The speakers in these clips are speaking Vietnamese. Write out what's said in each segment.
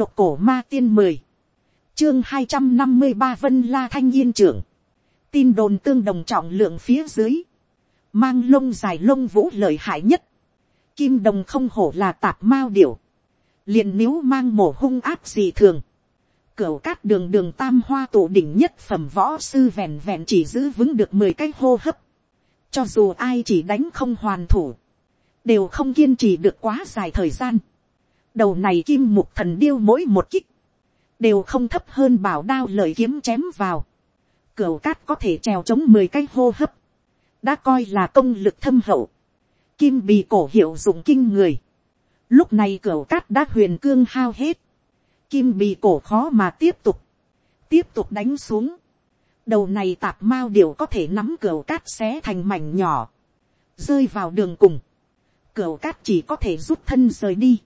độc cổ ma tiên mười, chương hai trăm năm mươi ba vân la thanh yên trưởng, tin đồn tương đồng trọng lượng phía dưới, mang lông dài lông vũ lợi hại nhất, kim đồng không hổ là tạp mao điểu, liền nếu mang mổ hung áp gì thường, cửa cát đường đường tam hoa tổ đỉnh nhất phẩm võ sư vẹn vẹn chỉ giữ vững được mười cái hô hấp, cho dù ai chỉ đánh không hoàn thủ, đều không kiên trì được quá dài thời gian đầu này kim mục thần điêu mỗi một kích, đều không thấp hơn bảo đao lợi kiếm chém vào. Cửu cát có thể trèo chống mười cái hô hấp, đã coi là công lực thâm hậu. Kim bì cổ hiệu dụng kinh người. Lúc này cửu cát đã huyền cương hao hết. Kim bì cổ khó mà tiếp tục. Tiếp tục đánh xuống. Đầu này tạp mao đều có thể nắm cửu cát xé thành mảnh nhỏ. Rơi vào đường cùng. Cửu cát chỉ có thể rút thân rời đi.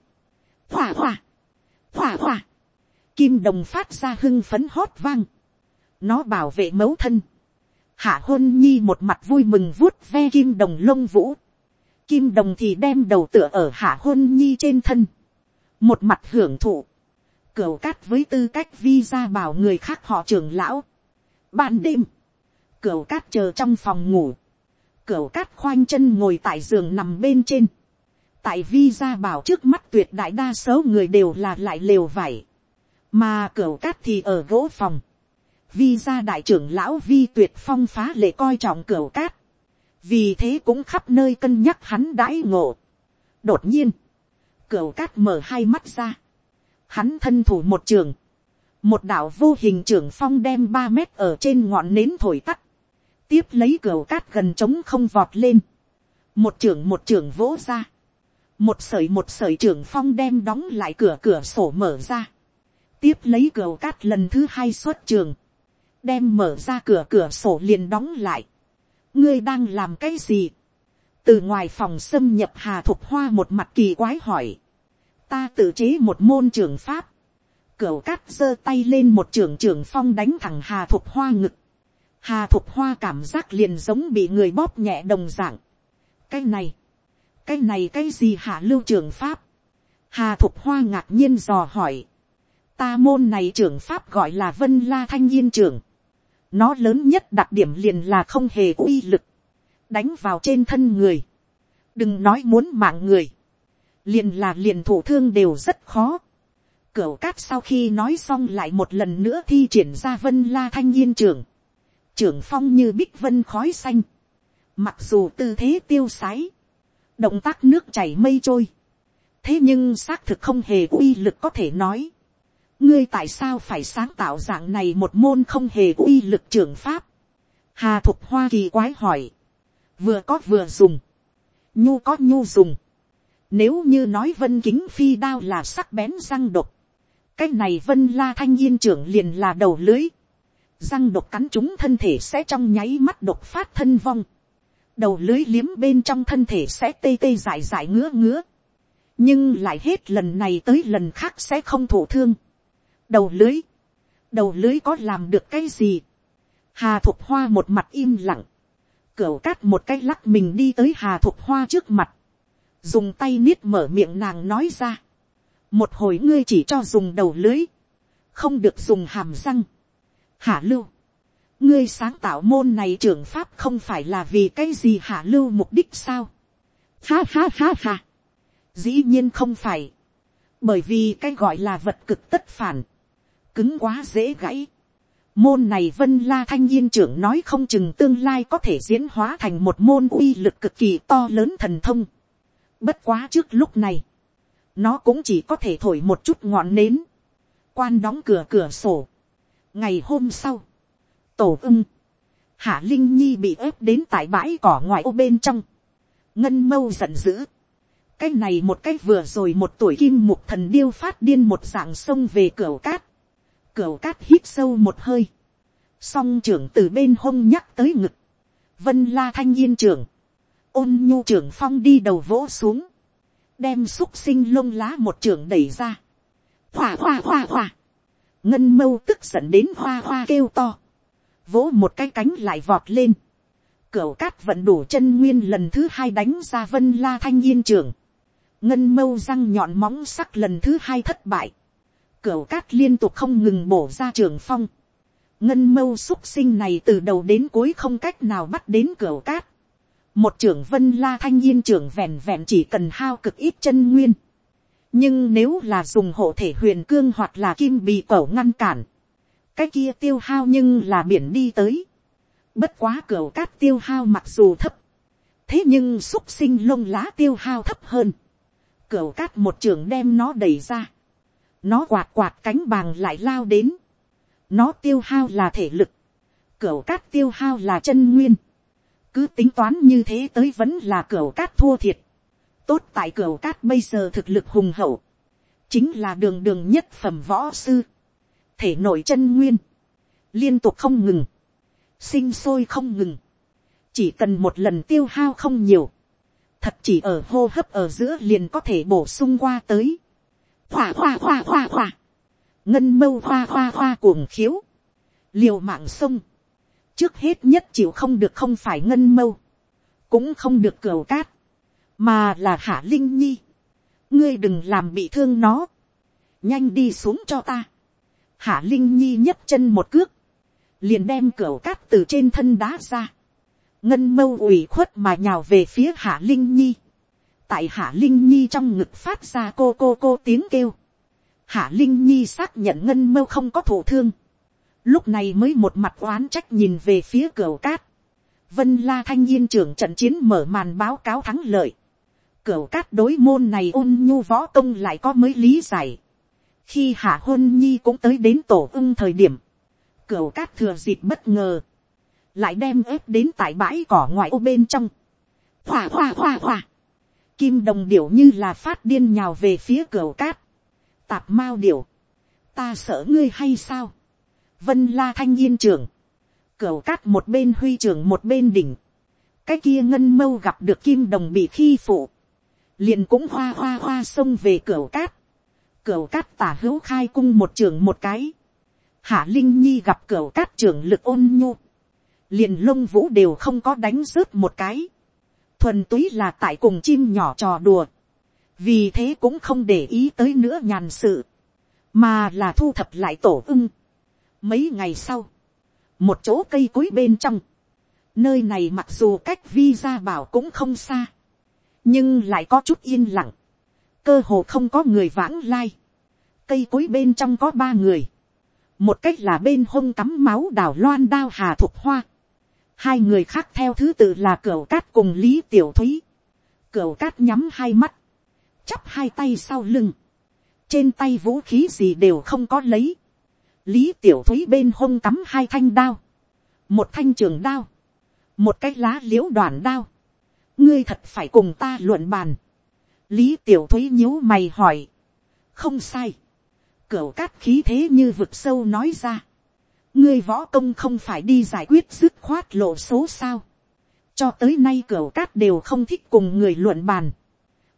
Hỏa hỏa. Hỏa hỏa. Kim đồng phát ra hưng phấn hót vang. Nó bảo vệ mấu thân. Hạ hôn nhi một mặt vui mừng vuốt ve kim đồng lông vũ. Kim đồng thì đem đầu tựa ở hạ hôn nhi trên thân. Một mặt hưởng thụ. Cửu cát với tư cách vi ra bảo người khác họ trưởng lão. Ban đêm. Cửu cát chờ trong phòng ngủ. Cửu cát khoanh chân ngồi tại giường nằm bên trên. Tại vi gia bảo trước mắt tuyệt đại đa số người đều là lại lều vải. Mà cửa cát thì ở gỗ phòng. Vi gia đại trưởng lão vi tuyệt phong phá lệ coi trọng cửa cát vì thế cũng khắp nơi cân nhắc hắn đãi ngộ. đột nhiên, cửa cát mở hai mắt ra, hắn thân thủ một trường, một đạo vô hình trưởng phong đem ba mét ở trên ngọn nến thổi tắt, tiếp lấy cửa cát gần trống không vọt lên, một trưởng một trưởng vỗ ra, một sởi một sởi trưởng phong đem đóng lại cửa cửa sổ mở ra, tiếp lấy cửa cát lần thứ hai xuất trường, đem mở ra cửa cửa sổ liền đóng lại, ngươi đang làm cái gì, từ ngoài phòng xâm nhập hà thục hoa một mặt kỳ quái hỏi, ta tự chế một môn trường pháp, cửa cát giơ tay lên một trường trường phong đánh thẳng hà thục hoa ngực, hà thục hoa cảm giác liền giống bị người bóp nhẹ đồng dạng, cái này, cái này cái gì hạ lưu trường pháp, hà thục hoa ngạc nhiên dò hỏi, ta môn này trường pháp gọi là vân la thanh nhiên trường, nó lớn nhất đặc điểm liền là không hề uy lực. Đánh vào trên thân người. Đừng nói muốn mạng người. Liền là liền thủ thương đều rất khó. cửa cát sau khi nói xong lại một lần nữa thi triển ra vân la thanh yên trường Trưởng phong như bích vân khói xanh. Mặc dù tư thế tiêu sái. Động tác nước chảy mây trôi. Thế nhưng xác thực không hề uy lực có thể nói ngươi tại sao phải sáng tạo dạng này một môn không hề uy lực trường pháp. hà thục hoa kỳ quái hỏi. vừa có vừa dùng. nhu có nhu dùng. nếu như nói vân kính phi đao là sắc bén răng độc. cái này vân la thanh yên trưởng liền là đầu lưới. răng độc cắn chúng thân thể sẽ trong nháy mắt độc phát thân vong đầu lưới liếm bên trong thân thể sẽ tê tê dại dại ngứa ngứa. Nhưng lại hết lần này tới lần khác sẽ không thổ thương. Đầu lưới, đầu lưới có làm được cái gì, hà thục hoa một mặt im lặng, cửa cát một cái lắc mình đi tới hà thục hoa trước mặt, dùng tay niết mở miệng nàng nói ra, một hồi ngươi chỉ cho dùng đầu lưới, không được dùng hàm răng, hạ lưu, ngươi sáng tạo môn này trưởng pháp không phải là vì cái gì hạ lưu mục đích sao, ha ha ha ha, dĩ nhiên không phải, bởi vì cái gọi là vật cực tất phản, cứng quá dễ gãy. Môn này vân la thanh yên trưởng nói không chừng tương lai có thể diễn hóa thành một môn uy lực cực kỳ to lớn thần thông. Bất quá trước lúc này, nó cũng chỉ có thể thổi một chút ngọn nến, quan đóng cửa cửa sổ. ngày hôm sau, tổ ưng, hạ linh nhi bị ép đến tại bãi cỏ ngoài ô bên trong, ngân mâu giận dữ. cái này một cái vừa rồi một tuổi kim mục thần điêu phát điên một dạng sông về cửa cát, Cửa cát hít sâu một hơi. Song trưởng từ bên hông nhắc tới ngực. Vân la thanh yên trưởng. Ôn nhu trưởng phong đi đầu vỗ xuống. Đem xúc sinh lông lá một trưởng đẩy ra. Hoa hoa hoa hoa. Ngân mâu tức giận đến hoa hoa kêu to. Vỗ một cái cánh lại vọt lên. Cửu cát vận đủ chân nguyên lần thứ hai đánh ra vân la thanh yên trưởng. Ngân mâu răng nhọn móng sắc lần thứ hai thất bại Cửu cát liên tục không ngừng bổ ra trường phong. Ngân mâu xúc sinh này từ đầu đến cuối không cách nào bắt đến cửu cát. Một trưởng vân la thanh yên trưởng vẹn vẹn chỉ cần hao cực ít chân nguyên. Nhưng nếu là dùng hộ thể huyền cương hoặc là kim bị cẩu ngăn cản. Cái kia tiêu hao nhưng là biển đi tới. Bất quá cửa cát tiêu hao mặc dù thấp. Thế nhưng xúc sinh lông lá tiêu hao thấp hơn. Cửa cát một trường đem nó đẩy ra nó quạt quạt cánh bàng lại lao đến, nó tiêu hao là thể lực, cửa cát tiêu hao là chân nguyên, cứ tính toán như thế tới vẫn là cửa cát thua thiệt, tốt tại cửa cát bây giờ thực lực hùng hậu, chính là đường đường nhất phẩm võ sư, thể nội chân nguyên, liên tục không ngừng, sinh sôi không ngừng, chỉ cần một lần tiêu hao không nhiều, thật chỉ ở hô hấp ở giữa liền có thể bổ sung qua tới, Khoa khoa khoa khoa khoa. Ngân mâu khoa khoa khoa cuồng khiếu. Liều mạng sông. Trước hết nhất chịu không được không phải ngân mâu. Cũng không được cửu cát. Mà là hạ linh nhi. Ngươi đừng làm bị thương nó. Nhanh đi xuống cho ta. Hạ linh nhi nhấc chân một cước. Liền đem cẩu cát từ trên thân đá ra. Ngân mâu ủy khuất mà nhào về phía hạ linh nhi tại hạ linh nhi trong ngực phát ra cô cô cô tiếng kêu. hạ linh nhi xác nhận ngân mâu không có thổ thương. lúc này mới một mặt oán trách nhìn về phía cửa cát. vân la thanh yên trưởng trận chiến mở màn báo cáo thắng lợi. Cửu cát đối môn này ôn nhu võ công lại có mới lý giải khi hạ hôn nhi cũng tới đến tổ ưng thời điểm, cửu cát thừa dịp bất ngờ, lại đem ép đến tại bãi cỏ ngoại ô bên trong. Hòa hòa hòa hòa Kim đồng điểu như là phát điên nhào về phía cửu cát. Tạp mao điểu. Ta sợ ngươi hay sao? Vân la thanh yên trưởng. cửu cát một bên huy trưởng một bên đỉnh. Cái kia ngân mâu gặp được kim đồng bị khi phụ. Liền cũng hoa hoa hoa xông về cửu cát. Cửa cát tả hữu khai cung một trường một cái. Hạ Linh Nhi gặp cửa cát trưởng lực ôn nhu. Liền lông vũ đều không có đánh rớt một cái thuần túy là tại cùng chim nhỏ trò đùa, vì thế cũng không để ý tới nữa nhàn sự, mà là thu thập lại tổ ưng. Mấy ngày sau, một chỗ cây cối bên trong, nơi này mặc dù cách vi ra bảo cũng không xa, nhưng lại có chút yên lặng, cơ hồ không có người vãng lai, cây cối bên trong có ba người, một cách là bên hông cắm máu đào loan đao hà thục hoa, Hai người khác theo thứ tự là cửa cát cùng Lý Tiểu Thúy. cửa cát nhắm hai mắt. Chắp hai tay sau lưng. Trên tay vũ khí gì đều không có lấy. Lý Tiểu Thúy bên hông cắm hai thanh đao. Một thanh trường đao. Một cái lá liễu đoàn đao. Ngươi thật phải cùng ta luận bàn. Lý Tiểu Thúy nhíu mày hỏi. Không sai. Cửu cát khí thế như vực sâu nói ra ngươi võ công không phải đi giải quyết dứt khoát lộ số sao. cho tới nay cửa cát đều không thích cùng người luận bàn.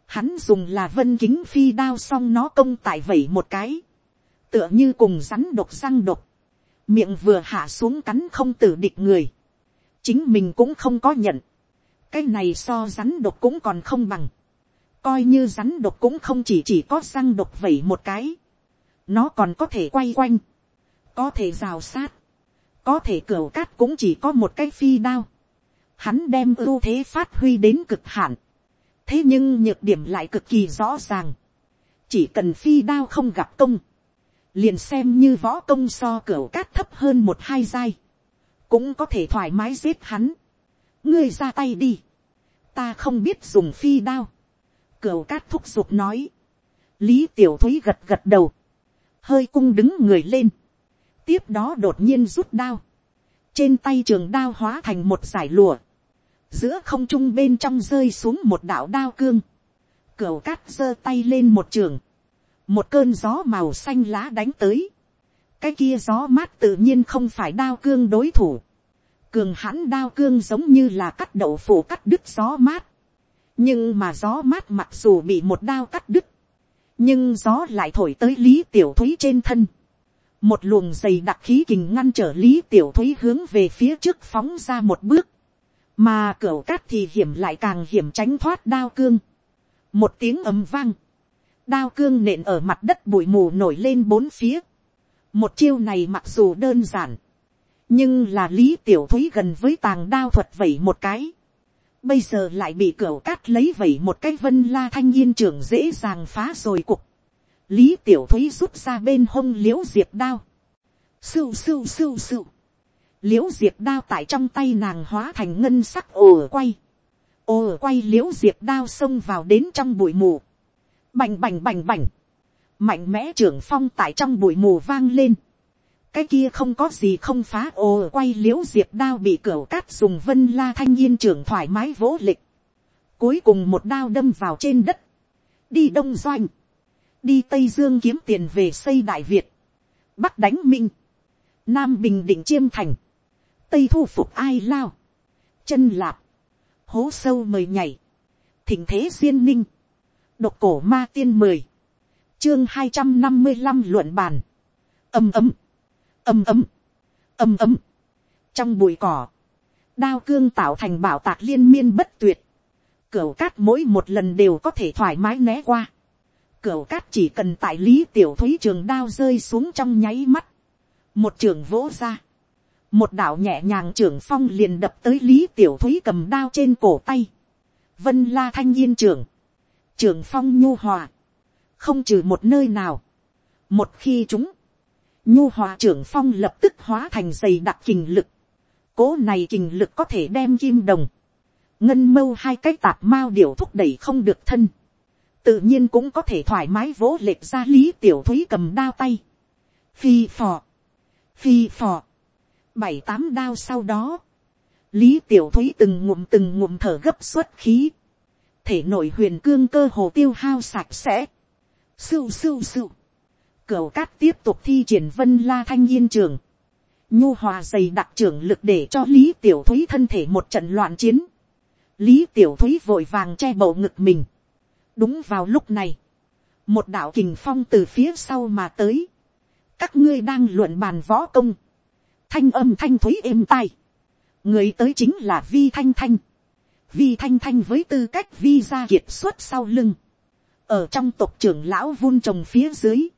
hắn dùng là vân kính phi đao xong nó công tại vẩy một cái. tựa như cùng rắn độc răng độc. miệng vừa hạ xuống cắn không tử địch người. chính mình cũng không có nhận. cái này so rắn độc cũng còn không bằng coi như rắn độc cũng không chỉ chỉ có răng độc vẩy một cái. nó còn có thể quay quanh có thể rào sát, có thể cửa cát cũng chỉ có một cái phi đao, hắn đem ưu thế phát huy đến cực hạn, thế nhưng nhược điểm lại cực kỳ rõ ràng, chỉ cần phi đao không gặp công, liền xem như võ công so cửa cát thấp hơn một hai giai, cũng có thể thoải mái giết hắn, ngươi ra tay đi, ta không biết dùng phi đao, Cửu cát thúc giục nói, lý tiểu thúy gật gật đầu, hơi cung đứng người lên, tiếp đó đột nhiên rút đao, trên tay trường đao hóa thành một giải lùa, giữa không trung bên trong rơi xuống một đạo đao cương, cửu cát giơ tay lên một trường, một cơn gió màu xanh lá đánh tới, cái kia gió mát tự nhiên không phải đao cương đối thủ, cường hãn đao cương giống như là cắt đậu phủ cắt đứt gió mát, nhưng mà gió mát mặc dù bị một đao cắt đứt, nhưng gió lại thổi tới lý tiểu thúy trên thân, một luồng dày đặc khí kình ngăn trở lý tiểu thúy hướng về phía trước phóng ra một bước, mà cửa cát thì hiểm lại càng hiểm tránh thoát đao cương. một tiếng ầm vang, đao cương nện ở mặt đất bụi mù nổi lên bốn phía. một chiêu này mặc dù đơn giản, nhưng là lý tiểu thúy gần với tàng đao thuật vẩy một cái bây giờ lại bị cửa cát lấy vẩy một cái vân la thanh yên trưởng dễ dàng phá rồi cục. lý tiểu thúy rút ra bên hông l i ễ u diệp đao. sưu sưu sưu sưu. l i ễ u diệp đao tại trong tay nàng hóa thành ngân sắc ồ quay. ồ quay l i ễ u diệp đao xông vào đến trong bụi mù. bành bành bành bành. mạnh mẽ trưởng phong tại trong bụi mù vang lên cái kia không có gì không phá ồ quay l i ễ u diệp đao bị cửa cát dùng vân la thanh yên trưởng thoải mái vỗ lịch. cuối cùng một đao đâm vào trên đất. đi đông doanh. đi tây dương kiếm tiền về xây đại việt. bắc đánh minh. nam bình định chiêm thành. tây thu phục ai lao. chân lạp. hố sâu mời nhảy. thỉnh thế duyên ninh. độc cổ ma tiên mười. chương hai trăm năm mươi năm luận bàn. ầm ầm ầm ầm, ầm ầm, trong bụi cỏ, đao cương tạo thành bảo tạc liên miên bất tuyệt, cửu cát mỗi một lần đều có thể thoải mái né qua, cửu cát chỉ cần tại lý tiểu thúy trường đao rơi xuống trong nháy mắt, một trường vỗ ra, một đạo nhẹ nhàng trưởng phong liền đập tới lý tiểu thúy cầm đao trên cổ tay, vân la thanh yên trưởng, trưởng phong nhu hòa, không trừ một nơi nào, một khi chúng, nhu hòa trưởng phong lập tức hóa thành dày đặc kình lực. cố này kình lực có thể đem kim đồng, ngân mâu hai cái tạp mao điều thúc đẩy không được thân. tự nhiên cũng có thể thoải mái vỗ lệch ra lý tiểu thúy cầm đao tay. phi phò, phi phò, bảy tám đao sau đó, lý tiểu thúy từng ngụm từng ngụm thở gấp xuất khí, thể nội huyền cương cơ hồ tiêu hao sạch sẽ, sưu sưu sưu, Cửu cát tiếp tục thi triển vân la thanh yên trường. Nhu hòa dày đặc trưởng lực để cho Lý Tiểu Thúy thân thể một trận loạn chiến. Lý Tiểu Thúy vội vàng che bầu ngực mình. Đúng vào lúc này. Một đạo kình phong từ phía sau mà tới. Các ngươi đang luận bàn võ công. Thanh âm thanh thúy êm tai. Người tới chính là Vi Thanh Thanh. Vi Thanh Thanh với tư cách Vi gia kiệt xuất sau lưng. Ở trong tộc trưởng lão vun trồng phía dưới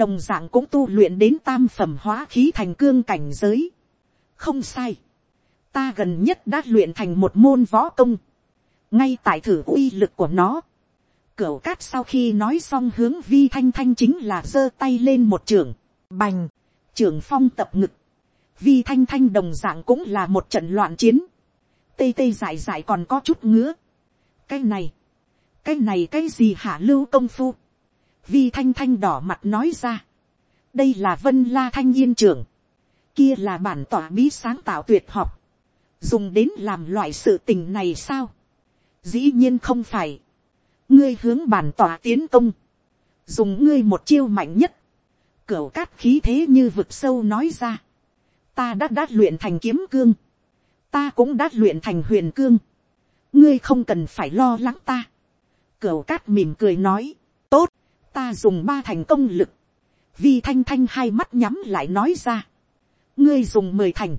đồng d ạ n g cũng tu luyện đến tam phẩm hóa khí thành cương cảnh giới. không sai, ta gần nhất đã luyện thành một môn võ công, ngay tại thử uy lực của nó. Cửu cát sau khi nói xong hướng vi thanh thanh chính là giơ tay lên một trường, bành, trường phong tập ngực, vi thanh thanh đồng dạng cũng là một trận loạn chiến, tê tê dại dại còn có chút ngứa. cái này, cái này cái gì hả lưu công phu, vi thanh thanh đỏ mặt nói ra, đây là vân la thanh yên trưởng, kia là bản tỏa bí sáng tạo tuyệt học, dùng đến làm loại sự tình này sao, dĩ nhiên không phải, ngươi hướng bản tỏa tiến công, dùng ngươi một chiêu mạnh nhất, cửu cát khí thế như vực sâu nói ra, ta đã đã luyện thành kiếm cương, ta cũng đã luyện thành huyền cương, ngươi không cần phải lo lắng ta, cửu cát mỉm cười nói, tốt, ta dùng ba thành công lực, vi thanh thanh hai mắt nhắm lại nói ra, ngươi dùng mười thành,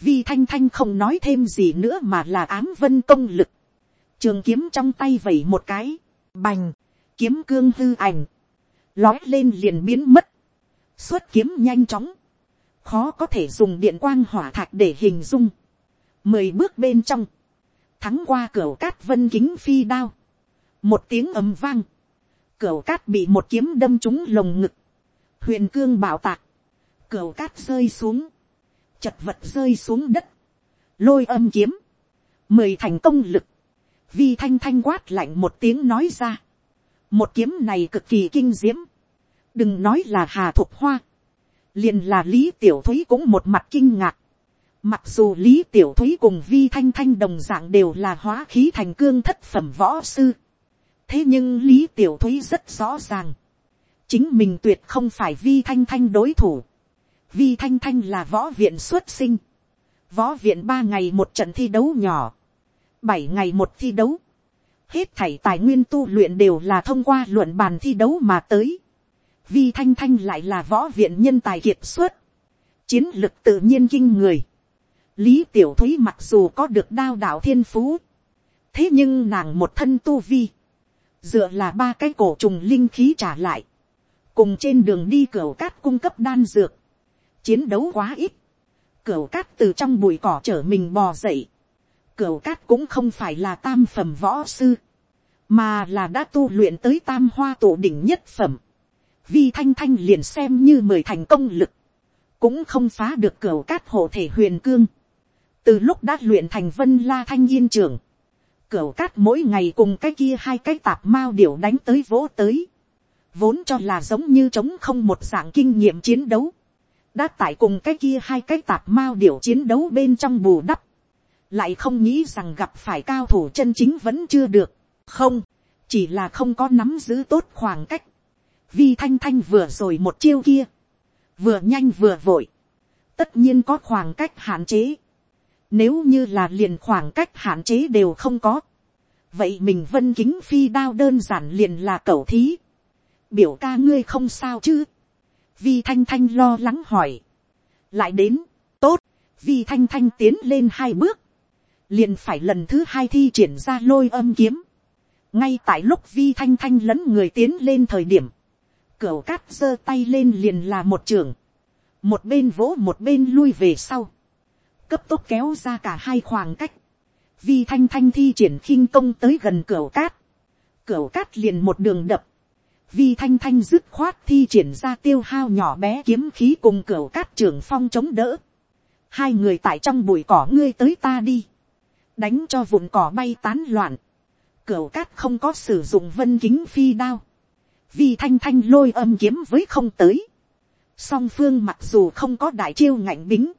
vi thanh thanh không nói thêm gì nữa mà là ám vân công lực, trường kiếm trong tay vẩy một cái, bành, kiếm cương hư ảnh, lói lên liền biến mất, xuất kiếm nhanh chóng, khó có thể dùng điện quang hỏa thạch để hình dung, mười bước bên trong, thắng qua cửa cát vân kính phi đao, một tiếng ầm vang, Cửu cát bị một kiếm đâm trúng lồng ngực. Huyền cương bảo tạc. Cửu cát rơi xuống. Chật vật rơi xuống đất. Lôi âm kiếm. Mười thành công lực. Vi thanh thanh quát lạnh một tiếng nói ra. Một kiếm này cực kỳ kinh diễm. Đừng nói là hà thục hoa. Liền là Lý Tiểu Thúy cũng một mặt kinh ngạc. Mặc dù Lý Tiểu Thúy cùng Vi Thanh Thanh đồng dạng đều là hóa khí thành cương thất phẩm võ sư thế nhưng lý tiểu thúy rất rõ ràng, chính mình tuyệt không phải vi thanh thanh đối thủ, vi thanh thanh là võ viện xuất sinh, võ viện ba ngày một trận thi đấu nhỏ, bảy ngày một thi đấu, hết thảy tài nguyên tu luyện đều là thông qua luận bàn thi đấu mà tới, vi thanh thanh lại là võ viện nhân tài kiệt xuất, chiến lực tự nhiên kinh người, lý tiểu thúy mặc dù có được đao đạo thiên phú, thế nhưng nàng một thân tu vi, dựa là ba cái cổ trùng linh khí trả lại, cùng trên đường đi cửa cát cung cấp đan dược, chiến đấu quá ít, cửa cát từ trong bụi cỏ trở mình bò dậy, cửa cát cũng không phải là tam phẩm võ sư, mà là đã tu luyện tới tam hoa tổ đỉnh nhất phẩm, vi thanh thanh liền xem như mười thành công lực, cũng không phá được cửa cát hộ thể huyền cương, từ lúc đã luyện thành vân la thanh yên trưởng, cửa cát mỗi ngày cùng cái kia hai cái tạp mao điểu đánh tới vỗ tới, vốn cho là giống như trống không một dạng kinh nghiệm chiến đấu, đã tại cùng cái kia hai cái tạp mao điểu chiến đấu bên trong bù đắp, lại không nghĩ rằng gặp phải cao thủ chân chính vẫn chưa được, không, chỉ là không có nắm giữ tốt khoảng cách, vi thanh thanh vừa rồi một chiêu kia, vừa nhanh vừa vội, tất nhiên có khoảng cách hạn chế, nếu như là liền khoảng cách hạn chế đều không có, vậy mình vân kính phi đao đơn giản liền là cẩu thí, biểu ca ngươi không sao chứ, vi thanh thanh lo lắng hỏi, lại đến, tốt, vi thanh thanh tiến lên hai bước, liền phải lần thứ hai thi triển ra lôi âm kiếm, ngay tại lúc vi thanh thanh lẫn người tiến lên thời điểm, Cửu cát giơ tay lên liền là một trường, một bên vỗ một bên lui về sau, cấp tốc kéo ra cả hai khoảng cách, vi thanh thanh thi triển khinh công tới gần cửa cát, cửa cát liền một đường đập, vi thanh thanh dứt khoát thi triển ra tiêu hao nhỏ bé kiếm khí cùng cửa cát trường phong chống đỡ, hai người tại trong bụi cỏ ngươi tới ta đi, đánh cho vụn cỏ bay tán loạn, cửa cát không có sử dụng vân kính phi đao, vi thanh thanh lôi âm kiếm với không tới, song phương mặc dù không có đại chiêu ngạnh bính,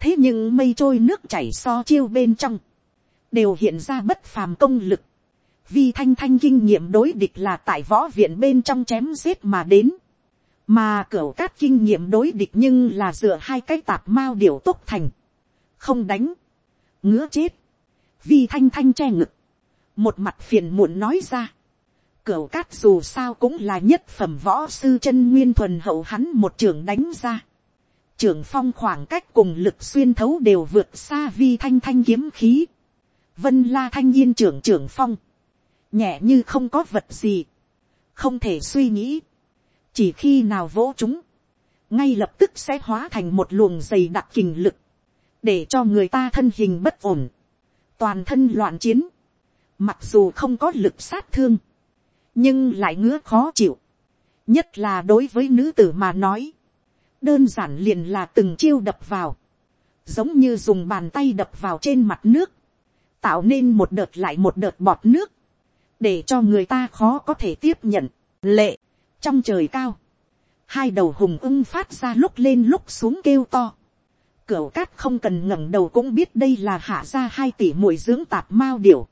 thế nhưng mây trôi nước chảy so chiêu bên trong, đều hiện ra bất phàm công lực, vi thanh thanh kinh nghiệm đối địch là tại võ viện bên trong chém giết mà đến, mà cửa cát kinh nghiệm đối địch nhưng là dựa hai cái tạp mao điều tốt thành, không đánh, ngứa chết, vi thanh thanh che ngực, một mặt phiền muộn nói ra, cửa cát dù sao cũng là nhất phẩm võ sư chân nguyên thuần hậu hắn một trường đánh ra, trưởng phong khoảng cách cùng lực xuyên thấu đều vượt xa vi thanh thanh kiếm khí, vân la thanh yên trưởng trưởng phong, nhẹ như không có vật gì, không thể suy nghĩ, chỉ khi nào vỗ chúng, ngay lập tức sẽ hóa thành một luồng dày đặc kình lực, để cho người ta thân hình bất ổn, toàn thân loạn chiến, mặc dù không có lực sát thương, nhưng lại ngứa khó chịu, nhất là đối với nữ tử mà nói, đơn giản liền là từng chiêu đập vào, giống như dùng bàn tay đập vào trên mặt nước, tạo nên một đợt lại một đợt bọt nước, để cho người ta khó có thể tiếp nhận. Lệ, trong trời cao, hai đầu hùng ưng phát ra lúc lên lúc xuống kêu to. cửa cát không cần ngẩng đầu cũng biết đây là hạ ra hai tỷ mũi dưỡng tạp mao điểu.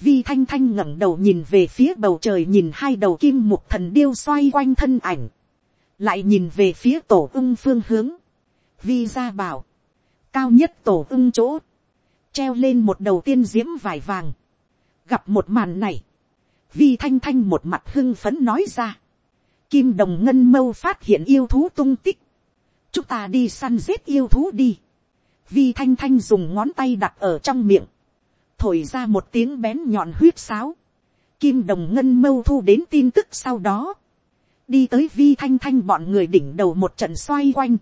Vi thanh thanh ngẩng đầu nhìn về phía bầu trời nhìn hai đầu kim mục thần điêu xoay quanh thân ảnh. Lại nhìn về phía tổ ưng phương hướng. Vi ra bảo. Cao nhất tổ ưng chỗ. Treo lên một đầu tiên diễm vải vàng. Gặp một màn này, vi thanh thanh một mặt hưng phấn nói ra. Kim đồng ngân mâu phát hiện yêu thú tung tích. Chúng ta đi săn giết yêu thú đi. Vi thanh thanh dùng ngón tay đặt ở trong miệng. Thổi ra một tiếng bén nhọn huyết sáo. Kim đồng ngân mâu thu đến tin tức sau đó. Đi tới vi thanh thanh bọn người đỉnh đầu một trận xoay quanh.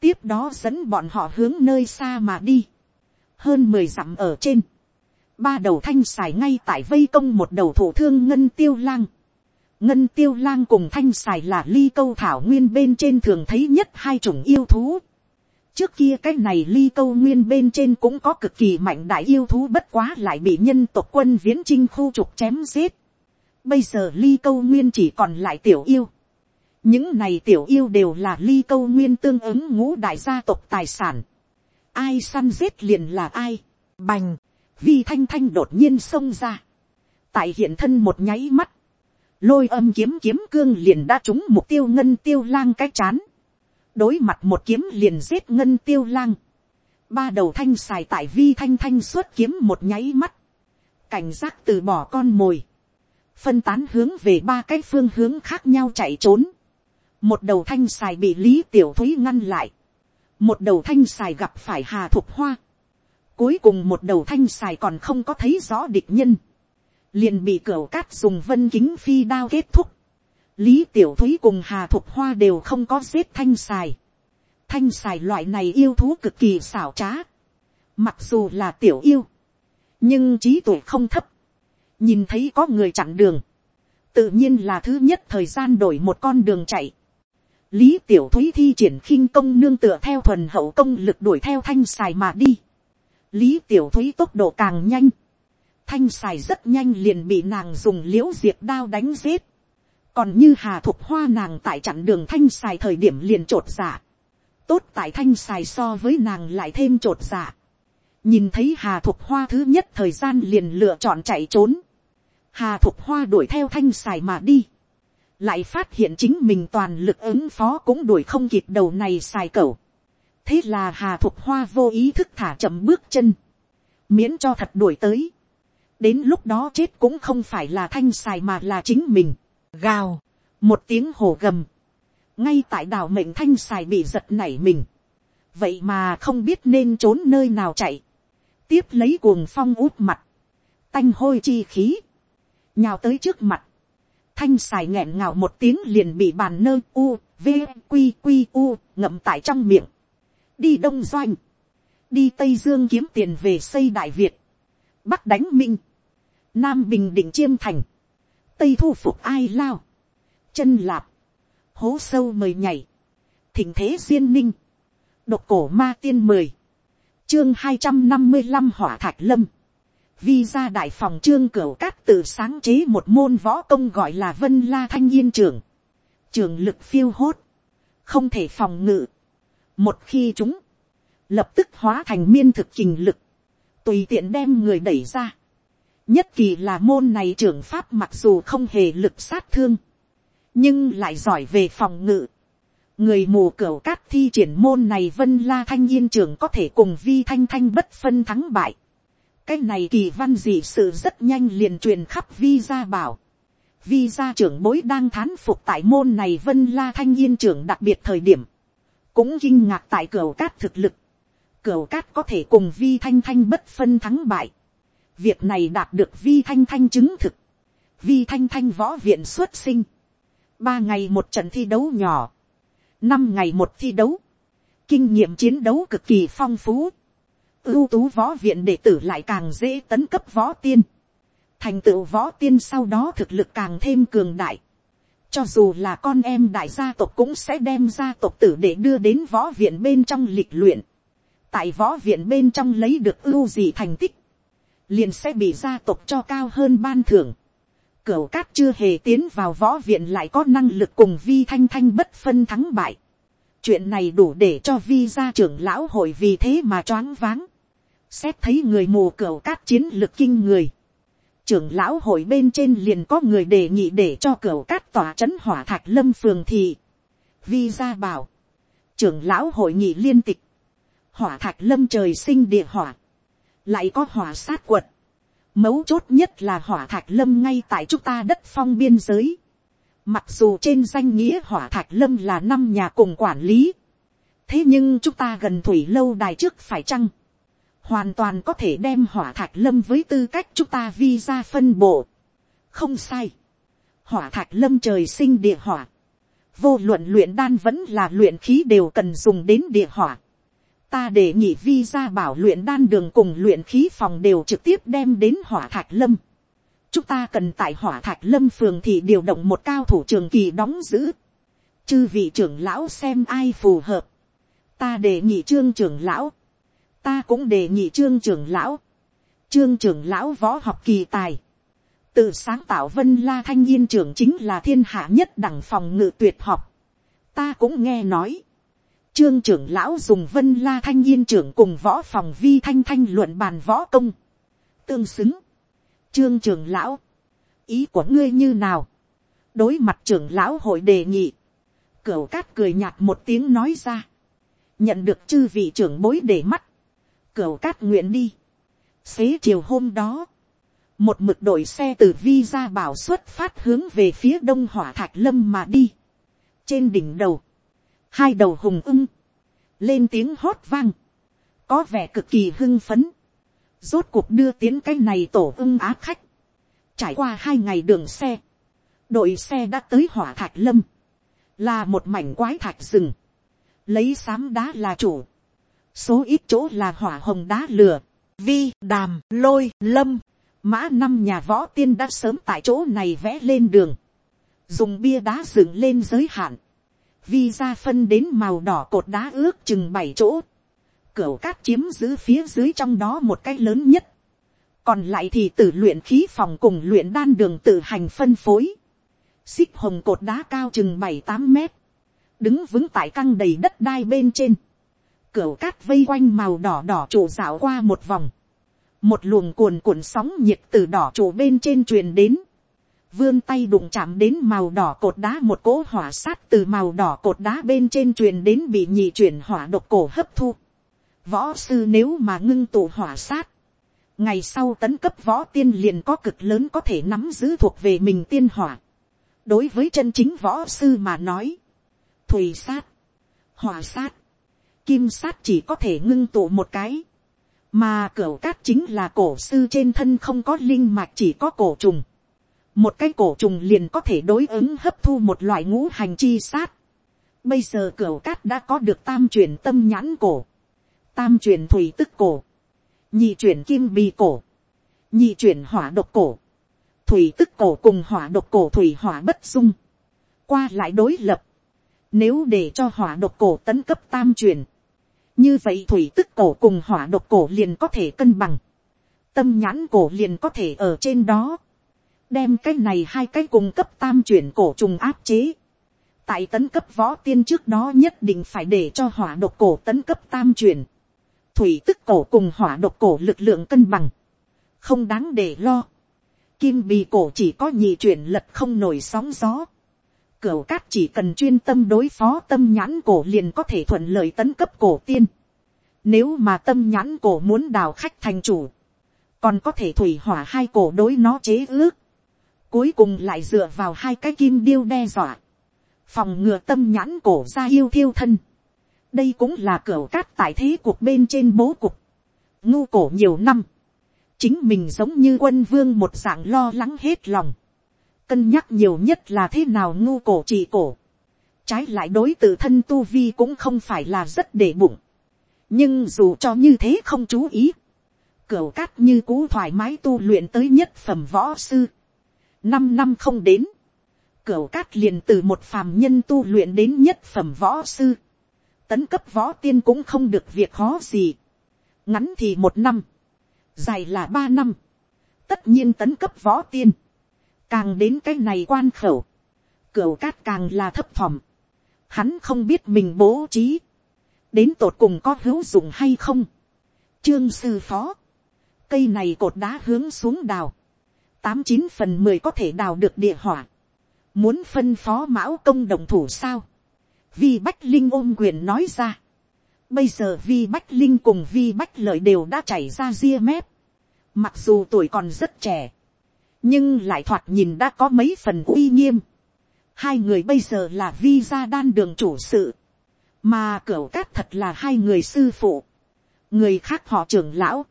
Tiếp đó dẫn bọn họ hướng nơi xa mà đi. Hơn mười dặm ở trên ba đầu thanh xài ngay tại vây công một đầu thủ thương ngân tiêu lang. ngân tiêu lang cùng thanh xài là ly câu thảo nguyên bên trên thường thấy nhất hai chủng yêu thú. trước kia cái này ly câu nguyên bên trên cũng có cực kỳ mạnh đại yêu thú bất quá lại bị nhân tộc quân viễn chinh khu trục chém giết bây giờ ly câu nguyên chỉ còn lại tiểu yêu. những này tiểu yêu đều là ly câu nguyên tương ứng ngũ đại gia tộc tài sản. ai săn giết liền là ai. bành! Vi thanh thanh đột nhiên xông ra, tại hiện thân một nháy mắt, lôi âm kiếm kiếm cương liền đã trúng mục tiêu ngân tiêu lang cái chán, đối mặt một kiếm liền giết ngân tiêu lang, ba đầu thanh xài tại vi thanh thanh xuất kiếm một nháy mắt, cảnh giác từ bỏ con mồi, phân tán hướng về ba cái phương hướng khác nhau chạy trốn, một đầu thanh xài bị lý tiểu thúy ngăn lại, một đầu thanh xài gặp phải hà thục hoa, Cuối cùng một đầu thanh xài còn không có thấy rõ địch nhân. liền bị cửa cát dùng vân kính phi đao kết thúc. lý tiểu thúy cùng hà thục hoa đều không có giết thanh xài. thanh xài loại này yêu thú cực kỳ xảo trá. mặc dù là tiểu yêu, nhưng trí tuệ không thấp nhìn thấy có người chặn đường, tự nhiên là thứ nhất thời gian đổi một con đường chạy. lý tiểu thúy thi triển khinh công nương tựa theo thuần hậu công lực đuổi theo thanh sài mà đi. lý tiểu thúy tốc độ càng nhanh thanh sài rất nhanh liền bị nàng dùng l i ễ u diệt đao đánh giết. còn như hà thục hoa nàng tại chặn đường thanh sài thời điểm liền t r ộ t giả. tốt tại thanh sài so với nàng lại thêm t r ộ t giả. nhìn thấy hà thục hoa thứ nhất thời gian liền lựa chọn chạy trốn hà thục hoa đuổi theo thanh xài mà đi. lại phát hiện chính mình toàn lực ứng phó cũng đuổi không kịp đầu này xài cẩu. thế là hà thục hoa vô ý thức thả chậm bước chân. miễn cho thật đuổi tới đến lúc đó chết cũng không phải là thanh xài mà là chính mình. gào, một tiếng hổ gầm, ngay tại đảo mệnh thanh xài bị giật nảy mình, vậy mà không biết nên trốn nơi nào chạy, tiếp lấy cuồng phong út mặt, tanh hôi chi khí, nhào tới trước mặt, thanh xài nghẹn ngào một tiếng liền bị bàn nơ u, v, q q u, ngậm tại trong miệng, đi đông doanh, đi tây dương kiếm tiền về xây đại việt, bắc đánh minh, nam bình định chiêm thành, tây thu phục ai lao, chân lạp, hố sâu mời nhảy, thỉnh thế duyên ninh, độc cổ ma tiên mời, chương hai trăm năm mươi năm hỏa thạch lâm, vi ra đại phòng trương cửu cát tự sáng chế một môn võ công gọi là vân la thanh yên trường, trường lực phiêu hốt, không thể phòng ngự, một khi chúng, lập tức hóa thành miên thực trình lực, tùy tiện đem người đẩy ra, nhất kỳ là môn này trưởng pháp mặc dù không hề lực sát thương, nhưng lại giỏi về phòng ngự. người mù cửu cát thi triển môn này vân la thanh yên trưởng có thể cùng vi thanh thanh bất phân thắng bại cái này kỳ văn dị sự rất nhanh liền truyền khắp vi gia bảo. vi gia trưởng bối đang thán phục tại môn này vân la thanh yên trưởng đặc biệt thời điểm. cũng kinh ngạc tại cửa cát thực lực. cửa cát có thể cùng vi thanh thanh bất phân thắng bại Việc này đạt được vi thanh thanh chứng thực. Vi thanh thanh võ viện xuất sinh. Ba ngày một trận thi đấu nhỏ. Năm ngày một thi đấu. Kinh nghiệm chiến đấu cực kỳ phong phú ưu tú võ viện đệ tử lại càng dễ tấn cấp võ tiên. Thành tựu võ tiên sau đó thực lực càng thêm cường đại. Cho dù là con em đại gia tộc cũng sẽ đem gia tộc tử để đưa đến võ viện bên trong lịch luyện. Tại võ viện bên trong lấy được ưu gì thành tích, liền sẽ bị gia tộc cho cao hơn ban thưởng. Cửu cát chưa hề tiến vào võ viện lại có năng lực cùng vi thanh thanh bất phân thắng bại. chuyện này đủ để cho vi gia trưởng lão hội vì thế mà choáng váng xét thấy người mù cửu cát chiến lực kinh người. trưởng lão hội bên trên liền có người đề nghị để cho cửu cát tỏa trấn hỏa thạch lâm phường thị. vi gia bảo. trưởng lão hội nghị liên tịch. hỏa thạch lâm trời sinh địa hỏa lại có hỏa sát quật. Mấu chốt nhất là hỏa thạch lâm ngay tại chúng ta đất phong biên giới. Mặc dù trên danh nghĩa hỏa thạch lâm là năm nhà cùng quản lý. Thế nhưng chúng ta gần thủy lâu đài trước phải chăng? Hoàn toàn có thể đem hỏa thạch lâm với tư cách chúng ta vi ra phân bộ. Không sai. Hỏa thạch lâm trời sinh địa hỏa. Vô luận luyện đan vẫn là luyện khí đều cần dùng đến địa hỏa ta để nhị vi ra bảo luyện đan đường cùng luyện khí phòng đều trực tiếp đem đến hỏa thạch lâm. chúng ta cần tại hỏa thạch lâm phường thì điều động một cao thủ trường kỳ đóng giữ. chư vị trưởng lão xem ai phù hợp. ta đề nhị trương trưởng lão ta cũng đề nghị trương trưởng lão. trương trưởng lão võ học kỳ tài. tự sáng tạo vân la thanh yên trưởng chính là thiên hạ nhất đẳng phòng ngự tuyệt học. ta cũng nghe nói Trương trưởng lão dùng vân la thanh yên trưởng cùng võ phòng vi thanh thanh luận bàn võ công. Tương xứng. Trương trưởng lão. Ý của ngươi như nào? Đối mặt trưởng lão hội đề nghị. Cửu cát cười nhạt một tiếng nói ra. Nhận được chư vị trưởng bối để mắt cửa cát nguyện đi. Xế chiều hôm đó. Một mực đội xe từ vi ra bảo xuất phát hướng về phía đông hỏa thạch lâm mà đi. Trên đỉnh đầu hai đầu hùng ưng, lên tiếng hót vang, có vẻ cực kỳ hưng phấn, rốt cuộc đưa tiến cái này tổ ưng á khách, trải qua hai ngày đường xe, đội xe đã tới hỏa thạch lâm, là một mảnh quái thạch rừng, lấy xám đá là chủ, số ít chỗ là hỏa hồng đá lửa, vi, đàm, lôi, lâm, mã năm nhà võ tiên đã sớm tại chỗ này vẽ lên đường, dùng bia đá dựng lên giới hạn, vi ra phân đến màu đỏ cột đá ước chừng bảy chỗ, cửa cát chiếm giữ phía dưới trong đó một cái lớn nhất, còn lại thì tự luyện khí phòng cùng luyện đan đường tự hành phân phối, xích hồng cột đá cao chừng bảy tám mét, đứng vững tại căng đầy đất đai bên trên, cửa cát vây quanh màu đỏ đỏ trụ dạo qua một vòng, một luồng cuồn cuộn sóng nhiệt từ đỏ trụ bên trên truyền đến, vươn tay đụng chạm đến màu đỏ cột đá một cỗ hỏa sát từ màu đỏ cột đá bên trên truyền đến bị nhị chuyển hỏa độc cổ hấp thu. Võ sư nếu mà ngưng tụ hỏa sát, ngày sau tấn cấp võ tiên liền có cực lớn có thể nắm giữ thuộc về mình tiên hỏa. đối với chân chính võ sư mà nói, thùy sát, hỏa sát, kim sát chỉ có thể ngưng tụ một cái, mà cửa cát chính là cổ sư trên thân không có linh mạch chỉ có cổ trùng. Một cái cổ trùng liền có thể đối ứng hấp thu một loại ngũ hành chi sát. Bây giờ cửa cát đã có được tam truyền tâm nhãn cổ, tam truyền thủy tức cổ, nhị truyền kim bì cổ, nhị truyền hỏa độc cổ, thủy tức cổ cùng hỏa độc cổ thủy hỏa bất dung, qua lại đối lập. Nếu để cho hỏa độc cổ tấn cấp tam truyền, như vậy thủy tức cổ cùng hỏa độc cổ liền có thể cân bằng, tâm nhãn cổ liền có thể ở trên đó đem cái này hai cái cùng cấp tam chuyển cổ trùng áp chế. tại tấn cấp võ tiên trước đó nhất định phải để cho hỏa độc cổ tấn cấp tam chuyển. thủy tức cổ cùng hỏa độc cổ lực lượng cân bằng. không đáng để lo. kim bì cổ chỉ có nhị chuyển lật không nổi sóng gió. Cửu cát chỉ cần chuyên tâm đối phó tâm nhãn cổ liền có thể thuận lợi tấn cấp cổ tiên. Nếu mà tâm nhãn cổ muốn đào khách thành chủ, còn có thể thủy hỏa hai cổ đối nó chế ước cuối cùng lại dựa vào hai cái kim điêu đe dọa, phòng ngừa tâm nhãn cổ ra yêu thiêu thân. đây cũng là cửa cát tại thế cuộc bên trên bố cục, ngu cổ nhiều năm, chính mình giống như quân vương một dạng lo lắng hết lòng, cân nhắc nhiều nhất là thế nào ngu cổ trị cổ, trái lại đối tự thân tu vi cũng không phải là rất để bụng, nhưng dù cho như thế không chú ý, cửu cát như cú thoải mái tu luyện tới nhất phẩm võ sư, năm năm không đến, cửu cát liền từ một phàm nhân tu luyện đến nhất phẩm võ sư, tấn cấp võ tiên cũng không được việc khó gì, ngắn thì một năm, dài là ba năm, tất nhiên tấn cấp võ tiên, càng đến cái này quan khẩu, cửu cát càng là thấp thỏm, hắn không biết mình bố trí, đến tột cùng có hữu dụng hay không, trương sư phó, cây này cột đá hướng xuống đào, tám chín phần mười có thể đào được địa hỏa. Muốn phân phó mão công đồng thủ sao? Vi Bách Linh ôm quyền nói ra. Bây giờ Vi Bách Linh cùng Vi Bách Lợi đều đã chảy ra ria mép. Mặc dù tuổi còn rất trẻ. Nhưng lại thoạt nhìn đã có mấy phần uy nghiêm. Hai người bây giờ là Vi gia đan đường chủ sự. Mà cửu cát thật là hai người sư phụ. Người khác họ trưởng lão.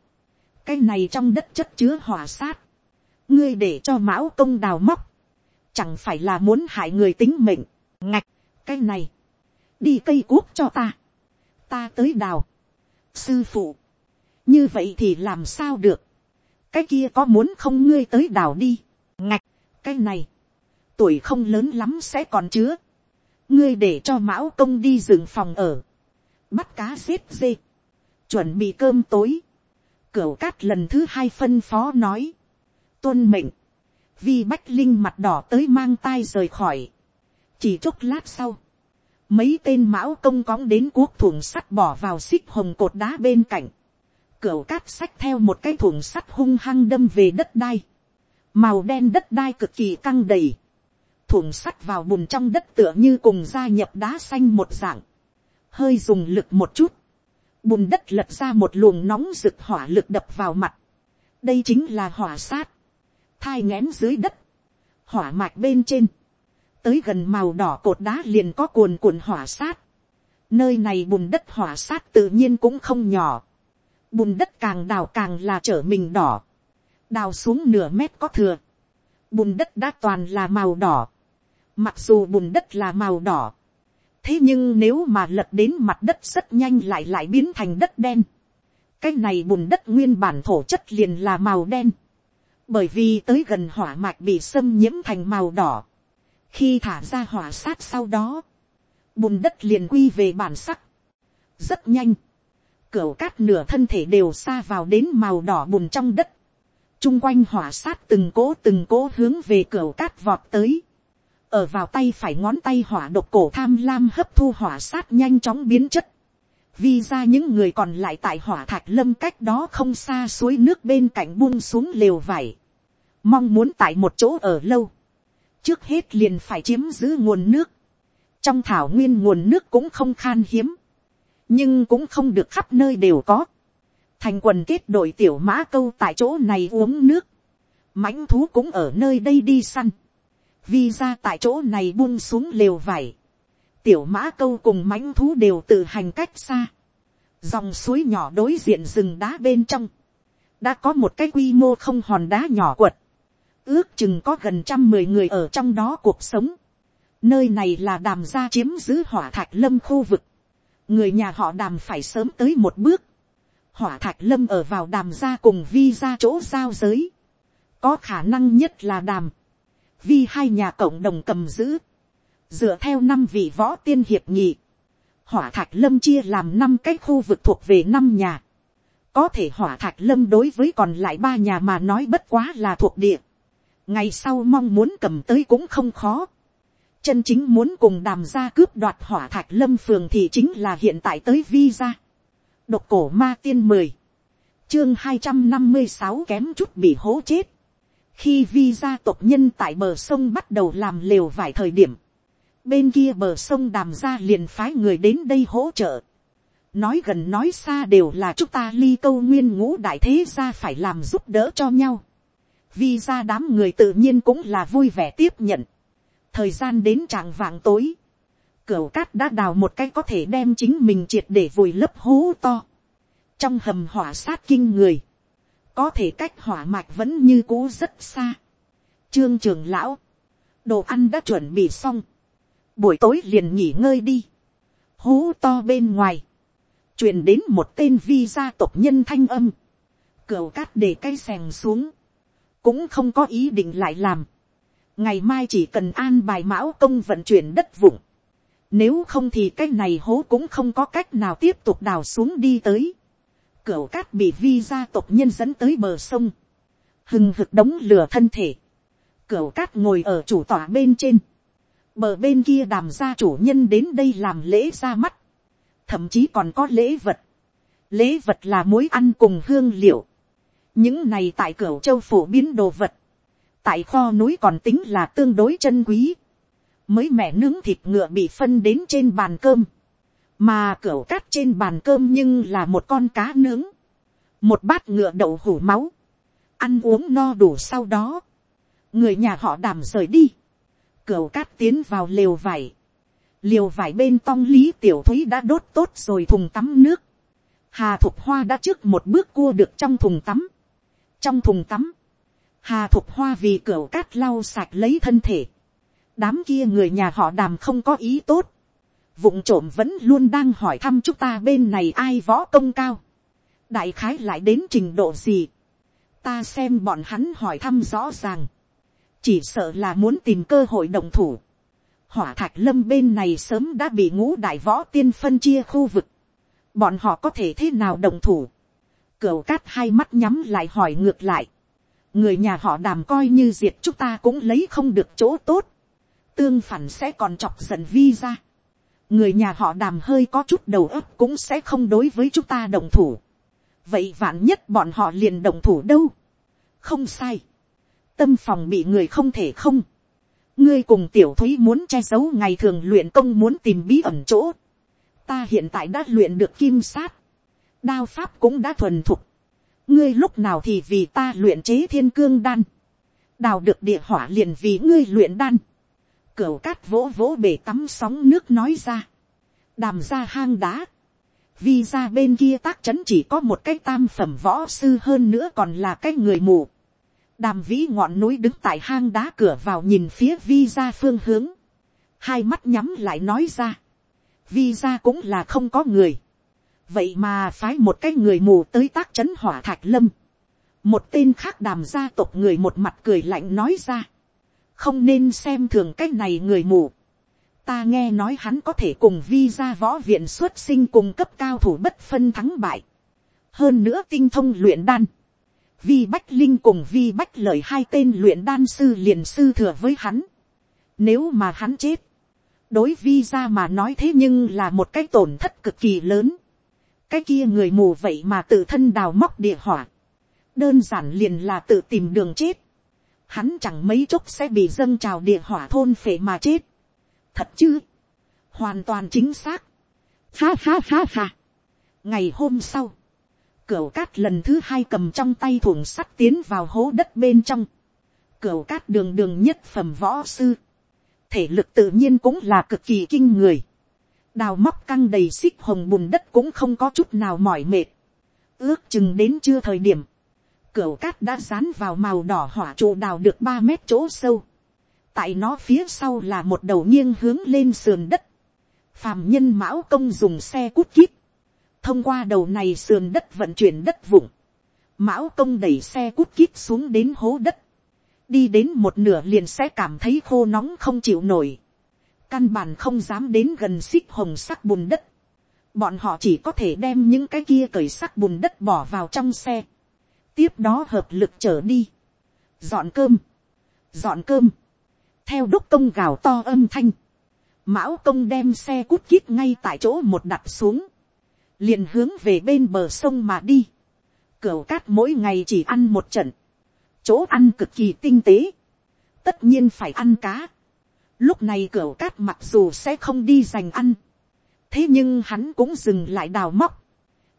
Cái này trong đất chất chứa hỏa sát ngươi để cho mão công đào móc, chẳng phải là muốn hại người tính mệnh, ngạch, cái này, đi cây cuốc cho ta, ta tới đào, sư phụ, như vậy thì làm sao được, cái kia có muốn không ngươi tới đào đi, ngạch, cái này, tuổi không lớn lắm sẽ còn chứa, ngươi để cho mão công đi rừng phòng ở, bắt cá xếp dê, chuẩn bị cơm tối, cửa cát lần thứ hai phân phó nói, tuân mệnh, vi bách linh mặt đỏ tới mang tai rời khỏi. chỉ chốc lát sau, mấy tên mão công cóng đến cuốc thủng sắt bỏ vào xích hồng cột đá bên cạnh, cửa cát sách theo một cái thùng sắt hung hăng đâm về đất đai, màu đen đất đai cực kỳ căng đầy, thùng sắt vào bùn trong đất tựa như cùng gia nhập đá xanh một dạng, hơi dùng lực một chút, bùn đất lật ra một luồng nóng rực hỏa lực đập vào mặt, đây chính là hỏa sát, thai ngén dưới đất, hỏa mạch bên trên, tới gần màu đỏ cột đá liền có cuồn cuộn hỏa sát, nơi này bùn đất hỏa sát tự nhiên cũng không nhỏ, bùn đất càng đào càng là trở mình đỏ, đào xuống nửa mét có thừa, bùn đất đã toàn là màu đỏ, mặc dù bùn đất là màu đỏ, thế nhưng nếu mà lật đến mặt đất rất nhanh lại lại biến thành đất đen, cái này bùn đất nguyên bản thổ chất liền là màu đen, bởi vì tới gần hỏa mạch bị xâm nhiễm thành màu đỏ, khi thả ra hỏa sát sau đó, bùn đất liền quy về bản sắc, rất nhanh, cửa cát nửa thân thể đều xa vào đến màu đỏ bùn trong đất, trung quanh hỏa sát từng cố từng cố hướng về cửa cát vọt tới, ở vào tay phải ngón tay hỏa độc cổ tham lam hấp thu hỏa sát nhanh chóng biến chất, vì ra những người còn lại tại hỏa thạch lâm cách đó không xa suối nước bên cạnh buông xuống lều vải, mong muốn tại một chỗ ở lâu, trước hết liền phải chiếm giữ nguồn nước, trong thảo nguyên nguồn nước cũng không khan hiếm, nhưng cũng không được khắp nơi đều có, thành quần kết đội tiểu mã câu tại chỗ này uống nước, mãnh thú cũng ở nơi đây đi săn, vì ra tại chỗ này buông xuống lều vải, tiểu mã câu cùng mãnh thú đều tự hành cách xa, dòng suối nhỏ đối diện rừng đá bên trong, đã có một cái quy mô không hòn đá nhỏ quật, ước chừng có gần trăm mười người ở trong đó cuộc sống, nơi này là đàm gia chiếm giữ hỏa thạch lâm khu vực, người nhà họ đàm phải sớm tới một bước, hỏa thạch lâm ở vào đàm gia cùng vi ra chỗ giao giới, có khả năng nhất là đàm, vi hai nhà cộng đồng cầm giữ, dựa theo năm vị võ tiên hiệp nghị, hỏa thạch lâm chia làm năm cái khu vực thuộc về năm nhà, có thể hỏa thạch lâm đối với còn lại ba nhà mà nói bất quá là thuộc địa, ngày sau mong muốn cầm tới cũng không khó, chân chính muốn cùng đàm gia cướp đoạt hỏa thạch lâm phường thì chính là hiện tại tới vi ra. độc cổ ma tiên mười, chương hai trăm năm mươi sáu kém chút bị hố chết. khi vi gia tộc nhân tại bờ sông bắt đầu làm lều vài thời điểm, bên kia bờ sông đàm gia liền phái người đến đây hỗ trợ. nói gần nói xa đều là chúng ta ly câu nguyên ngũ đại thế gia phải làm giúp đỡ cho nhau. vi gia đám người tự nhiên cũng là vui vẻ tiếp nhận thời gian đến tràng vạng tối, cửu cát đã đào một cái có thể đem chính mình triệt để vùi lấp hố to, trong hầm hỏa sát kinh người, có thể cách hỏa mạch vẫn như cũ rất xa. Trương trường lão, đồ ăn đã chuẩn bị xong, buổi tối liền nghỉ ngơi đi, hố to bên ngoài, truyền đến một tên vi gia tộc nhân thanh âm, cửu cát để cây sèn xuống, cũng không có ý định lại làm, ngày mai chỉ cần an bài mão công vận chuyển đất vụng, nếu không thì cái này hố cũng không có cách nào tiếp tục đào xuống đi tới. Cửu cát bị vi gia tộc nhân dẫn tới bờ sông. Hừng hực đống lửa thân thể. Cửu cát ngồi ở chủ tòa bên trên. Bờ bên kia đàm gia chủ nhân đến đây làm lễ ra mắt. Thậm chí còn có lễ vật. Lễ vật là mối ăn cùng hương liệu. Những này tại cửu châu phổ biến đồ vật tại kho núi còn tính là tương đối chân quý, mới mẻ nướng thịt ngựa bị phân đến trên bàn cơm, mà cửa cát trên bàn cơm nhưng là một con cá nướng, một bát ngựa đậu hủ máu, ăn uống no đủ sau đó, người nhà họ đàm rời đi, cửa cát tiến vào lều vải, liều vải bên tong lý tiểu thúy đã đốt tốt rồi thùng tắm nước, hà thục hoa đã trước một bước cua được trong thùng tắm, trong thùng tắm, Hà Thục Hoa vì cửa cát lau sạch lấy thân thể. Đám kia người nhà họ đàm không có ý tốt. Vụng trộm vẫn luôn đang hỏi thăm chúng ta bên này ai võ công cao. Đại khái lại đến trình độ gì. Ta xem bọn hắn hỏi thăm rõ ràng. Chỉ sợ là muốn tìm cơ hội đồng thủ. Hỏa thạch lâm bên này sớm đã bị ngũ đại võ tiên phân chia khu vực. Bọn họ có thể thế nào đồng thủ. Cửu cát hai mắt nhắm lại hỏi ngược lại người nhà họ đàm coi như diệt chúng ta cũng lấy không được chỗ tốt, tương phản sẽ còn chọc giận vi ra. người nhà họ đàm hơi có chút đầu óc cũng sẽ không đối với chúng ta đồng thủ. vậy vạn nhất bọn họ liền đồng thủ đâu. không sai. tâm phòng bị người không thể không. ngươi cùng tiểu thúy muốn che giấu ngày thường luyện công muốn tìm bí ẩn chỗ. ta hiện tại đã luyện được kim sát. đao pháp cũng đã thuần thục ngươi lúc nào thì vì ta luyện chế thiên cương đan, đào được địa hỏa liền vì ngươi luyện đan, cửu cát vỗ vỗ bể tắm sóng nước nói ra, đàm ra hang đá, vì ra bên kia tác trấn chỉ có một cái tam phẩm võ sư hơn nữa còn là cái người mù, đàm vĩ ngọn núi đứng tại hang đá cửa vào nhìn phía vi ra phương hướng, hai mắt nhắm lại nói ra, vi ra cũng là không có người, vậy mà phái một cái người mù tới tác trấn hỏa thạch lâm, một tên khác đàm gia tộc người một mặt cười lạnh nói ra, không nên xem thường cái này người mù, ta nghe nói hắn có thể cùng vi ra võ viện xuất sinh cùng cấp cao thủ bất phân thắng bại, hơn nữa tinh thông luyện đan, vi bách linh cùng vi bách lời hai tên luyện đan sư liền sư thừa với hắn, nếu mà hắn chết, đối vi ra mà nói thế nhưng là một cái tổn thất cực kỳ lớn, cái kia người mù vậy mà tự thân đào móc địa hỏa, đơn giản liền là tự tìm đường chết, hắn chẳng mấy chốc sẽ bị dâng trào địa hỏa thôn phệ mà chết, thật chứ, hoàn toàn chính xác, ha ha ha ha. ngày hôm sau, cửu cát lần thứ hai cầm trong tay thùng sắt tiến vào hố đất bên trong, cửu cát đường đường nhất phẩm võ sư, thể lực tự nhiên cũng là cực kỳ kinh người, đào móc căng đầy xích hồng bùn đất cũng không có chút nào mỏi mệt, ước chừng đến chưa thời điểm, cửa cát đã dán vào màu đỏ hỏa trụ đào được ba mét chỗ sâu, tại nó phía sau là một đầu nghiêng hướng lên sườn đất, phàm nhân mão công dùng xe cút kít, thông qua đầu này sườn đất vận chuyển đất vụng, mão công đẩy xe cút kít xuống đến hố đất, đi đến một nửa liền sẽ cảm thấy khô nóng không chịu nổi, căn bản không dám đến gần xích hồng sắc bùn đất, bọn họ chỉ có thể đem những cái kia cởi sắc bùn đất bỏ vào trong xe, tiếp đó hợp lực trở đi, dọn cơm, dọn cơm, theo đúc công gào to âm thanh, mão công đem xe cút kít ngay tại chỗ một đặt xuống, liền hướng về bên bờ sông mà đi, cửu cát mỗi ngày chỉ ăn một trận, chỗ ăn cực kỳ tinh tế, tất nhiên phải ăn cá, lúc này cửa cát mặc dù sẽ không đi dành ăn, thế nhưng hắn cũng dừng lại đào móc,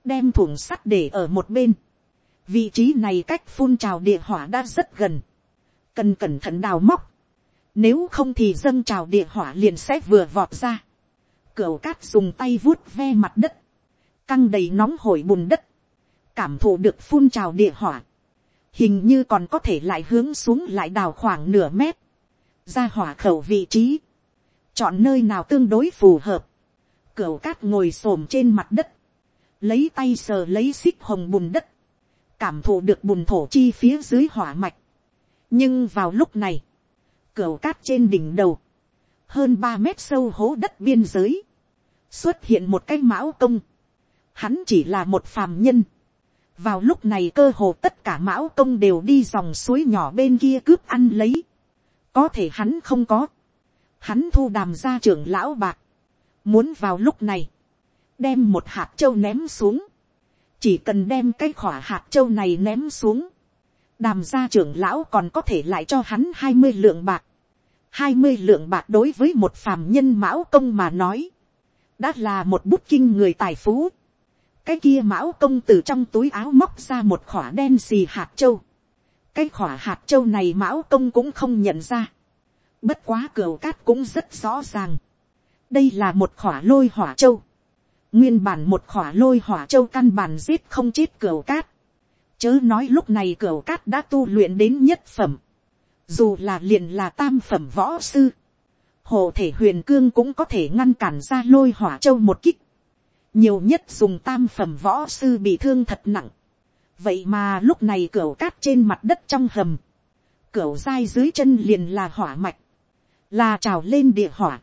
đem thủng sắt để ở một bên, vị trí này cách phun trào địa hỏa đã rất gần, cần cẩn thận đào móc, nếu không thì dâng trào địa hỏa liền sẽ vừa vọt ra. Cửu cát dùng tay vuốt ve mặt đất. Căng đầy nóng hổi bùn đất. Cảm thụ được phun trào địa hỏa. Hình như còn có thể lại hướng xuống lại đào khoảng nửa mét. Ra hỏa khẩu vị trí. Chọn nơi nào tương đối phù hợp. cửa cát ngồi xổm trên mặt đất. Lấy tay sờ lấy xích hồng bùn đất. Cảm thụ được bùn thổ chi phía dưới hỏa mạch. Nhưng vào lúc này cửa cát trên đỉnh đầu, hơn ba mét sâu hố đất biên giới, xuất hiện một cái mão công, hắn chỉ là một phàm nhân, vào lúc này cơ hồ tất cả mão công đều đi dòng suối nhỏ bên kia cướp ăn lấy, có thể hắn không có, hắn thu đàm ra trưởng lão bạc, muốn vào lúc này, đem một hạt châu ném xuống, chỉ cần đem cái khỏa hạt châu này ném xuống, đàm gia trưởng lão còn có thể lại cho hắn hai mươi lượng bạc. hai mươi lượng bạc đối với một phàm nhân mão công mà nói. đã là một bút kinh người tài phú. cái kia mão công từ trong túi áo móc ra một khỏa đen xì hạt châu cái khỏa hạt châu này mão công cũng không nhận ra. bất quá cửa cát cũng rất rõ ràng. đây là một khỏa lôi hỏa châu. nguyên bản một khỏa lôi hỏa châu căn bản giết không chết cửa cát Chớ nói lúc này cửa cát đã tu luyện đến nhất phẩm. Dù là liền là tam phẩm võ sư. Hồ thể huyền cương cũng có thể ngăn cản ra lôi hỏa châu một kích. Nhiều nhất dùng tam phẩm võ sư bị thương thật nặng. Vậy mà lúc này cửa cát trên mặt đất trong hầm. Cửa dai dưới chân liền là hỏa mạch. Là trào lên địa hỏa.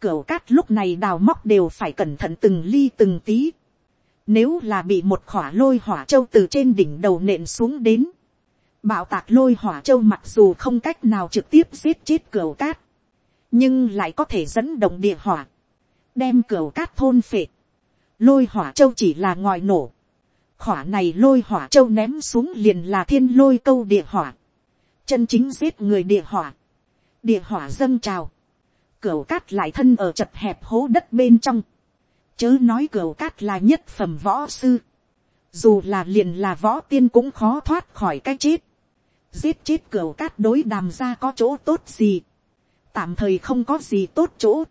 Cửa cát lúc này đào móc đều phải cẩn thận từng ly từng tí nếu là bị một khỏa lôi hỏa châu từ trên đỉnh đầu nện xuống đến. Bạo tạc lôi hỏa châu mặc dù không cách nào trực tiếp giết chết cửa cát. Nhưng lại có thể dẫn động địa hỏa. Đem cửa cát thôn phệ. Lôi hỏa châu chỉ là ngòi nổ. Khỏa này lôi hỏa châu ném xuống liền là thiên lôi câu địa hỏa. Chân chính giết người địa hỏa. Địa hỏa dâng trào. Cửa cát lại thân ở chật hẹp hố đất bên trong Chớ nói cửa cát là nhất phẩm võ sư. Dù là liền là võ tiên cũng khó thoát khỏi cái chết. Giết chết cửa cát đối đàm ra có chỗ tốt gì. Tạm thời không có gì tốt chỗ.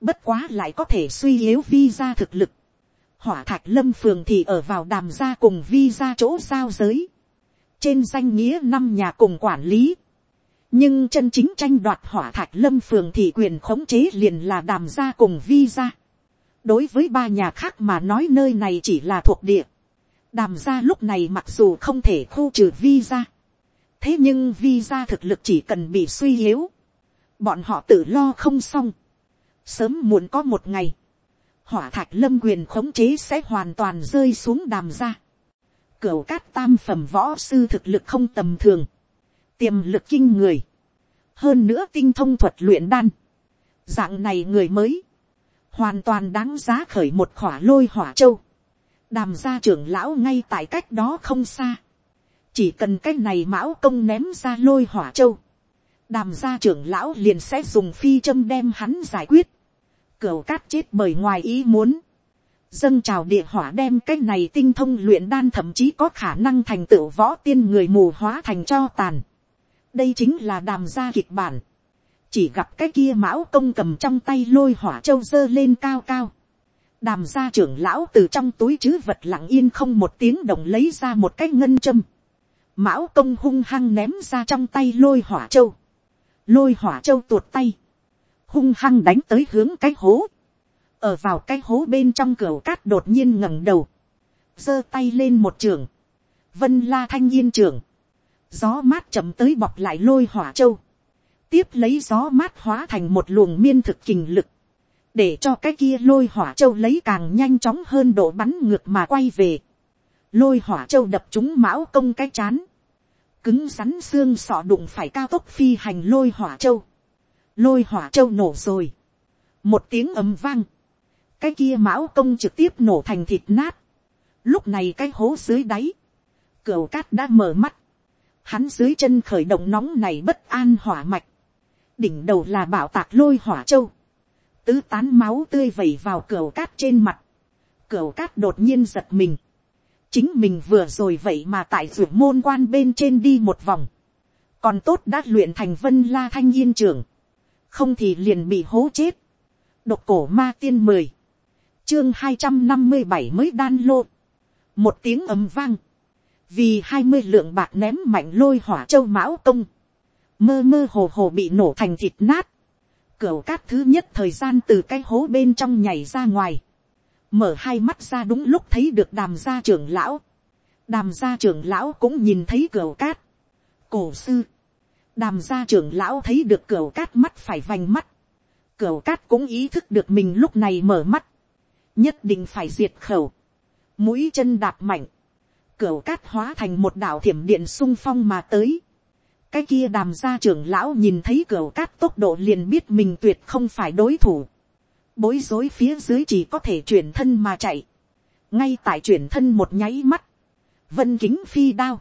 Bất quá lại có thể suy yếu vi ra thực lực. Hỏa thạch lâm phường thì ở vào đàm gia cùng vi ra chỗ giao giới. trên danh nghĩa năm nhà cùng quản lý, nhưng chân chính tranh đoạt hỏa thạch lâm phường thì quyền khống chế liền là đàm gia cùng vi gia. đối với ba nhà khác mà nói nơi này chỉ là thuộc địa, đàm gia lúc này mặc dù không thể khu trừ vi gia, thế nhưng vi gia thực lực chỉ cần bị suy yếu, bọn họ tự lo không xong, sớm muộn có một ngày, hỏa thạch lâm quyền khống chế sẽ hoàn toàn rơi xuống đàm gia. Cửu cát tam phẩm võ sư thực lực không tầm thường, tiềm lực kinh người, hơn nữa tinh thông thuật luyện đan, dạng này người mới, hoàn toàn đáng giá khởi một khỏa lôi hỏa châu, đàm gia trưởng lão ngay tại cách đó không xa, chỉ cần cái này mão công ném ra lôi hỏa châu, đàm gia trưởng lão liền sẽ dùng phi châm đem hắn giải quyết, cửu cát chết bởi ngoài ý muốn, dâng trào địa hỏa đem cái này tinh thông luyện đan thậm chí có khả năng thành tựu võ tiên người mù hóa thành cho tàn. đây chính là đàm gia kịch bản. chỉ gặp cái kia mão công cầm trong tay lôi hỏa châu dơ lên cao cao. đàm gia trưởng lão từ trong túi chứ vật lặng yên không một tiếng động lấy ra một cái ngân châm. mão công hung hăng ném ra trong tay lôi hỏa châu. lôi hỏa châu tuột tay hung hăng đánh tới hướng cái hố. Ở vào cái hố bên trong cửa cát đột nhiên ngẩng đầu, giơ tay lên một trường, vân la thanh yên trường, gió mát chậm tới bọc lại lôi hỏa châu, tiếp lấy gió mát hóa thành một luồng miên thực kình lực, để cho cái kia lôi hỏa châu lấy càng nhanh chóng hơn độ bắn ngược mà quay về, lôi hỏa châu đập chúng mão công cái chán, cứng rắn xương sọ đụng phải cao tốc phi hành lôi hỏa châu, lôi hỏa châu nổ rồi, một tiếng ầm vang, cái kia mão công trực tiếp nổ thành thịt nát. lúc này cái hố dưới đáy, cửu cát đã mở mắt, hắn dưới chân khởi động nóng này bất an hỏa mạch, đỉnh đầu là bảo tạc lôi hỏa châu, tứ tán máu tươi vẩy vào cửu cát trên mặt, cửu cát đột nhiên giật mình, chính mình vừa rồi vậy mà tại ruộng môn quan bên trên đi một vòng, còn tốt đã luyện thành vân la thanh yên trường, không thì liền bị hố chết, độc cổ ma tiên mười, chương hai trăm năm mươi bảy mới đan lô. Một tiếng ầm vang. Vì hai mươi lượng bạc ném mạnh lôi hỏa châu mão công. Mơ mơ hồ hồ bị nổ thành thịt nát. Cửu cát thứ nhất thời gian từ cái hố bên trong nhảy ra ngoài. Mở hai mắt ra đúng lúc thấy được đàm gia trưởng lão. Đàm gia trưởng lão cũng nhìn thấy cửu cát. Cổ sư. Đàm gia trưởng lão thấy được cửa cát mắt phải vành mắt. cửa cát cũng ý thức được mình lúc này mở mắt nhất định phải diệt khẩu, mũi chân đạp mạnh, cửa cát hóa thành một đạo thiểm điện sung phong mà tới. cái kia đàm gia trưởng lão nhìn thấy cửa cát tốc độ liền biết mình tuyệt không phải đối thủ. bối rối phía dưới chỉ có thể chuyển thân mà chạy. ngay tại chuyển thân một nháy mắt, vân kính phi đao,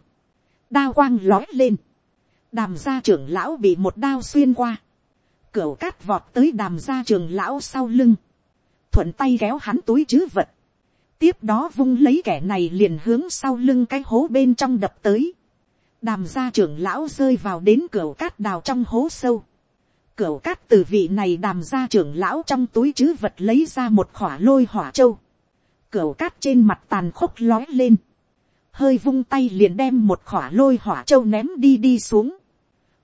đao quang lói lên, đàm gia trưởng lão bị một đao xuyên qua, cửa cát vọt tới đàm gia trưởng lão sau lưng, thuận tay kéo hắn túi chứ vật. tiếp đó vung lấy kẻ này liền hướng sau lưng cái hố bên trong đập tới. đàm gia trưởng lão rơi vào đến cửa cát đào trong hố sâu. cửa cát từ vị này đàm gia trưởng lão trong túi chứ vật lấy ra một khỏa lôi hỏa châu. cửa cát trên mặt tàn khốc lói lên. hơi vung tay liền đem một khỏa lôi hỏa châu ném đi đi xuống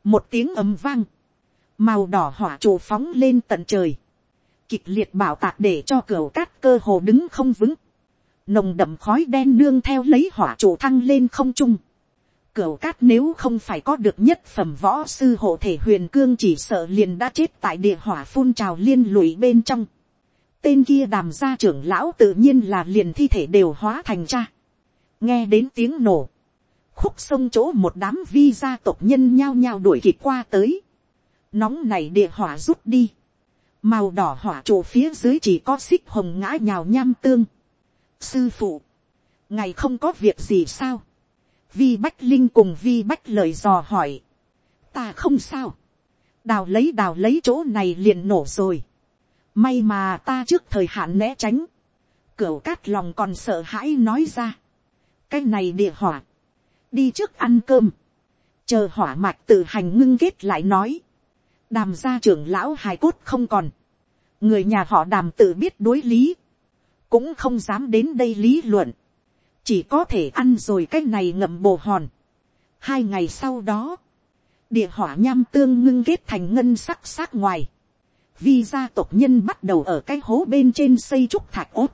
một tiếng ầm vang. màu đỏ hỏa trụ phóng lên tận trời kịch liệt bảo tạc để cho cửa cát cơ hồ đứng không vững. Nồng đậm khói đen nương theo lấy hỏa trụ thăng lên không trung. Cửa cát nếu không phải có được nhất phẩm võ sư hộ thể huyền cương chỉ sợ liền đã chết tại địa hỏa phun trào liên lụy bên trong. Tên kia đàm gia trưởng lão tự nhiên là liền thi thể đều hóa thành cha. Nghe đến tiếng nổ. Khúc sông chỗ một đám vi gia tộc nhân nhao nhao đuổi kịp qua tới. Nóng này địa hỏa rút đi màu đỏ hỏa trụ phía dưới chỉ có xích hồng ngã nhào nham tương. sư phụ, ngày không có việc gì sao. vi bách linh cùng vi bách lời dò hỏi. ta không sao. đào lấy đào lấy chỗ này liền nổ rồi. may mà ta trước thời hạn né tránh. cửu cát lòng còn sợ hãi nói ra. cái này địa hỏa đi trước ăn cơm. chờ hỏa mạch tự hành ngưng kết lại nói đàm gia trưởng lão hài cốt không còn, người nhà họ đàm tự biết đối lý, cũng không dám đến đây lý luận, chỉ có thể ăn rồi cái này ngậm bồ hòn, Hai ngày sau đó, địa hỏa nham tương ngưng kết thành ngân sắc sắc ngoài. Vi gia tộc nhân bắt đầu ở cái hố bên trên xây trúc thạch ốt.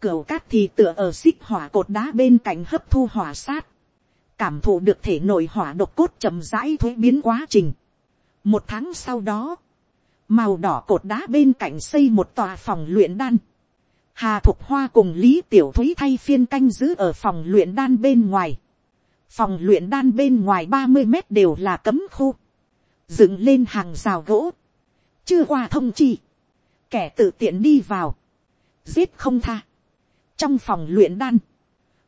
Cửu cát thì tựa ở xích hỏa cột đá bên cạnh hấp thu hỏa sát. Cảm thụ được thể nội hỏa độc cốt chậm rãi thuế biến quá trình. Một tháng sau đó, màu đỏ cột đá bên cạnh xây một tòa phòng luyện đan. Hà Thục Hoa cùng Lý Tiểu Thúy thay phiên canh giữ ở phòng luyện đan bên ngoài. Phòng luyện đan bên ngoài ba mươi mét đều là cấm khu. Dựng lên hàng rào gỗ. Chưa qua thông chi. Kẻ tự tiện đi vào. Giết không tha. Trong phòng luyện đan.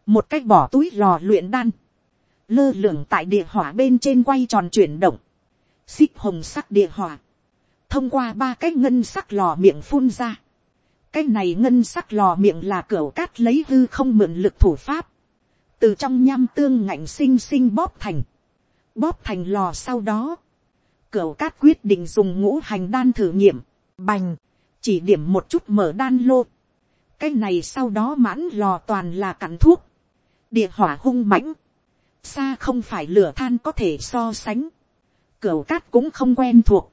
Một cách bỏ túi lò luyện đan. Lơ lửng tại địa hỏa bên trên quay tròn chuyển động. Xích hồng sắc địa hỏa. Thông qua ba cái ngân sắc lò miệng phun ra. Cái này ngân sắc lò miệng là cửa cát lấy hư không mượn lực thủ pháp, từ trong nham tương ngạnh xinh xinh bóp thành, bóp thành lò sau đó, cửa cát quyết định dùng ngũ hành đan thử nghiệm, bành, chỉ điểm một chút mở đan lô, cái này sau đó mãn lò toàn là cặn thuốc, địa hỏa hung mãnh, xa không phải lửa than có thể so sánh, cửa cát cũng không quen thuộc,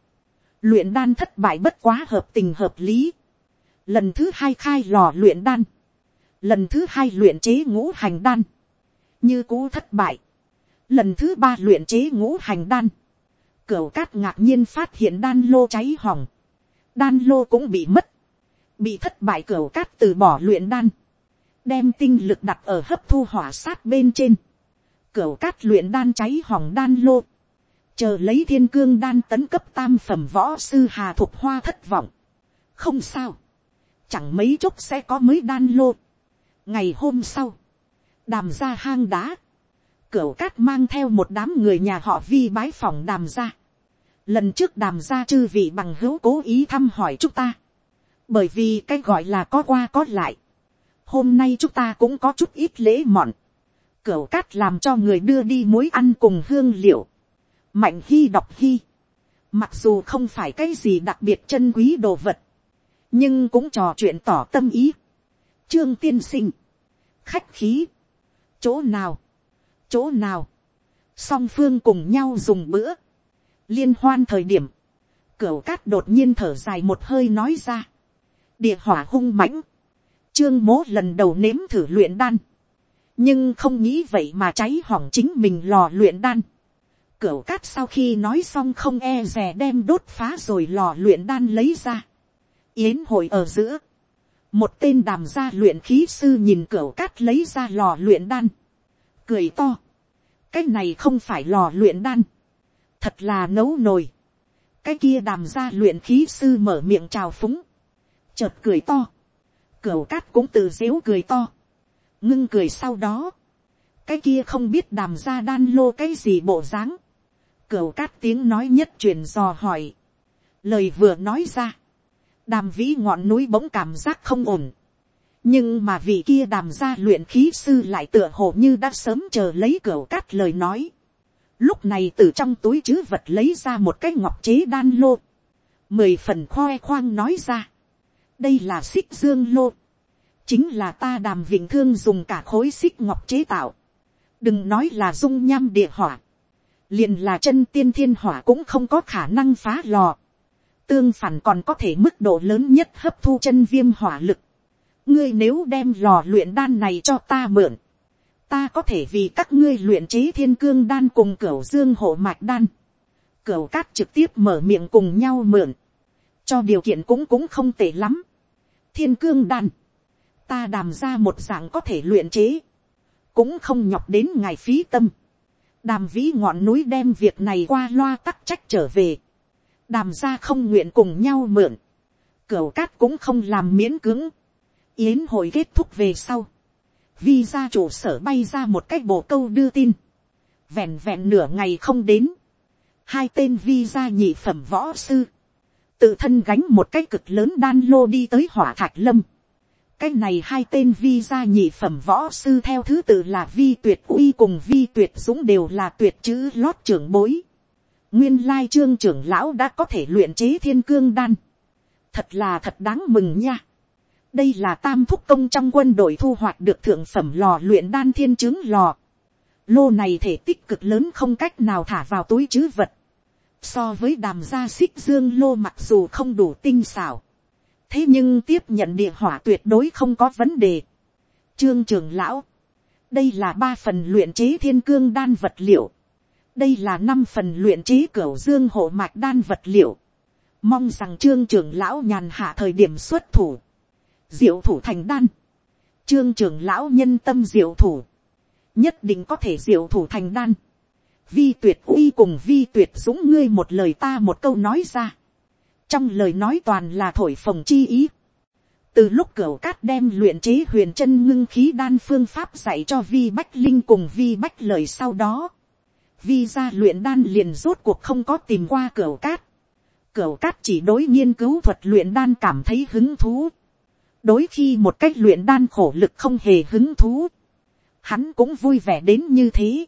luyện đan thất bại bất quá hợp tình hợp lý, lần thứ hai khai lò luyện đan, lần thứ hai luyện chế ngũ hành đan, như cũ thất bại, lần thứ ba luyện chế ngũ hành đan, cửu cát ngạc nhiên phát hiện đan lô cháy hỏng, đan lô cũng bị mất, bị thất bại cửu cát từ bỏ luyện đan, đem tinh lực đặt ở hấp thu hỏa sát bên trên, cửu cát luyện đan cháy hỏng đan lô, chờ lấy thiên cương đan tấn cấp tam phẩm võ sư hà thục hoa thất vọng, không sao, chẳng mấy chốc sẽ có mới đan lô. ngày hôm sau, đàm ra hang đá, cửu cát mang theo một đám người nhà họ vi bái phòng đàm ra. lần trước đàm ra chư vị bằng hữu cố ý thăm hỏi chúng ta, bởi vì cái gọi là có qua có lại. hôm nay chúng ta cũng có chút ít lễ mọn, cửu cát làm cho người đưa đi muối ăn cùng hương liệu, mạnh hy đọc hy, mặc dù không phải cái gì đặc biệt chân quý đồ vật, nhưng cũng trò chuyện tỏ tâm ý. trương tiên sinh, khách khí, chỗ nào, chỗ nào, song phương cùng nhau dùng bữa, liên hoan thời điểm, cửu cát đột nhiên thở dài một hơi nói ra, địa hỏa hung mãnh, trương mố lần đầu nếm thử luyện đan, nhưng không nghĩ vậy mà cháy hỏng chính mình lò luyện đan. Cửu cát sau khi nói xong không e rè đem đốt phá rồi lò luyện đan lấy ra. Yến hội ở giữa, một tên đàm gia luyện khí sư nhìn cửu cát lấy ra lò luyện đan, cười to, cái này không phải lò luyện đan, thật là nấu nồi, cái kia đàm gia luyện khí sư mở miệng chào phúng, chợt cười to, Cửu cát cũng từ dễu cười to, ngưng cười sau đó, cái kia không biết đàm gia đan lô cái gì bộ dáng, cửa cát tiếng nói nhất truyền dò hỏi, lời vừa nói ra, đàm vĩ ngọn núi bỗng cảm giác không ổn. nhưng mà vị kia đàm gia luyện khí sư lại tựa hồ như đã sớm chờ lấy cửa cát lời nói. lúc này từ trong túi chứ vật lấy ra một cái ngọc chế đan lô. mười phần khoe khoang nói ra. đây là xích dương lô chính là ta đàm vịnh thương dùng cả khối xích ngọc chế tạo. đừng nói là dung nham địa hỏa. liền là chân tiên thiên hỏa cũng không có khả năng phá lò tương phản còn có thể mức độ lớn nhất hấp thu chân viêm hỏa lực. ngươi nếu đem lò luyện đan này cho ta mượn, ta có thể vì các ngươi luyện chế thiên cương đan cùng cửu dương hộ mạch đan. cửu cát trực tiếp mở miệng cùng nhau mượn, cho điều kiện cũng cũng không tệ lắm. thiên cương đan, ta đàm ra một dạng có thể luyện chế, cũng không nhọc đến ngài phí tâm. đàm vĩ ngọn núi đem việc này qua loa tắc trách trở về. Đàm ra không nguyện cùng nhau mượn, cửu cát cũng không làm miễn cứng, yến hội kết thúc về sau, vi ra trụ sở bay ra một cách bộ câu đưa tin, vẹn vẹn nửa ngày không đến, hai tên vi ra nhị phẩm võ sư, tự thân gánh một cái cực lớn đan lô đi tới hỏa thạch lâm, cái này hai tên vi gia nhị phẩm võ sư theo thứ tự là vi tuyệt uy cùng vi tuyệt dũng đều là tuyệt chữ lót trưởng bối nguyên lai trương trưởng lão đã có thể luyện chế thiên cương đan. thật là thật đáng mừng nha. đây là tam thúc công trong quân đội thu hoạch được thượng phẩm lò luyện đan thiên chứng lò. Lô này thể tích cực lớn không cách nào thả vào túi chứ vật. So với đàm gia xích dương lô mặc dù không đủ tinh xảo. Thế nhưng tiếp nhận địa hỏa tuyệt đối không có vấn đề. Trương trường lão. Đây là ba phần luyện chế thiên cương đan vật liệu. Đây là năm phần luyện chế cửu dương hộ mạch đan vật liệu. Mong rằng trương trưởng lão nhàn hạ thời điểm xuất thủ. Diệu thủ thành đan. Trương trưởng lão nhân tâm diệu thủ. Nhất định có thể diệu thủ thành đan. Vi tuyệt uy cùng vi tuyệt dũng ngươi một lời ta một câu nói ra. Trong lời nói toàn là thổi phồng chi ý. Từ lúc cửa cát đem luyện chế huyền chân ngưng khí đan phương pháp dạy cho vi bách linh cùng vi bách lời sau đó. Vi ra luyện đan liền rốt cuộc không có tìm qua cửa cát. cửa cát chỉ đối nghiên cứu thuật luyện đan cảm thấy hứng thú. Đối khi một cách luyện đan khổ lực không hề hứng thú. Hắn cũng vui vẻ đến như thế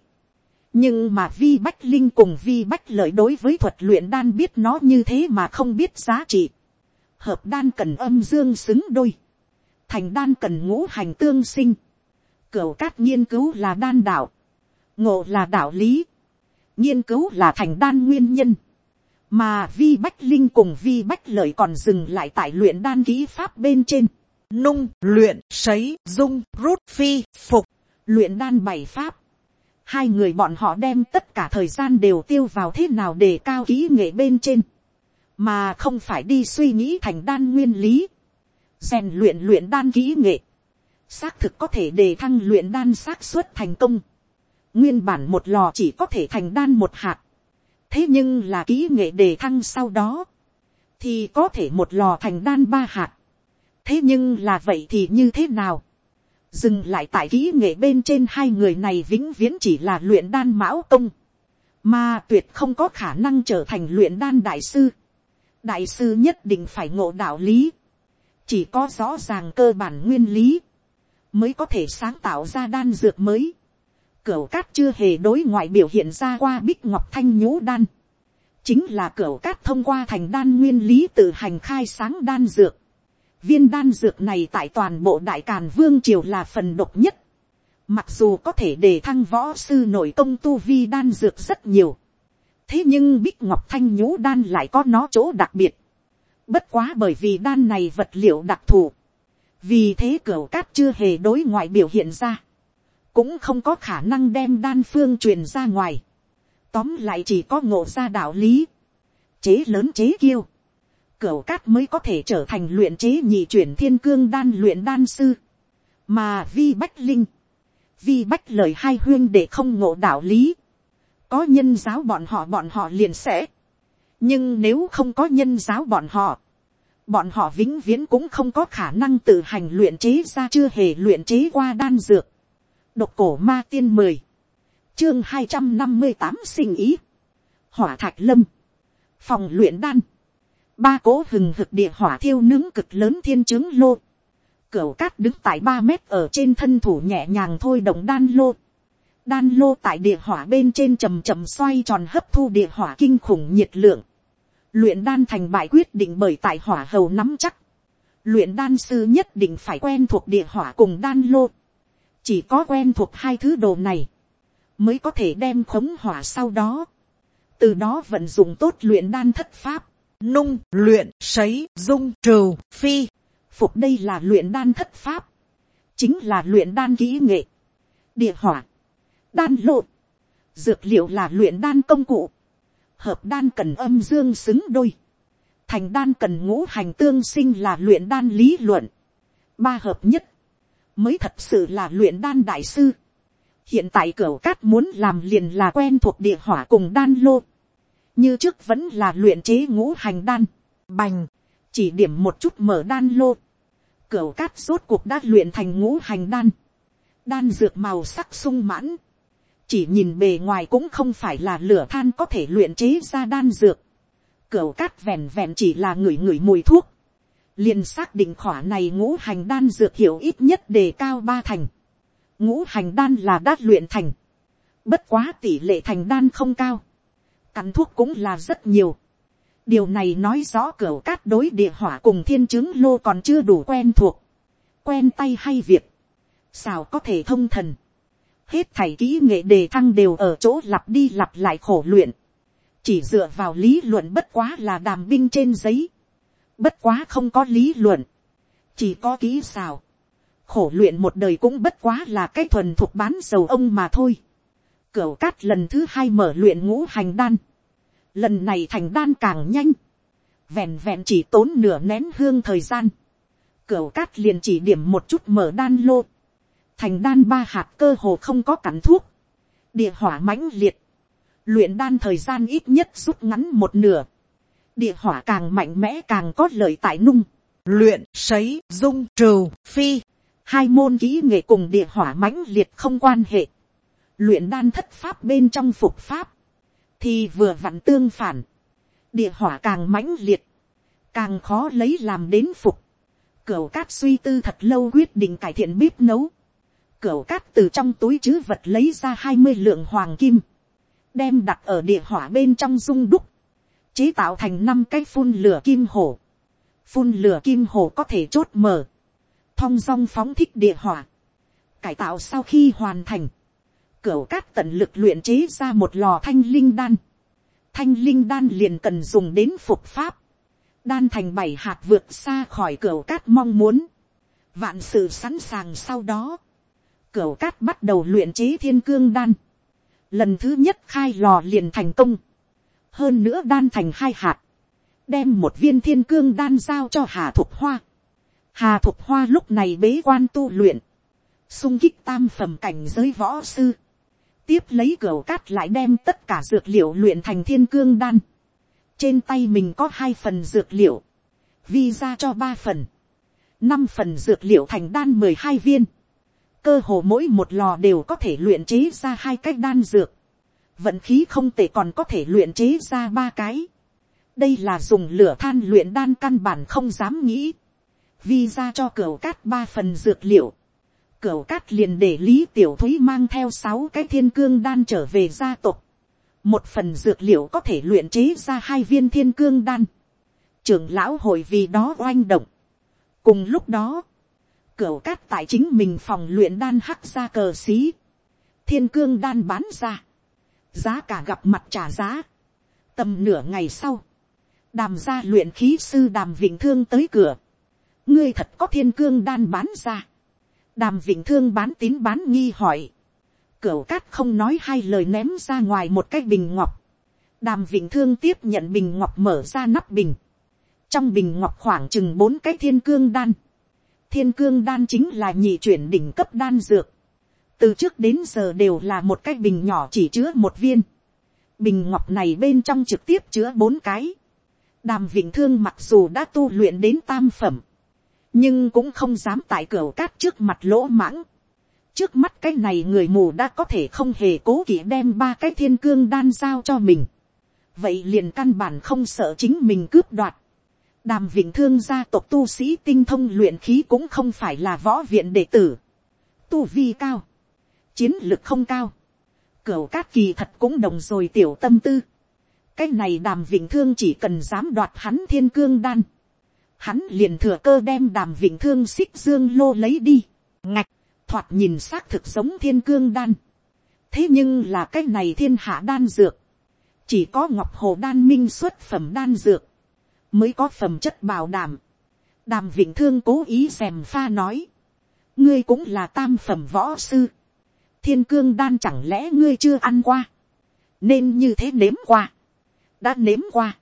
nhưng mà vi bách linh cùng vi bách lợi đối với thuật luyện đan biết nó như thế mà không biết giá trị. hợp đan cần âm dương xứng đôi. thành đan cần ngũ hành tương sinh. cửu cát nghiên cứu là đan đạo. ngộ là đạo lý. nghiên cứu là thành đan nguyên nhân. mà vi bách linh cùng vi bách lợi còn dừng lại tại luyện đan kỹ pháp bên trên. nung, luyện, sấy, dung, rút, phi, phục. luyện đan bảy pháp hai người bọn họ đem tất cả thời gian đều tiêu vào thế nào để cao kỹ nghệ bên trên, mà không phải đi suy nghĩ thành đan nguyên lý, rèn luyện luyện đan kỹ nghệ, xác thực có thể đề thăng luyện đan xác suất thành công, nguyên bản một lò chỉ có thể thành đan một hạt, thế nhưng là kỹ nghệ đề thăng sau đó, thì có thể một lò thành đan ba hạt, thế nhưng là vậy thì như thế nào, dừng lại tại kỹ nghệ bên trên hai người này vĩnh viễn chỉ là luyện đan mão công, mà tuyệt không có khả năng trở thành luyện đan đại sư. đại sư nhất định phải ngộ đạo lý, chỉ có rõ ràng cơ bản nguyên lý, mới có thể sáng tạo ra đan dược mới. Cửu cát chưa hề đối ngoại biểu hiện ra qua bích ngọc thanh nhũ đan. Chính là cửu cát thông qua thành đan nguyên lý tự hành khai sáng đan dược. Viên đan dược này tại toàn bộ đại càn vương triều là phần độc nhất. Mặc dù có thể để thăng võ sư nội công tu vi đan dược rất nhiều. Thế nhưng Bích Ngọc Thanh nhũ đan lại có nó chỗ đặc biệt. Bất quá bởi vì đan này vật liệu đặc thù. Vì thế cửa cát chưa hề đối ngoại biểu hiện ra. Cũng không có khả năng đem đan phương truyền ra ngoài. Tóm lại chỉ có ngộ ra đạo lý. Chế lớn chế kiêu cửu cát mới có thể trở thành luyện chế nhị chuyển thiên cương đan luyện đan sư. Mà vi bách linh, vi bách lời hai huyên để không ngộ đạo lý. Có nhân giáo bọn họ bọn họ liền sẽ. Nhưng nếu không có nhân giáo bọn họ, bọn họ vĩnh viễn cũng không có khả năng tự hành luyện chế ra chưa hề luyện chế qua đan dược. Độc cổ ma tiên mười chương hai trăm năm mươi tám sinh ý. Hỏa thạch lâm. Phòng luyện đan ba cố hừng hực địa hỏa thiêu nướng cực lớn thiên trướng lô. cửa cát đứng tại ba mét ở trên thân thủ nhẹ nhàng thôi động đan lô. Đan lô tại địa hỏa bên trên chầm chầm xoay tròn hấp thu địa hỏa kinh khủng nhiệt lượng. Luyện đan thành bại quyết định bởi tại hỏa hầu nắm chắc. Luyện đan sư nhất định phải quen thuộc địa hỏa cùng đan lô. Chỉ có quen thuộc hai thứ đồ này. Mới có thể đem khống hỏa sau đó. Từ đó vận dụng tốt luyện đan thất pháp nung, luyện, sấy, dung, trừ, phi. Phục đây là luyện đan thất pháp. Chính là luyện đan kỹ nghệ. Địa hỏa. Đan lộn. Dược liệu là luyện đan công cụ. Hợp đan cần âm dương xứng đôi. Thành đan cần ngũ hành tương sinh là luyện đan lý luận. Ba hợp nhất. Mới thật sự là luyện đan đại sư. Hiện tại cửa cát muốn làm liền là quen thuộc địa hỏa cùng đan lô như trước vẫn là luyện chế ngũ hành đan, bành, chỉ điểm một chút mở đan lô, cửa cát rốt cuộc đã luyện thành ngũ hành đan, đan dược màu sắc sung mãn, chỉ nhìn bề ngoài cũng không phải là lửa than có thể luyện chế ra đan dược, cửa cát vẹn vẹn chỉ là ngửi ngửi mùi thuốc, liền xác định khỏa này ngũ hành đan dược hiểu ít nhất đề cao ba thành, ngũ hành đan là đát luyện thành, bất quá tỷ lệ thành đan không cao, cắn thuốc cũng là rất nhiều. điều này nói rõ cửa cát đối địa hỏa cùng thiên chứng lô còn chưa đủ quen thuộc. quen tay hay việc. xào có thể thông thần. hết thảy kỹ nghệ đề thăng đều ở chỗ lặp đi lặp lại khổ luyện, chỉ dựa vào lý luận bất quá là đàm binh trên giấy, bất quá không có lý luận, chỉ có kỹ xào, khổ luyện một đời cũng bất quá là cái thuần thuộc bán dầu ông mà thôi. Cửu cát lần thứ hai mở luyện ngũ hành đan, lần này thành đan càng nhanh, vẹn vẹn chỉ tốn nửa nén hương thời gian, cửu cát liền chỉ điểm một chút mở đan lô, thành đan ba hạt cơ hồ không có cắn thuốc, địa hỏa mãnh liệt, luyện đan thời gian ít nhất rút ngắn một nửa, địa hỏa càng mạnh mẽ càng có lợi tại nung, luyện sấy dung trừ phi, hai môn kỹ nghệ cùng địa hỏa mãnh liệt không quan hệ, luyện đan thất pháp bên trong phục pháp, thì vừa vặn tương phản, địa hỏa càng mãnh liệt, càng khó lấy làm đến phục, cửu cát suy tư thật lâu quyết định cải thiện bếp nấu, cửu cát từ trong túi chứ vật lấy ra hai mươi lượng hoàng kim, đem đặt ở địa hỏa bên trong dung đúc, chế tạo thành năm cái phun lửa kim hổ. Phun lửa kim hổ có thể chốt mở, thong dong phóng thích địa hỏa. Cải tạo sau khi hoàn thành, cửu cát tận lực luyện chế ra một lò thanh linh đan. Thanh linh đan liền cần dùng đến phục pháp. Đan thành bảy hạt vượt xa khỏi cửu cát mong muốn. Vạn sự sẵn sàng sau đó. Cửu cát bắt đầu luyện chế thiên cương đan. Lần thứ nhất khai lò liền thành công. Hơn nữa đan thành hai hạt. Đem một viên thiên cương đan giao cho Hà Thục Hoa. Hà Thục Hoa lúc này bế quan tu luyện. Xung kích tam phẩm cảnh giới võ sư. Tiếp lấy cửa cát lại đem tất cả dược liệu luyện thành thiên cương đan. Trên tay mình có hai phần dược liệu. Vi ra cho ba phần. Năm phần dược liệu thành đan mười hai viên cơ hồ mỗi một lò đều có thể luyện chế ra hai cái đan dược, vận khí không tệ còn có thể luyện chế ra ba cái. đây là dùng lửa than luyện đan căn bản không dám nghĩ, vi ra cho cửa cát ba phần dược liệu, cửa cát liền để lý tiểu thúy mang theo sáu cái thiên cương đan trở về gia tộc, một phần dược liệu có thể luyện chế ra hai viên thiên cương đan, trưởng lão hội vì đó oanh động. cùng lúc đó, Cửu cát tại chính mình phòng luyện đan hắc ra cờ xí. Thiên cương đan bán ra. Giá cả gặp mặt trả giá. Tầm nửa ngày sau. Đàm gia luyện khí sư đàm vịnh thương tới cửa. Ngươi thật có thiên cương đan bán ra. Đàm vịnh thương bán tín bán nghi hỏi. cửa cát không nói hai lời ném ra ngoài một cái bình ngọc. Đàm vịnh thương tiếp nhận bình ngọc mở ra nắp bình. Trong bình ngọc khoảng chừng bốn cái thiên cương đan thiên cương đan chính là nhị chuyển đỉnh cấp đan dược. từ trước đến giờ đều là một cái bình nhỏ chỉ chứa một viên. bình ngọc này bên trong trực tiếp chứa bốn cái. đàm vịnh thương mặc dù đã tu luyện đến tam phẩm, nhưng cũng không dám tại cửa cát trước mặt lỗ mãng. trước mắt cái này người mù đã có thể không hề cố kỵ đem ba cái thiên cương đan giao cho mình. vậy liền căn bản không sợ chính mình cướp đoạt đàm vĩnh thương gia tộc tu sĩ tinh thông luyện khí cũng không phải là võ viện đệ tử. tu vi cao, chiến lực không cao, cửu cát kỳ thật cũng đồng rồi tiểu tâm tư. cái này đàm vĩnh thương chỉ cần dám đoạt hắn thiên cương đan hắn liền thừa cơ đem đàm vịnh thương xích dương lô lấy đi. ngạch, thoạt nhìn xác thực giống thiên cương đan. thế nhưng là cái này thiên hạ đan dược. chỉ có ngọc hồ đan minh xuất phẩm đan dược mới có phẩm chất bảo đảm. đàm vịnh thương cố ý xèm pha nói, ngươi cũng là tam phẩm võ sư, thiên cương đan chẳng lẽ ngươi chưa ăn qua, nên như thế nếm qua, đã nếm qua,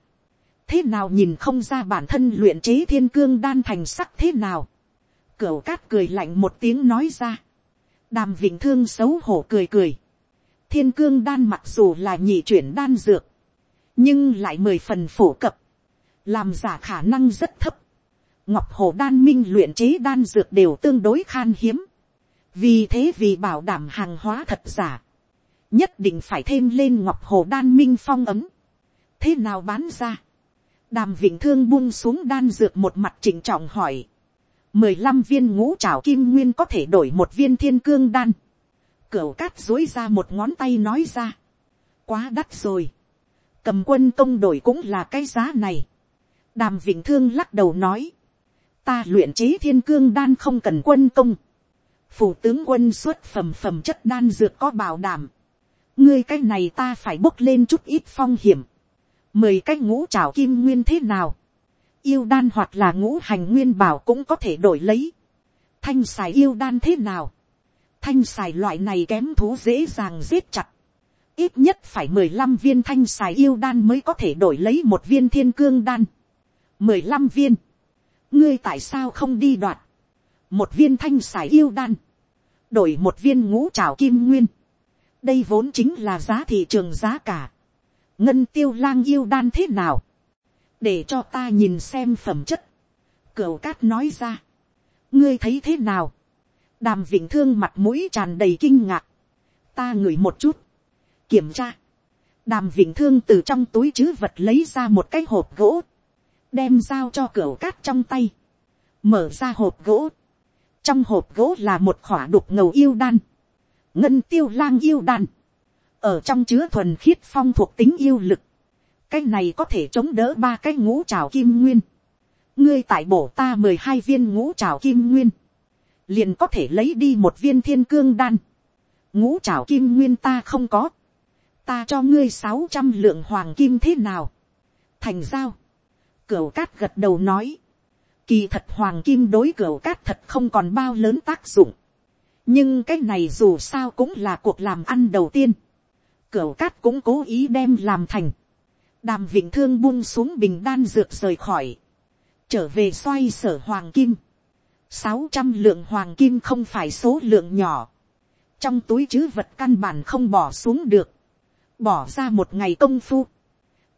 thế nào nhìn không ra bản thân luyện chế thiên cương đan thành sắc thế nào, cửu cát cười lạnh một tiếng nói ra, đàm vịnh thương xấu hổ cười cười, thiên cương đan mặc dù là nhị chuyển đan dược, nhưng lại mười phần phổ cập, làm giả khả năng rất thấp. ngọc hồ đan minh luyện chế đan dược đều tương đối khan hiếm. vì thế vì bảo đảm hàng hóa thật giả, nhất định phải thêm lên ngọc hồ đan minh phong ấm. thế nào bán ra đàm vịnh thương buông xuống đan dược một mặt chỉnh trọng hỏi. mười lăm viên ngũ trào kim nguyên có thể đổi một viên thiên cương đan. cửa cát dối ra một ngón tay nói ra. quá đắt rồi. cầm quân công đổi cũng là cái giá này đàm vịnh thương lắc đầu nói, ta luyện chế thiên cương đan không cần quân công, phủ tướng quân xuất phẩm phẩm chất đan dược có bảo đảm, ngươi cái này ta phải bốc lên chút ít phong hiểm, mười cái ngũ trào kim nguyên thế nào, yêu đan hoặc là ngũ hành nguyên bảo cũng có thể đổi lấy, thanh xài yêu đan thế nào, thanh xài loại này kém thú dễ dàng giết chặt, ít nhất phải mười lăm viên thanh xài yêu đan mới có thể đổi lấy một viên thiên cương đan, mười lăm viên, ngươi tại sao không đi đoạt, một viên thanh xài yêu đan, đổi một viên ngũ trào kim nguyên, đây vốn chính là giá thị trường giá cả, ngân tiêu lang yêu đan thế nào, để cho ta nhìn xem phẩm chất, cửu cát nói ra, ngươi thấy thế nào, đàm vĩnh thương mặt mũi tràn đầy kinh ngạc, ta ngửi một chút, kiểm tra, đàm vĩnh thương từ trong túi chứ vật lấy ra một cái hộp gỗ, đem giao cho Cửu cát trong tay, mở ra hộp gỗ, trong hộp gỗ là một khỏa đục ngầu yêu đan, ngân tiêu lang yêu đan, ở trong chứa thuần khiết phong thuộc tính yêu lực, cái này có thể chống đỡ ba cái ngũ trào kim nguyên, ngươi tại bổ ta mười hai viên ngũ trào kim nguyên, liền có thể lấy đi một viên thiên cương đan, ngũ trào kim nguyên ta không có, ta cho ngươi sáu trăm lượng hoàng kim thế nào, thành sao? cửu cát gật đầu nói, kỳ thật hoàng kim đối cửu cát thật không còn bao lớn tác dụng, nhưng cái này dù sao cũng là cuộc làm ăn đầu tiên, cửu cát cũng cố ý đem làm thành, đàm vịnh thương buông xuống bình đan dược rời khỏi, trở về xoay sở hoàng kim, sáu trăm lượng hoàng kim không phải số lượng nhỏ, trong túi chứ vật căn bản không bỏ xuống được, bỏ ra một ngày công phu,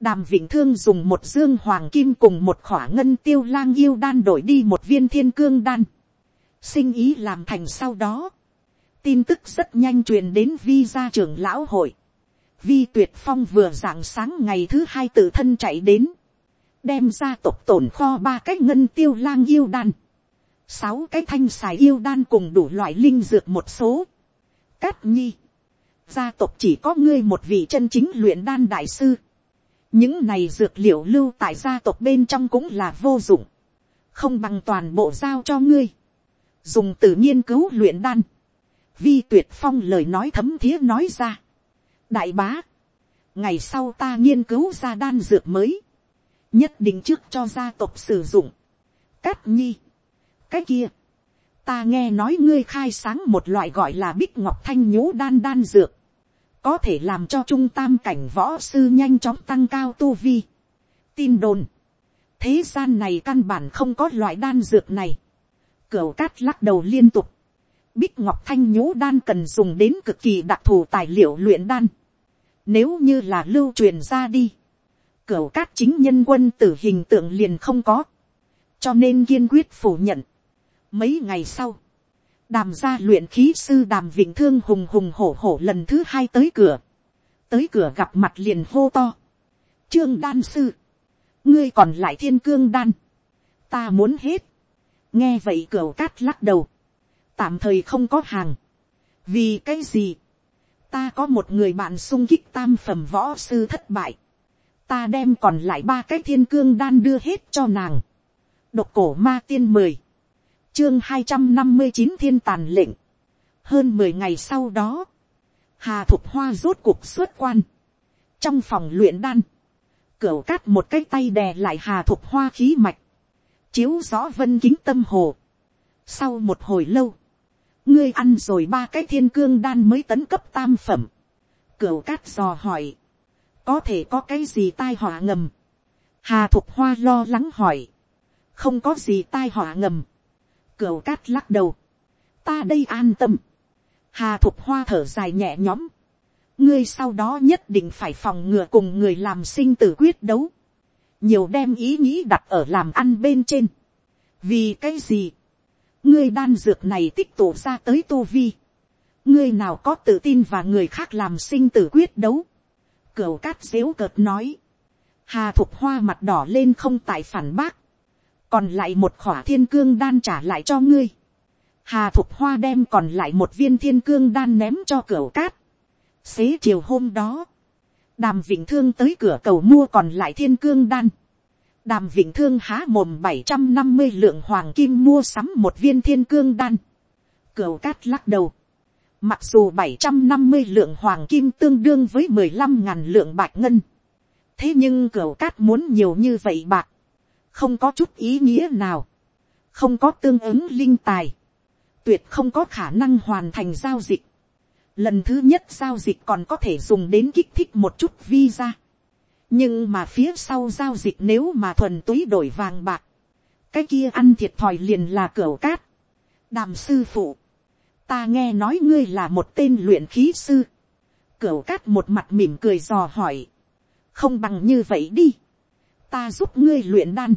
đàm vịnh thương dùng một dương hoàng kim cùng một khỏa ngân tiêu lang yêu đan đổi đi một viên thiên cương đan, sinh ý làm thành sau đó, tin tức rất nhanh truyền đến vi gia trưởng lão hội, vi tuyệt phong vừa rạng sáng ngày thứ hai tự thân chạy đến, đem ra tộc tổn kho ba cái ngân tiêu lang yêu đan, sáu cái thanh xài yêu đan cùng đủ loại linh dược một số. Cát nhi, gia tộc chỉ có ngươi một vị chân chính luyện đan đại sư. những này dược liệu lưu tại gia tộc bên trong cũng là vô dụng, không bằng toàn bộ giao cho ngươi, dùng tự nhiên cứu luyện đan. vi tuyệt phong lời nói thấm thía nói ra đại bá, ngày sau ta nghiên cứu ra đan dược mới, nhất định trước cho gia tộc sử dụng. Cát nhi, cái kia, ta nghe nói ngươi khai sáng một loại gọi là bích ngọc thanh nhũ đan đan dược, có thể làm cho trung tam cảnh võ sư nhanh chóng tăng cao tu vi. tin đồn, thế gian này căn bản không có loại đan dược này. cửa cát lắc đầu liên tục. Bích ngọc thanh nhũ đan cần dùng đến cực kỳ đặc thù tài liệu luyện đan. Nếu như là lưu truyền ra đi. Cửu cát chính nhân quân tử hình tượng liền không có. Cho nên kiên quyết phủ nhận. Mấy ngày sau. Đàm gia luyện khí sư đàm vịnh thương hùng hùng hổ hổ lần thứ hai tới cửa. Tới cửa gặp mặt liền hô to. Trương đan sư. Ngươi còn lại thiên cương đan. Ta muốn hết. Nghe vậy cửu cát lắc đầu. Tạm thời không có hàng. Vì cái gì? Ta có một người bạn sung kích tam phẩm võ sư thất bại. Ta đem còn lại ba cái thiên cương đan đưa hết cho nàng. Độc cổ ma tiên mười chương hai trăm năm mươi chín thiên tàn lệnh. hơn mười ngày sau đó, hà thục hoa rốt cuộc xuất quan. trong phòng luyện đan, cửa cát một cái tay đè lại hà thục hoa khí mạch, chiếu rõ vân kính tâm hồ. sau một hồi lâu, ngươi ăn rồi ba cái thiên cương đan mới tấn cấp tam phẩm. Cửu cát dò hỏi, có thể có cái gì tai họa ngầm. hà thục hoa lo lắng hỏi, không có gì tai họa ngầm Cửu cát lắc đầu. Ta đây an tâm. Hà thục hoa thở dài nhẹ nhõm. Ngươi sau đó nhất định phải phòng ngừa cùng người làm sinh tử quyết đấu. Nhiều đem ý nghĩ đặt ở làm ăn bên trên. Vì cái gì? Ngươi đan dược này tích tụ ra tới tu vi. Ngươi nào có tự tin và người khác làm sinh tử quyết đấu. Cửu cát xếu cợt nói. Hà thục hoa mặt đỏ lên không tại phản bác còn lại một khỏa thiên cương đan trả lại cho ngươi. Hà thục hoa đem còn lại một viên thiên cương đan ném cho cửu cát. xế chiều hôm đó, đàm Vĩnh thương tới cửa cầu mua còn lại thiên cương đan đàm vịnh thương há mồm bảy trăm năm mươi lượng hoàng kim mua sắm một viên thiên cương đan. Cửu cát lắc đầu. Mặc dù bảy trăm năm mươi lượng hoàng kim tương đương với mười lăm ngàn lượng bạc ngân. Thế nhưng cửu cát muốn nhiều như vậy bạc. Không có chút ý nghĩa nào. Không có tương ứng linh tài. Tuyệt không có khả năng hoàn thành giao dịch. Lần thứ nhất giao dịch còn có thể dùng đến kích thích một chút visa. Nhưng mà phía sau giao dịch nếu mà thuần túy đổi vàng bạc. Cái kia ăn thiệt thòi liền là cửa cát. Đàm sư phụ. Ta nghe nói ngươi là một tên luyện khí sư. cửa cát một mặt mỉm cười dò hỏi. Không bằng như vậy đi. Ta giúp ngươi luyện đan.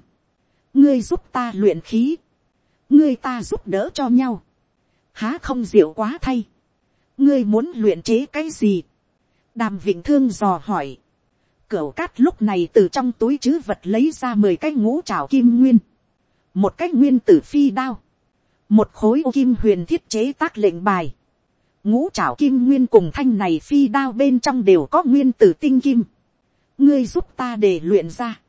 Ngươi giúp ta luyện khí. Ngươi ta giúp đỡ cho nhau. Há không diệu quá thay ngươi muốn luyện chế cái gì. đàm vĩnh thương dò hỏi cửu cát lúc này từ trong túi chứ vật lấy ra mười cái ngũ trào kim nguyên. một cái nguyên tử phi đao. một khối ô kim huyền thiết chế tác lệnh bài. ngũ trào kim nguyên cùng thanh này phi đao bên trong đều có nguyên tử tinh kim. ngươi giúp ta để luyện ra.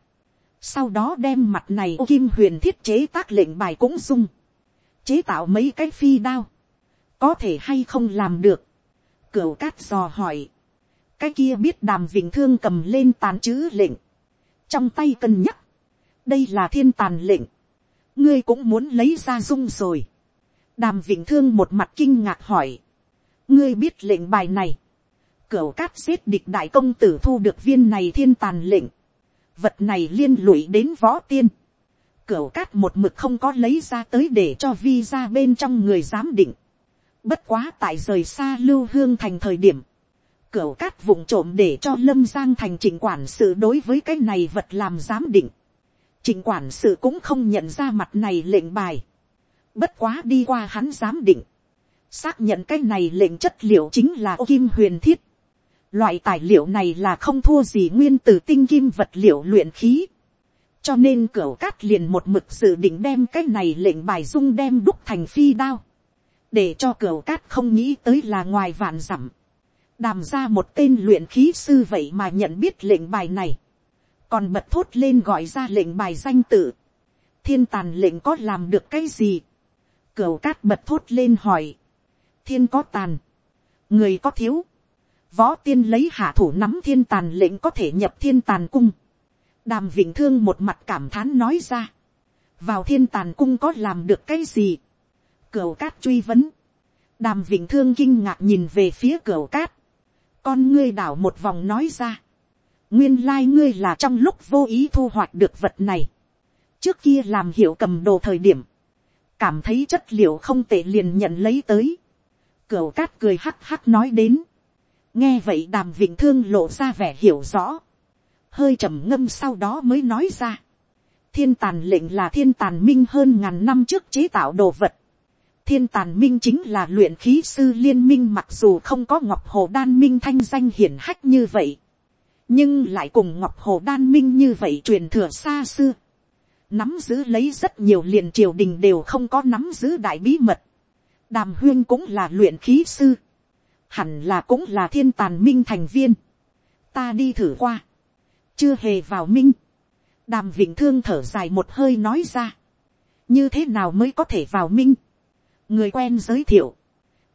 sau đó đem mặt này ô kim huyền thiết chế tác lệnh bài cũng dung. chế tạo mấy cái phi đao có thể hay không làm được, cửu cát dò hỏi, cái kia biết đàm vịnh thương cầm lên tàn chữ lệnh, trong tay cân nhắc, đây là thiên tàn lệnh, ngươi cũng muốn lấy ra dung rồi, đàm vịnh thương một mặt kinh ngạc hỏi, ngươi biết lệnh bài này, cửu cát giết địch đại công tử thu được viên này thiên tàn lệnh, vật này liên lụy đến võ tiên, cửu cát một mực không có lấy ra tới để cho vi ra bên trong người giám định, Bất quá tại rời xa lưu hương thành thời điểm. Cửu cát vụng trộm để cho lâm giang thành chỉnh quản sự đối với cái này vật làm giám định. Chỉnh quản sự cũng không nhận ra mặt này lệnh bài. Bất quá đi qua hắn giám định. Xác nhận cái này lệnh chất liệu chính là ô kim huyền thiết. Loại tài liệu này là không thua gì nguyên từ tinh kim vật liệu luyện khí. Cho nên cửu cát liền một mực dự định đem cái này lệnh bài dung đem đúc thành phi đao để cho cửa cát không nghĩ tới là ngoài vạn dặm, đàm ra một tên luyện khí sư vậy mà nhận biết lệnh bài này, còn bật thốt lên gọi ra lệnh bài danh tự, thiên tàn lệnh có làm được cái gì, cửa cát bật thốt lên hỏi, thiên có tàn, người có thiếu, võ tiên lấy hạ thủ nắm thiên tàn lệnh có thể nhập thiên tàn cung, đàm vịnh thương một mặt cảm thán nói ra, vào thiên tàn cung có làm được cái gì, Cửu cát truy vấn. Đàm vịnh thương kinh ngạc nhìn về phía cửu cát. Con ngươi đảo một vòng nói ra. Nguyên lai ngươi là trong lúc vô ý thu hoạch được vật này. Trước kia làm hiệu cầm đồ thời điểm. Cảm thấy chất liệu không tệ liền nhận lấy tới. Cửu cát cười hắc hắc nói đến. Nghe vậy đàm vịnh thương lộ ra vẻ hiểu rõ. Hơi trầm ngâm sau đó mới nói ra thiên tàn lệnh là thiên tàn minh hơn ngàn năm trước chế tạo đồ vật thiên tàn minh chính là luyện khí sư liên minh mặc dù không có ngọc hồ đan minh thanh danh hiển hách như vậy. nhưng lại cùng ngọc hồ đan minh như vậy truyền thừa xa xưa. nắm giữ lấy rất nhiều liền triều đình đều không có nắm giữ đại bí mật. đàm huyên cũng là luyện khí sư. hẳn là cũng là thiên tàn minh thành viên. ta đi thử qua. chưa hề vào minh. đàm vĩnh thương thở dài một hơi nói ra. như thế nào mới có thể vào minh người quen giới thiệu,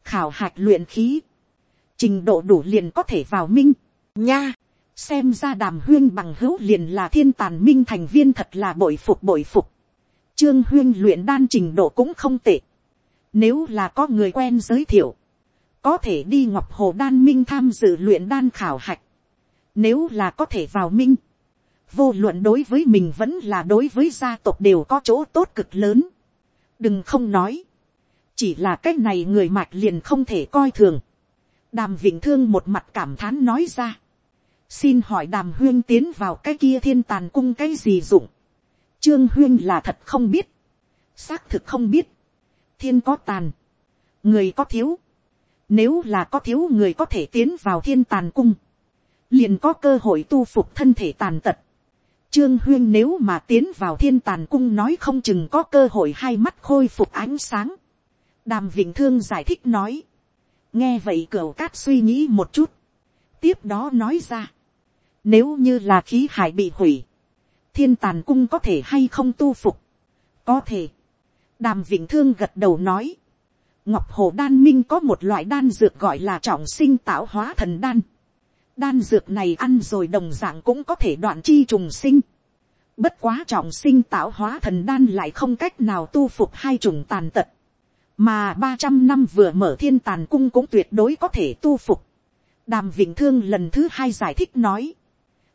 khảo hạch luyện khí, trình độ đủ liền có thể vào minh, nha, xem ra đàm huyên bằng hữu liền là thiên tàn minh thành viên thật là bội phục bội phục, trương huyên luyện đan trình độ cũng không tệ, nếu là có người quen giới thiệu, có thể đi ngọc hồ đan minh tham dự luyện đan khảo hạch, nếu là có thể vào minh, vô luận đối với mình vẫn là đối với gia tộc đều có chỗ tốt cực lớn. đừng không nói, chỉ là cái này người mạch liền không thể coi thường. đàm vịnh thương một mặt cảm thán nói ra. xin hỏi đàm huyên tiến vào cái kia thiên tàn cung cái gì dụng. trương huyên là thật không biết. xác thực không biết. thiên có tàn. người có thiếu. nếu là có thiếu người có thể tiến vào thiên tàn cung. liền có cơ hội tu phục thân thể tàn tật. Trương Huyên nếu mà tiến vào thiên tàn cung nói không chừng có cơ hội hai mắt khôi phục ánh sáng đàm vịnh thương giải thích nói, nghe vậy cửa cát suy nghĩ một chút, tiếp đó nói ra, nếu như là khí hải bị hủy, thiên tàn cung có thể hay không tu phục, có thể, đàm vịnh thương gật đầu nói, ngọc hồ đan minh có một loại đan dược gọi là trọng sinh tạo hóa thần đan. đan dược này ăn rồi đồng d ạ n g cũng có thể đoạn chi trùng sinh. bất quá trọng sinh tạo hóa thần đan lại không cách nào tu phục hai trùng tàn tật mà ba trăm năm vừa mở thiên tàn cung cũng tuyệt đối có thể tu phục. đàm vĩnh thương lần thứ hai giải thích nói.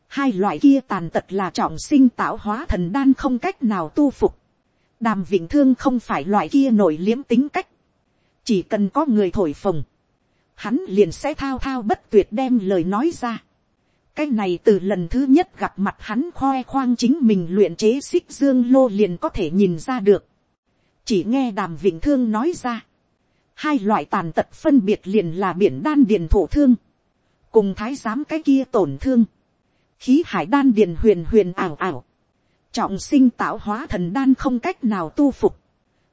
hai loại kia tàn tật là trọng sinh tạo hóa thần đan không cách nào tu phục. đàm vĩnh thương không phải loại kia nổi liếm tính cách chỉ cần có người thổi phồng, hắn liền sẽ thao thao bất tuyệt đem lời nói ra. cái này từ lần thứ nhất gặp mặt hắn khoe khoang chính mình luyện chế xích dương lô liền có thể nhìn ra được chỉ nghe đàm vịnh thương nói ra. hai loại tàn tật phân biệt liền là biển đan điền thổ thương, cùng thái giám cái kia tổn thương, khí hải đan điền huyền huyền ảo ảo, trọng sinh tạo hóa thần đan không cách nào tu phục,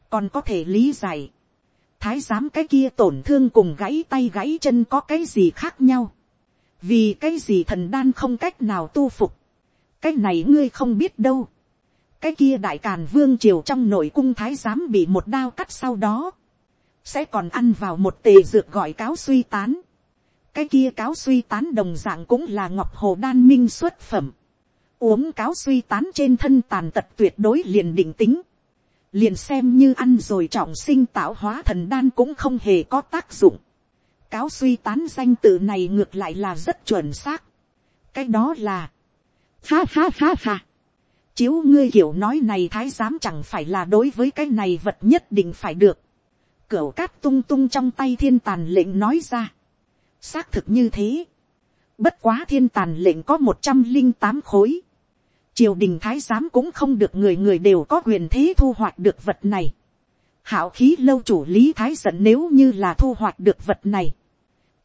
còn có thể lý giải thái giám cái kia tổn thương cùng gãy tay gãy chân có cái gì khác nhau. vì cái gì thần đan không cách nào tu phục. cái này ngươi không biết đâu cái kia đại càn vương triều trong nội cung thái giám bị một đao cắt sau đó. sẽ còn ăn vào một tề dược gọi cáo suy tán. cái kia cáo suy tán đồng dạng cũng là ngọc hồ đan minh xuất phẩm. uống cáo suy tán trên thân tàn tật tuyệt đối liền định tính liền xem như ăn rồi trọng sinh tạo hóa thần đan cũng không hề có tác dụng. cáo suy tán danh tự này ngược lại là rất chuẩn xác. cái đó là, ha ha ha ha chiếu ngươi kiểu nói này thái giám chẳng phải là đối với cái này vật nhất định phải được. cửu cát tung tung trong tay thiên tàn lệnh nói ra. xác thực như thế. bất quá thiên tàn lệnh có một trăm linh tám khối triều đình thái giám cũng không được người người đều có quyền thế thu hoạch được vật này. hảo khí lâu chủ lý thái giận nếu như là thu hoạch được vật này.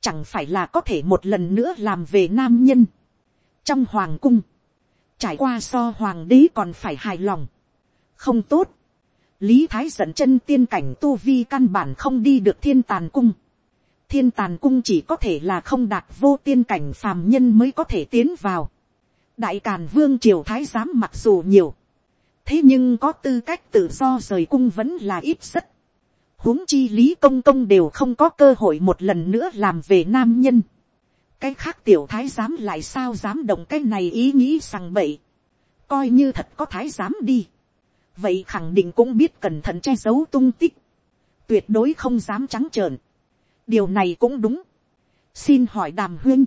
chẳng phải là có thể một lần nữa làm về nam nhân. trong hoàng cung, trải qua so hoàng đế còn phải hài lòng. không tốt. lý thái dẫn chân tiên cảnh tu vi căn bản không đi được thiên tàn cung. thiên tàn cung chỉ có thể là không đạt vô tiên cảnh phàm nhân mới có thể tiến vào đại càn vương triều thái giám mặc dù nhiều, thế nhưng có tư cách tự do rời cung vẫn là ít rất. huống chi lý công công đều không có cơ hội một lần nữa làm về nam nhân cái khác tiểu thái giám lại sao dám động cái này ý nghĩ rằng bậy. coi như thật có thái giám đi. vậy khẳng định cũng biết cẩn thận che giấu tung tích. tuyệt đối không dám trắng trợn. điều này cũng đúng. xin hỏi đàm huyên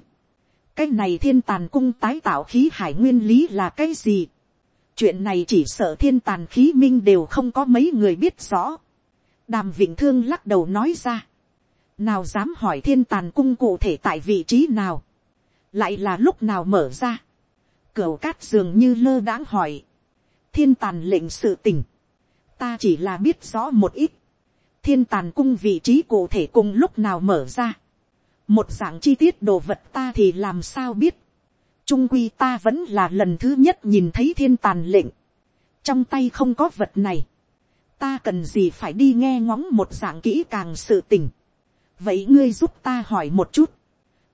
cái này thiên tàn cung tái tạo khí hải nguyên lý là cái gì. chuyện này chỉ sợ thiên tàn khí minh đều không có mấy người biết rõ. đàm vịnh thương lắc đầu nói ra nào dám hỏi thiên tàn cung cụ thể tại vị trí nào. lại là lúc nào mở ra. cửu cát dường như lơ đãng hỏi. thiên tàn lệnh sự tình. ta chỉ là biết rõ một ít. thiên tàn cung vị trí cụ thể cùng lúc nào mở ra một dạng chi tiết đồ vật ta thì làm sao biết, trung quy ta vẫn là lần thứ nhất nhìn thấy thiên tàn lệnh, trong tay không có vật này, ta cần gì phải đi nghe ngóng một dạng kỹ càng sự tình, vậy ngươi giúp ta hỏi một chút,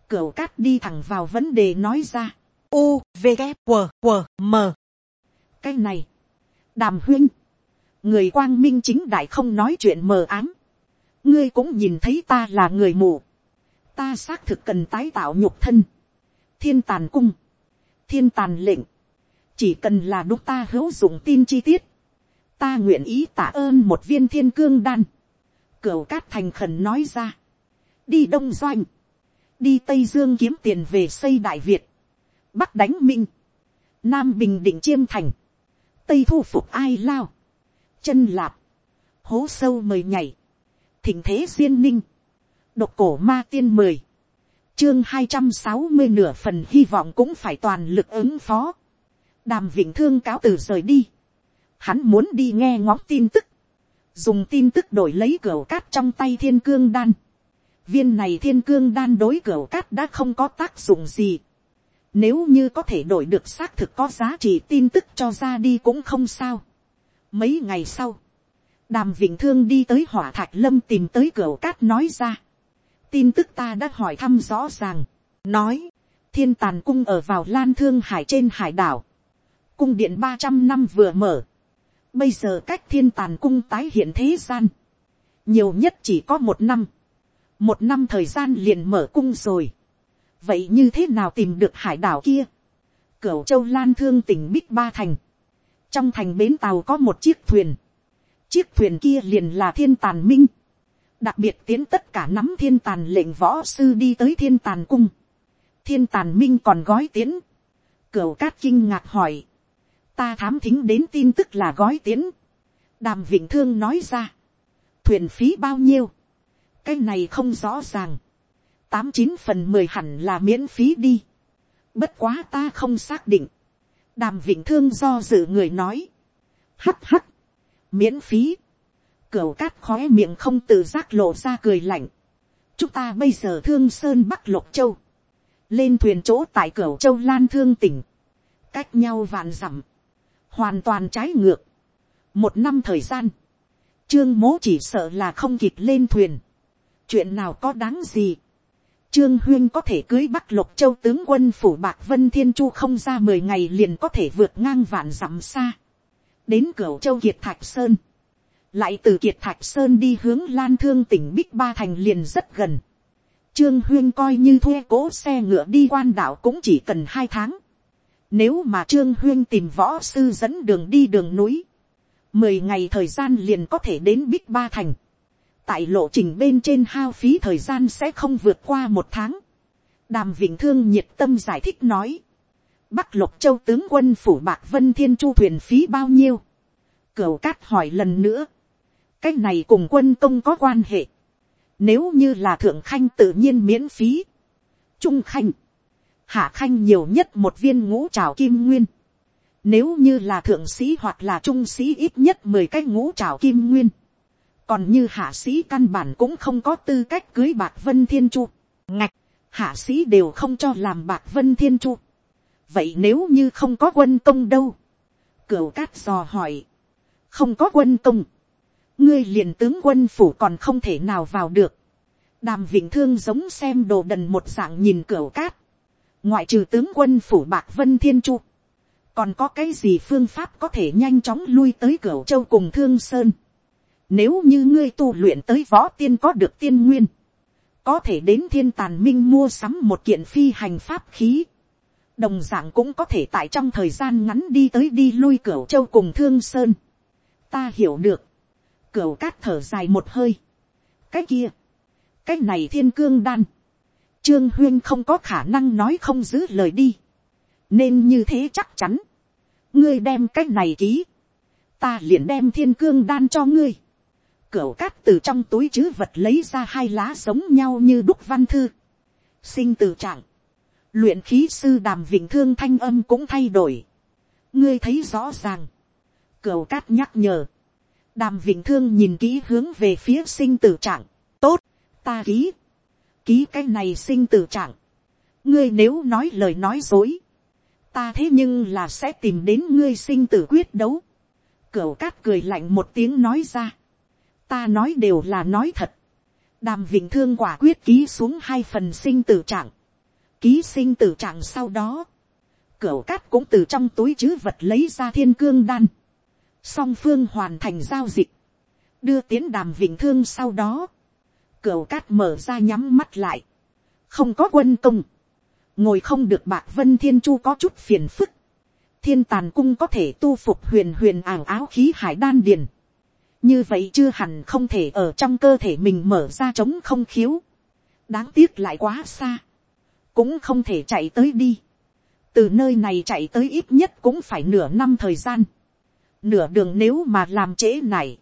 cửu cát đi thẳng vào vấn đề nói ra, u v g q q m. Cái này, đàm huyên, người quang minh chính đại không nói chuyện mờ ám, ngươi cũng nhìn thấy ta là người mù, ta xác thực cần tái tạo nhục thân, thiên tàn cung, thiên tàn lệnh, chỉ cần là đúc ta hữu dụng tin chi tiết, ta nguyện ý tạ ơn một viên thiên cương đan, cửu cát thành khẩn nói ra, đi đông doanh, đi tây dương kiếm tiền về xây đại việt, bắc đánh minh, nam bình định chiêm thành, tây thu phục ai lao, chân lạp, hố sâu mời nhảy, thỉnh thế duyên ninh, độc cổ ma tiên mười, chương hai trăm sáu mươi nửa phần hy vọng cũng phải toàn lực ứng phó. đàm vĩnh thương cáo từ rời đi. hắn muốn đi nghe ngóng tin tức, dùng tin tức đổi lấy cửa cát trong tay thiên cương đan viên này thiên cương đan đối cửa cát đã không có tác dụng gì. nếu như có thể đổi được xác thực có giá trị tin tức cho ra đi cũng không sao. mấy ngày sau, đàm vĩnh thương đi tới hỏa thạch lâm tìm tới cửa cát nói ra. Tin tức ta đã hỏi thăm rõ ràng, nói, thiên tàn cung ở vào lan thương hải trên hải đảo, cung điện ba trăm năm vừa mở, bây giờ cách thiên tàn cung tái hiện thế gian, nhiều nhất chỉ có một năm, một năm thời gian liền mở cung rồi, vậy như thế nào tìm được hải đảo kia, cửu châu lan thương tỉnh bích ba thành, trong thành bến tàu có một chiếc thuyền, chiếc thuyền kia liền là thiên tàn minh, đặc biệt tiến tất cả nắm thiên tàn lệnh võ sư đi tới thiên tàn cung, thiên tàn minh còn gói tiến, cửu cát kinh ngạc hỏi, ta thám thính đến tin tức là gói tiến, đàm vĩnh thương nói ra, thuyền phí bao nhiêu, cái này không rõ ràng, tám chín phần mười hẳn là miễn phí đi, bất quá ta không xác định, đàm vĩnh thương do dự người nói, hắt hắt, miễn phí, cửu cát khói miệng không tự giác lộ ra cười lạnh, chúng ta bây giờ thương sơn bắc lục châu, lên thuyền chỗ tại cửu châu lan thương tỉnh, cách nhau vạn dặm, hoàn toàn trái ngược, một năm thời gian, trương mố chỉ sợ là không kịp lên thuyền, chuyện nào có đáng gì, trương huyên có thể cưới bắc lục châu tướng quân phủ bạc vân thiên chu không ra mười ngày liền có thể vượt ngang vạn dặm xa, đến cửu châu kiệt thạch sơn, lại từ kiệt thạch sơn đi hướng lan thương tỉnh bích ba thành liền rất gần, trương huyên coi như thuê cố xe ngựa đi quan đảo cũng chỉ cần hai tháng, nếu mà Trương Huyên tìm võ sư dẫn đường đi đường núi. Mười ngày thời gian liền có thể đến Bích Ba Thành. Tại lộ trình bên trên hao phí thời gian sẽ không vượt qua một tháng. Đàm Vĩnh Thương nhiệt tâm giải thích nói. Bắc Lục Châu tướng quân phủ Bạc Vân Thiên Chu thuyền phí bao nhiêu? Cửu Cát hỏi lần nữa. Cái này cùng quân công có quan hệ. Nếu như là thượng khanh tự nhiên miễn phí. Trung khanh hạ khanh nhiều nhất một viên ngũ trào kim nguyên. Nếu như là thượng sĩ hoặc là trung sĩ ít nhất mười cái ngũ trào kim nguyên. Còn như hạ sĩ căn bản cũng không có tư cách cưới bạc vân thiên chu. Ngạch, hạ sĩ đều không cho làm bạc vân thiên chu. Vậy nếu như không có quân công đâu? Cửu cát dò hỏi. Không có quân công. Ngươi liền tướng quân phủ còn không thể nào vào được. Đàm vịnh thương giống xem đồ đần một dạng nhìn cửu cát ngoại trừ tướng quân phủ bạc vân thiên chu, còn có cái gì phương pháp có thể nhanh chóng lui tới cửu châu cùng thương sơn. Nếu như ngươi tu luyện tới võ tiên có được tiên nguyên, có thể đến thiên tàn minh mua sắm một kiện phi hành pháp khí. đồng d ạ n g cũng có thể tại trong thời gian ngắn đi tới đi lui cửa châu cùng thương sơn. ta hiểu được, cửa cát thở dài một hơi. cái kia, cái này thiên cương đan, Trương Huyên không có khả năng nói không giữ lời đi. Nên như thế chắc chắn. Ngươi đem cái này ký. Ta liền đem thiên cương đan cho ngươi. Cửu cát từ trong túi chứ vật lấy ra hai lá giống nhau như đúc văn thư. Sinh từ trạng. Luyện khí sư đàm vịnh thương thanh âm cũng thay đổi. Ngươi thấy rõ ràng. Cửu cát nhắc nhở. Đàm vịnh thương nhìn kỹ hướng về phía sinh tử trạng. Tốt, ta ký ký cái này sinh tử trạng. ngươi nếu nói lời nói dối, ta thế nhưng là sẽ tìm đến ngươi sinh tử quyết đấu. cửu cát cười lạnh một tiếng nói ra ta nói đều là nói thật. đàm Vĩnh thương quả quyết ký xuống hai phần sinh tử trạng. ký sinh tử trạng sau đó. cửa cát cũng từ trong túi chứ vật lấy ra thiên cương đan. song phương hoàn thành giao dịch. đưa tiến đàm Vĩnh thương sau đó, cửa cát mở ra nhắm mắt lại. Không có quân công. Ngồi không được bạc vân thiên chu có chút phiền phức. Thiên tàn cung có thể tu phục huyền huyền ảng áo khí hải đan điền. Như vậy chưa hẳn không thể ở trong cơ thể mình mở ra trống không khiếu. Đáng tiếc lại quá xa. Cũng không thể chạy tới đi. Từ nơi này chạy tới ít nhất cũng phải nửa năm thời gian. Nửa đường nếu mà làm trễ này.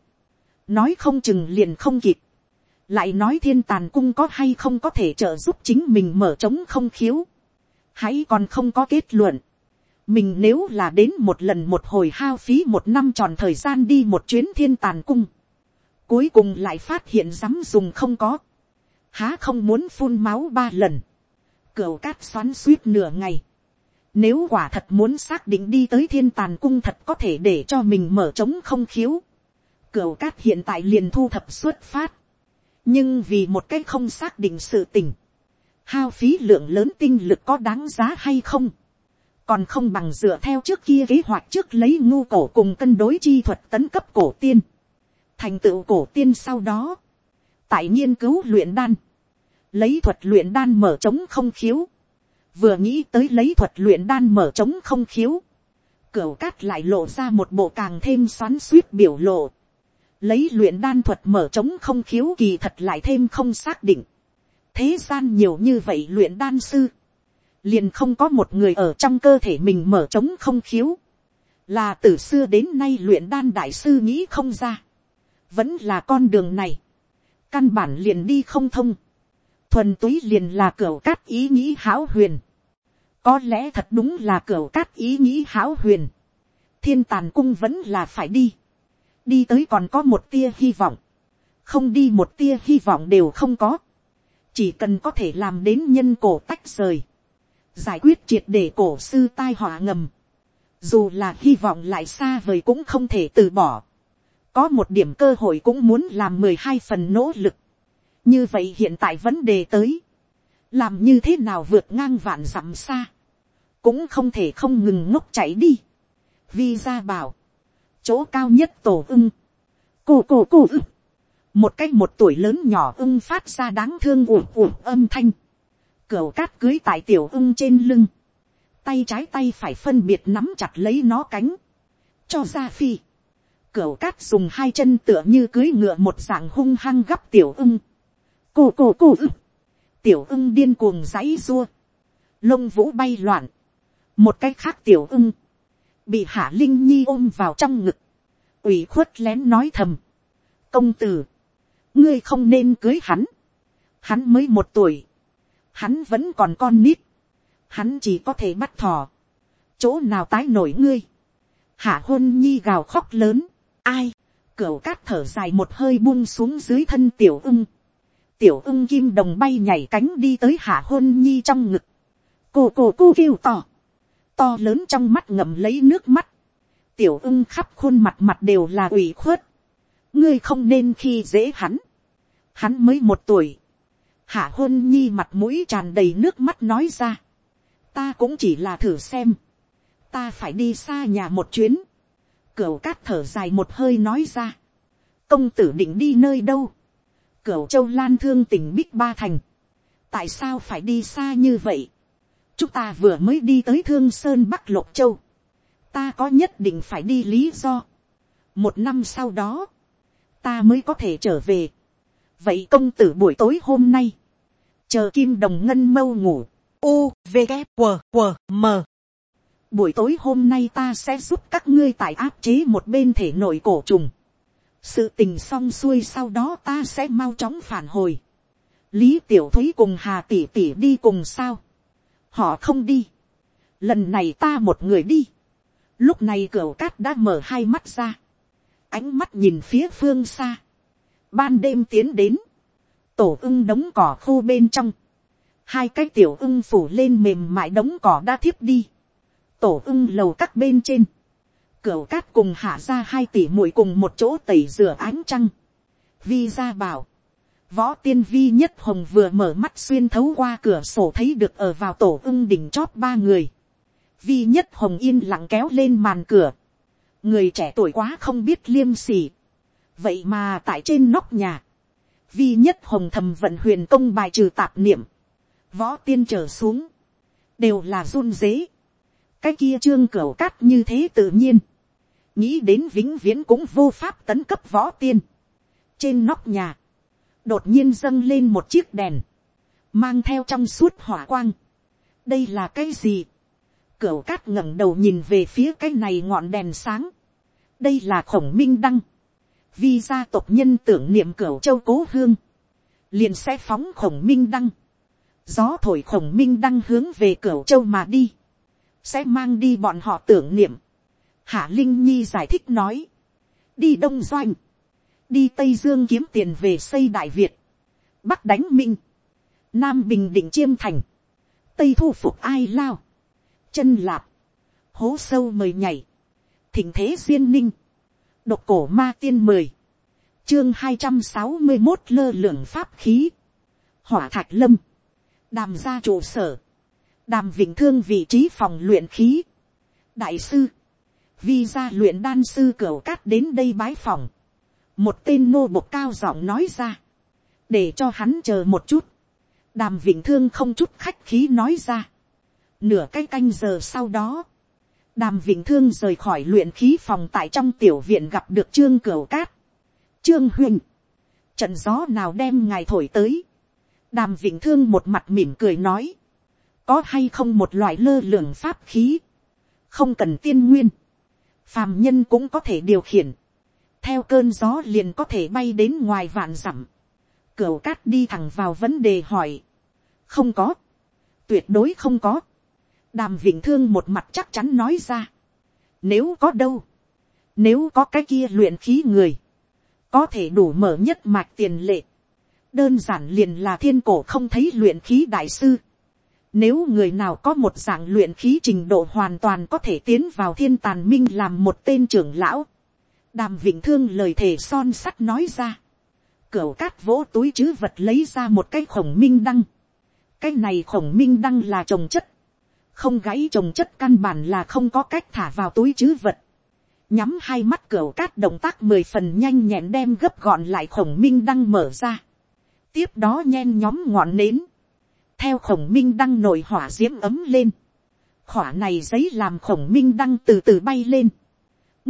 Nói không chừng liền không kịp lại nói thiên tàn cung có hay không có thể trợ giúp chính mình mở trống không khiếu, hãy còn không có kết luận, mình nếu là đến một lần một hồi hao phí một năm tròn thời gian đi một chuyến thiên tàn cung, cuối cùng lại phát hiện dám dùng không có, há không muốn phun máu ba lần, cửa cát xoắn suýt nửa ngày, nếu quả thật muốn xác định đi tới thiên tàn cung thật có thể để cho mình mở trống không khiếu, cửa cát hiện tại liền thu thập xuất phát, nhưng vì một cái không xác định sự tình, hao phí lượng lớn tinh lực có đáng giá hay không, còn không bằng dựa theo trước kia kế hoạch trước lấy ngu cổ cùng cân đối chi thuật tấn cấp cổ tiên, thành tựu cổ tiên sau đó, tại nghiên cứu luyện đan, lấy thuật luyện đan mở trống không khiếu, vừa nghĩ tới lấy thuật luyện đan mở trống không khiếu, cửu cát lại lộ ra một bộ càng thêm xoắn suýt biểu lộ, lấy luyện đan thuật mở trống không khiếu kỳ thật lại thêm không xác định, thế gian nhiều như vậy luyện đan sư, liền không có một người ở trong cơ thể mình mở trống không khiếu, là từ xưa đến nay luyện đan đại sư nghĩ không ra, vẫn là con đường này, căn bản liền đi không thông, thuần túy liền là cửa cát ý nghĩ hão huyền, có lẽ thật đúng là cửa cát ý nghĩ hão huyền, thiên tàn cung vẫn là phải đi, đi tới còn có một tia hy vọng, không đi một tia hy vọng đều không có, chỉ cần có thể làm đến nhân cổ tách rời, giải quyết triệt để cổ sư tai họa ngầm, dù là hy vọng lại xa vời cũng không thể từ bỏ, có một điểm cơ hội cũng muốn làm mười hai phần nỗ lực, như vậy hiện tại vấn đề tới, làm như thế nào vượt ngang vạn dặm xa, cũng không thể không ngừng ngốc chạy đi. Vi ra bảo, chỗ cao nhất tổ ưng, cô cô cô ưng, một cách một tuổi lớn nhỏ ưng phát ra đáng thương ủ ủ âm thanh, cửu cát cưới tại tiểu ưng trên lưng, tay trái tay phải phân biệt nắm chặt lấy nó cánh, cho ra phi, cửu cát dùng hai chân tựa như cưới ngựa một dạng hung hăng gắp tiểu ưng, cô cô cô ưng, tiểu ưng điên cuồng giấy rua. lông vũ bay loạn, một cách khác tiểu ưng, bị hạ linh nhi ôm vào trong ngực, ủy khuất lén nói thầm, công tử, ngươi không nên cưới hắn, hắn mới một tuổi, hắn vẫn còn con nít, hắn chỉ có thể bắt thò, chỗ nào tái nổi ngươi, hạ hôn nhi gào khóc lớn, ai, cửa cát thở dài một hơi buông xuống dưới thân tiểu ưng, tiểu ưng kim đồng bay nhảy cánh đi tới hạ hôn nhi trong ngực, cô cô cô kêu to, to lớn trong mắt ngậm lấy nước mắt, tiểu ưng khắp khuôn mặt mặt đều là ủy khuất, ngươi không nên khi dễ hắn, hắn mới một tuổi, hạ hôn nhi mặt mũi tràn đầy nước mắt nói ra, ta cũng chỉ là thử xem, ta phải đi xa nhà một chuyến, cửu cát thở dài một hơi nói ra, công tử định đi nơi đâu, cửu châu lan thương tỉnh bích ba thành, tại sao phải đi xa như vậy, chúng ta vừa mới đi tới thương sơn bắc lộc châu, ta có nhất định phải đi lý do, một năm sau đó, ta mới có thể trở về, vậy công tử buổi tối hôm nay, chờ kim đồng ngân mâu ngủ, u v g q q m. Buổi tối hôm nay ta sẽ giúp các ngươi tại áp chế một bên thể nội cổ trùng, sự tình xong xuôi sau đó ta sẽ mau chóng phản hồi, lý tiểu thúy cùng hà tỷ tỷ đi cùng sao, họ không đi, lần này ta một người đi, lúc này cửa cát đã mở hai mắt ra, ánh mắt nhìn phía phương xa, ban đêm tiến đến, tổ ưng đống cỏ khô bên trong, hai cái tiểu ưng phủ lên mềm mại đống cỏ đã thiếp đi, tổ ưng lầu các bên trên, cửa cát cùng hạ ra hai tỷ muội cùng một chỗ tẩy rửa ánh trăng, vi ra bảo, võ tiên vi nhất hồng vừa mở mắt xuyên thấu qua cửa sổ thấy được ở vào tổ ưng đỉnh chót ba người, vi nhất hồng yên lặng kéo lên màn cửa, người trẻ tuổi quá không biết liêm sỉ, vậy mà tại trên nóc nhà, vi nhất hồng thầm vận huyền công bài trừ tạp niệm, võ tiên trở xuống, đều là run dế, cái kia trương cửa cát như thế tự nhiên, nghĩ đến vĩnh viễn cũng vô pháp tấn cấp võ tiên, trên nóc nhà, đột nhiên dâng lên một chiếc đèn, mang theo trong suốt hỏa quang. đây là cái gì, cửa cát ngẩng đầu nhìn về phía cái này ngọn đèn sáng, đây là khổng minh đăng, vi gia tộc nhân tưởng niệm cửu châu cố hương, liền sẽ phóng khổng minh đăng, gió thổi khổng minh đăng hướng về cửu châu mà đi, sẽ mang đi bọn họ tưởng niệm. Hạ Linh Nhi giải thích nói, đi đông doanh, đi tây dương kiếm tiền về xây đại việt, bắc đánh minh, nam bình định chiêm thành, tây thu phục ai lao, chân lạp, hố sâu mời nhảy, thỉnh thế duyên ninh, độc cổ ma tiên mười, chương hai trăm sáu mươi một lơ lượng pháp khí, hỏa thạch lâm, đàm gia trụ sở, đàm vịnh thương vị trí phòng luyện khí, đại sư, vi gia luyện đan sư cửa cát đến đây bái phòng, một tên nô bộc cao giọng nói ra, để cho hắn chờ một chút, đàm vịnh thương không chút khách khí nói ra, nửa cái canh giờ sau đó, đàm vịnh thương rời khỏi luyện khí phòng tại trong tiểu viện gặp được trương cửu cát, trương huynh, trận gió nào đem ngài thổi tới, đàm vịnh thương một mặt mỉm cười nói, có hay không một loại lơ lường pháp khí, không cần tiên nguyên, phàm nhân cũng có thể điều khiển, theo cơn gió liền có thể bay đến ngoài vạn dặm, cửu cát đi thẳng vào vấn đề hỏi, không có, tuyệt đối không có, đàm vịnh thương một mặt chắc chắn nói ra, nếu có đâu, nếu có cái kia luyện khí người, có thể đủ mở nhất mạch tiền lệ, đơn giản liền là thiên cổ không thấy luyện khí đại sư, nếu người nào có một dạng luyện khí trình độ hoàn toàn có thể tiến vào thiên tàn minh làm một tên trưởng lão. Đàm vịnh thương lời thề son sắt nói ra. Cửu cát vỗ túi chứ vật lấy ra một cái khổng minh đăng. Cái này khổng minh đăng là trồng chất. Không gãy trồng chất căn bản là không có cách thả vào túi chứ vật. Nhắm hai mắt cửa cát động tác mười phần nhanh nhẹn đem gấp gọn lại khổng minh đăng mở ra. Tiếp đó nhen nhóm ngọn nến. Theo khổng minh đăng nổi hỏa d i ễ m ấm lên, khỏa này giấy làm khổng minh đăng từ từ bay lên,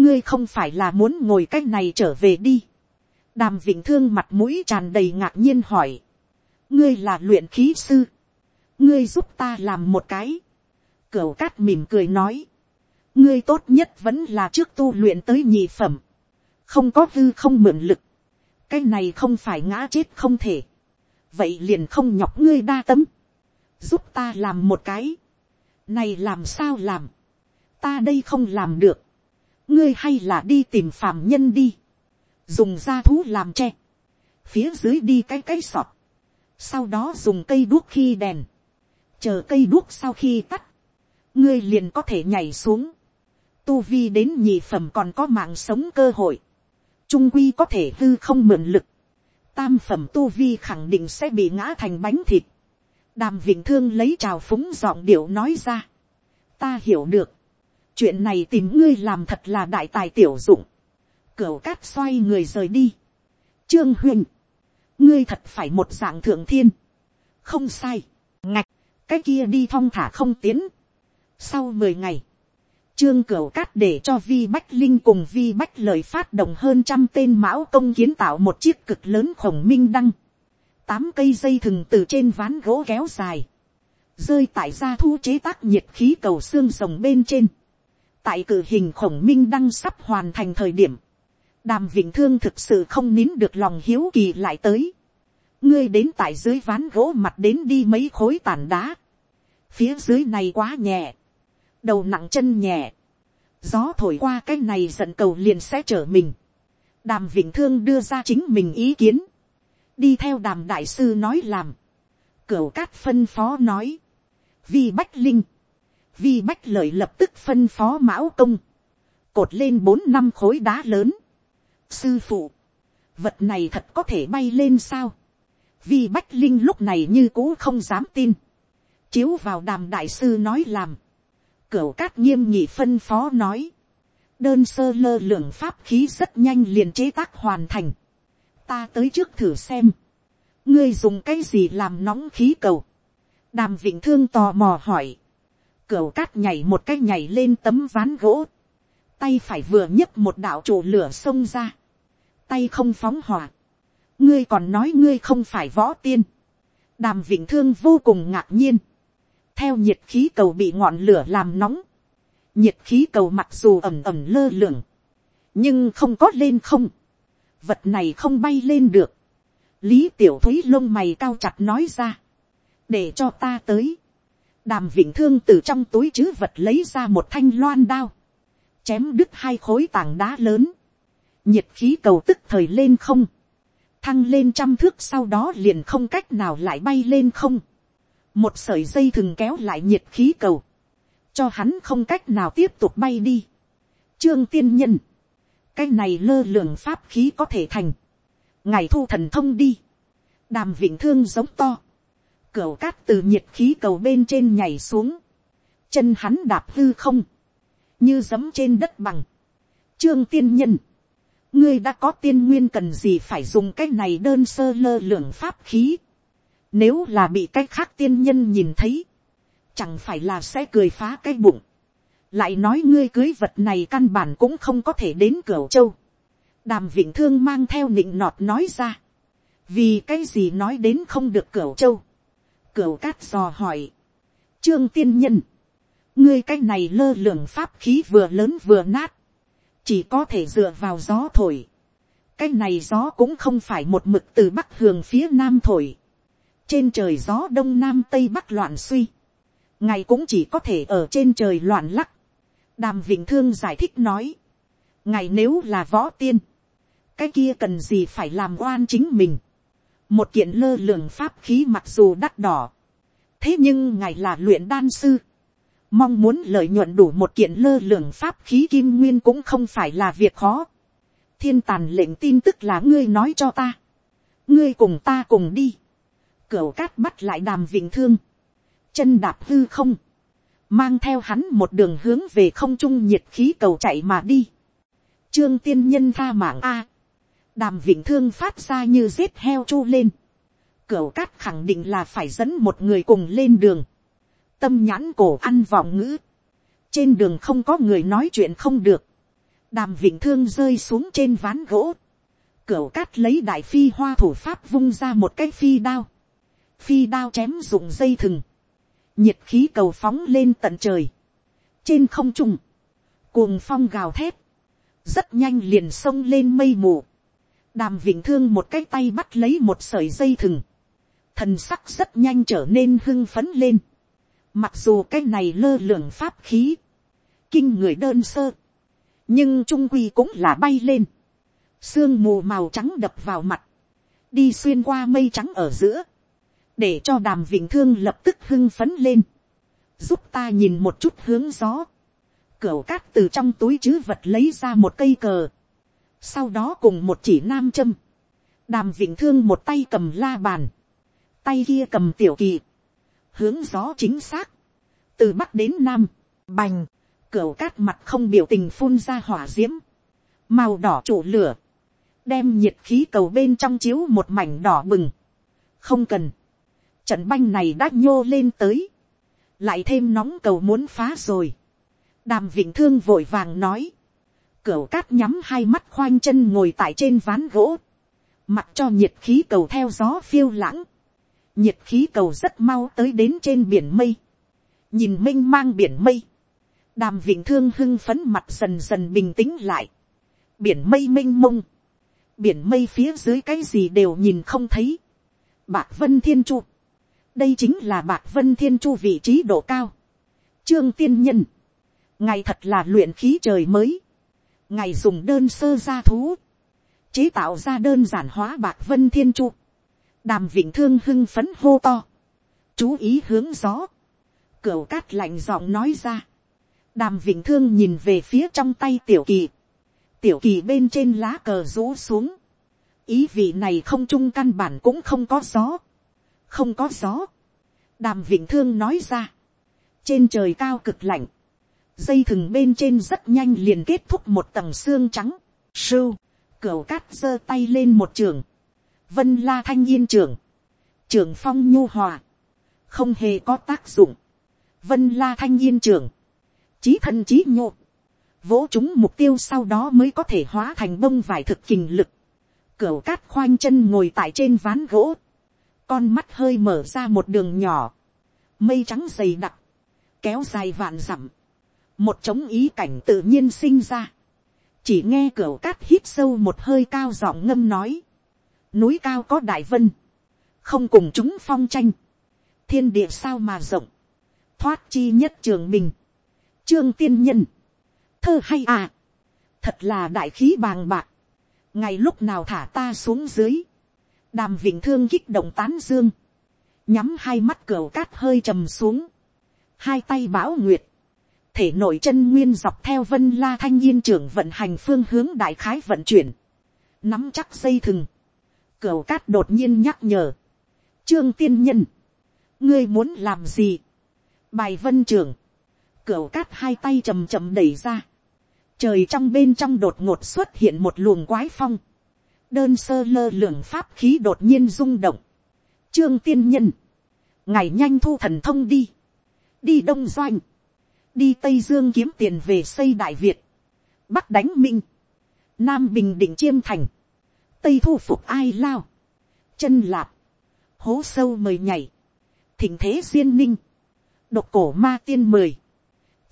ngươi không phải là muốn ngồi c á c h này trở về đi, đàm vịnh thương mặt mũi tràn đầy ngạc nhiên hỏi, ngươi là luyện khí sư, ngươi giúp ta làm một cái, cửu cát mỉm cười nói, ngươi tốt nhất vẫn là trước tu luyện tới nhị phẩm, không có hư không mượn lực, cái này không phải ngã chết không thể, vậy liền không nhọc ngươi đa tấm giúp ta làm một cái, này làm sao làm, ta đây không làm được, ngươi hay là đi tìm phàm nhân đi, dùng da thú làm tre, phía dưới đi cái cái sọt, sau đó dùng cây đuốc khi đèn, chờ cây đuốc sau khi tắt, ngươi liền có thể nhảy xuống, tu vi đến nhị phẩm còn có mạng sống cơ hội, trung quy có thể hư không mượn lực, tam phẩm tu vi khẳng định sẽ bị ngã thành bánh thịt, đàm vĩnh thương lấy trào phúng giọng điệu nói ra. ta hiểu được. chuyện này tìm ngươi làm thật là đại tài tiểu dụng. cửu cát xoay người rời đi. trương huynh, ngươi thật phải một dạng thượng thiên. không sai, ngạch, cái kia đi thong thả không tiến sau mười ngày, trương cửu cát để cho vi bách linh cùng vi bách lời phát động hơn trăm tên mão công kiến tạo một chiếc cực lớn khổng minh đăng tám cây dây thừng từ trên ván gỗ kéo dài, rơi tại gia thu chế tác nhiệt khí cầu xương rồng bên trên. tại cử hình khổng minh đăng sắp hoàn thành thời điểm, đàm Vĩnh thương thực sự không nín được lòng hiếu kỳ lại tới. ngươi đến tại dưới ván gỗ mặt đến đi mấy khối tàn đá. phía dưới này quá nhẹ, đầu nặng chân nhẹ, gió thổi qua cái này giận cầu liền sẽ trở mình. đàm vĩnh thương đưa ra chính mình ý kiến. Đi theo đàm đại sư nói làm, cửu cát phân phó nói, vi bách linh, vi bách lợi lập tức phân phó mão công, cột lên bốn năm khối đá lớn, sư phụ, vật này thật có thể bay lên sao, vi bách linh lúc này như cũ không dám tin, chiếu vào đàm đại sư nói làm, cửu cát nghiêm nhị phân phó nói, đơn sơ lơ lượng pháp khí rất nhanh liền chế tác hoàn thành, ta tới trước thử xem, ngươi dùng cái gì làm nóng khí cầu, đàm vịnh thương tò mò hỏi, cửu cát nhảy một cái nhảy lên tấm ván gỗ, tay phải vừa nhấc một đạo trụ lửa xông ra, tay không phóng hỏa, ngươi còn nói ngươi không phải võ tiên, đàm vịnh thương vô cùng ngạc nhiên, theo nhiệt khí cầu bị ngọn lửa làm nóng, nhiệt khí cầu mặc dù ẩm ẩm lơ lửng, nhưng không có lên không, vật này không bay lên được. lý tiểu thúy lông mày cao chặt nói ra. để cho ta tới. đàm Vĩnh thương từ trong túi chứ vật lấy ra một thanh loan đao. chém đứt hai khối tảng đá lớn. nhiệt khí cầu tức thời lên không. thăng lên trăm thước sau đó liền không cách nào lại bay lên không một sợi dây thừng kéo lại nhiệt khí cầu. cho hắn không cách nào tiếp tục bay đi. trương tiên nhân. Cái này lơ lường pháp khí có thể thành, ngày thu thần thông đi, đàm vịnh thương giống to, cửa cát từ nhiệt khí cầu bên trên nhảy xuống, chân hắn đạp hư không, như giấm trên đất bằng, trương tiên nhân, ngươi đã có tiên nguyên cần gì phải dùng cái này đơn sơ lơ lường pháp khí. Nếu là bị cái khác tiên nhân nhìn thấy, chẳng phải là sẽ cười phá cái bụng. lại nói ngươi cưới vật này căn bản cũng không có thể đến cửa châu. đàm vịnh thương mang theo nịnh nọt nói ra. vì cái gì nói đến không được cửa châu. cửa cát dò hỏi. trương tiên nhân. ngươi cái này lơ lường pháp khí vừa lớn vừa nát. chỉ có thể dựa vào gió thổi. cái này gió cũng không phải một mực từ bắc hướng phía nam thổi trên trời gió đông nam tây bắc loạn suy ngài cũng chỉ có thể ở trên trời loạn lắc. đàm vịnh thương giải thích nói, ngài nếu là võ tiên, cái kia cần gì phải làm oan chính mình. một kiện lơ lường pháp khí mặc dù đắt đỏ, thế nhưng ngài là luyện đan sư, mong muốn lợi nhuận đủ một kiện lơ lường pháp khí kim nguyên cũng không phải là việc khó. thiên tàn lệnh tin tức là ngươi nói cho ta, ngươi cùng ta cùng đi, cửu cát bắt lại đàm vịnh thương, chân đạp hư không, mang theo hắn một đường hướng về không trung nhiệt khí cầu chạy mà đi. Trương tiên nhân tha mạng A. Đàm vịnh thương phát ra như giết heo chu lên. Cửu cát khẳng định là phải dẫn một người cùng lên đường. Tâm nhãn cổ ăn vọng ngữ. Trên đường không có người nói chuyện không được. Đàm vịnh thương rơi xuống trên ván gỗ. Cửu cát lấy đại phi hoa thủ pháp vung ra một cái phi đao. Phi đao chém dụng dây thừng nhiệt khí cầu phóng lên tận trời, trên không trung, cuồng phong gào thét, rất nhanh liền xông lên mây mù, đàm Vĩnh thương một cái tay bắt lấy một sợi dây thừng, thần sắc rất nhanh trở nên hưng phấn lên, mặc dù cái này lơ lường pháp khí, kinh người đơn sơ, nhưng trung quy cũng là bay lên, sương mù màu trắng đập vào mặt, đi xuyên qua mây trắng ở giữa, để cho đàm vịnh thương lập tức hưng phấn lên, giúp ta nhìn một chút hướng gió, cửu cát từ trong túi chứ vật lấy ra một cây cờ, sau đó cùng một chỉ nam châm, đàm vịnh thương một tay cầm la bàn, tay kia cầm tiểu kỳ, hướng gió chính xác, từ bắc đến nam, bành, cửu cát mặt không biểu tình phun ra hỏa d i ễ m màu đỏ trụ lửa, đem nhiệt khí cầu bên trong chiếu một mảnh đỏ bừng, không cần, trận banh này đã nhô lên tới, lại thêm nóng cầu muốn phá rồi. đàm vịnh thương vội vàng nói, cửu cát nhắm hai mắt khoanh chân ngồi tại trên ván gỗ, mặc cho nhiệt khí cầu theo gió phiêu lãng, nhiệt khí cầu rất mau tới đến trên biển mây, nhìn minh mang biển mây, đàm vịnh thương hưng phấn mặt dần dần bình tĩnh lại, biển mây minh mông, biển mây phía dưới cái gì đều nhìn không thấy, bạc vân thiên chu, đây chính là bạc vân thiên chu vị trí độ cao. trương tiên nhân, ngài thật là luyện khí trời mới, ngài dùng đơn sơ gia thú, chế tạo ra đơn giản hóa bạc vân thiên chu, đàm vịnh thương hưng phấn hô to, chú ý hướng gió, cửu cát lạnh giọng nói ra, đàm vịnh thương nhìn về phía trong tay tiểu kỳ, tiểu kỳ bên trên lá cờ rũ xuống, ý vị này không trung căn bản cũng không có gió, không có gió. đàm vịnh thương nói ra, trên trời cao cực lạnh, dây thừng bên trên rất nhanh liền kết thúc một tầng xương trắng, sưu, cửa cát giơ tay lên một trường, vân la thanh yên trường, trường phong nhu hòa, không hề có tác dụng, vân la thanh yên trường, trí thân trí nhộ, vỗ chúng mục tiêu sau đó mới có thể hóa thành bông vải thực kình lực, cửa cát khoanh chân ngồi tại trên ván gỗ, con mắt hơi mở ra một đường nhỏ, mây trắng dày đặc, kéo dài vạn dặm, một trống ý cảnh tự nhiên sinh ra, chỉ nghe cửa cát hít sâu một hơi cao giọng ngâm nói, núi cao có đại vân, không cùng chúng phong tranh, thiên địa sao mà rộng, thoát chi nhất trường mình, trương tiên nhân, thơ hay à, thật là đại khí bàng bạc, ngày lúc nào thả ta xuống dưới, đàm vịnh thương kích động tán dương, nhắm hai mắt cửa cát hơi trầm xuống, hai tay bão nguyệt, thể nội chân nguyên dọc theo vân la thanh yên trưởng vận hành phương hướng đại khái vận chuyển, nắm chắc dây thừng, cửa cát đột nhiên nhắc nhở, trương tiên nhân, ngươi muốn làm gì, bài vân trưởng, cửa cát hai tay chầm chậm đẩy ra, trời trong bên trong đột ngột xuất hiện một luồng quái phong, đơn sơ lơ lượng pháp khí đột nhiên rung động, trương tiên nhân, ngày nhanh thu thần thông đi, đi đông doanh, đi tây dương kiếm tiền về xây đại việt, bắc đánh minh, nam bình định chiêm thành, tây thu phục ai lao, chân lạp, hố sâu mời nhảy, thỉnh thế duyên ninh, độc cổ ma tiên mười,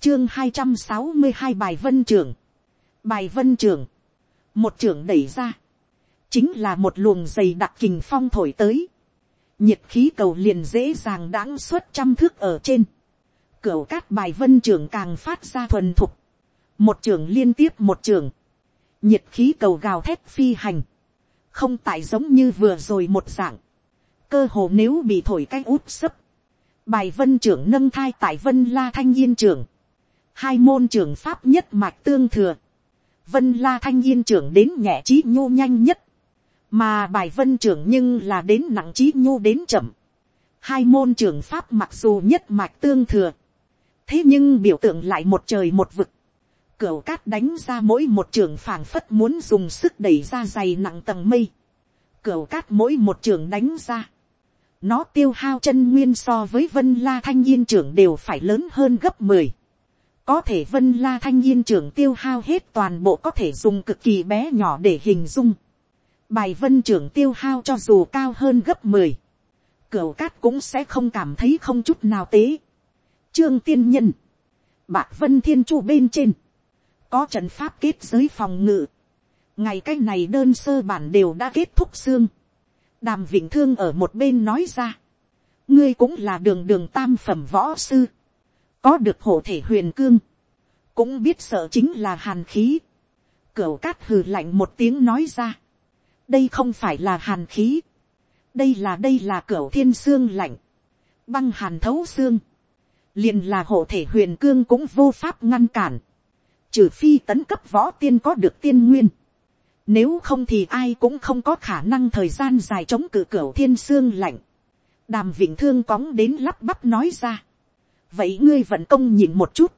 chương hai trăm sáu mươi hai bài vân trưởng, bài vân trưởng, một trưởng đẩy ra, chính là một luồng dày đặc kình phong thổi tới, nhiệt khí cầu liền dễ dàng đáng suốt trăm thước ở trên, cửa cát bài vân trưởng càng phát ra thuần thục, một trưởng liên tiếp một trưởng, nhiệt khí cầu gào thét phi hành, không tại giống như vừa rồi một dạng, cơ hồ nếu bị thổi cái út sấp, bài vân trưởng nâng thai tại vân la thanh yên trưởng, hai môn trưởng pháp nhất mạch tương thừa, vân la thanh yên trưởng đến nhẹ trí nhô nhanh nhất, mà bài vân trưởng nhưng là đến nặng trí nhu đến chậm, hai môn trưởng pháp mặc dù nhất mạch tương thừa, thế nhưng biểu tượng lại một trời một vực, Cửu cát đánh ra mỗi một trường phảng phất muốn dùng sức đẩy ra dày nặng tầng mây. Cửu cát mỗi một trường đánh ra. Nó tiêu hao chân nguyên so với vân la thanh yên trưởng đều phải lớn hơn gấp mười Có thể vân la thanh yên trưởng tiêu hao hết toàn bộ có thể dùng cực kỳ bé nhỏ để hình dung. Bài vân trưởng tiêu hao cho dù cao hơn gấp mười. Cửu cát cũng sẽ không cảm thấy không chút nào tế. Trương tiên nhân. Bạc vân thiên chu bên trên. Có trận pháp kết giới phòng ngự, ngày cái này đơn sơ bản đều đã kết thúc xương, đàm vĩnh thương ở một bên nói ra, ngươi cũng là đường đường tam phẩm võ sư, có được hộ thể huyền cương, cũng biết sợ chính là hàn khí, cửu cát hừ lạnh một tiếng nói ra, đây không phải là hàn khí, đây là đây là cửa thiên xương lạnh, băng hàn thấu xương, liền là hộ thể huyền cương cũng vô pháp ngăn cản, trừ phi tấn cấp võ tiên có được tiên nguyên. Nếu không thì ai cũng không có khả năng thời gian dài chống cự cửa thiên xương lạnh. Đàm vĩnh thương cóng đến lắp bắp nói ra. Vậy ngươi vận công nhìn một chút.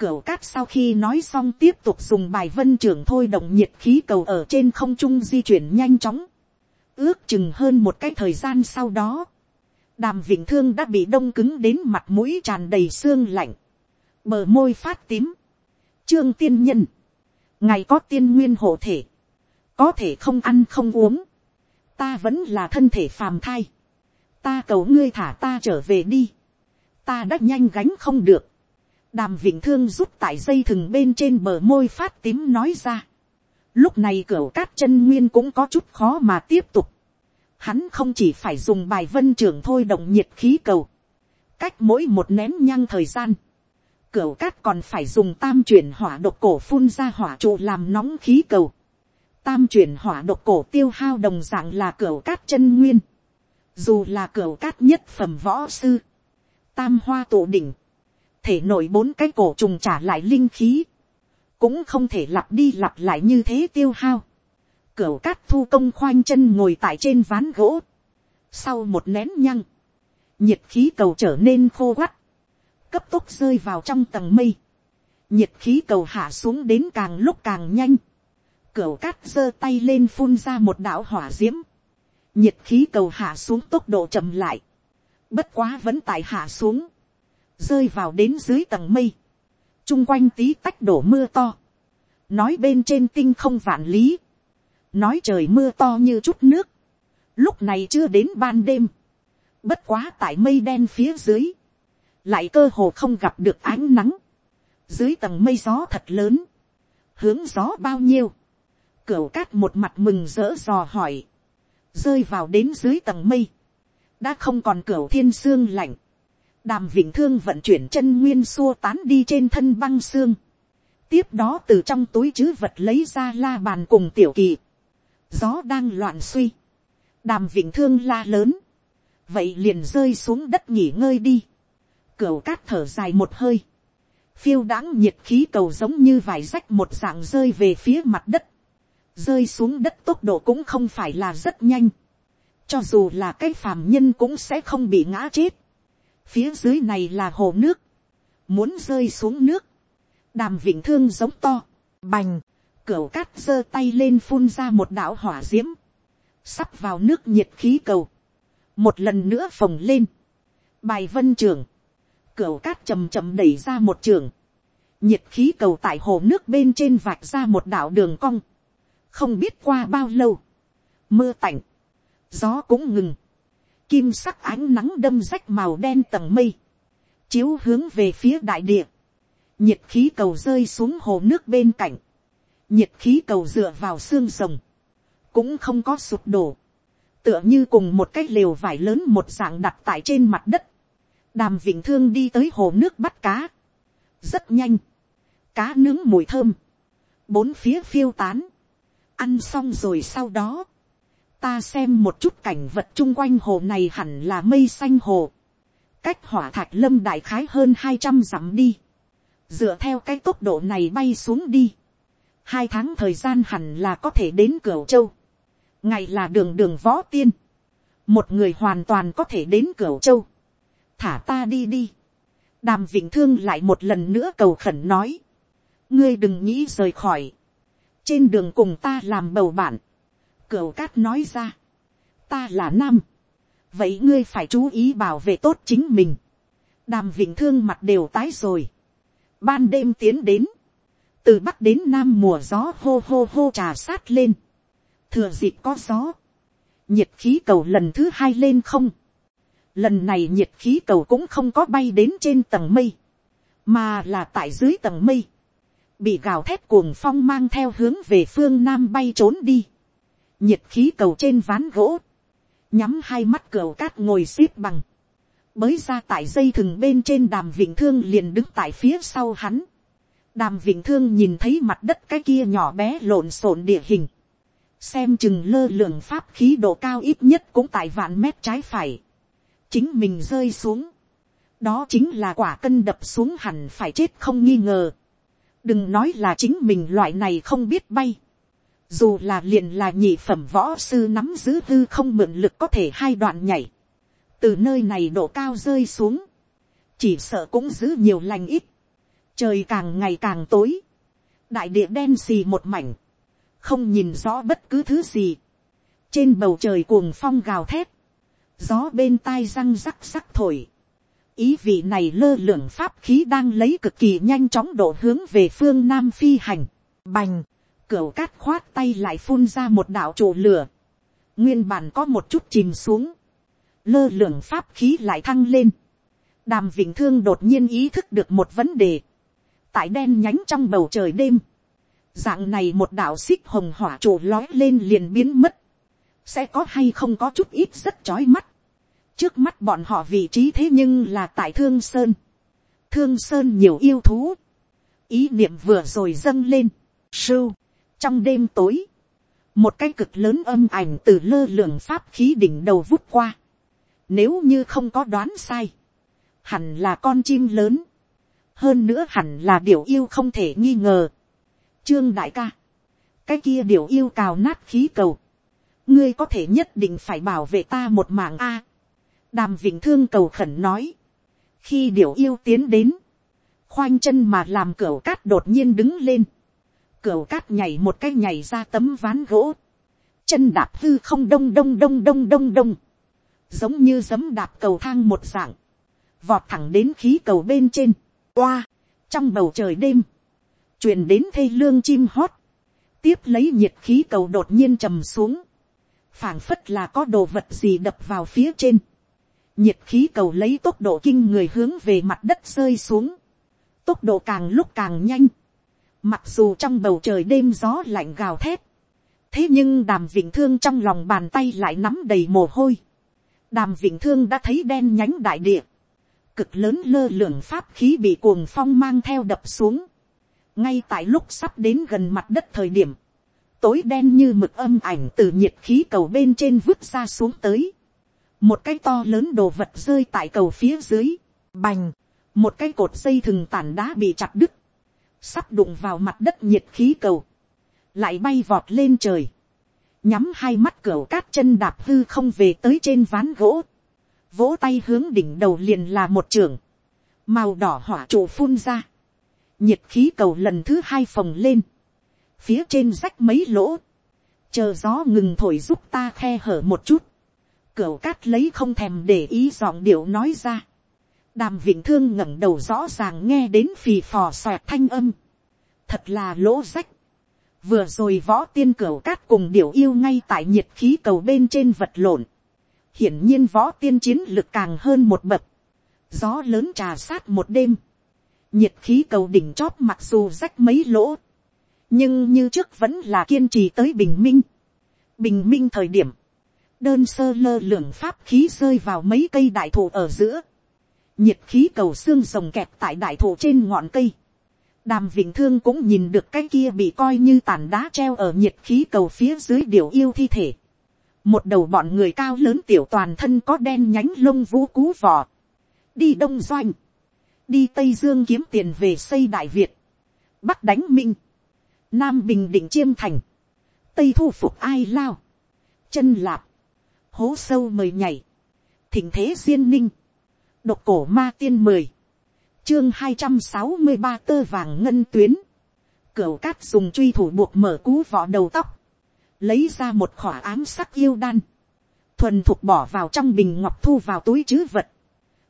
Cửu cát sau khi nói xong tiếp tục dùng bài vân trưởng thôi động nhiệt khí cầu ở trên không trung di chuyển nhanh chóng. Ước chừng hơn một cái thời gian sau đó. Đàm vĩnh thương đã bị đông cứng đến mặt mũi tràn đầy xương lạnh. Bờ môi phát tím trương tiên nhân, ngày có tiên nguyên hộ thể, có thể không ăn không uống, ta vẫn là thân thể phàm thai, ta cầu ngươi thả ta trở về đi, ta đã nhanh gánh không được, đàm vĩnh thương rút tại dây thừng bên trên bờ môi phát tím nói ra, lúc này cửa cát chân nguyên cũng có chút khó mà tiếp tục, hắn không chỉ phải dùng bài vân trưởng thôi động nhiệt khí cầu, cách mỗi một nén nhăng thời gian, cửa cát còn phải dùng tam chuyển hỏa độc cổ phun ra hỏa trụ làm nóng khí cầu. Tam chuyển hỏa độc cổ tiêu hao đồng dạng là cửa cát chân nguyên. Dù là cửa cát nhất phẩm võ sư. Tam hoa tổ đỉnh. Thể nổi bốn cái cổ trùng trả lại linh khí. Cũng không thể lặp đi lặp lại như thế tiêu hao. Cửu cát thu công khoanh chân ngồi tại trên ván gỗ. Sau một nén nhăng. Nhiệt khí cầu trở nên khô quắt cấp tốc rơi vào trong tầng mây, nhiệt khí cầu hạ xuống đến càng lúc càng nhanh, cửu cát giơ tay lên phun ra một đạo hỏa diễm nhiệt khí cầu hạ xuống tốc độ chậm lại, bất quá vẫn tại hạ xuống, rơi vào đến dưới tầng mây, chung quanh tí tách đổ mưa to, nói bên trên tinh không vạn lý, nói trời mưa to như chút nước, lúc này chưa đến ban đêm, bất quá tại mây đen phía dưới, lại cơ hồ không gặp được ánh nắng, dưới tầng mây gió thật lớn, hướng gió bao nhiêu, cửa cát một mặt mừng rỡ dò hỏi, rơi vào đến dưới tầng mây, đã không còn cửa thiên sương lạnh, đàm vĩnh thương vận chuyển chân nguyên xua tán đi trên thân băng xương, tiếp đó từ trong túi chứ vật lấy ra la bàn cùng tiểu kỳ, gió đang loạn suy, đàm vĩnh thương la lớn, vậy liền rơi xuống đất nghỉ ngơi đi, Cửu cát thở dài một hơi. Phiêu đãng nhiệt khí cầu giống như vải rách một dạng rơi về phía mặt đất. Rơi xuống đất tốc độ cũng không phải là rất nhanh. Cho dù là cái phàm nhân cũng sẽ không bị ngã chết. Phía dưới này là hồ nước. Muốn rơi xuống nước. Đàm vịnh thương giống to. bành, cửa cát giơ tay lên phun ra một đạo hỏa d i ễ m sắp vào nước nhiệt khí cầu, một lần nữa phồng lên, bài vân trường, cửa cát chầm chầm đẩy ra một trường, nhiệt khí cầu tại hồ nước bên trên vạch ra một đạo đường cong, không biết qua bao lâu, mưa tạnh, gió cũng ngừng, kim sắc ánh nắng đâm rách màu đen tầng mây, chiếu hướng về phía đại địa, nhiệt khí cầu rơi xuống hồ nước bên cạnh, nhiệt khí cầu dựa vào xương rồng, cũng không có sụp đổ, tựa như cùng một cái lều vải lớn một dạng đặt tại trên mặt đất, đàm vịnh thương đi tới hồ nước bắt cá, rất nhanh, cá nướng mùi thơm, bốn phía phiêu tán, ăn xong rồi sau đó, ta xem một chút cảnh vật chung quanh hồ này hẳn là mây xanh hồ, cách hỏa thạch lâm đại khái hơn hai trăm dặm đi, dựa theo cái tốc độ này bay xuống đi, hai tháng thời gian hẳn là có thể đến cửa châu, ngày là đường đường võ tiên, một người hoàn toàn có thể đến cửa châu, thả ta đi đi, đàm vịnh thương lại một lần nữa cầu khẩn nói, ngươi đừng nghĩ rời khỏi, trên đường cùng ta làm bầu bạn, cửa cát nói ra, ta là nam, vậy ngươi phải chú ý bảo vệ tốt chính mình, đàm vịnh thương mặt đều tái rồi, Ban đêm tiến đến. Từ bắc đến nam mùa gió hô hô hô trà sát lên. Thừa dịp có gió. Nhiệt khí cầu lần thứ hai lên không. Lần này nhiệt khí cầu cũng không có bay đến trên tầng mây. Mà là tại dưới tầng mây. Bị gào thét cuồng phong mang theo hướng về phương nam bay trốn đi. Nhiệt khí cầu trên ván gỗ. Nhắm hai mắt cửa cát ngồi xếp bằng Bới ra tại dây thừng bên trên đàm vịnh thương liền đứng tại phía sau hắn. Đàm vịnh thương nhìn thấy mặt đất cái kia nhỏ bé lộn xộn địa hình. Xem chừng lơ lượng pháp khí độ cao ít nhất cũng tại vạn mét trái phải. Chính mình rơi xuống. Đó chính là quả cân đập xuống hẳn phải chết không nghi ngờ. Đừng nói là chính mình loại này không biết bay. Dù là liền là nhị phẩm võ sư nắm giữ hư không mượn lực có thể hai đoạn nhảy. Từ nơi này độ cao rơi xuống, chỉ sợ cũng giữ nhiều lành ít, trời càng ngày càng tối, đại địa đen xì một mảnh, không nhìn rõ bất cứ thứ gì, trên bầu trời cuồng phong gào thét, gió bên tai răng rắc rắc thổi, ý vị này lơ lửng pháp khí đang lấy cực kỳ nhanh chóng độ hướng về phương nam phi hành, bành, cửa cát khoát tay lại phun ra một đạo trụ lửa, nguyên bản có một chút chìm xuống, lơ lửng pháp khí lại thăng lên. đàm vịnh thương đột nhiên ý thức được một vấn đề. tại đen nhánh trong bầu trời đêm, dạng này một đạo xích hồng hỏa trụ lói lên liền biến mất. sẽ có hay không có chút ít rất chói mắt. trước mắt bọn họ vị trí thế nhưng là tại thương sơn. thương sơn nhiều yêu thú. ý niệm vừa rồi dâng lên. sưu trong đêm tối, một cái cực lớn âm ảnh từ lơ lửng pháp khí đỉnh đầu vút qua. Nếu như không có đoán sai. Hẳn là con chim lớn. Hơn nữa hẳn là điều yêu không thể nghi ngờ. Trương đại ca. Cái kia điều yêu cào nát khí cầu. Ngươi có thể nhất định phải bảo vệ ta một mạng A. Đàm Vĩnh Thương cầu khẩn nói. Khi điều yêu tiến đến. Khoanh chân mà làm cửa cát đột nhiên đứng lên. Cửu cát nhảy một cái nhảy ra tấm ván gỗ. Chân đạp hư không đông đông đông đông đông đông. Giống như giấm đạp cầu thang một dạng, vọt thẳng đến khí cầu bên trên, oa, trong bầu trời đêm, truyền đến thê lương chim hót, tiếp lấy nhiệt khí cầu đột nhiên trầm xuống, phảng phất là có đồ vật gì đập vào phía trên, nhiệt khí cầu lấy tốc độ kinh người hướng về mặt đất rơi xuống, tốc độ càng lúc càng nhanh, mặc dù trong bầu trời đêm gió lạnh gào thét, thế nhưng đàm vịnh thương trong lòng bàn tay lại nắm đầy mồ hôi, đàm vịnh thương đã thấy đen nhánh đại địa, cực lớn lơ lửng pháp khí bị cuồng phong mang theo đập xuống, ngay tại lúc sắp đến gần mặt đất thời điểm, tối đen như mực âm ảnh từ nhiệt khí cầu bên trên vứt ra xuống tới, một cái to lớn đồ vật rơi tại cầu phía dưới, bành, một cái cột dây thừng tản đá bị chặt đứt, sắp đụng vào mặt đất nhiệt khí cầu, lại bay vọt lên trời, nhắm hai mắt cửa cát chân đạp hư không về tới trên ván gỗ, vỗ tay hướng đỉnh đầu liền là một trường, màu đỏ hỏa trụ phun ra, nhiệt khí cầu lần thứ hai phồng lên, phía trên rách mấy lỗ, chờ gió ngừng thổi giúp ta khe hở một chút, cửa cát lấy không thèm để ý giọng điệu nói ra, đàm vịnh thương ngẩng đầu rõ ràng nghe đến phì phò xoẹt thanh âm, thật là lỗ rách, vừa rồi võ tiên cửu cát cùng điều yêu ngay tại nhiệt khí cầu bên trên vật lộn, hiển nhiên võ tiên chiến lực càng hơn một bậc, gió lớn trà sát một đêm, nhiệt khí cầu đỉnh chóp mặc dù rách mấy lỗ, nhưng như trước vẫn là kiên trì tới bình minh. bình minh thời điểm, đơn sơ lơ lửng pháp khí rơi vào mấy cây đại thụ ở giữa, nhiệt khí cầu xương rồng kẹp tại đại thụ trên ngọn cây. đàm vĩnh thương cũng nhìn được cái kia bị coi như tàn đá treo ở nhiệt khí cầu phía dưới điều yêu thi thể. một đầu bọn người cao lớn tiểu toàn thân có đen nhánh lông vũ cú vỏ. đi đông doanh, đi tây dương kiếm tiền về xây đại việt, bắc đánh minh, nam bình định chiêm thành, tây thu phục ai lao, chân lạp, hố sâu mời nhảy, thỉnh thế duyên ninh, độc cổ ma tiên mười, chương hai trăm sáu mươi ba tơ vàng ngân tuyến, cửu cát dùng truy thủ buộc mở cú vỏ đầu tóc, lấy ra một khỏa ám sắc yêu đan, thuần thuộc bỏ vào trong bình ngọc thu vào túi chứ vật,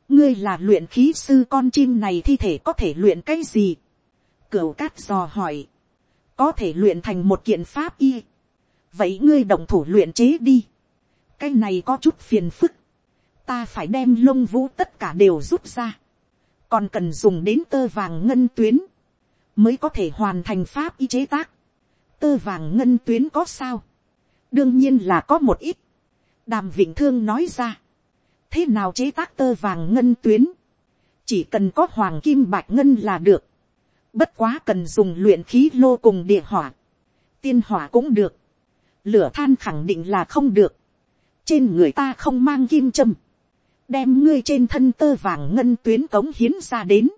ngươi là luyện khí sư con chim này thi thể có thể luyện cái gì, cửu cát dò hỏi, có thể luyện thành một kiện pháp y, vậy ngươi đồng thủ luyện chế đi, cái này có chút phiền phức, ta phải đem lông vũ tất cả đều rút ra, còn cần dùng đến tơ vàng ngân tuyến, mới có thể hoàn thành pháp y chế tác, tơ vàng ngân tuyến có sao, đương nhiên là có một ít, đàm vịnh thương nói ra, thế nào chế tác tơ vàng ngân tuyến, chỉ cần có hoàng kim bạch ngân là được, bất quá cần dùng luyện khí lô cùng địa hỏa, tiên hỏa cũng được, lửa than khẳng định là không được, trên người ta không mang kim châm, đem ngươi trên thân tơ vàng ngân tuyến cống hiến ra đến,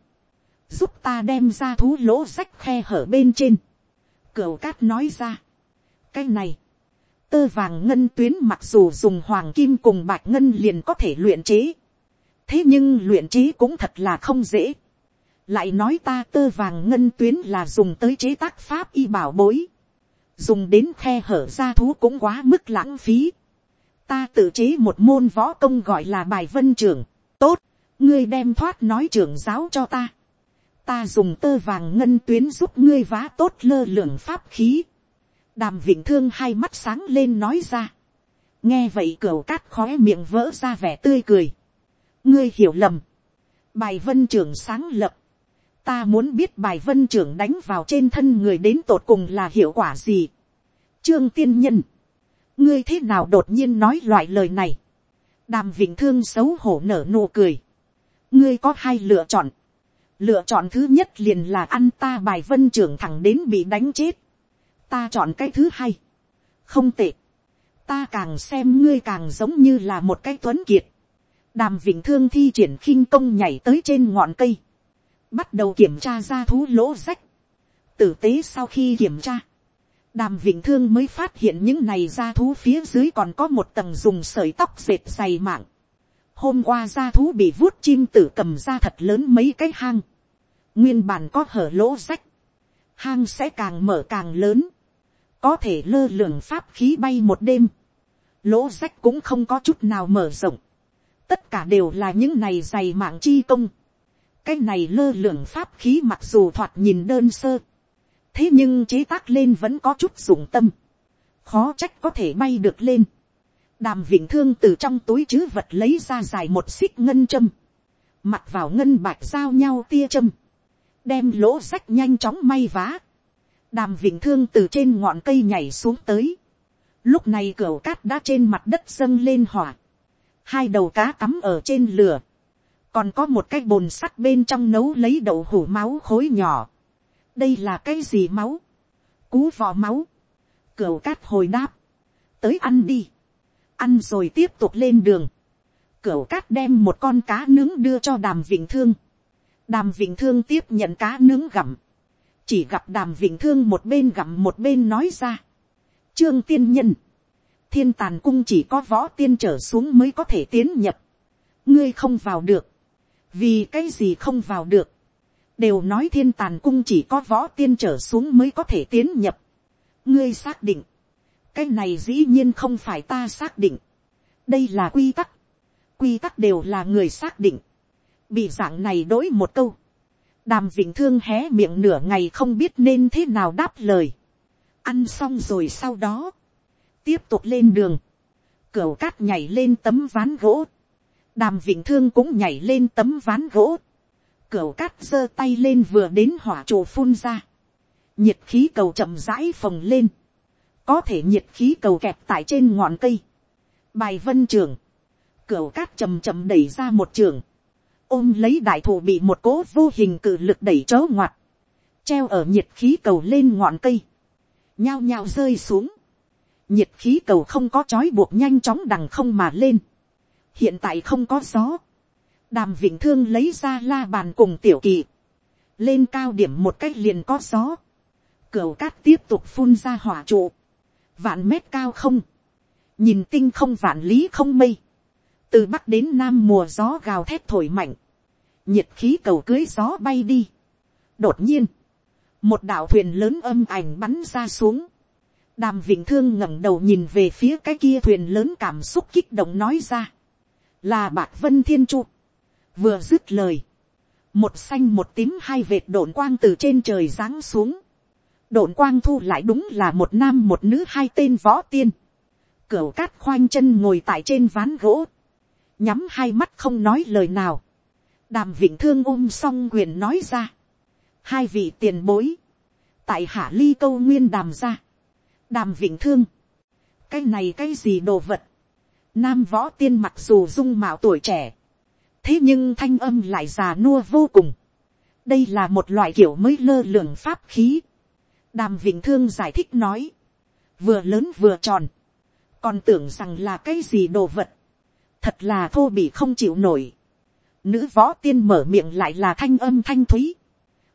giúp ta đem ra thú lỗ rách khe hở bên trên. Cửu cát nói ra, cái này, tơ vàng ngân tuyến mặc dù dùng hoàng kim cùng bạch ngân liền có thể luyện chế, thế nhưng luyện chế cũng thật là không dễ. lại nói ta tơ vàng ngân tuyến là dùng tới chế tác pháp y bảo bối, dùng đến khe hở ra thú cũng quá mức lãng phí ta tự chế một môn võ công gọi là bài vân trưởng, tốt, ngươi đem thoát nói trưởng giáo cho ta, ta dùng tơ vàng ngân tuyến giúp ngươi vá tốt lơ lửng pháp khí, đàm vịnh thương hai mắt sáng lên nói ra, nghe vậy cửa cát khó miệng vỡ ra vẻ tươi cười, ngươi hiểu lầm, bài vân trưởng sáng lập, ta muốn biết bài vân trưởng đánh vào trên thân người đến tột cùng là hiệu quả gì. Trương tiên nhân, ngươi thế nào đột nhiên nói loại lời này. đàm Vĩnh thương xấu hổ nở nụ cười. ngươi có hai lựa chọn. lựa chọn thứ nhất liền là ăn ta bài vân trưởng thẳng đến bị đánh chết. ta chọn cái thứ hai. không tệ. ta càng xem ngươi càng giống như là một cái tuấn kiệt. đàm Vĩnh thương thi triển khinh công nhảy tới trên ngọn cây. bắt đầu kiểm tra ra thú lỗ rách. tử tế sau khi kiểm tra đàm vĩnh thương mới phát hiện những này ra thú phía dưới còn có một tầng dùng sợi tóc dệt dày mạng. hôm qua ra thú bị vuốt chim tử cầm ra thật lớn mấy cái hang. nguyên bản có hở lỗ rách. hang sẽ càng mở càng lớn. có thể lơ lường pháp khí bay một đêm. lỗ rách cũng không có chút nào mở rộng. tất cả đều là những này dày mạng chi công. cái này lơ lường pháp khí mặc dù thoạt nhìn đơn sơ thế nhưng chế tác lên vẫn có chút dụng tâm, khó trách có thể bay được lên. đàm vĩnh thương từ trong túi chứ vật lấy ra dài một xích ngân châm, mặt vào ngân bạch giao nhau tia châm, đem lỗ sách nhanh chóng may vá. đàm vĩnh thương từ trên ngọn cây nhảy xuống tới. lúc này cửa cát đã trên mặt đất dâng lên hỏa, hai đầu cá cắm ở trên lửa, còn có một cái bồn sắt bên trong nấu lấy đậu hủ máu khối nhỏ, đây là cái gì máu, cú vò máu, cửu cát hồi đáp, tới ăn đi, ăn rồi tiếp tục lên đường, cửu cát đem một con cá nướng đưa cho đàm vịnh thương, đàm vịnh thương tiếp nhận cá nướng gặm, chỉ gặp đàm vịnh thương một bên gặm một bên nói ra, trương tiên nhân, thiên tàn cung chỉ có võ tiên trở xuống mới có thể tiến nhập, ngươi không vào được, vì cái gì không vào được, đều nói thiên tàn cung chỉ có võ tiên trở xuống mới có thể tiến nhập. ngươi xác định, cái này dĩ nhiên không phải ta xác định, đây là quy tắc, quy tắc đều là người xác định, bị dạng này đổi một câu, đàm vĩnh thương hé miệng nửa ngày không biết nên thế nào đáp lời, ăn xong rồi sau đó, tiếp tục lên đường, cửa cát nhảy lên tấm ván gỗ, đàm vĩnh thương cũng nhảy lên tấm ván gỗ, cửa cát giơ tay lên vừa đến hỏa trụ phun ra, nhiệt khí cầu chậm rãi phồng lên, có thể nhiệt khí cầu kẹp tại trên ngọn cây, bài vân trường, cửa cát chầm chậm đẩy ra một trường, ôm lấy đại thụ bị một cố vô hình cự lực đẩy chớ ngoặt, treo ở nhiệt khí cầu lên ngọn cây, nhao nhao rơi xuống, nhiệt khí cầu không có chói buộc nhanh chóng đằng không mà lên, hiện tại không có gió, đàm vịnh thương lấy ra la bàn cùng tiểu kỳ, lên cao điểm một cách liền có gió, cửa cát tiếp tục phun ra hỏa trụ, vạn mét cao không, nhìn tinh không vạn lý không mây, từ bắc đến nam mùa gió gào thét thổi mạnh, nhiệt khí cầu cưới gió bay đi. đột nhiên, một đạo thuyền lớn âm ảnh bắn ra xuống, đàm vịnh thương ngẩng đầu nhìn về phía cái kia thuyền lớn cảm xúc kích động nói ra, là bạc vân thiên chu, vừa dứt lời, một xanh một tím hai vệt độn quang từ trên trời giáng xuống, độn quang thu lại đúng là một nam một nữ hai tên võ tiên, cửu cát khoanh chân ngồi tại trên ván gỗ, nhắm hai mắt không nói lời nào, đàm vịnh thương ôm xong quyền nói ra, hai vị tiền bối, tại hạ ly câu nguyên đàm ra, đàm vịnh thương, cái này cái gì đồ vật, nam võ tiên mặc dù dung mạo tuổi trẻ, thế nhưng thanh âm lại già nua vô cùng, đây là một loại kiểu mới lơ lường pháp khí, đàm vịnh thương giải thích nói, vừa lớn vừa tròn, còn tưởng rằng là cái gì đồ vật, thật là thô bị không chịu nổi. Nữ võ tiên mở miệng lại là thanh âm thanh thúy,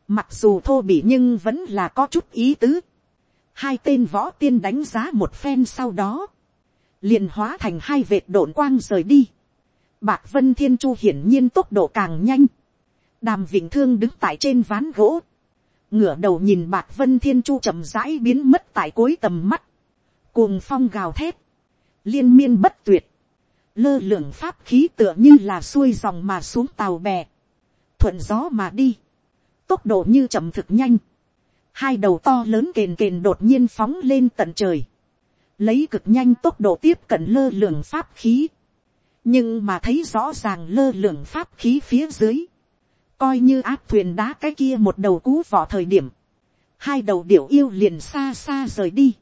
mặc dù thô bị nhưng vẫn là có chút ý tứ. Hai tên võ tiên đánh giá một phen sau đó, liền hóa thành hai vệt độn quang rời đi. Bạc Vân Thiên Chu hiển nhiên tốc độ càng nhanh. Đàm Vĩnh Thương đứng tại trên ván gỗ. Ngửa đầu nhìn Bạc Vân Thiên Chu chậm rãi biến mất tại cuối tầm mắt. Cuồng phong gào thét. Liên miên bất tuyệt. Lơ lượng pháp khí tựa như là xuôi dòng mà xuống tàu bè. Thuận gió mà đi. Tốc độ như chậm thực nhanh. Hai đầu to lớn kền kền đột nhiên phóng lên tận trời. Lấy cực nhanh tốc độ tiếp cận lơ lượng pháp khí. Nhưng mà thấy rõ ràng lơ lửng pháp khí phía dưới. Coi như áp thuyền đá cái kia một đầu cú vỏ thời điểm. Hai đầu điểu yêu liền xa xa rời đi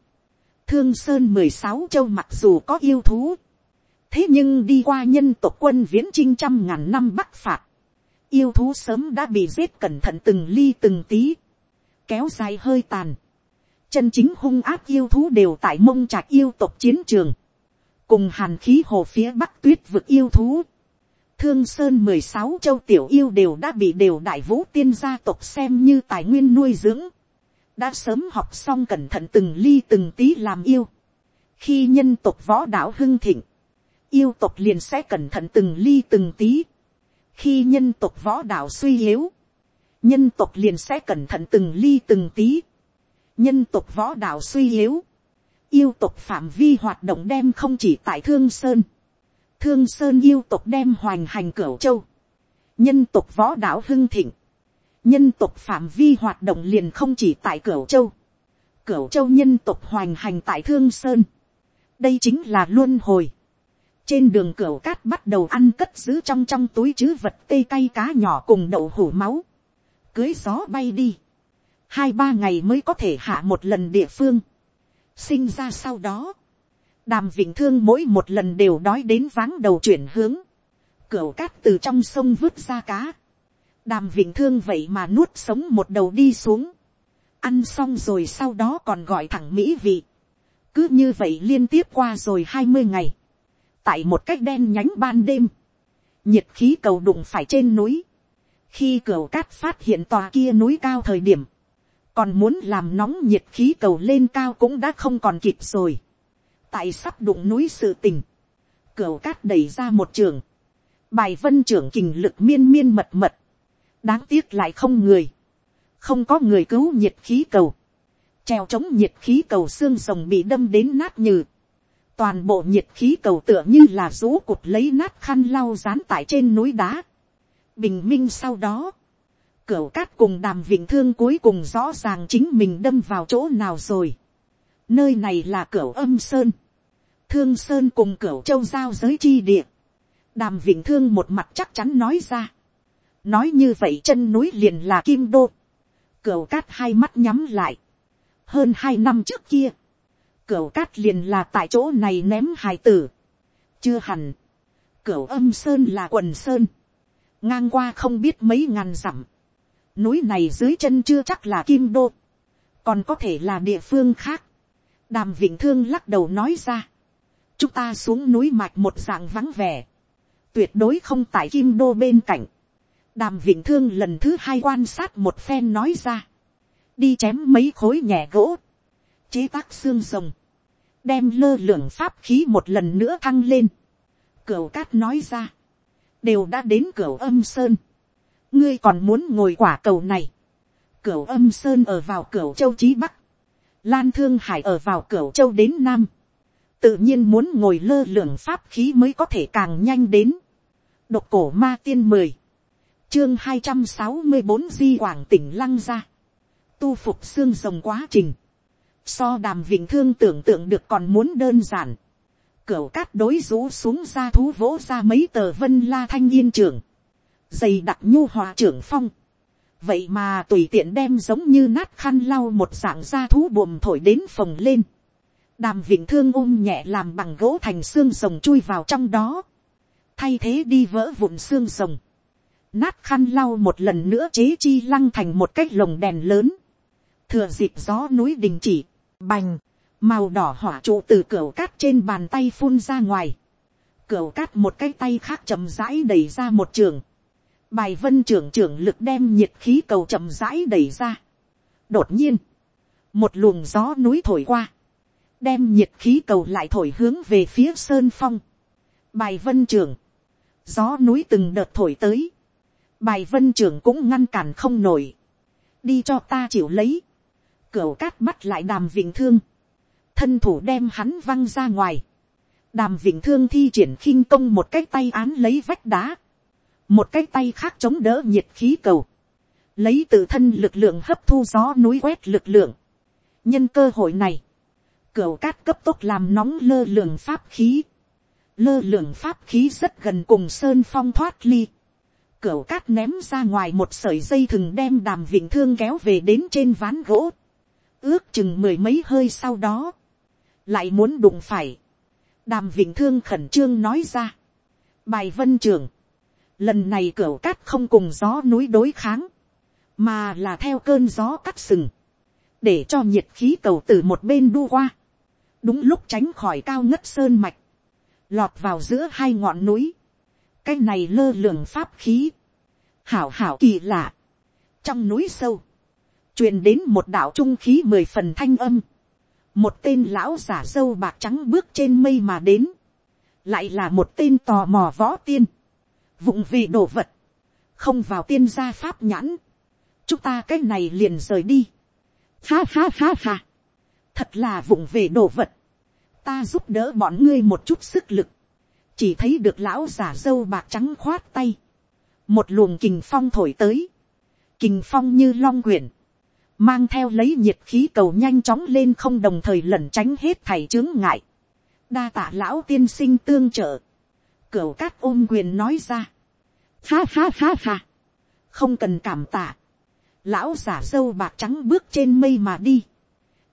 Thương Sơn mười sáu châu mặc dù có yêu thú. Thế nhưng đi qua nhân tộc quân viễn trinh trăm ngàn năm bắc phạt. Yêu thú sớm đã bị giết cẩn thận từng ly từng tí. Kéo dài hơi tàn. Chân chính hung áp yêu thú đều tại mông trạch yêu tộc chiến trường. Cùng hàn khí hồ phía bắc tuyết vực yêu thú. Thương Sơn mười sáu châu tiểu yêu đều đã bị đều đại vũ tiên gia tộc xem như tài nguyên nuôi dưỡng đã sớm học xong cẩn thận từng ly từng tí làm yêu. khi nhân tộc võ đạo hưng thịnh, yêu tộc liền sẽ cẩn thận từng ly từng tí. khi nhân tộc võ đạo suy yếu, nhân tộc liền sẽ cẩn thận từng ly từng tí. nhân tộc võ đạo suy yếu, yêu tộc phạm vi hoạt động đem không chỉ tại thương sơn, thương sơn yêu tộc đem hoành hành cửu châu, nhân tộc võ đạo hưng thịnh, nhân tộc phạm vi hoạt động liền không chỉ tại cửu châu, cửu châu nhân tộc hoành hành tại thương sơn, đây chính là luân hồi. trên đường cửu cát bắt đầu ăn cất giữ trong trong túi chứ vật tê cay cá nhỏ cùng đậu hủ máu, cưới gió bay đi, hai ba ngày mới có thể hạ một lần địa phương, sinh ra sau đó, đàm vịnh thương mỗi một lần đều đói đến váng đầu chuyển hướng, cửa cát từ trong sông vứt ra cá, đàm vịnh thương vậy mà nuốt sống một đầu đi xuống, ăn xong rồi sau đó còn gọi thẳng mỹ vị, cứ như vậy liên tiếp qua rồi hai mươi ngày, tại một cách đen nhánh ban đêm, nhiệt khí cầu đụng phải trên núi, khi cửa cát phát hiện tòa kia núi cao thời điểm, còn muốn làm nóng nhiệt khí cầu lên cao cũng đã không còn kịp rồi, tại sắp đụng núi sự tình, cửa cát đẩy ra một trường, bài vân trưởng kình lực miên miên mật mật, đáng tiếc lại không người, không có người cứu nhiệt khí cầu, treo chống nhiệt khí cầu xương rồng bị đâm đến nát nhừ, toàn bộ nhiệt khí cầu tựa như là rũ cụt lấy nát khăn lau dán tại trên núi đá. bình minh sau đó, cửu cát cùng đàm vịnh thương cuối cùng rõ ràng chính mình đâm vào chỗ nào rồi. nơi này là cửu âm sơn, thương sơn cùng cửu châu giao giới chi địa. đàm vịnh thương một mặt chắc chắn nói ra. nói như vậy chân núi liền là kim đô. cửu cát hai mắt nhắm lại. hơn hai năm trước kia, cửu cát liền là tại chỗ này ném hài tử. chưa hẳn, cửu âm sơn là quần sơn, ngang qua không biết mấy ngàn dặm, núi này dưới chân chưa chắc là kim đô, còn có thể là địa phương khác. đàm Vĩnh thương lắc đầu nói ra, chúng ta xuống núi mạch một dạng vắng vẻ, tuyệt đối không tại kim đô bên cạnh. đàm Vĩnh thương lần thứ hai quan sát một phen nói ra, đi chém mấy khối nhẹ gỗ, chế tác xương rồng, đem lơ lửng pháp khí một lần nữa thăng lên. Cửu cát nói ra, đều đã đến cửa âm sơn ngươi còn muốn ngồi quả cầu này. Cửu âm sơn ở vào cửu châu chí bắc. Lan thương hải ở vào cửu châu đến nam. tự nhiên muốn ngồi lơ lửng pháp khí mới có thể càng nhanh đến. độc cổ ma tiên mười. chương hai trăm sáu mươi bốn di quảng tỉnh lăng ra. tu phục xương rồng quá trình so đàm vịnh thương tưởng tượng được còn muốn đơn giản. Cửu cát đối rũ xuống ra thú vỗ ra mấy tờ vân la thanh yên trưởng. Dày đặc nhu hòa trưởng phong. Vậy mà tùy tiện đem giống như nát khăn lau một dạng da thú buồm thổi đến phồng lên. Đàm vịnh thương ôm nhẹ làm bằng gỗ thành xương rồng chui vào trong đó. Thay thế đi vỡ vụn xương rồng. Nát khăn lau một lần nữa chế chi lăng thành một cái lồng đèn lớn. Thừa dịp gió núi đình chỉ Bành, màu đỏ hỏa trụ từ cửa cát trên bàn tay phun ra ngoài. Cửa cát một cái tay khác chậm rãi đẩy ra một trường. Bài vân trưởng trưởng lực đem nhiệt khí cầu chậm rãi đẩy ra. Đột nhiên, một luồng gió núi thổi qua. Đem nhiệt khí cầu lại thổi hướng về phía sơn phong. Bài vân trưởng. Gió núi từng đợt thổi tới. Bài vân trưởng cũng ngăn cản không nổi. Đi cho ta chịu lấy Cửu cát bắt lại đàm vịnh thương. Thân thủ đem hắn văng ra ngoài. Đàm vịnh thương thi triển khinh công một cái tay án lấy vách đá. Một cái tay khác chống đỡ nhiệt khí cầu. Lấy tự thân lực lượng hấp thu gió núi quét lực lượng. Nhân cơ hội này. cửa cát cấp tốc làm nóng lơ lượng pháp khí. Lơ lượng pháp khí rất gần cùng sơn phong thoát ly cửa cát ném ra ngoài một sợi dây thừng đem đàm vịnh thương kéo về đến trên ván gỗ ước chừng mười mấy hơi sau đó, lại muốn đụng phải, đàm vịnh thương khẩn trương nói ra, bài vân trường lần này cửa cát không cùng gió núi đối kháng, mà là theo cơn gió cắt sừng, để cho nhiệt khí cầu từ một bên đu qua, đúng lúc tránh khỏi cao ngất sơn mạch, lọt vào giữa hai ngọn núi, cái này lơ lường pháp khí, hảo hảo kỳ lạ, trong núi sâu, truyền đến một đạo trung khí mười phần thanh âm, một tên lão giả dâu bạc trắng bước trên mây mà đến, lại là một tên tò mò võ tiên, vụng vì đồ vật, không vào tiên gia pháp nhãn, chúng ta cái này liền rời đi, ha ha ha ha, thật là vụng về đồ vật, ta giúp đỡ bọn ngươi một chút sức lực, chỉ thấy được lão giả dâu bạc trắng khoát tay, một luồng kình phong thổi tới, kình phong như long quyển, mang theo lấy nhiệt khí cầu nhanh chóng lên không đồng thời lẩn tránh hết thầy chướng ngại. đa tạ lão tiên sinh tương trợ cửu cát ôm quyền nói ra. ha ha ha ha. không cần cảm tạ. lão giả dâu bạc trắng bước trên mây mà đi.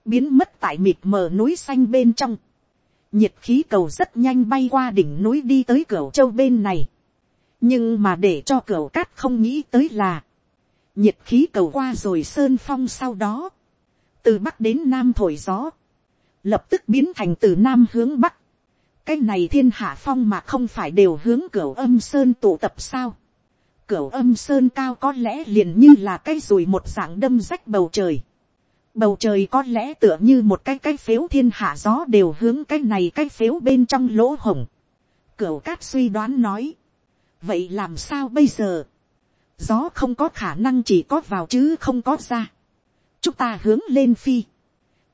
biến mất tại mịt mờ núi xanh bên trong. nhiệt khí cầu rất nhanh bay qua đỉnh núi đi tới cửu châu bên này. nhưng mà để cho cửu cát không nghĩ tới là nhiệt khí cầu qua rồi sơn phong sau đó, từ bắc đến nam thổi gió, lập tức biến thành từ nam hướng bắc cái này thiên hạ phong mà không phải đều hướng cửa âm sơn tụ tập sao. cửa âm sơn cao có lẽ liền như là cái rùi một dạng đâm rách bầu trời. bầu trời có lẽ tựa như một cái cái phếu thiên hạ gió đều hướng cái này cái phếu bên trong lỗ hồng. cửa cát suy đoán nói. vậy làm sao bây giờ gió không có khả năng chỉ có vào chứ không có ra. chúng ta hướng lên phi,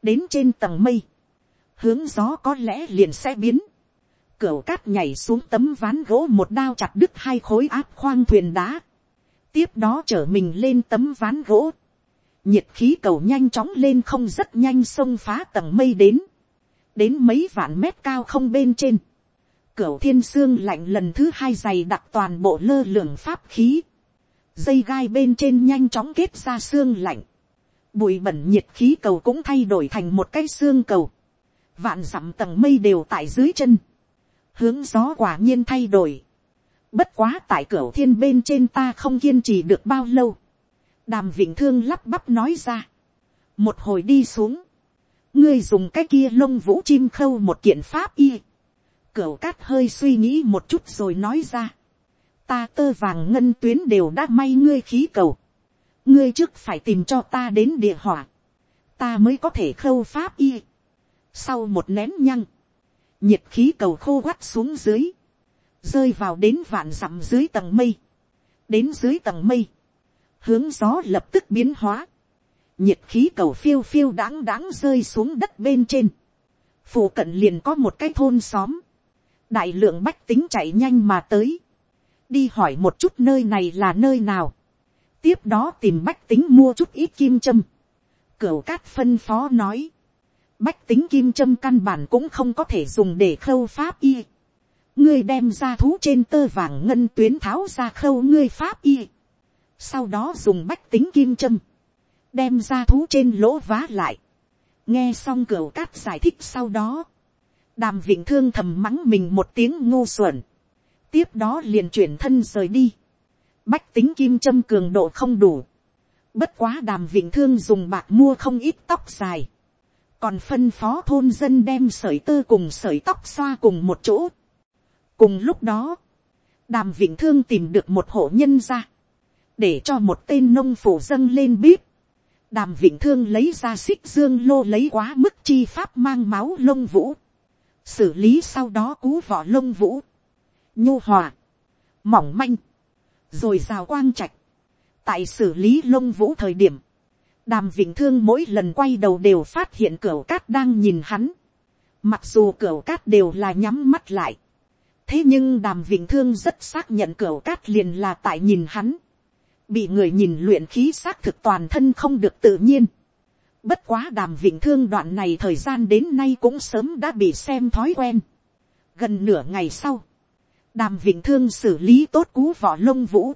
đến trên tầng mây, hướng gió có lẽ liền sẽ biến, cửa cát nhảy xuống tấm ván gỗ một đao chặt đứt hai khối áp khoang thuyền đá, tiếp đó chở mình lên tấm ván gỗ, nhiệt khí cầu nhanh chóng lên không rất nhanh xông phá tầng mây đến, đến mấy vạn mét cao không bên trên, cửa thiên xương lạnh lần thứ hai dày đặt toàn bộ lơ lường pháp khí, dây gai bên trên nhanh chóng kết ra xương lạnh, bụi bẩn nhiệt khí cầu cũng thay đổi thành một cái xương cầu, vạn dặm tầng mây đều tại dưới chân, hướng gió quả nhiên thay đổi, bất quá tại cửa thiên bên trên ta không kiên trì được bao lâu, đàm vịnh thương lắp bắp nói ra, một hồi đi xuống, ngươi dùng cái kia lông vũ chim khâu một kiện pháp y, cửu cát hơi suy nghĩ một chút rồi nói ra, ta tơ vàng ngân tuyến đều đã may ngươi khí cầu, ngươi trước phải tìm cho ta đến địa hỏa, ta mới có thể khâu pháp y. Sau một nén nhăng, nhiệt khí cầu khô quắt xuống dưới, rơi vào đến vạn dặm dưới tầng mây, đến dưới tầng mây, hướng gió lập tức biến hóa, nhiệt khí cầu phiêu phiêu đáng đáng rơi xuống đất bên trên, phủ cận liền có một cái thôn xóm, đại lượng bách tính chạy nhanh mà tới, đi hỏi một chút nơi này là nơi nào, tiếp đó tìm bách tính mua chút ít kim châm, cửu cát phân phó nói, bách tính kim châm căn bản cũng không có thể dùng để khâu pháp y, ngươi đem ra thú trên tơ vàng ngân tuyến tháo ra khâu ngươi pháp y, sau đó dùng bách tính kim châm, đem ra thú trên lỗ vá lại, nghe xong cửa cát giải thích sau đó, đàm vịnh thương thầm mắng mình một tiếng ngu xuẩn, tiếp đó liền chuyển thân rời đi, bách tính kim châm cường độ không đủ, bất quá đàm vịnh thương dùng bạc mua không ít tóc dài, còn phân phó thôn dân đem sợi tơ cùng sợi tóc xoa cùng một chỗ. cùng lúc đó, đàm vĩnh thương tìm được một hộ nhân ra, để cho một tên nông phủ dâng lên bếp, đàm vĩnh thương lấy ra xích dương lô lấy quá mức chi pháp mang máu lông vũ, xử lý sau đó cú vỏ lông vũ, nhu hòa, mỏng manh, rồi rào quang trạch, tại xử lý lông vũ thời điểm, đàm vịnh thương mỗi lần quay đầu đều phát hiện cửa cát đang nhìn hắn, mặc dù cửa cát đều là nhắm mắt lại, thế nhưng đàm vịnh thương rất xác nhận cửa cát liền là tại nhìn hắn, bị người nhìn luyện khí xác thực toàn thân không được tự nhiên. Bất quá đàm vịnh thương đoạn này thời gian đến nay cũng sớm đã bị xem thói quen. Gần nửa ngày sau, đàm vịnh thương xử lý tốt cú vỏ lông vũ.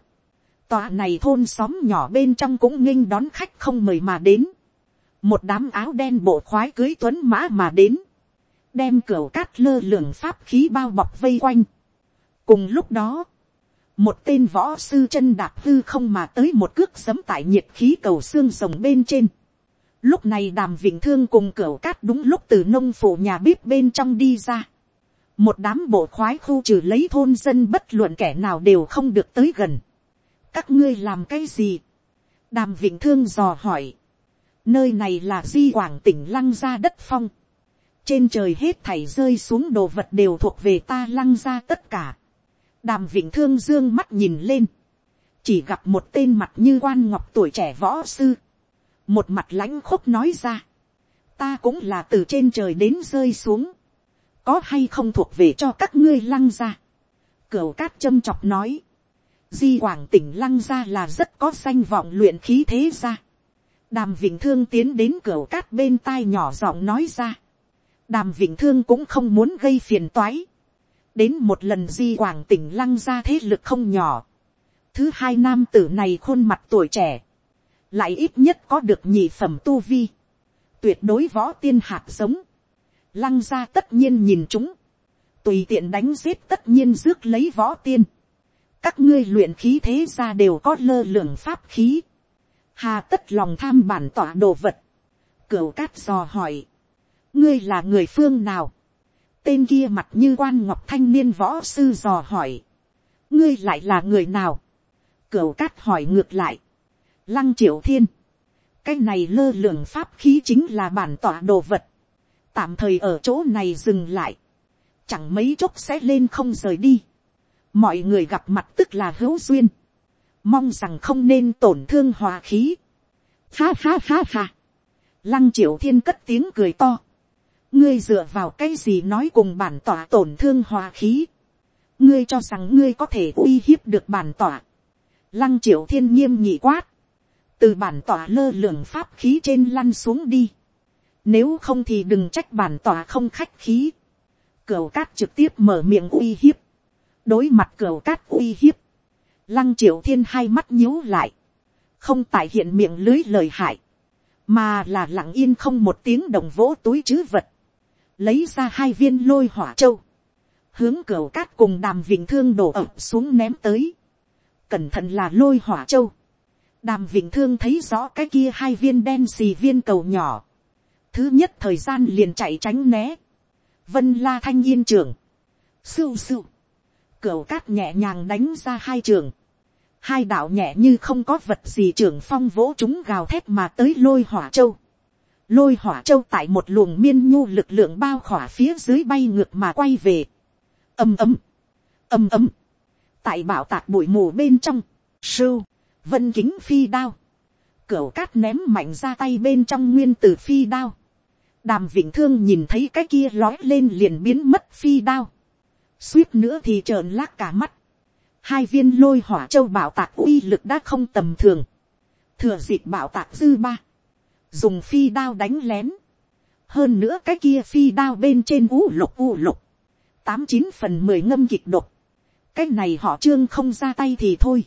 Tòa này thôn xóm nhỏ bên trong cũng nghinh đón khách không mời mà đến. Một đám áo đen bộ khoái cưới tuấn mã mà đến. Đem cửa cát lơ lường pháp khí bao bọc vây quanh. Cùng lúc đó, một tên võ sư chân đạp hư không mà tới một cước sấm tại nhiệt khí cầu xương rồng bên trên. Lúc này đàm vịnh thương cùng cửa cát đúng lúc từ nông phủ nhà bếp bên trong đi ra. Một đám bộ khoái khu trừ lấy thôn dân bất luận kẻ nào đều không được tới gần. Các ngươi làm cái gì? Đàm Vĩnh thương dò hỏi. Nơi này là di quảng tỉnh lăng Gia đất phong. Trên trời hết thảy rơi xuống đồ vật đều thuộc về ta lăng ra tất cả đàm vịnh thương dương mắt nhìn lên, chỉ gặp một tên mặt như quan ngọc tuổi trẻ võ sư, một mặt lãnh khúc nói ra, ta cũng là từ trên trời đến rơi xuống, có hay không thuộc về cho các ngươi lăng ra. Cửu cát châm chọc nói, di quảng tỉnh lăng gia là rất có danh vọng luyện khí thế ra. đàm Vĩnh thương tiến đến cửa cát bên tai nhỏ giọng nói ra. đàm Vĩnh thương cũng không muốn gây phiền toái đến một lần di quảng tỉnh lăng gia thế lực không nhỏ. thứ hai nam tử này khuôn mặt tuổi trẻ, lại ít nhất có được nhị phẩm tu vi, tuyệt đối võ tiên hạt giống, lăng gia tất nhiên nhìn chúng, tùy tiện đánh giết tất nhiên rước lấy võ tiên, các ngươi luyện khí thế ra đều có lơ lường pháp khí, hà tất lòng tham bản tỏa đồ vật, cửu cát dò hỏi, ngươi là người phương nào, tên kia mặt như quan ngọc thanh niên võ sư dò hỏi, ngươi lại là người nào, cửu cát hỏi ngược lại, lăng triệu thiên, cái này lơ lường pháp khí chính là bản tỏa đồ vật, tạm thời ở chỗ này dừng lại, chẳng mấy chốc sẽ lên không rời đi, mọi người gặp mặt tức là hữu duyên, mong rằng không nên tổn thương hòa khí, ha ha ha ha, lăng triệu thiên cất tiếng cười to, ngươi dựa vào cái gì nói cùng bản tỏa tổn thương hòa khí, ngươi cho rằng ngươi có thể uy hiếp được bản tỏa, lăng triệu thiên nghiêm nhị quát, từ bản tỏa lơ lường pháp khí trên lăn xuống đi, nếu không thì đừng trách bản tỏa không khách khí, cửu cát trực tiếp mở miệng uy hiếp, đối mặt cửa cát uy hiếp, lăng triệu thiên hai mắt nhíu lại, không tại hiện miệng lưới lời hại, mà là lặng yên không một tiếng đồng vỗ túi chứ vật, lấy ra hai viên lôi hỏa châu, hướng cửa cát cùng đàm vịnh thương đổ ập xuống ném tới, cẩn thận là lôi hỏa châu, đàm vịnh thương thấy rõ cái kia hai viên đen xì viên cầu nhỏ, thứ nhất thời gian liền chạy tránh né, vân la thanh yên trường, sưu sưu, Cửu cát nhẹ nhàng đánh ra hai trường, hai đạo nhẹ như không có vật gì trường phong vỗ chúng gào thét mà tới lôi hỏa châu. Lôi hỏa châu tại một luồng miên nhu lực lượng bao khỏa phía dưới bay ngược mà quay về. Âm ấm. Âm ấm. Tại bảo tạc bụi mù bên trong, sưu, vân kính phi đao. Cửu cát ném mạnh ra tay bên trong nguyên tử phi đao. Đàm vĩnh thương nhìn thấy cái kia lói lên liền biến mất phi đao. Suýt nữa thì trợn lác cả mắt. Hai viên lôi hỏa châu bảo tạc uy lực đã không tầm thường, thừa dịp bảo tạc dư ba, dùng phi đao đánh lén, hơn nữa cái kia phi đao bên trên u lục u lục, tám chín phần mười ngâm kịch độc, cái này họ trương không ra tay thì thôi,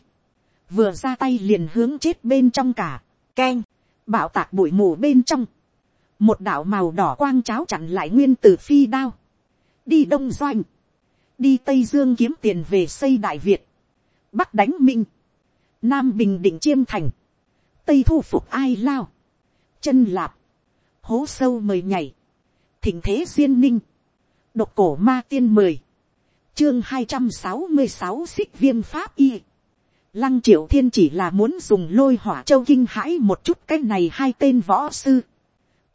vừa ra tay liền hướng chết bên trong cả, keng, bảo tạc bụi mù bên trong, một đạo màu đỏ quang cháo chặn lại nguyên từ phi đao, đi đông doanh, đi tây dương kiếm tiền về xây đại việt, bắc đánh minh, nam bình định chiêm thành, tây thu phục ai lao, chân lạp, hố sâu mời nhảy, thỉnh thế duyên ninh, độc cổ ma tiên mười, chương hai trăm sáu mươi sáu xích viêm pháp y, lăng triệu thiên chỉ là muốn dùng lôi hỏa châu kinh hãi một chút cái này hai tên võ sư,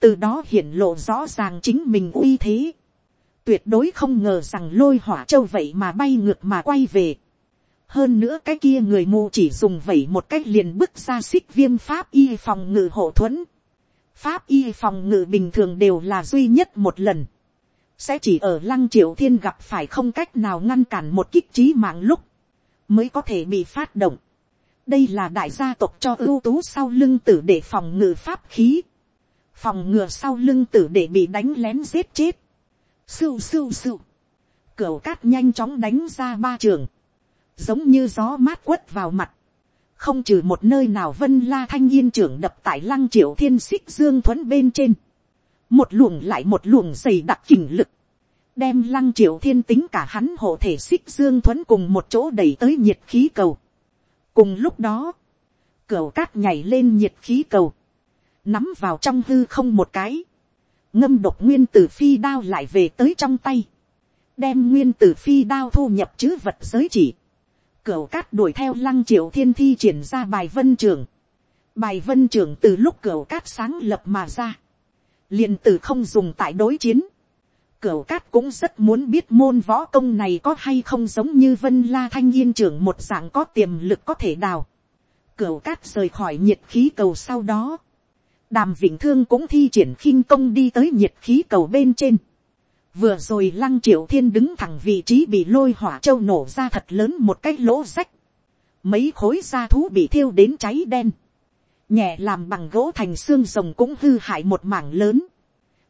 từ đó hiển lộ rõ ràng chính mình uy thế, tuyệt đối không ngờ rằng lôi hỏa châu vậy mà bay ngược mà quay về, hơn nữa cái kia người mù chỉ dùng vẩy một cách liền bức ra xích viêm pháp y phòng ngự hộ thuẫn. pháp y phòng ngự bình thường đều là duy nhất một lần. sẽ chỉ ở lăng triệu thiên gặp phải không cách nào ngăn cản một kích trí mạng lúc, mới có thể bị phát động. đây là đại gia tộc cho ưu tú sau lưng tử để phòng ngự pháp khí. phòng ngừa sau lưng tử để bị đánh lén giết chết sưu sưu sưu. cửu cát nhanh chóng đánh ra ba trường. Giống như gió mát quất vào mặt, không trừ một nơi nào vân la thanh yên trưởng đập tại lăng triệu thiên xích dương thuẫn bên trên, một luồng lại một luồng dày đặc kình lực, đem lăng triệu thiên tính cả hắn hộ thể xích dương thuẫn cùng một chỗ đẩy tới nhiệt khí cầu. cùng lúc đó, Cửu cát nhảy lên nhiệt khí cầu, nắm vào trong hư không một cái, ngâm độc nguyên tử phi đao lại về tới trong tay, đem nguyên tử phi đao thu nhập chữ vật giới chỉ, Cửu cát đuổi theo lăng triệu thiên thi triển ra bài vân trường. Bài vân trường từ lúc cửu cát sáng lập mà ra. liền từ không dùng tại đối chiến. Cửu cát cũng rất muốn biết môn võ công này có hay không giống như vân la thanh yên trưởng một dạng có tiềm lực có thể đào. Cửu cát rời khỏi nhiệt khí cầu sau đó. Đàm vĩnh thương cũng thi triển khinh công đi tới nhiệt khí cầu bên trên Vừa rồi lăng triệu thiên đứng thẳng vị trí bị lôi hỏa châu nổ ra thật lớn một cái lỗ rách. Mấy khối da thú bị thiêu đến cháy đen. Nhẹ làm bằng gỗ thành xương rồng cũng hư hại một mảng lớn.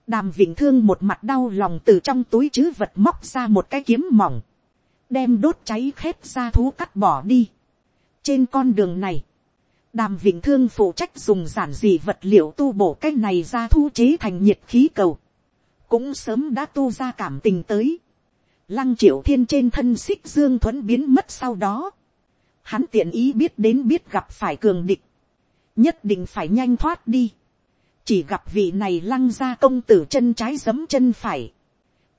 Đàm vĩnh thương một mặt đau lòng từ trong túi chứ vật móc ra một cái kiếm mỏng. Đem đốt cháy khép da thú cắt bỏ đi. Trên con đường này. Đàm vĩnh thương phụ trách dùng giản dị vật liệu tu bổ cái này ra thu chế thành nhiệt khí cầu cũng sớm đã tu ra cảm tình tới. Lăng triệu thiên trên thân xích dương thuẫn biến mất sau đó. Hắn tiện ý biết đến biết gặp phải cường địch. Nhất định phải nhanh thoát đi. Chỉ gặp vị này lăng ra công tử chân trái giấm chân phải.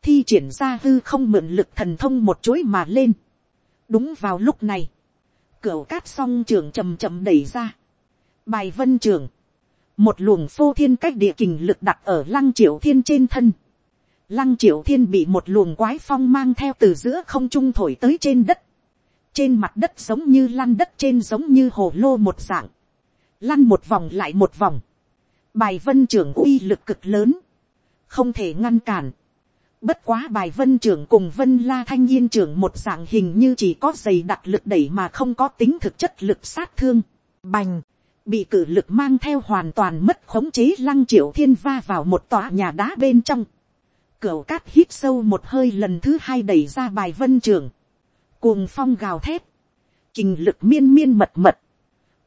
Thi triển ra hư không mượn lực thần thông một chuỗi mà lên. Đúng vào lúc này. Cửu cát song trường chầm chầm đẩy ra. Bài vân trường một luồng phô thiên cách địa kình lực đặt ở lăng triệu thiên trên thân. Lăng triệu thiên bị một luồng quái phong mang theo từ giữa không trung thổi tới trên đất. Trên mặt đất giống như lăn đất trên giống như hồ lô một dạng. Lăn một vòng lại một vòng. bài vân trưởng uy lực cực lớn, không thể ngăn cản. Bất quá bài vân trưởng cùng vân la thanh yên trưởng một dạng hình như chỉ có dày đặc lực đẩy mà không có tính thực chất lực sát thương. Bành, bị cử lực mang theo hoàn toàn mất khống chế lăng triệu thiên va vào một tòa nhà đá bên trong. Cửu cát hít sâu một hơi lần thứ hai đẩy ra bài vân trưởng. Cuồng phong gào thép. Kình lực miên miên mật mật.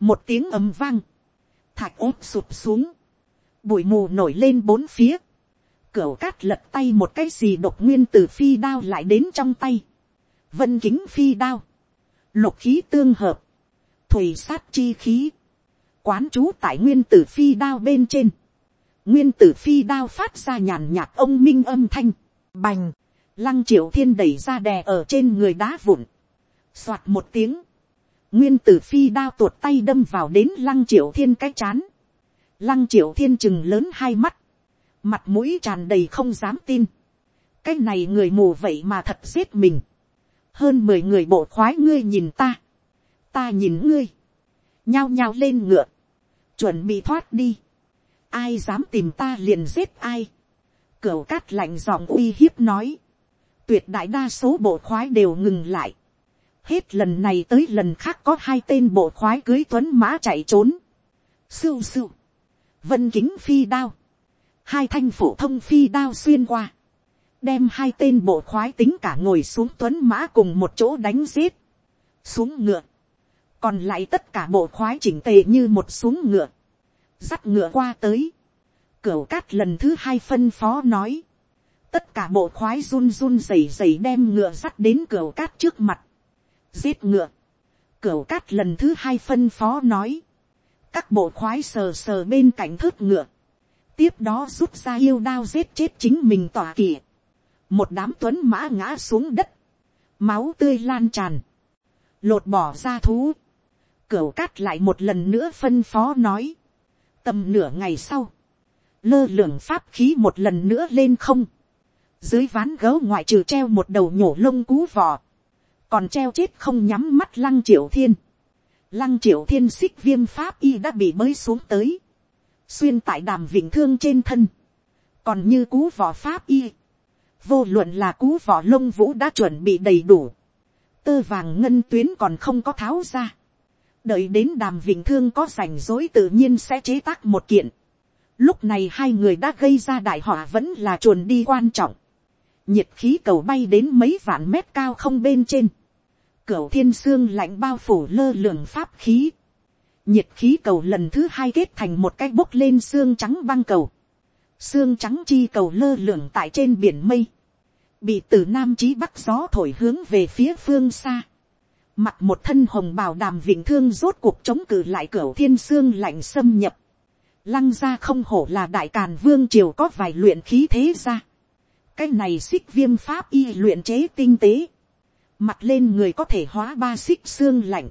Một tiếng ấm vang. Thạch ốp sụp xuống. Bụi mù nổi lên bốn phía. Cửu cát lật tay một cái gì độc nguyên từ phi đao lại đến trong tay. Vân kính phi đao. Lục khí tương hợp. Thủy sát chi khí. Quán chú tại nguyên tử phi đao bên trên. Nguyên tử phi đao phát ra nhàn nhạt ông minh âm thanh. Bành. Lăng triệu thiên đẩy ra đè ở trên người đá vụn. Xoạt một tiếng. Nguyên tử phi đao tuột tay đâm vào đến lăng triệu thiên cái chán. Lăng triệu thiên chừng lớn hai mắt. Mặt mũi tràn đầy không dám tin. Cái này người mù vậy mà thật giết mình. Hơn mười người bộ khoái ngươi nhìn ta. Ta nhìn ngươi. Nhao nhao lên ngựa. Chuẩn bị thoát đi. Ai dám tìm ta liền giết ai. Cửu cát lạnh giọng uy hiếp nói. Tuyệt đại đa số bộ khoái đều ngừng lại Hết lần này tới lần khác có hai tên bộ khoái cưới tuấn mã chạy trốn. Sưu sưu. Vân kính phi đao. Hai thanh phổ thông phi đao xuyên qua. Đem hai tên bộ khoái tính cả ngồi xuống tuấn mã cùng một chỗ đánh giết. Xuống ngựa. Còn lại tất cả bộ khoái chỉnh tề như một xuống ngựa. Dắt ngựa qua tới. Cửu cát lần thứ hai phân phó nói. Tất cả bộ khoái run run rẩy rẩy đem ngựa dắt đến cửu cát trước mặt giết ngựa. Cửu cát lần thứ hai phân phó nói. Các bộ khoái sờ sờ bên cạnh thớt ngựa. Tiếp đó rút ra yêu đao giết chết chính mình tỏa kỵ. Một đám tuấn mã ngã xuống đất. Máu tươi lan tràn. Lột bỏ ra thú. Cửu cát lại một lần nữa phân phó nói. Tầm nửa ngày sau. Lơ lửng pháp khí một lần nữa lên không. Dưới ván gấu ngoại trừ treo một đầu nhổ lông cú vò, còn treo chết không nhắm mắt lăng triệu thiên, lăng triệu thiên xích viêm pháp y đã bị bới xuống tới, xuyên tại đàm vịnh thương trên thân, còn như cú vỏ pháp y, vô luận là cú vỏ lông vũ đã chuẩn bị đầy đủ, tơ vàng ngân tuyến còn không có tháo ra, đợi đến đàm vịnh thương có rảnh rối tự nhiên sẽ chế tác một kiện, lúc này hai người đã gây ra đại họa vẫn là chuồn đi quan trọng, nhiệt khí cầu bay đến mấy vạn mét cao không bên trên, cửu thiên xương lạnh bao phủ lơ lường pháp khí, nhiệt khí cầu lần thứ hai kết thành một cái bốc lên xương trắng băng cầu, xương trắng chi cầu lơ lửng tại trên biển mây, bị từ nam chí bắc gió thổi hướng về phía phương xa, mặt một thân hồng bào đàm vịnh thương rốt cuộc chống cự lại cửa thiên xương lạnh xâm nhập, lăng ra không hổ là đại càn vương triều có vài luyện khí thế ra, cái này xích viêm pháp y luyện chế tinh tế, mặt lên người có thể hóa ba xích xương lạnh,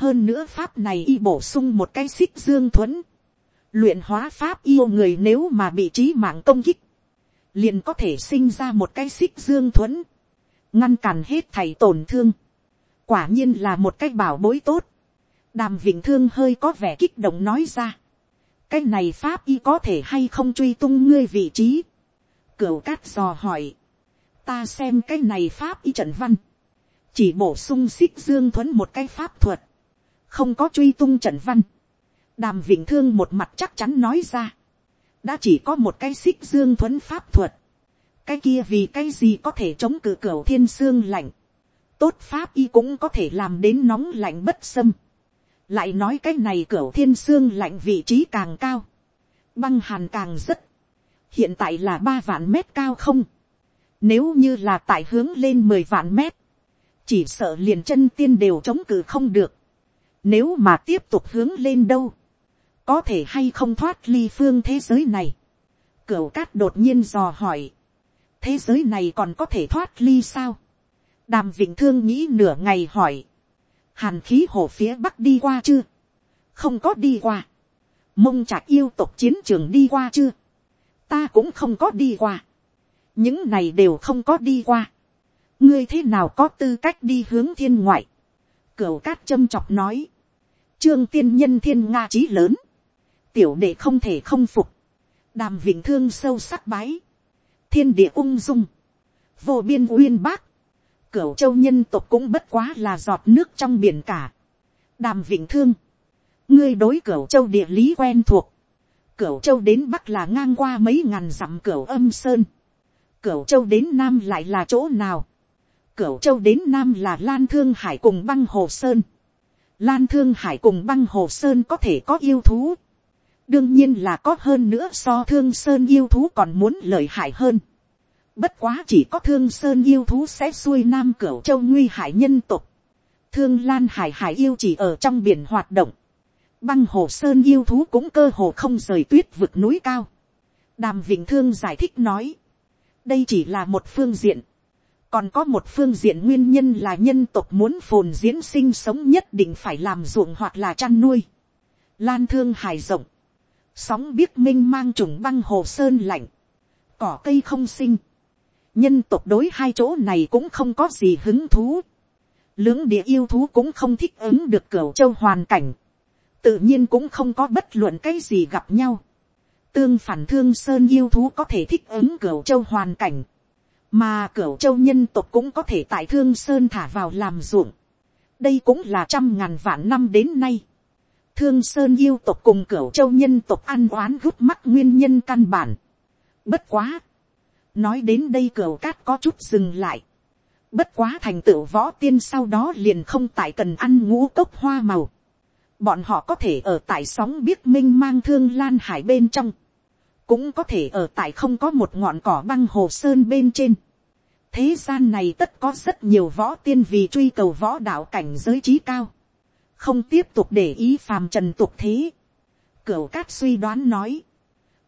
hơn nữa pháp này y bổ sung một cái xích dương thuẫn, luyện hóa pháp yêu người nếu mà bị trí mạng công kích, liền có thể sinh ra một cái xích dương thuẫn, ngăn cản hết thầy tổn thương, quả nhiên là một cái bảo bối tốt, đàm vịnh thương hơi có vẻ kích động nói ra, cái này pháp y có thể hay không truy tung ngươi vị trí, Cửu cát dò hỏi. Ta xem cái này pháp y trận văn. Chỉ bổ sung xích dương thuẫn một cái pháp thuật. Không có truy tung trận văn. Đàm vĩnh thương một mặt chắc chắn nói ra. Đã chỉ có một cái xích dương thuấn pháp thuật. Cái kia vì cái gì có thể chống cự cửa thiên xương lạnh. Tốt pháp y cũng có thể làm đến nóng lạnh bất xâm. Lại nói cái này cửa thiên xương lạnh vị trí càng cao. Băng hàn càng rất hiện tại là ba vạn mét cao không, nếu như là tại hướng lên mười vạn mét, chỉ sợ liền chân tiên đều chống cự không được, nếu mà tiếp tục hướng lên đâu, có thể hay không thoát ly phương thế giới này, cửu cát đột nhiên dò hỏi, thế giới này còn có thể thoát ly sao, đàm vịnh thương nghĩ nửa ngày hỏi, hàn khí hồ phía bắc đi qua chưa, không có đi qua, mông trạc yêu tộc chiến trường đi qua chưa, ta cũng không có đi qua, những này đều không có đi qua, ngươi thế nào có tư cách đi hướng thiên ngoại, cửu cát châm chọc nói, trương tiên nhân thiên nga trí lớn, tiểu đệ không thể không phục, đàm vịnh thương sâu sắc bái, thiên địa ung dung, vô biên uyên bác, cửu châu nhân tộc cũng bất quá là giọt nước trong biển cả, đàm vịnh thương, ngươi đối cửu châu địa lý quen thuộc, cửu châu đến bắc là ngang qua mấy ngàn dặm cửu âm sơn, cửu châu đến nam lại là chỗ nào, cửu châu đến nam là lan thương hải cùng băng hồ sơn, lan thương hải cùng băng hồ sơn có thể có yêu thú, đương nhiên là có hơn nữa so thương sơn yêu thú còn muốn lợi hại hơn. Bất quá chỉ có thương sơn yêu thú sẽ xuôi nam cửu châu nguy hại nhân tục. Thương lan hải hải yêu chỉ ở trong biển hoạt động. Băng hồ sơn yêu thú cũng cơ hồ không rời tuyết vực núi cao. Đàm vĩnh Thương giải thích nói. Đây chỉ là một phương diện. Còn có một phương diện nguyên nhân là nhân tộc muốn phồn diễn sinh sống nhất định phải làm ruộng hoặc là chăn nuôi. Lan thương hải rộng. Sóng biết minh mang trùng băng hồ sơn lạnh. Cỏ cây không sinh. Nhân tộc đối hai chỗ này cũng không có gì hứng thú. Lưỡng địa yêu thú cũng không thích ứng được cửu châu hoàn cảnh. Tự nhiên cũng không có bất luận cái gì gặp nhau. Tương phản thương sơn yêu thú có thể thích ứng cửu châu hoàn cảnh. Mà cửu châu nhân tộc cũng có thể tại thương sơn thả vào làm ruộng. Đây cũng là trăm ngàn vạn năm đến nay thương sơn yêu tộc cùng cửu châu nhân tộc ăn oán gút mắt nguyên nhân căn bản. Bất quá. Nói đến đây cửu cát có chút dừng lại. Bất quá thành tựu võ tiên sau đó liền không tại cần ăn ngũ cốc hoa màu. Bọn họ có thể ở tại sóng biết minh mang thương lan hải bên trong. Cũng có thể ở tại không có một ngọn cỏ băng hồ sơn bên trên. Thế gian này tất có rất nhiều võ tiên vì truy cầu võ đạo cảnh giới trí cao. Không tiếp tục để ý phàm trần tục thế. Cửu cát suy đoán nói,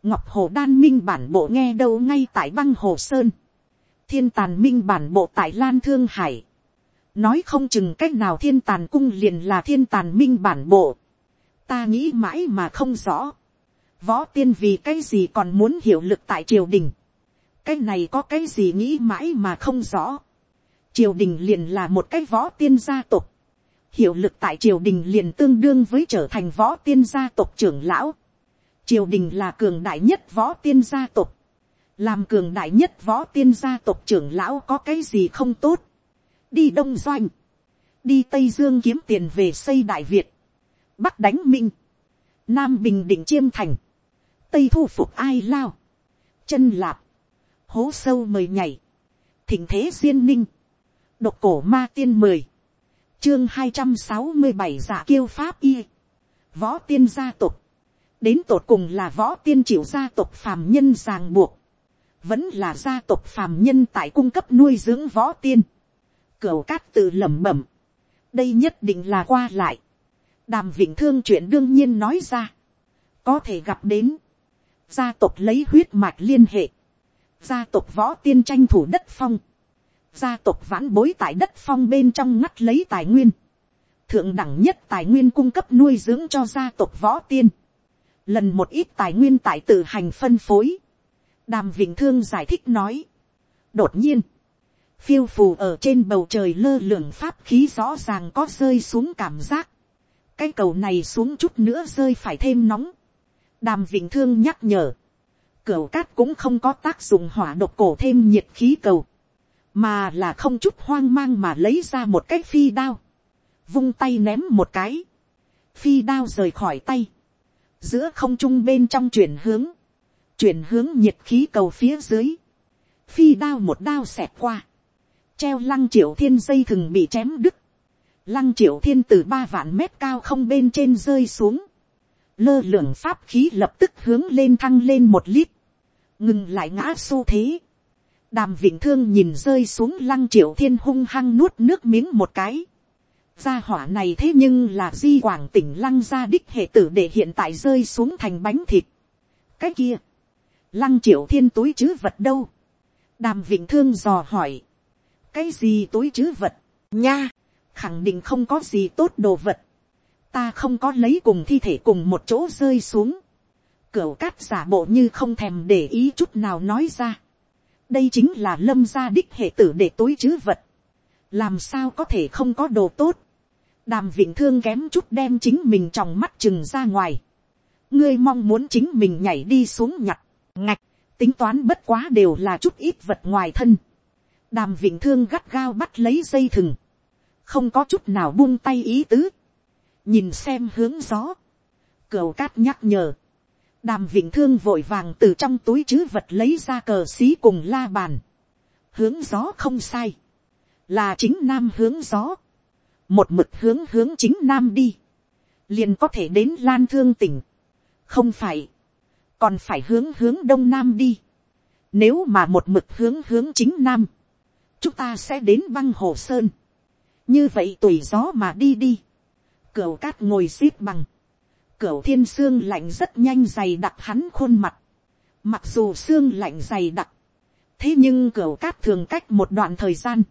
ngọc hồ đan minh bản bộ nghe đâu ngay tại băng hồ sơn, thiên tàn minh bản bộ tại lan thương hải, nói không chừng cách nào thiên tàn cung liền là thiên tàn minh bản bộ, ta nghĩ mãi mà không rõ, võ tiên vì cái gì còn muốn hiệu lực tại triều đình, cái này có cái gì nghĩ mãi mà không rõ, triều đình liền là một cái võ tiên gia tộc, hiệu lực tại triều đình liền tương đương với trở thành võ tiên gia tộc trưởng lão. triều đình là cường đại nhất võ tiên gia tộc. làm cường đại nhất võ tiên gia tộc trưởng lão có cái gì không tốt. đi đông doanh. đi tây dương kiếm tiền về xây đại việt. bắc đánh minh. nam bình định chiêm thành tây thu phục ai lao. chân lạp. hố sâu mời nhảy. thỉnh thế duyên ninh. độc cổ ma tiên mười chương hai trăm sáu mươi bảy giả kiêu pháp y. Võ tiên gia tộc. Đến tột cùng là võ tiên chịu gia tộc phàm nhân ràng buộc. Vẫn là gia tộc phàm nhân tại cung cấp nuôi dưỡng võ tiên. Cửu cát tự lẩm bẩm. Đây nhất định là qua lại. Đàm vĩnh thương chuyện đương nhiên nói ra. Có thể gặp đến. Gia tộc lấy huyết mạch liên hệ. Gia tộc võ tiên tranh thủ đất phong. Gia tộc vãn bối tại đất phong bên trong ngắt lấy tài nguyên, thượng đẳng nhất tài nguyên cung cấp nuôi dưỡng cho gia tộc võ tiên, lần một ít tài nguyên tại tự hành phân phối, đàm Vĩnh thương giải thích nói, đột nhiên, phiêu phù ở trên bầu trời lơ lửng pháp khí rõ ràng có rơi xuống cảm giác, cái cầu này xuống chút nữa rơi phải thêm nóng, đàm vịnh thương nhắc nhở, cửu cát cũng không có tác dụng hỏa độc cổ thêm nhiệt khí cầu, mà là không chút hoang mang mà lấy ra một cái phi đao, vung tay ném một cái, phi đao rời khỏi tay, giữa không trung bên trong chuyển hướng, chuyển hướng nhiệt khí cầu phía dưới, phi đao một đao xẹt qua, treo lăng triệu thiên dây thừng bị chém đứt, lăng triệu thiên từ ba vạn mét cao không bên trên rơi xuống, lơ lửng pháp khí lập tức hướng lên thăng lên một lít, ngừng lại ngã xu thế, đàm vịnh thương nhìn rơi xuống lăng triệu thiên hung hăng nuốt nước miếng một cái. gia hỏa này thế nhưng là di quảng tỉnh lăng gia đích hệ tử để hiện tại rơi xuống thành bánh thịt. cái kia, lăng triệu thiên túi chứ vật đâu. đàm vịnh thương dò hỏi. cái gì túi chứ vật, nha, khẳng định không có gì tốt đồ vật ta không có lấy cùng thi thể cùng một chỗ rơi xuống. cửu cát giả bộ như không thèm để ý chút nào nói ra đây chính là lâm gia đích hệ tử để túi chứ vật. làm sao có thể không có đồ tốt. đàm vịnh thương kém chút đem chính mình trong mắt chừng ra ngoài. ngươi mong muốn chính mình nhảy đi xuống nhặt, ngạch, tính toán bất quá đều là chút ít vật ngoài thân. đàm vịnh thương gắt gao bắt lấy dây thừng, không có chút nào buông tay ý tứ, nhìn xem hướng gió, cửu cát nhắc nhở, đàm vĩnh thương vội vàng từ trong túi chứ vật lấy ra cờ xí cùng la bàn, hướng gió không sai, là chính nam hướng gió, một mực hướng hướng chính nam đi, liền có thể đến lan thương tỉnh, không phải, còn phải hướng hướng đông nam đi, nếu mà một mực hướng hướng chính nam, chúng ta sẽ đến băng hồ sơn, như vậy tùy gió mà đi đi, cửu cát ngồi xếp bằng, cửu thiên xương lạnh rất nhanh dày đặc hắn khuôn mặt, mặc dù xương lạnh dày đặc, thế nhưng cửu cát thường cách một đoạn thời gian,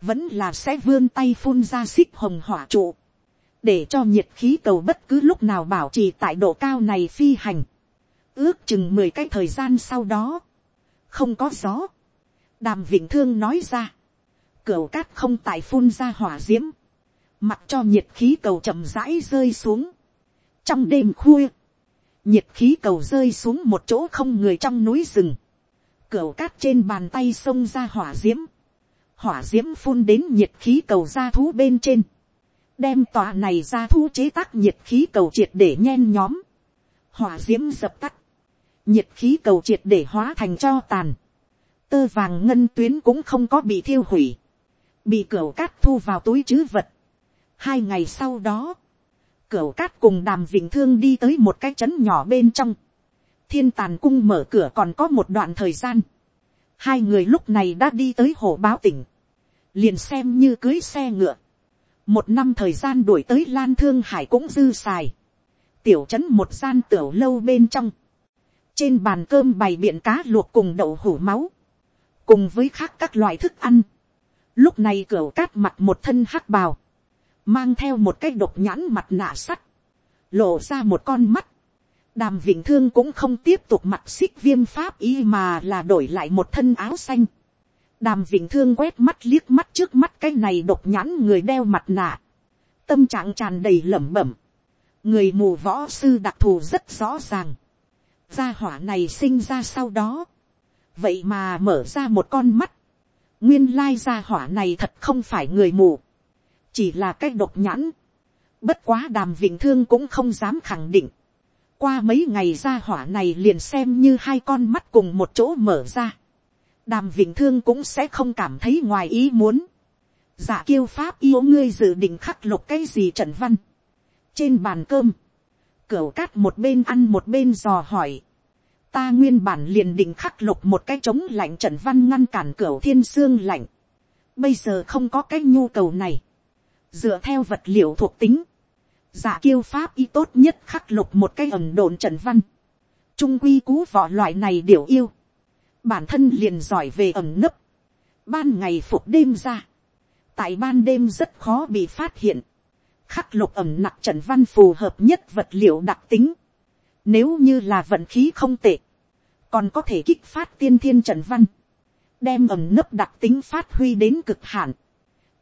vẫn là sẽ vươn tay phun ra xích hồng hỏa trụ, để cho nhiệt khí cầu bất cứ lúc nào bảo trì tại độ cao này phi hành, ước chừng mười cái thời gian sau đó, không có gió, đàm Vĩnh thương nói ra, Cửu cát không tại phun ra hỏa diễm mặc cho nhiệt khí cầu chậm rãi rơi xuống, trong đêm khuya, nhiệt khí cầu rơi xuống một chỗ không người trong núi rừng, cửa cát trên bàn tay xông ra hỏa d i ễ m hỏa d i ễ m phun đến nhiệt khí cầu ra thú bên trên, đem tòa này ra thu chế tác nhiệt khí cầu triệt để nhen nhóm, hỏa d i ễ m dập tắt, nhiệt khí cầu triệt để hóa thành cho tàn, tơ vàng ngân tuyến cũng không có bị thiêu hủy, bị cửa cát thu vào túi chứ vật hai ngày sau đó, cửa cát cùng đàm vịnh thương đi tới một cái trấn nhỏ bên trong, thiên tàn cung mở cửa còn có một đoạn thời gian, hai người lúc này đã đi tới hồ báo tỉnh, liền xem như cưới xe ngựa, một năm thời gian đuổi tới lan thương hải cũng dư xài, tiểu trấn một gian tiểu lâu bên trong, trên bàn cơm bày biện cá luộc cùng đậu hủ máu, cùng với khác các loại thức ăn. Lúc này cửa cát mặt một thân hắc bào, mang theo một cái độc nhãn mặt nạ sắt, lộ ra một con mắt. Đàm Vĩnh thương cũng không tiếp tục mặc xích viêm pháp y mà là đổi lại một thân áo xanh. Đàm Vĩnh thương quét mắt liếc mắt trước mắt cái này độc nhãn người đeo mặt nạ. Tâm trạng tràn đầy lẩm bẩm. Người mù võ sư đặc thù rất rõ ràng. Gia hỏa này sinh ra sau đó. Vậy mà mở ra một con mắt. Nguyên lai gia hỏa này thật không phải người mù. Chỉ là cái độc nhãn. Bất quá đàm vịnh thương cũng không dám khẳng định. Qua mấy ngày gia hỏa này liền xem như hai con mắt cùng một chỗ mở ra đàm vịnh thương cũng sẽ không cảm thấy ngoài ý muốn. giả kiêu pháp yêu ngươi dự định khắc lục cái gì trận văn. trên bàn cơm, cửu cát một bên ăn một bên dò hỏi. ta nguyên bản liền định khắc lục một cái trống lạnh trận văn ngăn cản cửu thiên xương lạnh. bây giờ không có cái nhu cầu này dựa theo vật liệu thuộc tính, giả kiêu pháp y tốt nhất khắc lục một cái ẩm đồn trận văn. trung quy cú vỏ loại này điều yêu. Bản thân liền giỏi về ẩm nấp, ban ngày phục đêm ra, tại ban đêm rất khó bị phát hiện, khắc lục ẩm nặng trần văn phù hợp nhất vật liệu đặc tính, nếu như là vận khí không tệ, còn có thể kích phát tiên thiên trần văn, đem ẩm nấp đặc tính phát huy đến cực hạn,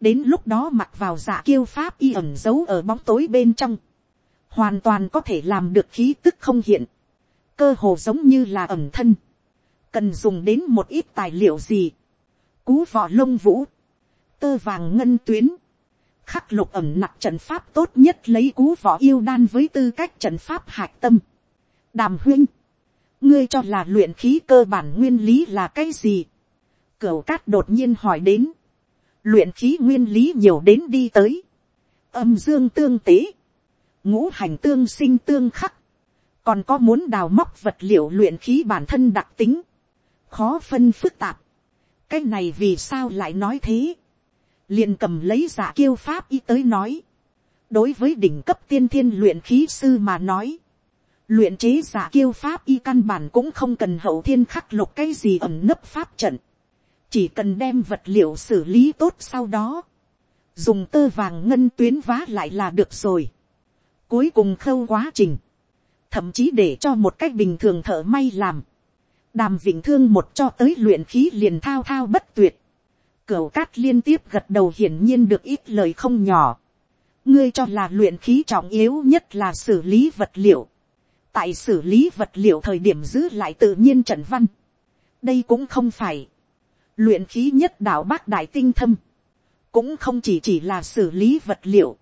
đến lúc đó mặc vào giả kiêu pháp y ẩm giấu ở bóng tối bên trong, hoàn toàn có thể làm được khí tức không hiện, cơ hồ giống như là ẩm thân, cần dùng đến một ít tài liệu gì, cú vỏ lông vũ, tơ vàng ngân tuyến, khắc lục ẩm nặc trận pháp tốt nhất lấy cú vỏ yêu đan với tư cách trận pháp hạc tâm. đàm huyên, ngươi cho là luyện khí cơ bản nguyên lý là cái gì. cửu cát đột nhiên hỏi đến, luyện khí nguyên lý nhiều đến đi tới, âm dương tương tế, ngũ hành tương sinh tương khắc, còn có muốn đào móc vật liệu luyện khí bản thân đặc tính, khó phân phức tạp. cái này vì sao lại nói thế. liền cầm lấy giả kiêu pháp y tới nói. đối với đỉnh cấp tiên thiên luyện khí sư mà nói. luyện chế giả kiêu pháp y căn bản cũng không cần hậu thiên khắc lục cái gì ẩm nấp pháp trận chỉ cần đem vật liệu xử lý tốt sau đó. dùng tơ vàng ngân tuyến vá lại là được rồi. cuối cùng khâu quá trình thậm chí để cho một cách bình thường thợ may làm, đàm vịnh thương một cho tới luyện khí liền thao thao bất tuyệt. Cửu cát liên tiếp gật đầu hiển nhiên được ít lời không nhỏ. ngươi cho là luyện khí trọng yếu nhất là xử lý vật liệu. tại xử lý vật liệu thời điểm giữ lại tự nhiên trận văn, đây cũng không phải, luyện khí nhất đạo bác đại tinh thâm, cũng không chỉ chỉ là xử lý vật liệu,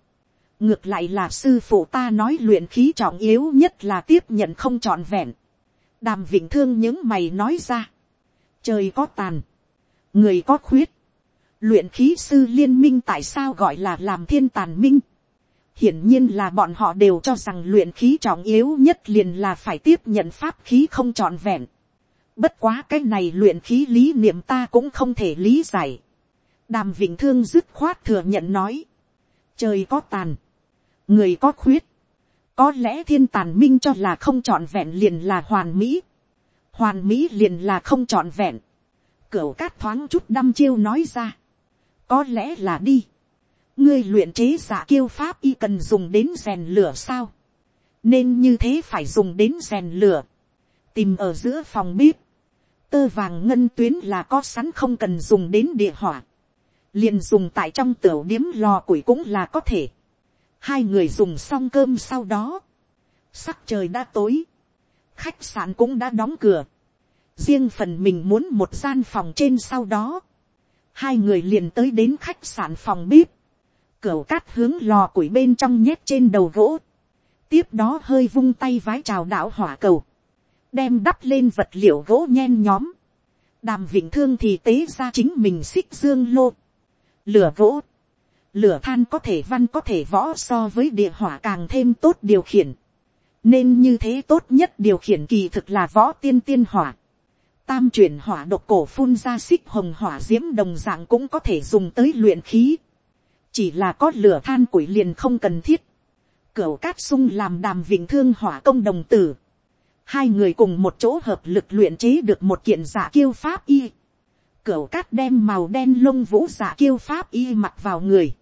ngược lại là sư phụ ta nói luyện khí trọng yếu nhất là tiếp nhận không trọn vẹn, đàm vịnh thương những mày nói ra, trời có tàn, người có khuyết, luyện khí sư liên minh tại sao gọi là làm thiên tàn minh, hiển nhiên là bọn họ đều cho rằng luyện khí trọng yếu nhất liền là phải tiếp nhận pháp khí không trọn vẹn. Bất quá cái này luyện khí lý niệm ta cũng không thể lý giải. Đàm Vịnh Thương dứt khoát thừa nhận nói. Trời có tàn. Người có khuyết. Có lẽ thiên tàn minh cho là không trọn vẹn liền là hoàn mỹ. Hoàn mỹ liền là không trọn vẹn. Cửu cát thoáng chút đăm chiêu nói ra. Có lẽ là đi ngươi luyện chế giả kiêu pháp y cần dùng đến rèn lửa sao, nên như thế phải dùng đến rèn lửa, tìm ở giữa phòng bếp, tơ vàng ngân tuyến là có sẵn không cần dùng đến địa hỏa, liền dùng tại trong tiểu điếm lò củi cũng là có thể, hai người dùng xong cơm sau đó, sắc trời đã tối, khách sạn cũng đã đóng cửa, riêng phần mình muốn một gian phòng trên sau đó, hai người liền tới đến khách sạn phòng bếp, Cửu cát hướng lò củi bên trong nhét trên đầu gỗ. Tiếp đó hơi vung tay vái chào đảo hỏa cầu. Đem đắp lên vật liệu gỗ nhen nhóm. Đàm vĩnh thương thì tế ra chính mình xích dương lô. Lửa gỗ. Lửa than có thể văn có thể võ so với địa hỏa càng thêm tốt điều khiển. Nên như thế tốt nhất điều khiển kỳ thực là võ tiên tiên hỏa tam chuyển hỏa độc cổ phun ra xích hồng hỏa d i ễ m đồng dạng cũng có thể dùng tới luyện khí chỉ là có lửa than củi liền không cần thiết, cửu cát sung làm đàm vĩnh thương hỏa công đồng tử, hai người cùng một chỗ hợp lực luyện chế được một kiện giả kiêu pháp y, cửu cát đem màu đen lông vũ giả kiêu pháp y mặc vào người,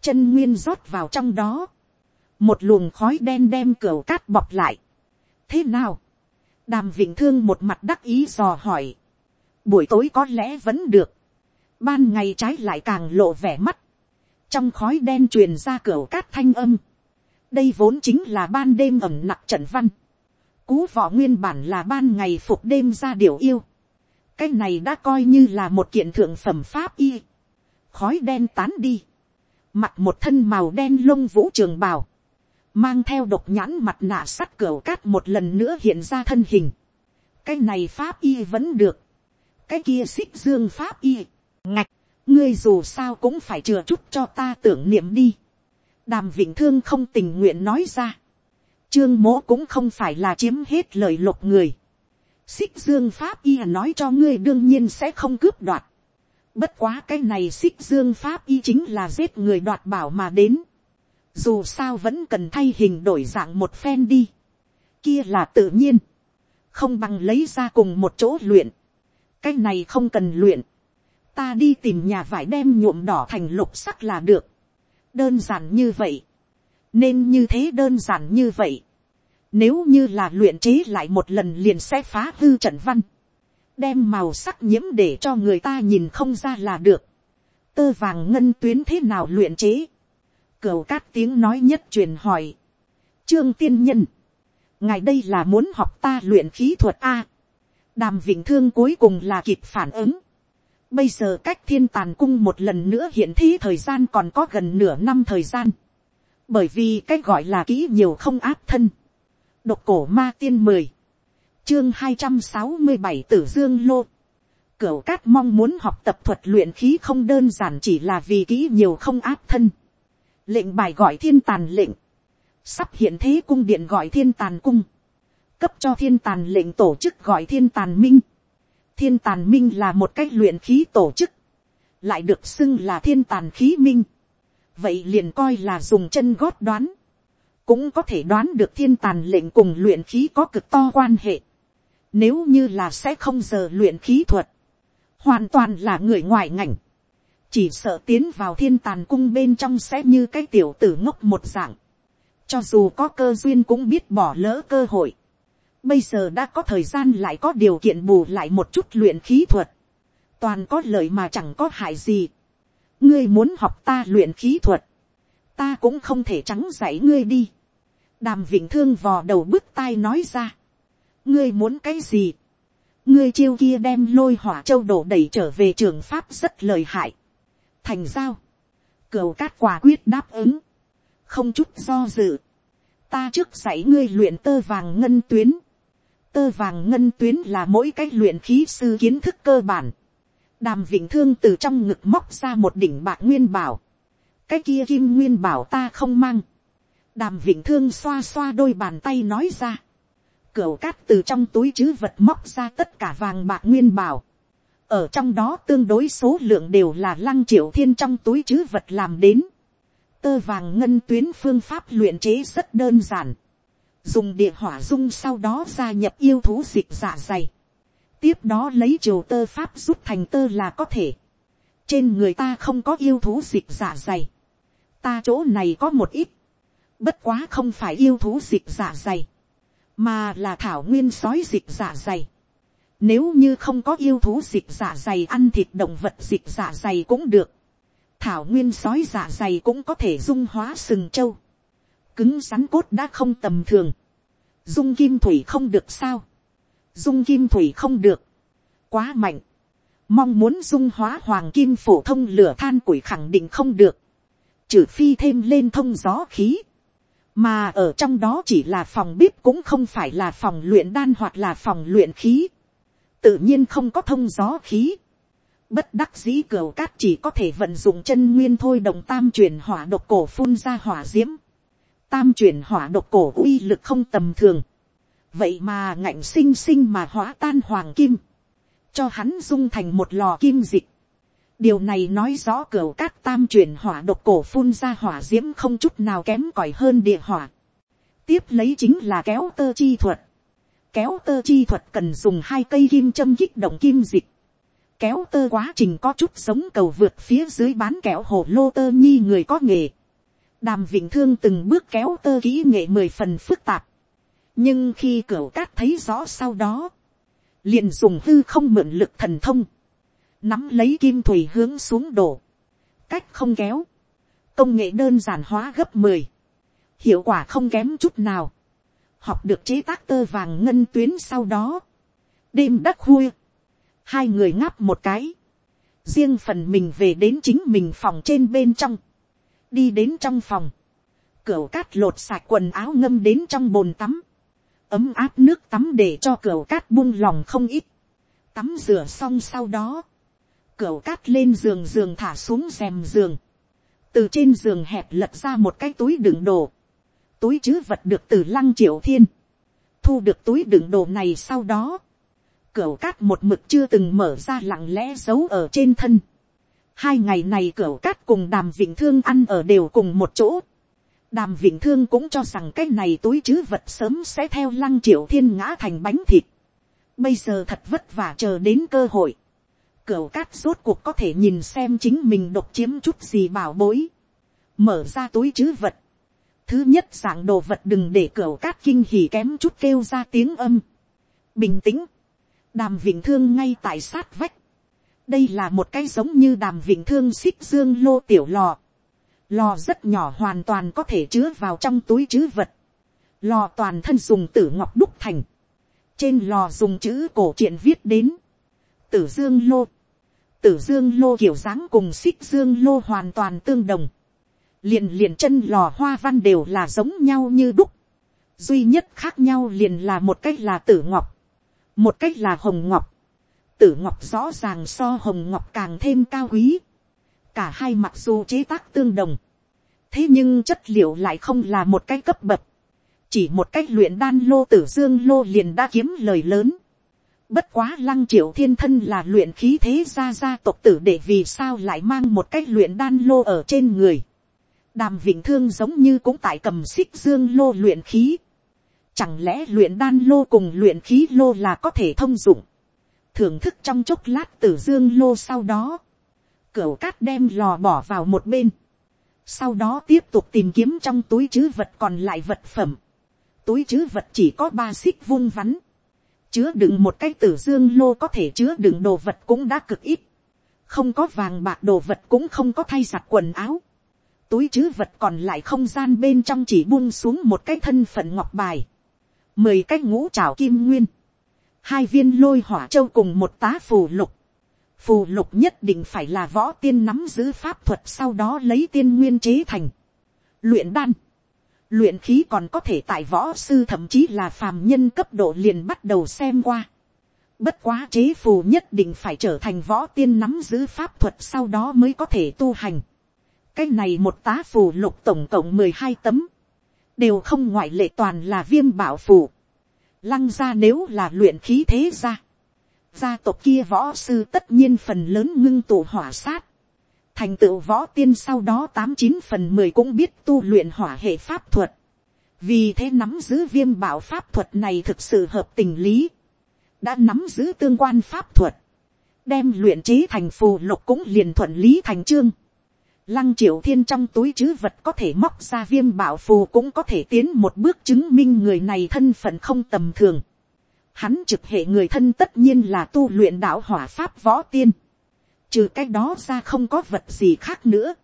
chân nguyên rót vào trong đó, một luồng khói đen đem cửu cát bọc lại. thế nào, đàm vịnh thương một mặt đắc ý dò hỏi, buổi tối có lẽ vẫn được, ban ngày trái lại càng lộ vẻ mắt, trong khói đen truyền ra cửa cát thanh âm. đây vốn chính là ban đêm ẩm nặc trận văn cú võ nguyên bản là ban ngày phục đêm ra điều yêu. cái này đã coi như là một kiện thượng phẩm pháp y. khói đen tán đi. mặt một thân màu đen lông vũ trường bào. mang theo độc nhãn mặt nạ sắt cửa cát một lần nữa hiện ra thân hình. cái này pháp y vẫn được. cái kia xích dương pháp y. ngạch, ngươi dù sao cũng phải chừa chút cho ta tưởng niệm đi. đàm Vĩnh thương không tình nguyện nói ra trương mỗ cũng không phải là chiếm hết lời lục người. xích dương pháp y nói cho ngươi đương nhiên sẽ không cướp đoạt. bất quá cái này xích dương pháp y chính là giết người đoạt bảo mà đến. dù sao vẫn cần thay hình đổi dạng một phen đi. kia là tự nhiên. không bằng lấy ra cùng một chỗ luyện. cái này không cần luyện ta đi tìm nhà vải đem nhuộm đỏ thành lục sắc là được. đơn giản như vậy. nên như thế đơn giản như vậy nếu như là luyện chế lại một lần liền sẽ phá hư trận văn. đem màu sắc nhiễm để cho người ta nhìn không ra là được. tơ vàng ngân tuyến thế nào luyện chế. cửu cát tiếng nói nhất truyền hỏi. trương tiên nhân. ngài đây là muốn học ta luyện khí thuật a. đàm vịnh thương cuối cùng là kịp phản ứng Bây giờ cách thiên tàn cung một lần nữa hiện thi thời gian còn có gần nửa năm thời gian. Bởi vì cách gọi là kỹ nhiều không áp thân. Độc cổ ma tiên mười Chương hai trăm sáu mươi bảy tử dương lô. Cửu cát mong muốn học tập thuật luyện khí không đơn giản chỉ là vì kỹ nhiều không áp thân. Lệnh bài gọi thiên tàn lệnh. Sắp hiện thế cung điện gọi thiên tàn cung. Cấp cho thiên tàn lệnh tổ chức gọi thiên tàn minh thiên tàn minh là một cách luyện khí tổ chức, lại được xưng là thiên tàn khí minh. vậy liền coi là dùng chân gót đoán, cũng có thể đoán được thiên tàn lệnh cùng luyện khí có cực to quan hệ. Nếu như là sẽ không giờ luyện khí thuật, hoàn toàn là người ngoài ngành, chỉ sợ tiến vào thiên tàn cung bên trong sẽ như cái tiểu tử ngốc một dạng, cho dù có cơ duyên cũng biết bỏ lỡ cơ hội Bây giờ đã có thời gian lại có điều kiện bù lại một chút luyện khí thuật. Toàn có lợi mà chẳng có hại gì. Ngươi muốn học ta luyện khí thuật. Ta cũng không thể trắng dạy ngươi đi đàm vịnh thương vò đầu bứt tai nói ra, ngươi muốn cái gì, ngươi chiêu kia đem lôi hỏa châu đổ đẩy trở về trường pháp rất lời hại, thành giao, cửu cát quả quyết đáp ứng, không chút do dự, ta trước dạy ngươi luyện tơ vàng ngân tuyến, tơ vàng ngân tuyến là mỗi cách luyện khí sư kiến thức cơ bản, đàm vịnh thương từ trong ngực móc ra một đỉnh bạc nguyên bảo, cái kia kim nguyên bảo ta không mang, đàm vịnh thương xoa xoa đôi bàn tay nói ra, cửu cát từ trong túi chứ vật móc ra tất cả vàng bạc nguyên bảo, ở trong đó tương đối số lượng đều là lăng triệu thiên trong túi chứ vật làm đến, tơ vàng ngân tuyến phương pháp luyện chế rất đơn giản, dùng địa hỏa dung sau đó gia nhập yêu thú dịch dạ dày, tiếp đó lấy chiều tơ pháp rút thành tơ là có thể, trên người ta không có yêu thú dịch dạ dày, ta chỗ này có một ít, bất quá không phải yêu thú dịch dạ dày, mà là thảo nguyên sói dịch dạ dày. Nếu như không có yêu thú dịch dạ dày ăn thịt động vật dịch dạ dày cũng được. Thảo nguyên sói dạ dày cũng có thể dung hóa sừng trâu. Cứng rắn cốt đã không tầm thường. Dung kim thủy không được sao. Dung kim thủy không được. Quá mạnh. Mong muốn dung hóa hoàng kim phổ thông lửa than củi khẳng định không được. Trừ phi thêm lên thông gió khí mà ở trong đó chỉ là phòng bếp cũng không phải là phòng luyện đan hoặc là phòng luyện khí, tự nhiên không có thông gió khí. Bất đắc dĩ cửa cát chỉ có thể vận dụng chân nguyên thôi đồng tam chuyển hỏa độc cổ phun ra hỏa diễm. Tam chuyển hỏa độc cổ uy lực không tầm thường. Vậy mà ngạnh sinh sinh mà hóa tan hoàng kim. Cho hắn dung thành một lò kim dịch điều này nói rõ cửa cát tam chuyển hỏa độc cổ phun ra hỏa d i ễ m không chút nào kém cỏi hơn địa hỏa. tiếp lấy chính là kéo tơ chi thuật. kéo tơ chi thuật cần dùng hai cây kim châm kích động kim dịch. kéo tơ quá trình có chút sống cầu vượt phía dưới bán kéo hồ lô tơ nhi người có nghề. đàm vĩnh thương từng bước kéo tơ kỹ nghệ mười phần phức tạp. nhưng khi cửa cát thấy rõ sau đó, liền dùng hư không mượn lực thần thông nắm lấy kim thủy hướng xuống đổ, cách không kéo, công nghệ đơn giản hóa gấp mười, hiệu quả không kém chút nào, học được chế tác tơ vàng ngân tuyến sau đó, đêm đắc khui, hai người ngáp một cái, riêng phần mình về đến chính mình phòng trên bên trong, đi đến trong phòng, cửa cát lột sạch quần áo ngâm đến trong bồn tắm, ấm áp nước tắm để cho cửa cát buông lòng không ít, tắm rửa xong sau đó, Cửu cát lên giường giường thả xuống rèm giường. Từ trên giường hẹp lật ra một cái túi đựng đồ. Túi chứ vật được từ lăng triệu thiên. Thu được túi đựng đồ này sau đó. Cửu cát một mực chưa từng mở ra lặng lẽ giấu ở trên thân. Hai ngày này cửu cát cùng đàm vịnh thương ăn ở đều cùng một chỗ. Đàm vịnh thương cũng cho rằng cái này túi chứ vật sớm sẽ theo lăng triệu thiên ngã thành bánh thịt. Bây giờ thật vất vả chờ đến cơ hội Cửu cát rốt cuộc có thể nhìn xem chính mình độc chiếm chút gì bảo bối. Mở ra túi chứ vật. Thứ nhất dạng đồ vật đừng để cửu cát kinh hỉ kém chút kêu ra tiếng âm. Bình tĩnh. Đàm vịnh thương ngay tại sát vách. Đây là một cái giống như đàm vịnh thương xích dương lô tiểu lò. Lò rất nhỏ hoàn toàn có thể chứa vào trong túi chứ vật. Lò toàn thân dùng tử ngọc đúc thành. Trên lò dùng chữ cổ truyện viết đến. Tử dương lô tử dương lô kiểu dáng cùng xích dương lô hoàn toàn tương đồng. liền liền chân lò hoa văn đều là giống nhau như đúc. duy nhất khác nhau liền là một cách là tử ngọc, một cách là hồng ngọc. tử ngọc rõ ràng so hồng ngọc càng thêm cao quý. cả hai mặc dù chế tác tương đồng. thế nhưng chất liệu lại không là một cái cấp bậc. chỉ một cách luyện đan lô tử dương lô liền đã kiếm lời lớn Bất quá lăng triệu thiên thân là luyện khí thế gia gia tộc tử để vì sao lại mang một cách luyện đan lô ở trên người. Đàm vịnh thương giống như cũng tại cầm xích dương lô luyện khí. Chẳng lẽ luyện đan lô cùng luyện khí lô là có thể thông dụng. Thưởng thức trong chốc lát tử dương lô sau đó. Cửu cát đem lò bỏ vào một bên. Sau đó tiếp tục tìm kiếm trong túi chứ vật còn lại vật phẩm. Túi chứ vật chỉ có ba xích vung vắn chứa đựng một cái tử dương lô có thể chứa đựng đồ vật cũng đã cực ít. Không có vàng bạc đồ vật cũng không có thay giặt quần áo. túi chứ vật còn lại không gian bên trong chỉ buông xuống một cái thân phận ngọc bài, mười cái ngũ trào kim nguyên, hai viên lôi hỏa châu cùng một tá phù lục, phù lục nhất định phải là võ tiên nắm giữ pháp thuật sau đó lấy tiên nguyên chế thành, luyện đan, luyện khí còn có thể tại võ sư thậm chí là phàm nhân cấp độ liền bắt đầu xem qua. Bất quá chế phù nhất định phải trở thành võ tiên nắm giữ pháp thuật sau đó mới có thể tu hành. Cái này một tá phù lục tổng cộng mười hai tấm. Đều không ngoại lệ toàn là viêm bảo phù. Lăng ra nếu là luyện khí thế ra. Gia tộc kia võ sư tất nhiên phần lớn ngưng tụ hỏa sát. Thành tựu võ tiên sau đó tám chín phần mười cũng biết tu luyện hỏa hệ pháp thuật. Vì thế nắm giữ viêm bảo pháp thuật này thực sự hợp tình lý đã nắm giữ tương quan pháp thuật, đem luyện chế thành phù lục cũng liền thuận lý thành trương. Lăng triệu thiên trong túi chứ vật có thể móc ra viêm bảo phù cũng có thể tiến một bước chứng minh người này thân phận không tầm thường. Hắn trực hệ người thân tất nhiên là tu luyện đạo hỏa pháp võ tiên. Trừ cái đó ra không có vật gì khác nữa.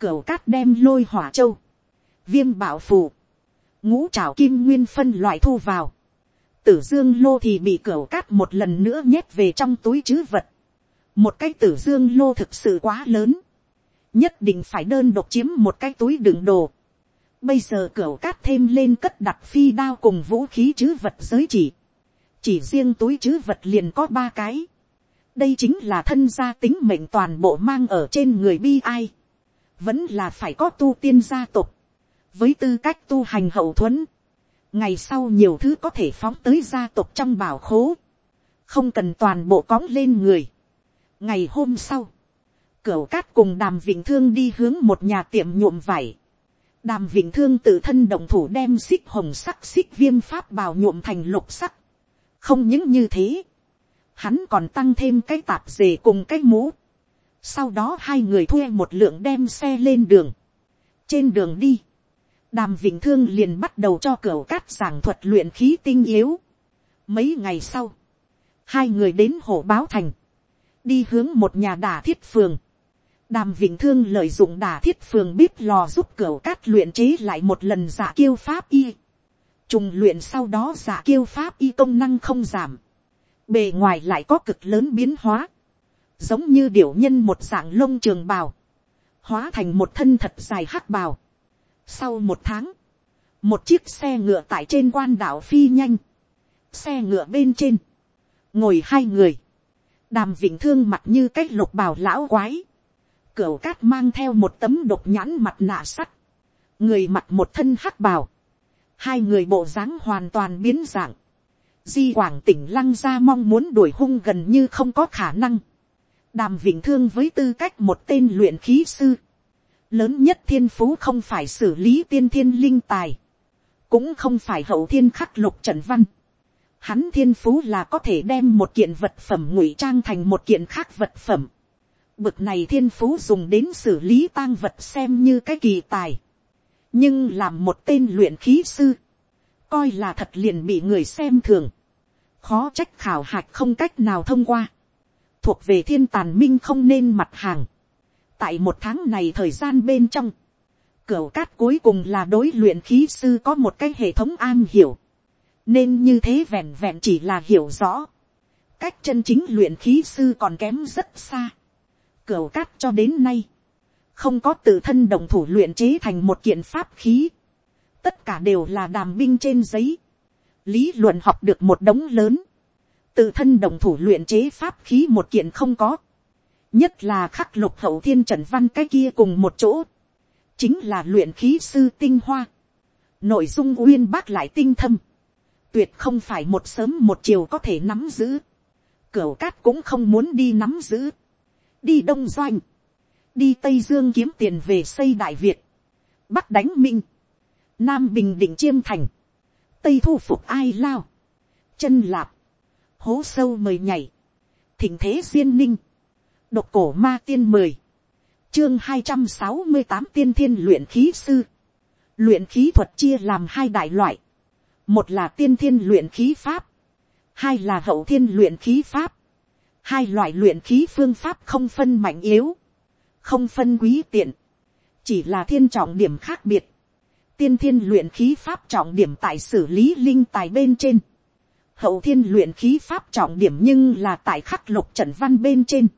Cửu cát đem lôi hỏa châu. Viêm bảo phù. Ngũ trảo kim nguyên phân loại thu vào tử dương lô thì bị cửu cát một lần nữa nhét về trong túi chứ vật. một cái tử dương lô thực sự quá lớn. nhất định phải đơn độc chiếm một cái túi đựng đồ. bây giờ cửa cát thêm lên cất đặt phi đao cùng vũ khí chứ vật giới chỉ. chỉ riêng túi chứ vật liền có ba cái đây chính là thân gia tính mệnh toàn bộ mang ở trên người bi ai. vẫn là phải có tu tiên gia tộc với tư cách tu hành hậu thuẫn ngày sau nhiều thứ có thể phóng tới gia tộc trong bảo khố, không cần toàn bộ cóng lên người. ngày hôm sau, cửu cát cùng đàm vịnh thương đi hướng một nhà tiệm nhuộm vải. đàm vịnh thương tự thân động thủ đem xích hồng sắc xích viêm pháp bào nhuộm thành lục sắc. không những như thế, hắn còn tăng thêm cái tạp dề cùng cái mũ. sau đó hai người thuê một lượng đem xe lên đường. trên đường đi, đàm vịnh thương liền bắt đầu cho cửa cát giảng thuật luyện khí tinh yếu. mấy ngày sau, hai người đến hồ báo thành, đi hướng một nhà đà thiết phường. đàm vịnh thương lợi dụng đà thiết phường bếp lò giúp cửa cát luyện chế lại một lần giả kiêu pháp y. trùng luyện sau đó giả kiêu pháp y công năng không giảm bề ngoài lại có cực lớn biến hóa. giống như điểu nhân một dạng lông trường bào. hóa thành một thân thật dài hắc bào. Sau một tháng, một chiếc xe ngựa tại trên quan đảo phi nhanh, xe ngựa bên trên, ngồi hai người, đàm vịnh thương mặt như cái lục bào lão quái, cửa cát mang theo một tấm độc nhãn mặt nạ sắt, người mặt một thân hắc bào, hai người bộ dáng hoàn toàn biến dạng, di quảng tỉnh lăng ra mong muốn đuổi hung gần như không có khả năng, đàm Vĩnh thương với tư cách một tên luyện khí sư, lớn nhất thiên phú không phải xử lý tiên thiên linh tài, cũng không phải hậu thiên khắc lục trần văn. Hắn thiên phú là có thể đem một kiện vật phẩm ngụy trang thành một kiện khác vật phẩm. Bực này thiên phú dùng đến xử lý tang vật xem như cái kỳ tài. Nhưng làm một tên luyện khí sư, coi là thật liền bị người xem thường. Khó trách khảo hạch không cách nào thông qua. Thuộc về thiên tàn minh không nên mặt hàng. Tại một tháng này thời gian bên trong, cửa cát cuối cùng là đối luyện khí sư có một cái hệ thống an hiểu, nên như thế vẹn vẹn chỉ là hiểu rõ, cách chân chính luyện khí sư còn kém rất xa, cửa cát cho đến nay, không có tự thân đồng thủ luyện chế thành một kiện pháp khí, tất cả đều là đàm binh trên giấy, lý luận học được một đống lớn, tự thân đồng thủ luyện chế pháp khí một kiện không có, nhất là khắc lục hậu thiên trần văn cái kia cùng một chỗ, chính là luyện khí sư tinh hoa, nội dung uyên bác lại tinh thâm, tuyệt không phải một sớm một chiều có thể nắm giữ, cửu cát cũng không muốn đi nắm giữ, đi đông doanh, đi tây dương kiếm tiền về xây đại việt, bắc đánh minh, nam bình định chiêm thành, tây thu phục ai lao, chân lạp, hố sâu mời nhảy, thỉnh thế duyên ninh, Độc cổ ma tiên mười Chương hai trăm sáu mươi tám tiên thiên luyện khí sư. Luyện khí thuật chia làm hai đại loại. Một là tiên thiên luyện khí pháp. Hai là hậu thiên luyện khí pháp. Hai loại luyện khí phương pháp không phân mạnh yếu. Không phân quý tiện. chỉ là thiên trọng điểm khác biệt, tiên thiên luyện khí pháp trọng điểm tại xử lý linh tài bên trên, hậu thiên luyện khí pháp trọng điểm nhưng là tại khắc lục trận văn bên trên,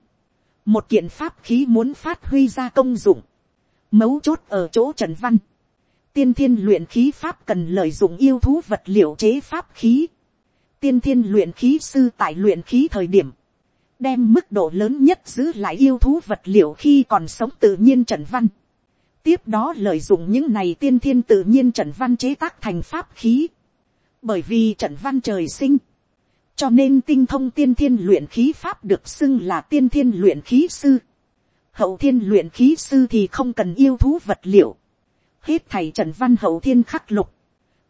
một kiện pháp khí muốn phát huy ra công dụng, mấu chốt ở chỗ trận văn, tiên thiên luyện khí pháp cần lợi dụng yêu thú vật liệu chế pháp khí, tiên thiên luyện khí sư tại luyện khí thời điểm, đem mức độ lớn nhất giữ lại yêu thú vật liệu khi còn sống tự nhiên trận văn tiếp đó lợi dụng những này tiên thiên tự nhiên trận văn chế tác thành pháp khí. bởi vì trận văn trời sinh, cho nên tinh thông tiên thiên luyện khí pháp được xưng là tiên thiên luyện khí sư. hậu thiên luyện khí sư thì không cần yêu thú vật liệu. hết thầy trận văn hậu thiên khắc lục,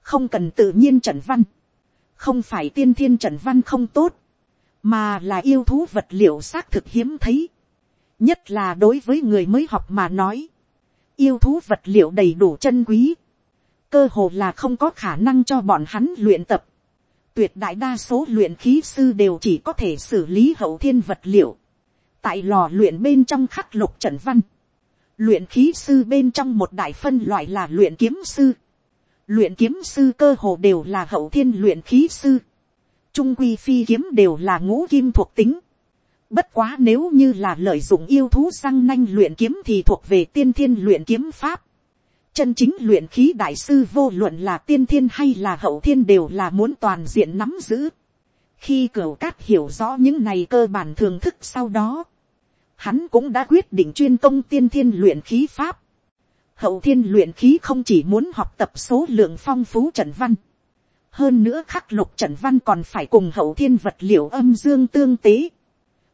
không cần tự nhiên trận văn không phải tiên thiên trận văn không tốt, mà là yêu thú vật liệu xác thực hiếm thấy, nhất là đối với người mới học mà nói, yêu thú vật liệu đầy đủ chân quý, cơ hồ là không có khả năng cho bọn hắn luyện tập, tuyệt đại đa số luyện khí sư đều chỉ có thể xử lý hậu thiên vật liệu, tại lò luyện bên trong khắc lục trận văn, luyện khí sư bên trong một đại phân loại là luyện kiếm sư, luyện kiếm sư cơ hồ đều là hậu thiên luyện khí sư, trung quy phi kiếm đều là ngũ kim thuộc tính. Bất quá nếu như là lợi dụng yêu thú răng nanh luyện kiếm thì thuộc về tiên thiên luyện kiếm pháp. Chân chính luyện khí đại sư vô luận là tiên thiên hay là hậu thiên đều là muốn toàn diện nắm giữ. Khi cửu cát hiểu rõ những này cơ bản thường thức sau đó, hắn cũng đã quyết định chuyên công tiên thiên luyện khí pháp hậu thiên luyện khí không chỉ muốn học tập số lượng phong phú trận văn, hơn nữa khắc lục trận văn còn phải cùng hậu thiên vật liệu âm dương tương tế,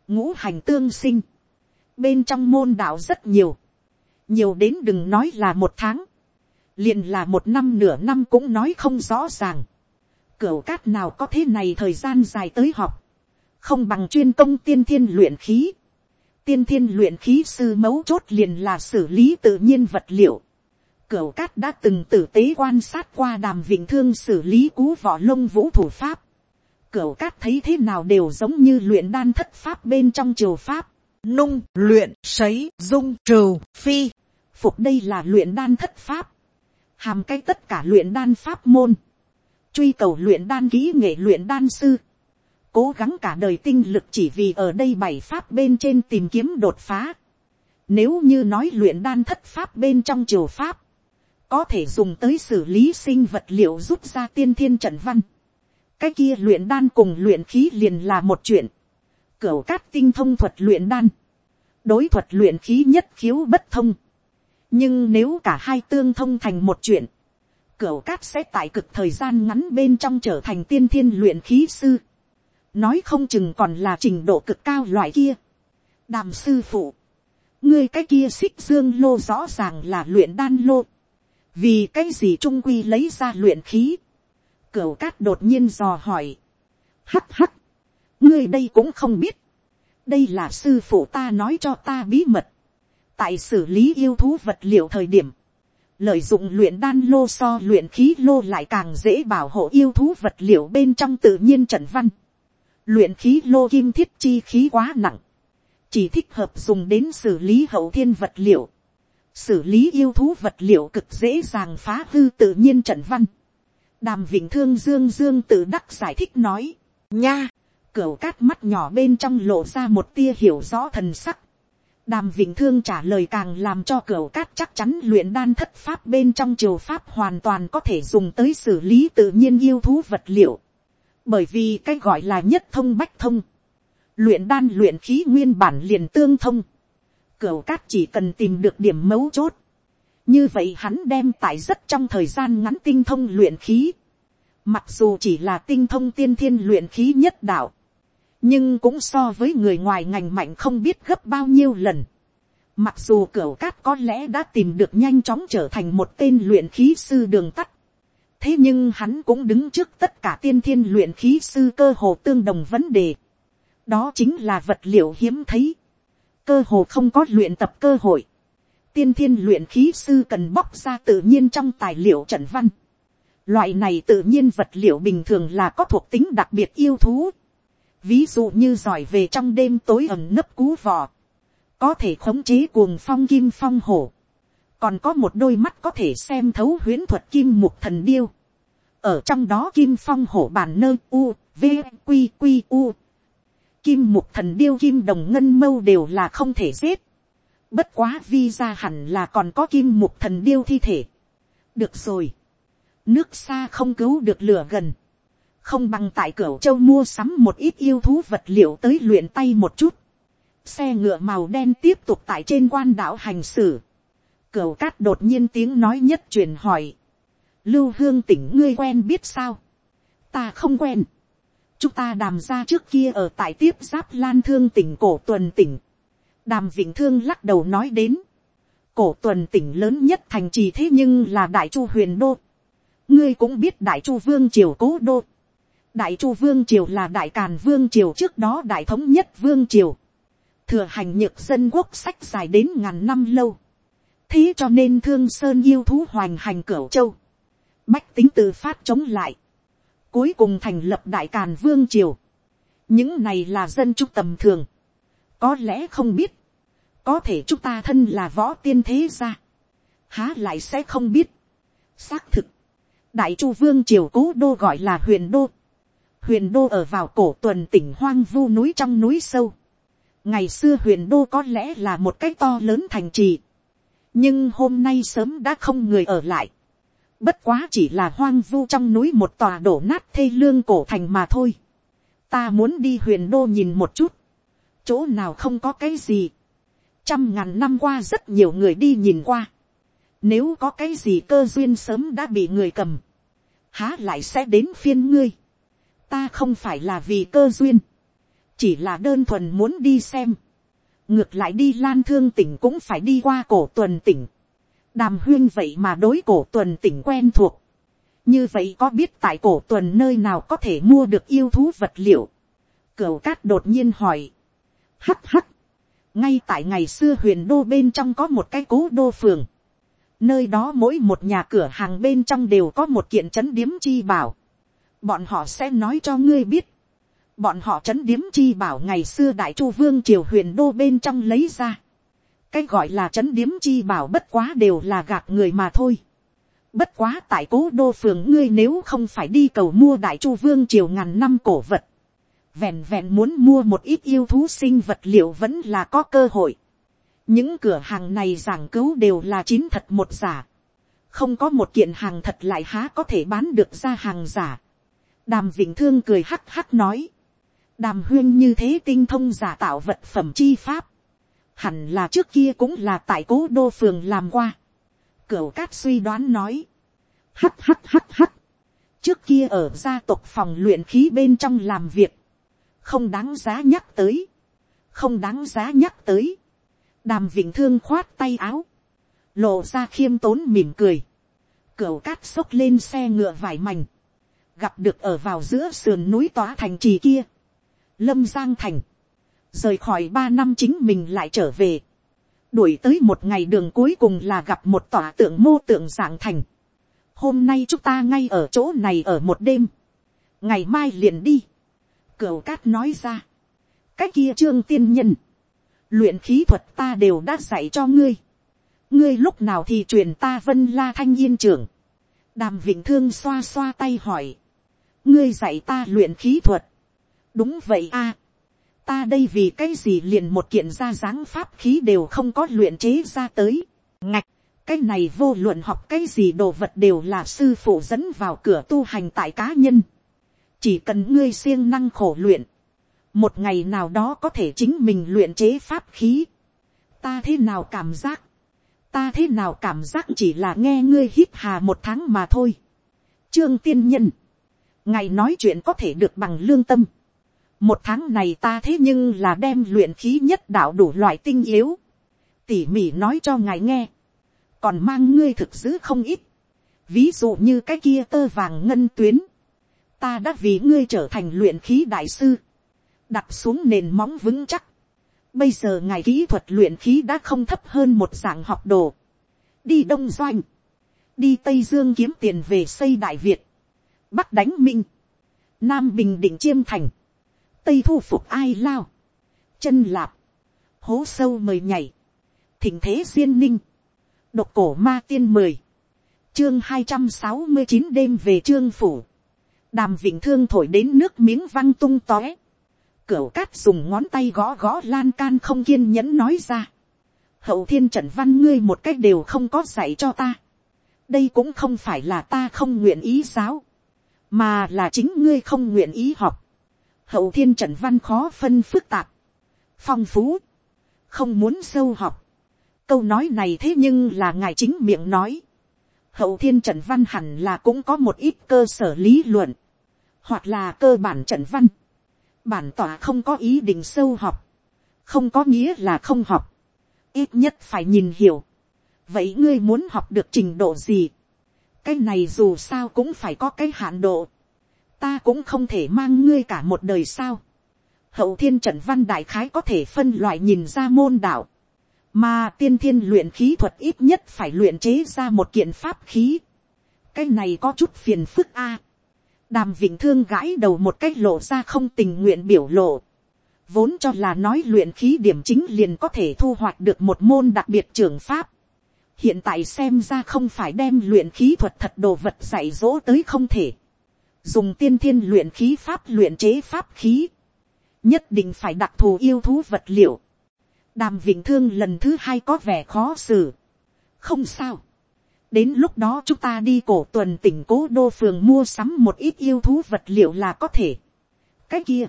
ngũ hành tương sinh, bên trong môn đạo rất nhiều, nhiều đến đừng nói là một tháng, liền là một năm nửa năm cũng nói không rõ ràng, cửa cát nào có thế này thời gian dài tới học, không bằng chuyên công tiên thiên luyện khí, tiên thiên luyện khí sư mấu chốt liền là xử lý tự nhiên vật liệu. Cửu cát đã từng tử tế quan sát qua đàm vịnh thương xử lý cú vỏ lông vũ thủ pháp. Cửu cát thấy thế nào đều giống như luyện đan thất pháp bên trong triều pháp. Nung, luyện, sấy, dung, trừ, phi. Phục đây là luyện đan thất pháp. Hàm cái tất cả luyện đan pháp môn. Truy cầu luyện đan kỹ nghệ luyện đan sư cố gắng cả đời tinh lực chỉ vì ở đây bảy pháp bên trên tìm kiếm đột phá. Nếu như nói luyện đan thất pháp bên trong triều pháp, có thể dùng tới xử lý sinh vật liệu rút ra tiên thiên trận văn. Cái kia luyện đan cùng luyện khí liền là một chuyện. Cửu cát tinh thông thuật luyện đan. Đối thuật luyện khí nhất khiếu bất thông. Nhưng nếu cả hai tương thông thành một chuyện, cửu cát sẽ tại cực thời gian ngắn bên trong trở thành tiên thiên luyện khí sư nói không chừng còn là trình độ cực cao loại kia. đàm sư phụ, ngươi cái kia xích dương lô rõ ràng là luyện đan lô, vì cái gì trung quy lấy ra luyện khí, cửu cát đột nhiên dò hỏi, hắc hắc, ngươi đây cũng không biết, đây là sư phụ ta nói cho ta bí mật, tại xử lý yêu thú vật liệu thời điểm, lợi dụng luyện đan lô so luyện khí lô lại càng dễ bảo hộ yêu thú vật liệu bên trong tự nhiên trận văn. Luyện khí lô kim thiết chi khí quá nặng, chỉ thích hợp dùng đến xử lý hậu thiên vật liệu, xử lý yêu thú vật liệu cực dễ dàng phá hư tự nhiên trận văn đàm vịnh thương dương dương tự đắc giải thích nói, nha, cửa cát mắt nhỏ bên trong lộ ra một tia hiểu rõ thần sắc. đàm vịnh thương trả lời càng làm cho cửa cát chắc chắn luyện đan thất pháp bên trong triều pháp hoàn toàn có thể dùng tới xử lý tự nhiên yêu thú vật liệu bởi vì cái gọi là nhất thông bách thông, luyện đan luyện khí nguyên bản liền tương thông, cửa cát chỉ cần tìm được điểm mấu chốt, như vậy hắn đem tại rất trong thời gian ngắn tinh thông luyện khí, mặc dù chỉ là tinh thông tiên thiên luyện khí nhất đạo, nhưng cũng so với người ngoài ngành mạnh không biết gấp bao nhiêu lần. Mặc dù cửa cát có lẽ đã tìm được nhanh chóng trở thành một tên luyện khí sư đường tắt, thế nhưng hắn cũng đứng trước tất cả tiên thiên luyện khí sư cơ hồ tương đồng vấn đề. đó chính là vật liệu hiếm thấy. cơ hồ không có luyện tập cơ hội tiên thiên luyện khí sư cần bóc ra tự nhiên trong tài liệu trận văn. loại này tự nhiên vật liệu bình thường là có thuộc tính đặc biệt yêu thú. ví dụ như giỏi về trong đêm tối ẩm nấp cú vò. có thể khống chế cuồng phong kim phong hổ còn có một đôi mắt có thể xem thấu huyễn thuật kim mục thần điêu, ở trong đó kim phong hổ bàn nơ u, v, q q u, kim mục thần điêu kim đồng ngân mâu đều là không thể giết, bất quá vi ra hẳn là còn có kim mục thần điêu thi thể, được rồi, nước xa không cứu được lửa gần, không bằng tại cửa châu mua sắm một ít yêu thú vật liệu tới luyện tay một chút, xe ngựa màu đen tiếp tục tại trên quan đảo hành xử, Cửu cát đột nhiên tiếng nói nhất truyền hỏi. Lưu hương tỉnh ngươi quen biết sao? Ta không quen. Chúng ta đàm ra trước kia ở tại tiếp giáp lan thương tỉnh cổ tuần tỉnh. Đàm vĩnh thương lắc đầu nói đến. Cổ tuần tỉnh lớn nhất thành trì thế nhưng là đại chu huyền đô. Ngươi cũng biết đại chu vương triều cố đô. Đại chu vương triều là đại càn vương triều trước đó đại thống nhất vương triều. Thừa hành nhược dân quốc sách dài đến ngàn năm lâu thế cho nên thương sơn yêu thú hoành hành cửu châu, bách tính tự phát chống lại, cuối cùng thành lập đại càn vương triều, những này là dân chúng tầm thường, có lẽ không biết, có thể chúng ta thân là võ tiên thế gia, há lại sẽ không biết, xác thực, đại chu vương triều cố đô gọi là huyền đô, huyền đô ở vào cổ tuần tỉnh hoang vu núi trong núi sâu, ngày xưa huyền đô có lẽ là một cái to lớn thành trì, nhưng hôm nay sớm đã không người ở lại. bất quá chỉ là hoang vu trong núi một tòa đổ nát thê lương cổ thành mà thôi. ta muốn đi huyền đô nhìn một chút chỗ nào không có cái gì. trăm ngàn năm qua rất nhiều người đi nhìn qua. nếu có cái gì cơ duyên sớm đã bị người cầm. há lại sẽ đến phiên ngươi. ta không phải là vì cơ duyên. chỉ là đơn thuần muốn đi xem ngược lại đi lan thương tỉnh cũng phải đi qua cổ tuần tỉnh. đàm huyên vậy mà đối cổ tuần tỉnh quen thuộc. như vậy có biết tại cổ tuần nơi nào có thể mua được yêu thú vật liệu. cửu cát đột nhiên hỏi hắt hắt. ngay tại ngày xưa huyền đô bên trong có một cái cố đô phường. nơi đó mỗi một nhà cửa hàng bên trong đều có một kiện trấn điếm chi bảo. bọn họ sẽ nói cho ngươi biết bọn họ trấn điếm chi bảo ngày xưa đại chu vương triều huyền đô bên trong lấy ra. cái gọi là trấn điếm chi bảo bất quá đều là gạt người mà thôi. bất quá tại cố đô phường ngươi nếu không phải đi cầu mua đại chu vương triều ngàn năm cổ vật vẹn vẹn muốn mua một ít yêu thú sinh vật liệu vẫn là có cơ hội. những cửa hàng này giảng cứu đều là chín thật một giả. không có một kiện hàng thật lại há có thể bán được ra hàng giả. đàm vĩnh thương cười hắc hắc nói đàm huyên như thế tinh thông giả tạo vật phẩm chi pháp, hẳn là trước kia cũng là tại cố đô phường làm qua. Cửu cát suy đoán nói, hắt hắt hắt hắt, trước kia ở gia tộc phòng luyện khí bên trong làm việc, không đáng giá nhắc tới, không đáng giá nhắc tới. đàm vĩnh thương khoát tay áo, lộ ra khiêm tốn mỉm cười, cửa cát xốc lên xe ngựa vải mảnh, gặp được ở vào giữa sườn núi tỏa thành trì kia, lâm giang thành, rời khỏi ba năm chính mình lại trở về, đuổi tới một ngày đường cuối cùng là gặp một tòa tượng mô tượng dạng thành. hôm nay chúng ta ngay ở chỗ này ở một đêm, ngày mai liền đi, cửu cát nói ra, cái kia trương tiên nhân, luyện khí thuật ta đều đã dạy cho ngươi, ngươi lúc nào thì truyền ta vân la thanh yên trưởng, đàm vịnh thương xoa xoa tay hỏi, ngươi dạy ta luyện khí thuật, đúng vậy a. ta đây vì cái gì liền một kiện ra dáng pháp khí đều không có luyện chế ra tới. ngạch, cái này vô luận học cái gì đồ vật đều là sư phụ dẫn vào cửa tu hành tại cá nhân chỉ cần ngươi siêng năng khổ luyện, một ngày nào đó có thể chính mình luyện chế pháp khí. ta thế nào cảm giác, ta thế nào cảm giác chỉ là nghe ngươi hít hà một tháng mà thôi. trương tiên nhân, ngài nói chuyện có thể được bằng lương tâm. Một tháng này ta thế nhưng là đem luyện khí nhất đạo đủ loại tinh yếu, tỉ mỉ nói cho ngài nghe, còn mang ngươi thực giữ không ít, ví dụ như cái kia tơ vàng ngân tuyến, ta đã vì ngươi trở thành luyện khí đại sư, đặt xuống nền móng vững chắc, bây giờ ngài kỹ thuật luyện khí đã không thấp hơn một dạng học đồ, đi đông doanh, đi tây dương kiếm tiền về xây đại việt, bắc đánh minh, nam bình định chiêm thành, tây thu phục ai lao, chân lạp, hố sâu mời nhảy, thỉnh thế duyên ninh, độc cổ ma tiên mười, chương hai trăm sáu mươi chín đêm về trương phủ, đàm vịnh thương thổi đến nước miếng văng tung tóe, cửu cát dùng ngón tay gõ gõ lan can không kiên nhẫn nói ra, hậu thiên trận văn ngươi một cách đều không có dạy cho ta, đây cũng không phải là ta không nguyện ý giáo, mà là chính ngươi không nguyện ý học, hậu thiên trận văn khó phân phức tạp, phong phú, không muốn sâu học, câu nói này thế nhưng là ngài chính miệng nói, hậu thiên trận văn hẳn là cũng có một ít cơ sở lý luận, hoặc là cơ bản trận văn, bản tỏa không có ý định sâu học, không có nghĩa là không học, ít nhất phải nhìn hiểu, vậy ngươi muốn học được trình độ gì, cái này dù sao cũng phải có cái hạn độ, ta cũng không thể mang ngươi cả một đời sao, hậu thiên trận văn đại khái có thể phân loại nhìn ra môn đạo, mà tiên thiên luyện khí thuật ít nhất phải luyện chế ra một kiện pháp khí, cái này có chút phiền phức a, đàm vịnh thương gãi đầu một cách lộ ra không tình nguyện biểu lộ, vốn cho là nói luyện khí điểm chính liền có thể thu hoạch được một môn đặc biệt trường pháp, hiện tại xem ra không phải đem luyện khí thuật thật đồ vật dạy dỗ tới không thể, dùng tiên thiên luyện khí pháp luyện chế pháp khí, nhất định phải đặc thù yêu thú vật liệu, đàm vịnh thương lần thứ hai có vẻ khó xử, không sao, đến lúc đó chúng ta đi cổ tuần tỉnh cố đô phường mua sắm một ít yêu thú vật liệu là có thể. cái kia,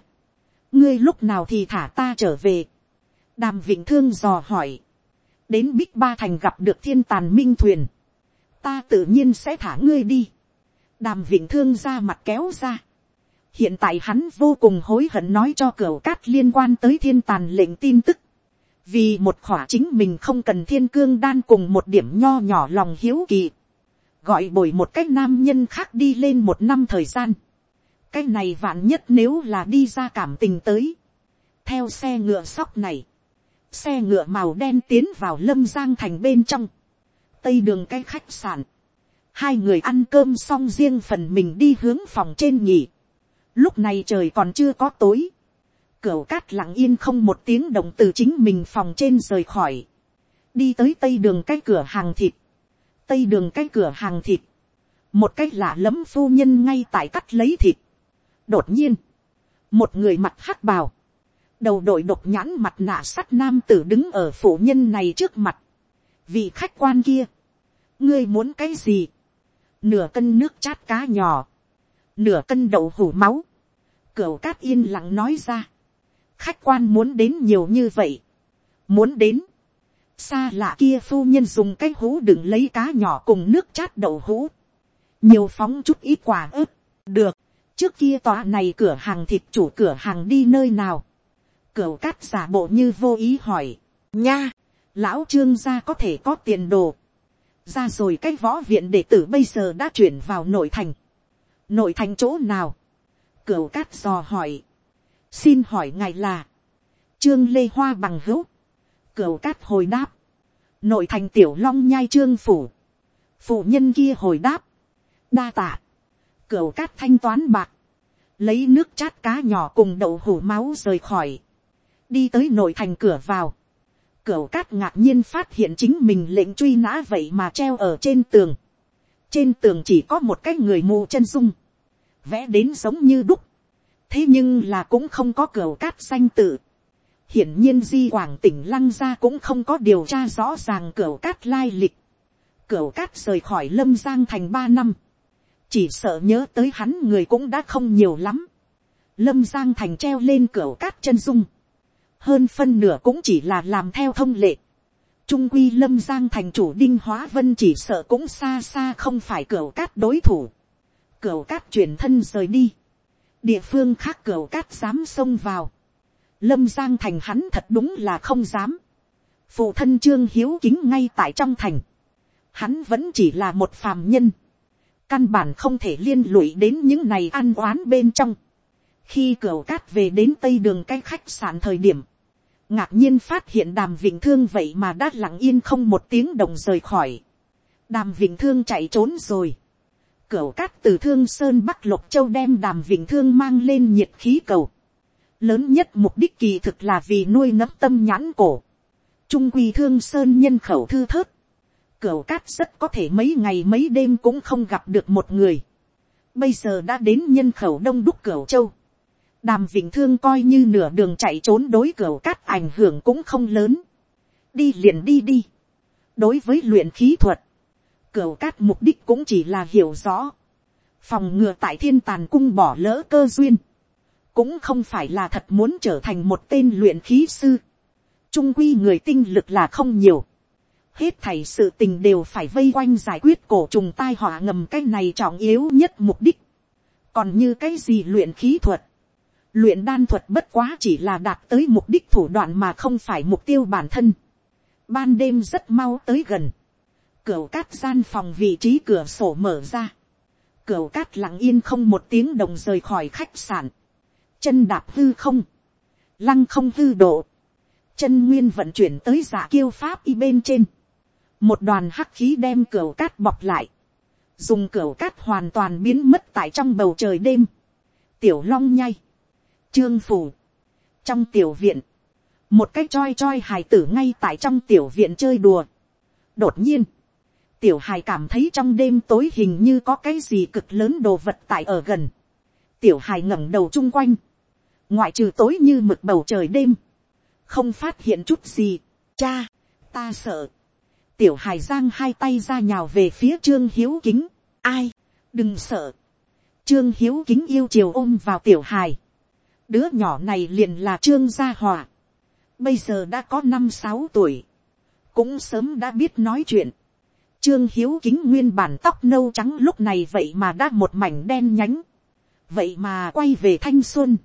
ngươi lúc nào thì thả ta trở về. đàm vĩnh thương dò hỏi, đến bích ba thành gặp được thiên tàn minh thuyền, ta tự nhiên sẽ thả ngươi đi. đàm vĩnh thương ra mặt kéo ra. hiện tại hắn vô cùng hối hận nói cho cửa cát liên quan tới thiên tàn lệnh tin tức vì một khỏa chính mình không cần thiên cương đan cùng một điểm nho nhỏ lòng hiếu kỳ, gọi bồi một cái nam nhân khác đi lên một năm thời gian, cái này vạn nhất nếu là đi ra cảm tình tới, theo xe ngựa sóc này, xe ngựa màu đen tiến vào lâm giang thành bên trong, tây đường cái khách sạn, hai người ăn cơm xong riêng phần mình đi hướng phòng trên nhỉ, lúc này trời còn chưa có tối, Cửu cát lặng yên không một tiếng động từ chính mình phòng trên rời khỏi. Đi tới tây đường cái cửa hàng thịt. Tây đường cái cửa hàng thịt. Một cách lạ lẫm phu nhân ngay tại cắt lấy thịt. Đột nhiên. Một người mặt hắc bào. Đầu đội độc nhãn mặt nạ sắt nam tử đứng ở phụ nhân này trước mặt. Vị khách quan kia. Ngươi muốn cái gì? Nửa cân nước chát cá nhỏ. Nửa cân đậu hủ máu. Cửu cát yên lặng nói ra khách quan muốn đến nhiều như vậy, muốn đến, xa lạ kia phu nhân dùng cái hũ đựng lấy cá nhỏ cùng nước chát đậu hũ, nhiều phóng chút ít quả ớt, được, trước kia tòa này cửa hàng thịt chủ cửa hàng đi nơi nào, cửa cát giả bộ như vô ý hỏi, nha, lão trương gia có thể có tiền đồ, ra rồi cái võ viện đệ tử bây giờ đã chuyển vào nội thành, nội thành chỗ nào, cửa cát dò hỏi, xin hỏi ngài là, trương lê hoa bằng hữu, cửu cát hồi đáp, nội thành tiểu long nhai trương phủ, phụ nhân kia hồi đáp, đa tạ, cửu cát thanh toán bạc, lấy nước chát cá nhỏ cùng đậu hủ máu rời khỏi, đi tới nội thành cửa vào, cửu cát ngạc nhiên phát hiện chính mình lệnh truy nã vậy mà treo ở trên tường, trên tường chỉ có một cái người mù chân dung, vẽ đến giống như đúc, thế nhưng là cũng không có cửa cát danh tự. hiển nhiên di quảng tỉnh lăng gia cũng không có điều tra rõ ràng cửa cát lai lịch. cửa cát rời khỏi lâm giang thành ba năm. chỉ sợ nhớ tới hắn người cũng đã không nhiều lắm. lâm giang thành treo lên cửa cát chân dung. hơn phân nửa cũng chỉ là làm theo thông lệ. Trung quy lâm giang thành chủ đinh hóa vân chỉ sợ cũng xa xa không phải cửa cát đối thủ. Cửa cát chuyển thân rời đi địa phương khác cửa cát dám xông vào. Lâm Giang thành hắn thật đúng là không dám. Phụ thân trương hiếu kính ngay tại trong thành. Hắn vẫn chỉ là một phàm nhân. Căn bản không thể liên lụy đến những này ăn oán bên trong. Khi cửa cát về đến tây đường cái khách sạn thời điểm. Ngạc nhiên phát hiện đàm vịnh thương vậy mà đã lặng yên không một tiếng đồng rời khỏi. Đàm vịnh thương chạy trốn rồi Cửu cát từ thương sơn bắc lục châu đem đàm vịnh thương mang lên nhiệt khí cầu. Lớn nhất mục đích kỳ thực là vì nuôi nấm tâm nhãn cổ. Trung quy thương sơn nhân khẩu thư thớt. Cửu cát rất có thể mấy ngày mấy đêm cũng không gặp được một người. Bây giờ đã đến nhân khẩu đông đúc cửu châu. Đàm Vịnh Thương coi như nửa đường chạy trốn đối cửu cát ảnh hưởng cũng không lớn. Đi liền đi đi. Đối với luyện khí thuật. Cửu cát mục đích cũng chỉ là hiểu rõ. Phòng ngừa tại thiên tàn cung bỏ lỡ cơ duyên. Cũng không phải là thật muốn trở thành một tên luyện khí sư. Trung quy người tinh lực là không nhiều hết thảy sự tình đều phải vây quanh giải quyết cổ trùng tai họa ngầm cái này trọng yếu nhất mục đích. còn như cái gì luyện khí thuật, luyện đan thuật bất quá chỉ là đạt tới mục đích thủ đoạn mà không phải mục tiêu bản thân. ban đêm rất mau tới gần, cửa cát gian phòng vị trí cửa sổ mở ra, cửa cát lặng yên không một tiếng đồng rời khỏi khách sạn, chân đạp hư không, lăng không hư độ, chân nguyên vận chuyển tới giả kiêu pháp y bên trên, một đoàn hắc khí đem cửa cát bọc lại, dùng cửa cát hoàn toàn biến mất tại trong bầu trời đêm, tiểu long nhay, trương phủ, trong tiểu viện, một cái choi choi hài tử ngay tại trong tiểu viện chơi đùa. đột nhiên, tiểu hài cảm thấy trong đêm tối hình như có cái gì cực lớn đồ vật tại ở gần, tiểu hài ngẩng đầu chung quanh, ngoại trừ tối như mực bầu trời đêm, không phát hiện chút gì, cha, ta sợ, tiểu hài giang hai tay ra nhào về phía trương hiếu kính, ai, đừng sợ, trương hiếu kính yêu chiều ôm vào tiểu hài, đứa nhỏ này liền là trương gia hòa, bây giờ đã có năm sáu tuổi, cũng sớm đã biết nói chuyện, trương hiếu kính nguyên bản tóc nâu trắng lúc này vậy mà đã một mảnh đen nhánh, vậy mà quay về thanh xuân,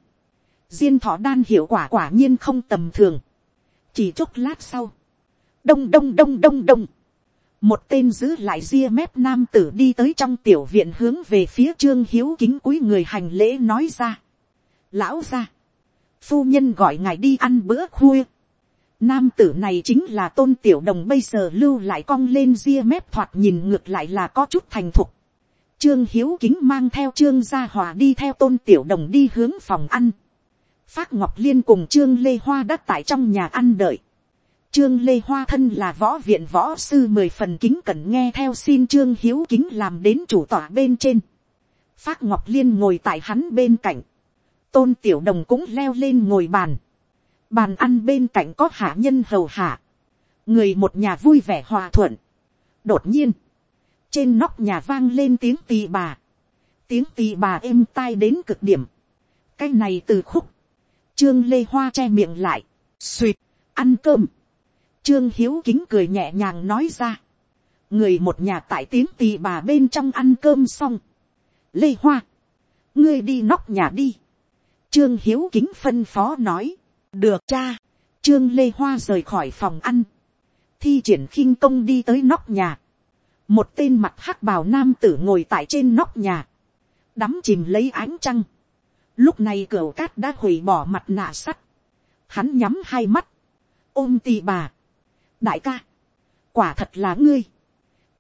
diên thọ đan hiệu quả quả nhiên không tầm thường, chỉ chốc lát sau, đông đông đông đông đông. một tên giữ lại ria mép nam tử đi tới trong tiểu viện hướng về phía trương hiếu kính cúi người hành lễ nói ra. lão ra, phu nhân gọi ngài đi ăn bữa khuya. Nam tử này chính là tôn tiểu đồng bây giờ lưu lại cong lên ria mép thoạt nhìn ngược lại là có chút thành thục. Trương Hiếu Kính mang theo Trương Gia Hòa đi theo tôn tiểu đồng đi hướng phòng ăn. Phát Ngọc Liên cùng Trương Lê Hoa đã tại trong nhà ăn đợi. Trương Lê Hoa thân là võ viện võ sư mười phần kính cẩn nghe theo xin Trương Hiếu Kính làm đến chủ tọa bên trên. Phát Ngọc Liên ngồi tại hắn bên cạnh. Tôn Tiểu Đồng cũng leo lên ngồi bàn. Bàn ăn bên cạnh có hạ nhân hầu hạ. Người một nhà vui vẻ hòa thuận. Đột nhiên. Trên nóc nhà vang lên tiếng tì bà. Tiếng tì bà êm tai đến cực điểm. Cái này từ khúc. Trương Lê Hoa che miệng lại. Xuyệt. Ăn cơm Trương Hiếu kính cười nhẹ nhàng nói ra. Người một nhà tại tiếng tì bà bên trong ăn cơm xong. Lê Hoa. Ngươi đi nóc nhà đi. Trương Hiếu kính phân phó nói. Được cha. Trương Lê Hoa rời khỏi phòng ăn. Thi triển khinh công đi tới nóc nhà. Một tên mặt hắc bào nam tử ngồi tại trên nóc nhà. Đắm chìm lấy ánh trăng. Lúc này cửa cát đã hủy bỏ mặt nạ sắt. Hắn nhắm hai mắt. Ôm tì bà đại ca, quả thật là ngươi,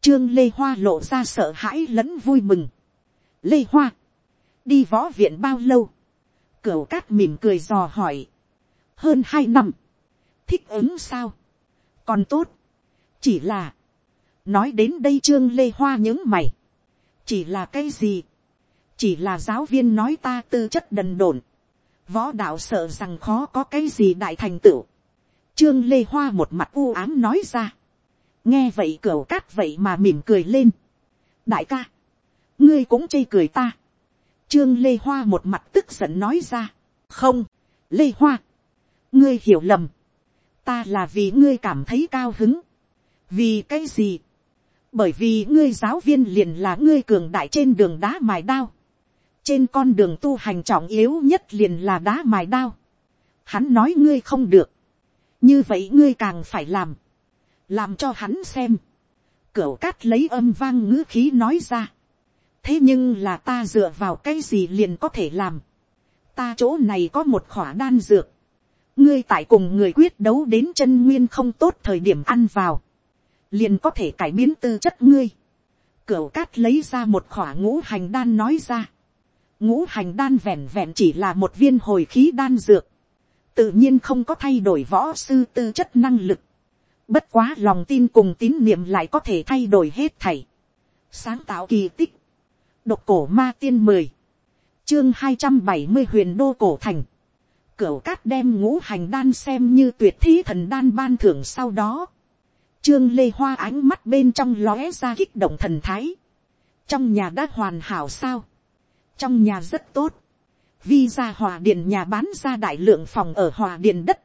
trương lê hoa lộ ra sợ hãi lẫn vui mừng. lê hoa, đi võ viện bao lâu, cửu cát mỉm cười dò hỏi, hơn hai năm, thích ứng sao, còn tốt, chỉ là, nói đến đây trương lê hoa những mày, chỉ là cái gì, chỉ là giáo viên nói ta tư chất đần độn, võ đạo sợ rằng khó có cái gì đại thành tựu, Trương Lê Hoa một mặt u ám nói ra. Nghe vậy cửa cát vậy mà mỉm cười lên. Đại ca. Ngươi cũng chê cười ta. Trương Lê Hoa một mặt tức giận nói ra. Không. Lê Hoa. Ngươi hiểu lầm. Ta là vì ngươi cảm thấy cao hứng. Vì cái gì? Bởi vì ngươi giáo viên liền là ngươi cường đại trên đường đá mài đao. Trên con đường tu hành trọng yếu nhất liền là đá mài đao. Hắn nói ngươi không được như vậy ngươi càng phải làm, làm cho hắn xem, cửu cát lấy âm vang ngữ khí nói ra, thế nhưng là ta dựa vào cái gì liền có thể làm, ta chỗ này có một khỏa đan dược, ngươi tại cùng người quyết đấu đến chân nguyên không tốt thời điểm ăn vào, liền có thể cải biến tư chất ngươi, cửu cát lấy ra một khỏa ngũ hành đan nói ra, ngũ hành đan vẹn vẹn chỉ là một viên hồi khí đan dược, tự nhiên không có thay đổi võ sư tư chất năng lực, Bất quá lòng tin cùng tín niệm lại có thể thay đổi hết thảy. Sáng tạo kỳ tích. Độc cổ ma tiên mười Chương hai trăm bảy mươi huyền đô cổ thành. Cửu cát đem ngũ hành đan xem như tuyệt thí thần đan ban thưởng sau đó. Trương Lê Hoa ánh mắt bên trong lóe ra kích động thần thái. Trong nhà đã hoàn hảo sao? Trong nhà rất tốt. Vi ra hòa điện nhà bán ra đại lượng phòng ở hòa điện đất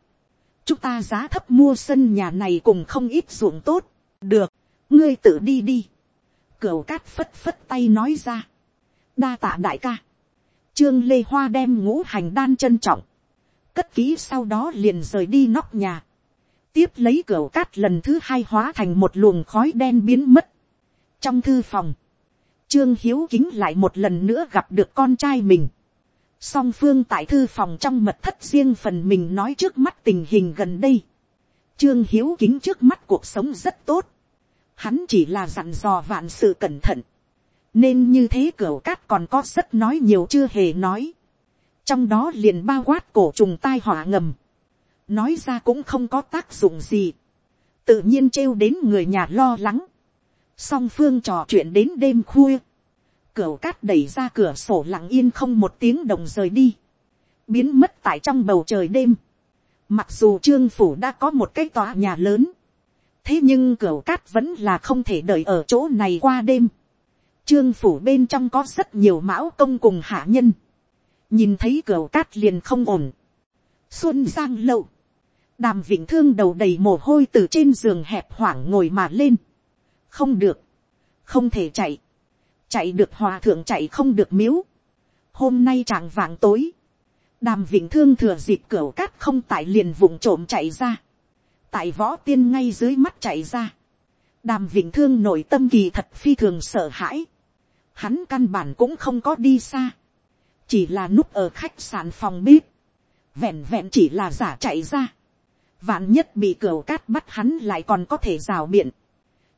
chúng ta giá thấp mua sân nhà này cùng không ít ruộng tốt, được, ngươi tự đi đi. Cửu cát phất phất tay nói ra, đa tạ đại ca, trương lê hoa đem ngũ hành đan trân trọng, cất kỹ sau đó liền rời đi nóc nhà, tiếp lấy cửa cát lần thứ hai hóa thành một luồng khói đen biến mất. trong thư phòng, trương hiếu kính lại một lần nữa gặp được con trai mình song phương tại thư phòng trong mật thất riêng phần mình nói trước mắt tình hình gần đây. Trương Hiếu kính trước mắt cuộc sống rất tốt. Hắn chỉ là dặn dò vạn sự cẩn thận. Nên như thế cửa cát còn có rất nói nhiều chưa hề nói. Trong đó liền bao quát cổ trùng tai họa ngầm. Nói ra cũng không có tác dụng gì. Tự nhiên trêu đến người nhà lo lắng. Song phương trò chuyện đến đêm khuya cửa cát đẩy ra cửa sổ lặng yên không một tiếng đồng rời đi. Biến mất tại trong bầu trời đêm. Mặc dù trương phủ đã có một cái tòa nhà lớn. Thế nhưng cửa cát vẫn là không thể đợi ở chỗ này qua đêm. Trương phủ bên trong có rất nhiều mão công cùng hạ nhân. Nhìn thấy cửa cát liền không ổn. Xuân giang lâu. Đàm vĩnh thương đầu đầy mồ hôi từ trên giường hẹp hoảng ngồi mà lên. Không được. Không thể chạy chạy được hòa thượng chạy không được miếu. hôm nay trạng vàng tối, đàm vịnh thương thừa dịp cửa cát không tại liền vùng trộm chạy ra, tại võ tiên ngay dưới mắt chạy ra, đàm vịnh thương nội tâm kỳ thật phi thường sợ hãi, hắn căn bản cũng không có đi xa, chỉ là núp ở khách sạn phòng bếp, vẹn vẹn chỉ là giả chạy ra, vạn nhất bị cửa cát bắt hắn lại còn có thể rào biện,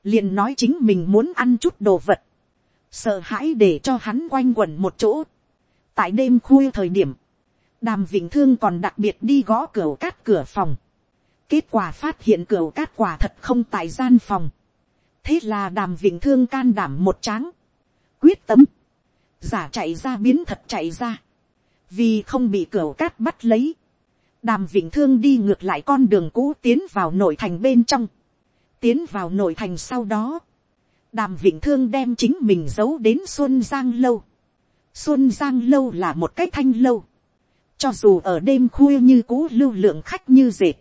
liền nói chính mình muốn ăn chút đồ vật, sợ hãi để cho hắn quanh quẩn một chỗ. tại đêm khuya thời điểm, đàm vĩnh thương còn đặc biệt đi gõ cửa cát cửa phòng. kết quả phát hiện cửa cát quả thật không tại gian phòng. thế là đàm vĩnh thương can đảm một tráng, quyết tâm, giả chạy ra biến thật chạy ra, vì không bị cửa cát bắt lấy. đàm vĩnh thương đi ngược lại con đường cũ tiến vào nội thành bên trong, tiến vào nội thành sau đó, đàm vịnh thương đem chính mình giấu đến xuân giang lâu. xuân giang lâu là một cái thanh lâu. cho dù ở đêm khuya như cũ lưu lượng khách như dệt.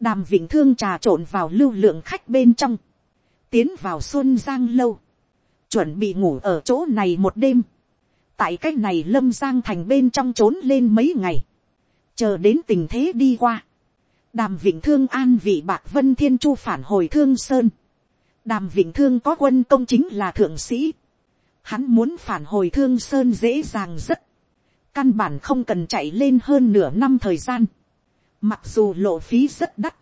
đàm vịnh thương trà trộn vào lưu lượng khách bên trong. tiến vào xuân giang lâu. chuẩn bị ngủ ở chỗ này một đêm tại cái này lâm giang thành bên trong trốn lên mấy ngày. chờ đến tình thế đi qua. đàm vịnh thương an vị bạc vân thiên chu phản hồi thương sơn đàm vịnh thương có quân công chính là thượng sĩ. Hắn muốn phản hồi thương sơn dễ dàng rất. Căn bản không cần chạy lên hơn nửa năm thời gian. Mặc dù lộ phí rất đắt.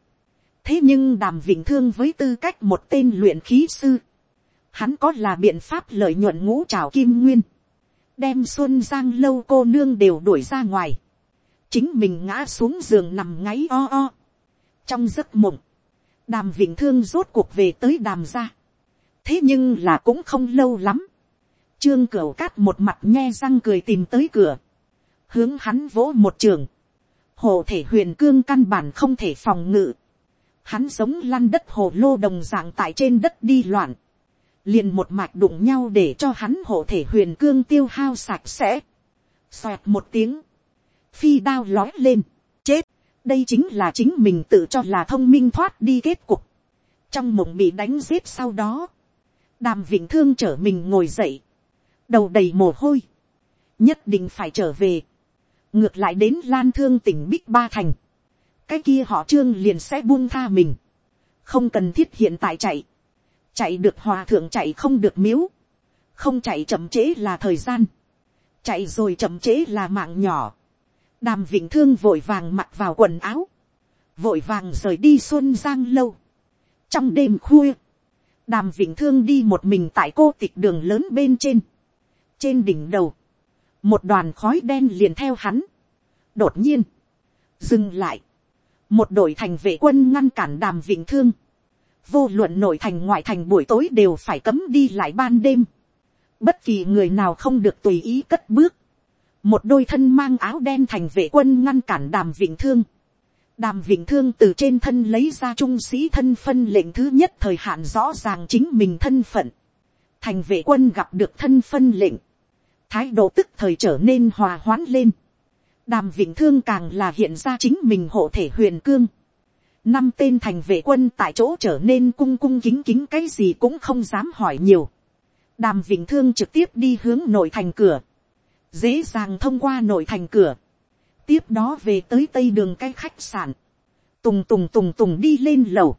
Thế nhưng đàm vịnh thương với tư cách một tên luyện khí sư. Hắn có là biện pháp lợi nhuận ngũ trào kim nguyên. Đem xuân giang lâu cô nương đều đuổi ra ngoài. Chính mình ngã xuống giường nằm ngáy o o. Trong giấc mộng, đàm vịnh thương rốt cuộc về tới đàm ra. thế nhưng là cũng không lâu lắm. trương cửu cát một mặt nghe răng cười tìm tới cửa. hướng hắn vỗ một trường. hồ thể huyền cương căn bản không thể phòng ngự. hắn giống lăn đất hồ lô đồng dạng tại trên đất đi loạn liền một mạch đụng nhau để cho hắn hộ thể huyền cương tiêu hao sạch sẽ. xoẹt một tiếng. phi đao lói lên. chết đây chính là chính mình tự cho là thông minh thoát đi kết cục. trong mộng bị đánh giết sau đó, đàm vĩnh thương trở mình ngồi dậy, đầu đầy mồ hôi, nhất định phải trở về, ngược lại đến lan thương tỉnh bích ba thành, cái kia họ trương liền sẽ buông tha mình, không cần thiết hiện tại chạy, chạy được hòa thượng chạy không được miếu, không chạy chậm trễ là thời gian, chạy rồi chậm trễ là mạng nhỏ, đàm Vĩnh thương vội vàng mặc vào quần áo, vội vàng rời đi xuân giang lâu. trong đêm khuya, đàm Vĩnh thương đi một mình tại cô tịch đường lớn bên trên, trên đỉnh đầu, một đoàn khói đen liền theo hắn, đột nhiên, dừng lại, một đội thành vệ quân ngăn cản đàm Vĩnh thương, vô luận nội thành ngoại thành buổi tối đều phải cấm đi lại ban đêm, bất kỳ người nào không được tùy ý cất bước, một đôi thân mang áo đen thành vệ quân ngăn cản đàm vịnh thương, đàm vịnh thương từ trên thân lấy ra trung sĩ thân phân lệnh thứ nhất thời hạn rõ ràng chính mình thân phận, thành vệ quân gặp được thân phân lệnh, thái độ tức thời trở nên hòa hoãn lên, đàm vịnh thương càng là hiện ra chính mình hộ thể huyền cương, năm tên thành vệ quân tại chỗ trở nên cung cung kính kính cái gì cũng không dám hỏi nhiều, đàm Vĩnh thương trực tiếp đi hướng nội thành cửa, dễ dàng thông qua nội thành cửa, tiếp đó về tới tây đường cái khách sạn, tùng tùng tùng tùng đi lên lầu,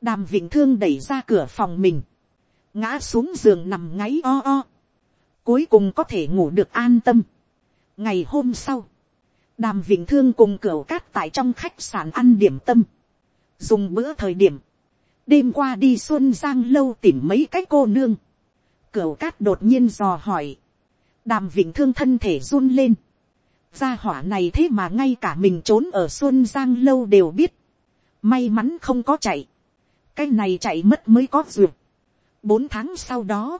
đàm Vĩnh thương đẩy ra cửa phòng mình, ngã xuống giường nằm ngáy o o, cuối cùng có thể ngủ được an tâm. ngày hôm sau, đàm Vĩnh thương cùng cửa cát tại trong khách sạn ăn điểm tâm, dùng bữa thời điểm, đêm qua đi xuân giang lâu tìm mấy cái cô nương, cửa cát đột nhiên dò hỏi, đàm vịnh thương thân thể run lên, gia hỏa này thế mà ngay cả mình trốn ở xuân giang lâu đều biết, may mắn không có chạy, cái này chạy mất mới có duyệt. bốn tháng sau đó,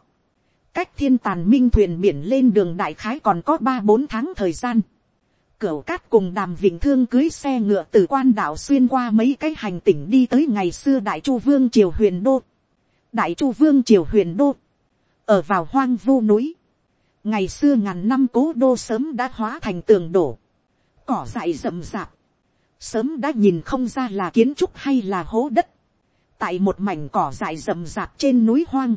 cách thiên tàn minh thuyền biển lên đường đại khái còn có ba bốn tháng thời gian, Cửu cát cùng đàm vịnh thương cưới xe ngựa từ quan đảo xuyên qua mấy cái hành tỉnh đi tới ngày xưa đại chu vương triều huyền đô. đại chu vương triều huyền đô. ở vào hoang vu núi. ngày xưa ngàn năm cố đô sớm đã hóa thành tường đổ. cỏ dại rậm rạp. sớm đã nhìn không ra là kiến trúc hay là hố đất. tại một mảnh cỏ dại rậm rạp trên núi hoang.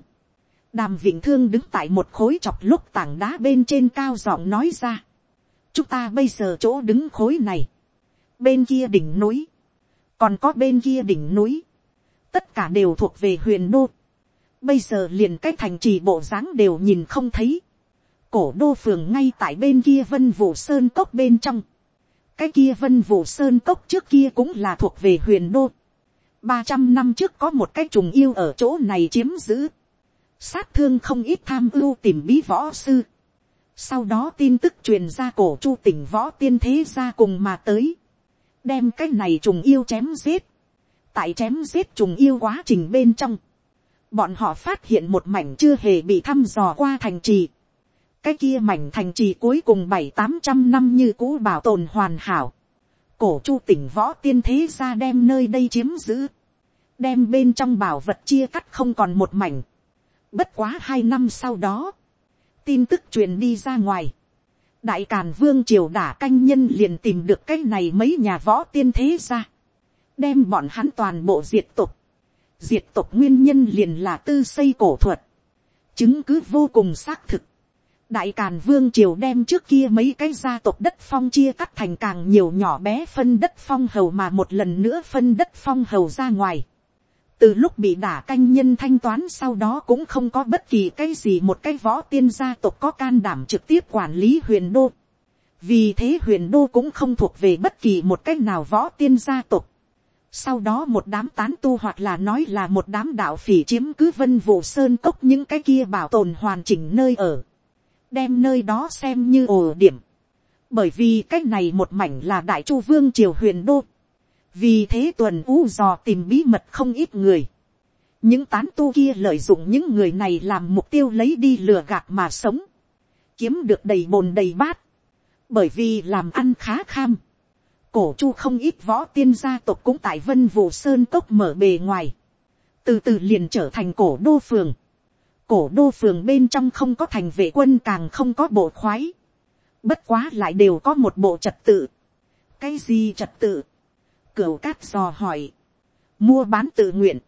đàm vịnh thương đứng tại một khối chọc lúc tảng đá bên trên cao giọng nói ra chúng ta bây giờ chỗ đứng khối này, bên kia đỉnh núi, còn có bên kia đỉnh núi, tất cả đều thuộc về huyền đô, bây giờ liền cái thành trì bộ dáng đều nhìn không thấy, cổ đô phường ngay tại bên kia vân vụ sơn cốc bên trong, cái kia vân vụ sơn cốc trước kia cũng là thuộc về huyền đô, ba trăm năm trước có một cái trùng yêu ở chỗ này chiếm giữ, sát thương không ít tham ưu tìm bí võ sư, sau đó tin tức truyền ra cổ chu tỉnh võ tiên thế ra cùng mà tới. Đem cái này trùng yêu chém giết. Tại chém giết trùng yêu quá trình bên trong. Bọn họ phát hiện một mảnh chưa hề bị thăm dò qua thành trì. Cái kia mảnh thành trì cuối cùng bảy tám trăm năm như cũ bảo tồn hoàn hảo. Cổ chu tỉnh võ tiên thế ra đem nơi đây chiếm giữ. Đem bên trong bảo vật chia cắt không còn một mảnh. Bất quá hai năm sau đó tin tức truyền đi ra ngoài. đại càn vương triều đả canh nhân liền tìm được cái này mấy nhà võ tiên thế ra. đem bọn hắn toàn bộ diệt tục. diệt tục nguyên nhân liền là tư xây cổ thuật. chứng cứ vô cùng xác thực. đại càn vương triều đem trước kia mấy cái gia tộc đất phong chia cắt thành càng nhiều nhỏ bé phân đất phong hầu mà một lần nữa phân đất phong hầu ra ngoài từ lúc bị đả canh nhân thanh toán sau đó cũng không có bất kỳ cái gì một cái võ tiên gia tộc có can đảm trực tiếp quản lý huyền đô. vì thế huyền đô cũng không thuộc về bất kỳ một cái nào võ tiên gia tộc. sau đó một đám tán tu hoặc là nói là một đám đạo phỉ chiếm cứ vân vụ sơn cốc những cái kia bảo tồn hoàn chỉnh nơi ở. đem nơi đó xem như ồ điểm. bởi vì cái này một mảnh là đại chu vương triều huyền đô vì thế tuần u dò tìm bí mật không ít người. những tán tu kia lợi dụng những người này làm mục tiêu lấy đi lừa gạt mà sống. kiếm được đầy bồn đầy bát. bởi vì làm ăn khá kham. cổ chu không ít võ tiên gia tộc cũng tại vân vụ sơn cốc mở bề ngoài. từ từ liền trở thành cổ đô phường. cổ đô phường bên trong không có thành vệ quân càng không có bộ khoái. bất quá lại đều có một bộ trật tự. cái gì trật tự Cửu cát dò hỏi. Mua bán tự nguyện.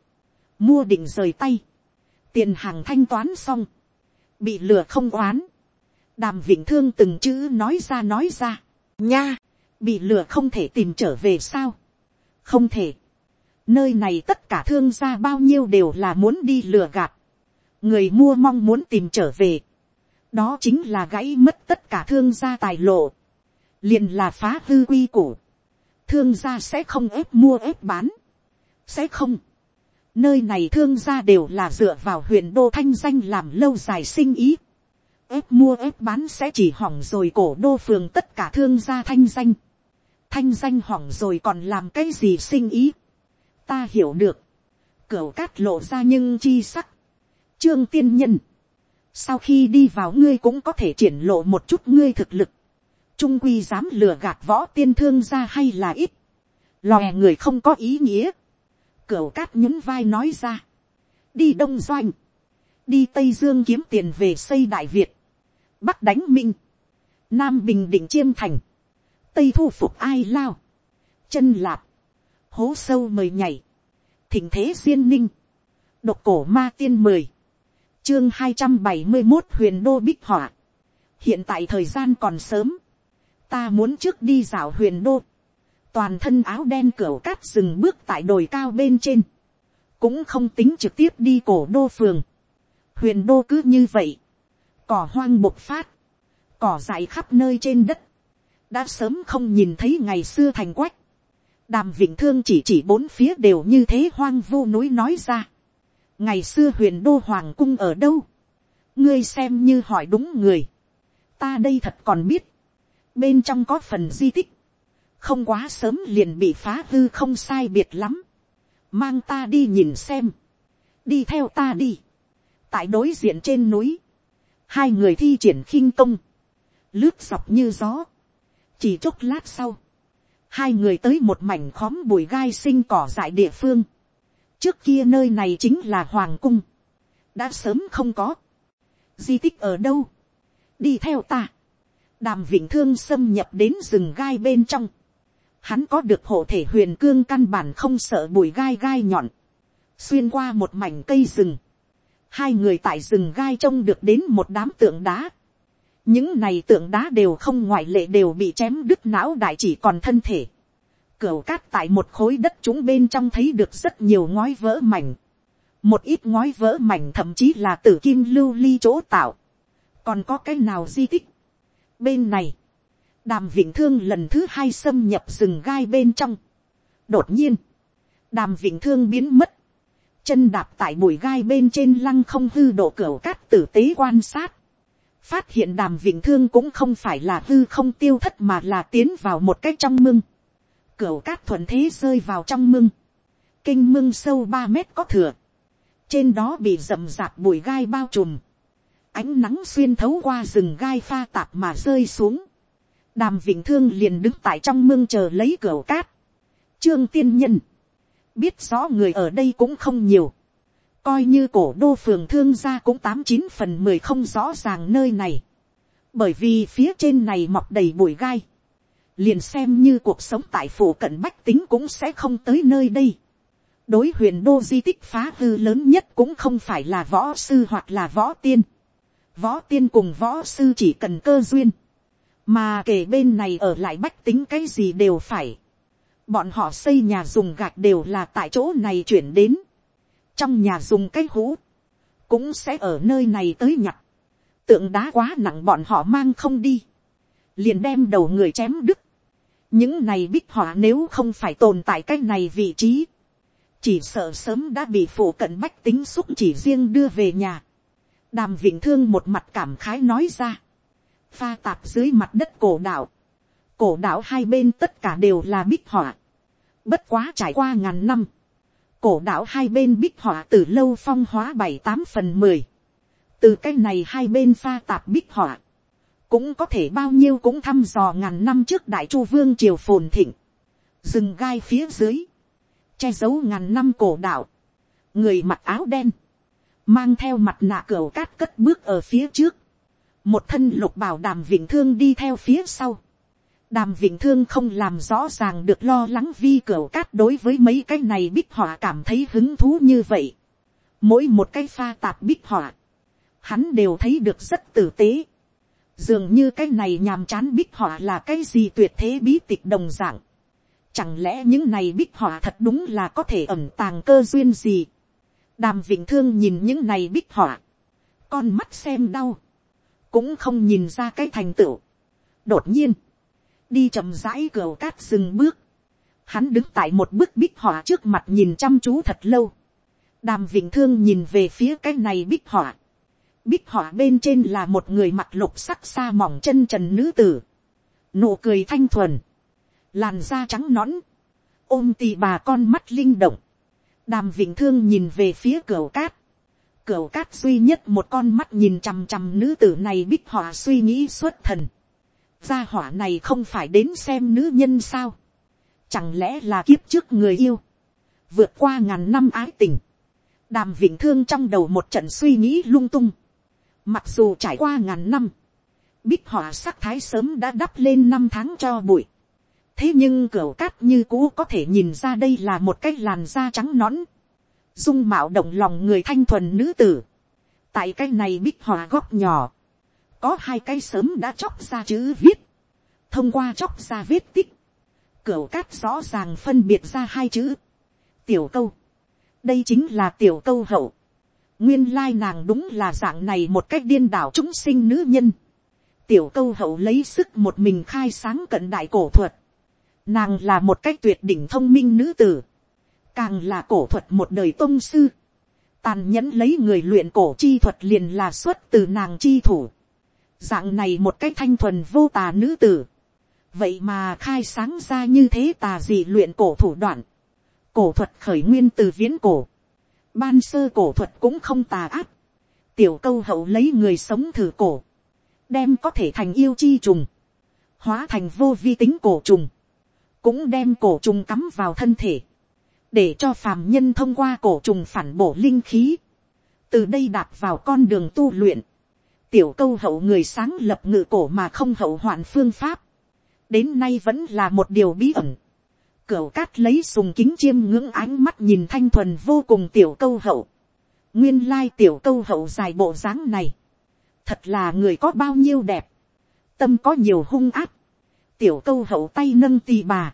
Mua định rời tay. Tiền hàng thanh toán xong. Bị lừa không oán. Đàm vĩnh thương từng chữ nói ra nói ra. Nha. Bị lừa không thể tìm trở về sao. Không thể. Nơi này tất cả thương gia bao nhiêu đều là muốn đi lừa gạt. Người mua mong muốn tìm trở về. Đó chính là gãy mất tất cả thương gia tài lộ. liền là phá hư quy củ thương gia sẽ không ép mua ép bán, sẽ không. Nơi này thương gia đều là dựa vào huyện đô thanh danh làm lâu dài sinh ý. ép mua ép bán sẽ chỉ hỏng rồi cổ đô phường tất cả thương gia thanh danh. Thanh danh hỏng rồi còn làm cái gì sinh ý. Ta hiểu được. Cửu cát lộ ra nhưng chi sắc. Trương tiên nhân. Sau khi đi vào ngươi cũng có thể triển lộ một chút ngươi thực lực. Trung quy dám lừa gạt võ tiên thương ra hay là ít. Lòe người không có ý nghĩa. Cửu cát nhún vai nói ra. Đi Đông Doanh. Đi Tây Dương kiếm tiền về xây Đại Việt. Bắc đánh Minh. Nam Bình Định Chiêm Thành. Tây thu phục ai lao. Chân lạp. Hố sâu mời nhảy. Thỉnh thế duyên ninh. Độc cổ ma tiên mười. Chương hai trăm bảy mươi một huyền đô bích họa. Hiện tại thời gian còn sớm. Ta muốn trước đi dạo huyền đô. Toàn thân áo đen cửa cát dừng bước tại đồi cao bên trên. Cũng không tính trực tiếp đi cổ đô phường. Huyền đô cứ như vậy. Cỏ hoang bộc phát. Cỏ dại khắp nơi trên đất. Đã sớm không nhìn thấy ngày xưa thành quách đàm vịnh thương chỉ chỉ bốn phía đều như thế hoang vu núi nói ra. ngày xưa huyền đô hoàng cung ở đâu, ngươi xem như hỏi đúng người. ta đây thật còn biết, bên trong có phần di tích, không quá sớm liền bị phá hư không sai biệt lắm, mang ta đi nhìn xem, đi theo ta đi, tại đối diện trên núi, hai người thi triển khinh công, lướt dọc như gió, chỉ chốc lát sau, hai người tới một mảnh khóm bụi gai sinh cỏ dại địa phương. trước kia nơi này chính là hoàng cung, đã sớm không có. di tích ở đâu, đi theo ta đàm vịnh thương xâm nhập đến rừng gai bên trong. hắn có được hộ thể huyền cương căn bản không sợ bụi gai gai nhọn, xuyên qua một mảnh cây rừng. hai người tại rừng gai trông được đến một đám tượng đá những này tượng đá đều không ngoại lệ đều bị chém đứt não đại chỉ còn thân thể. Cửu cát tại một khối đất chúng bên trong thấy được rất nhiều ngói vỡ mảnh. Một ít ngói vỡ mảnh thậm chí là tử kim lưu ly chỗ tạo. Còn có cái nào di tích? Bên này, đàm vịnh thương lần thứ hai xâm nhập rừng gai bên trong. Đột nhiên, đàm vịnh thương biến mất. Chân đạp tại bụi gai bên trên lăng không hư độ cửa cát tử tế quan sát phát hiện đàm vịnh thương cũng không phải là hư không tiêu thất mà là tiến vào một cái trong mưng. Cửa cát thuận thế rơi vào trong mưng. Kinh mưng sâu ba mét có thừa. Trên đó bị rậm rạp bụi gai bao trùm. Ánh nắng xuyên thấu qua rừng gai pha tạp mà rơi xuống. Đàm Vĩnh thương liền đứng tại trong mương chờ lấy cửa cát. Trương tiên nhân. Biết rõ người ở đây cũng không nhiều coi như cổ đô phường thương gia cũng tám chín phần mười không rõ ràng nơi này, bởi vì phía trên này mọc đầy bụi gai, liền xem như cuộc sống tại phủ cận bách tính cũng sẽ không tới nơi đây. đối huyền đô di tích phá hư lớn nhất cũng không phải là võ sư hoặc là võ tiên võ tiên cùng võ sư chỉ cần cơ duyên, mà kể bên này ở lại bách tính cái gì đều phải. bọn họ xây nhà dùng gạch đều là tại chỗ này chuyển đến. Trong nhà dùng cái hũ, cũng sẽ ở nơi này tới nhặt, tượng đá quá nặng bọn họ mang không đi, liền đem đầu người chém đứt, những này bích họa nếu không phải tồn tại cái này vị trí, chỉ sợ sớm đã bị phụ cận bách tính xúc chỉ riêng đưa về nhà, đàm vịnh thương một mặt cảm khái nói ra, pha tạp dưới mặt đất cổ đạo, cổ đạo hai bên tất cả đều là bích họa, bất quá trải qua ngàn năm, cổ đạo hai bên bích họa từ lâu phong hóa bảy tám phần mười. từ cái này hai bên pha tạp bích họa. cũng có thể bao nhiêu cũng thăm dò ngàn năm trước đại chu vương triều phồn thịnh. rừng gai phía dưới. che giấu ngàn năm cổ đạo. người mặc áo đen mang theo mặt nạ cửa cát cất bước ở phía trước. một thân lục bảo đàm vĩnh thương đi theo phía sau đàm vĩnh thương không làm rõ ràng được lo lắng vi cửa cát đối với mấy cái này bích họa cảm thấy hứng thú như vậy. mỗi một cái pha tạp bích họa, hắn đều thấy được rất tử tế. dường như cái này nhàm chán bích họa là cái gì tuyệt thế bí tịch đồng dạng. chẳng lẽ những này bích họa thật đúng là có thể ẩm tàng cơ duyên gì đàm vịnh thương nhìn những này bích họa, con mắt xem đau, cũng không nhìn ra cái thành tựu. đột nhiên, đi chậm rãi cửa cát dừng bước, hắn đứng tại một bức bích họa trước mặt nhìn chăm chú thật lâu, đàm vịnh thương nhìn về phía cái này bích họa, bích họa bên trên là một người mặt lục sắc xa mỏng chân trần nữ tử, nụ cười thanh thuần, làn da trắng nõn, ôm tì bà con mắt linh động, đàm vĩnh thương nhìn về phía cửa cát, cửa cát duy nhất một con mắt nhìn chằm chằm nữ tử này bích họa suy nghĩ xuất thần, gia hỏa này không phải đến xem nữ nhân sao, chẳng lẽ là kiếp trước người yêu, vượt qua ngàn năm ái tình, đàm vĩnh thương trong đầu một trận suy nghĩ lung tung, mặc dù trải qua ngàn năm, bích họa sắc thái sớm đã đắp lên năm tháng cho bụi, thế nhưng cửa cát như cũ có thể nhìn ra đây là một cái làn da trắng nõn, dung mạo động lòng người thanh thuần nữ tử, tại cái này bích hòa góc nhỏ, có hai cái sớm đã chóc ra chữ viết, thông qua chóc ra vết tích, cửa cát rõ ràng phân biệt ra hai chữ, tiểu câu, đây chính là tiểu câu hậu, nguyên lai nàng đúng là dạng này một cách điên đảo chúng sinh nữ nhân, tiểu câu hậu lấy sức một mình khai sáng cận đại cổ thuật, nàng là một cách tuyệt đỉnh thông minh nữ tử, càng là cổ thuật một đời tôn sư, tàn nhẫn lấy người luyện cổ chi thuật liền là xuất từ nàng chi thủ, dạng này một cách thanh thuần vô tà nữ tử, vậy mà khai sáng ra như thế tà gì luyện cổ thủ đoạn, cổ thuật khởi nguyên từ viễn cổ, ban sơ cổ thuật cũng không tà ác, tiểu câu hậu lấy người sống thử cổ, đem có thể thành yêu chi trùng, hóa thành vô vi tính cổ trùng, cũng đem cổ trùng cắm vào thân thể, để cho phàm nhân thông qua cổ trùng phản bổ linh khí, từ đây đạp vào con đường tu luyện, tiểu câu hậu người sáng lập ngự cổ mà không hậu hoạn phương pháp, đến nay vẫn là một điều bí ẩn. Cửu cát lấy sùng kính chiêm ngưỡng ánh mắt nhìn thanh thuần vô cùng tiểu câu hậu. Nguyên lai tiểu câu hậu dài bộ dáng này. Thật là người có bao nhiêu đẹp. Tâm có nhiều hung áp. Tiểu câu hậu tay nâng tì bà.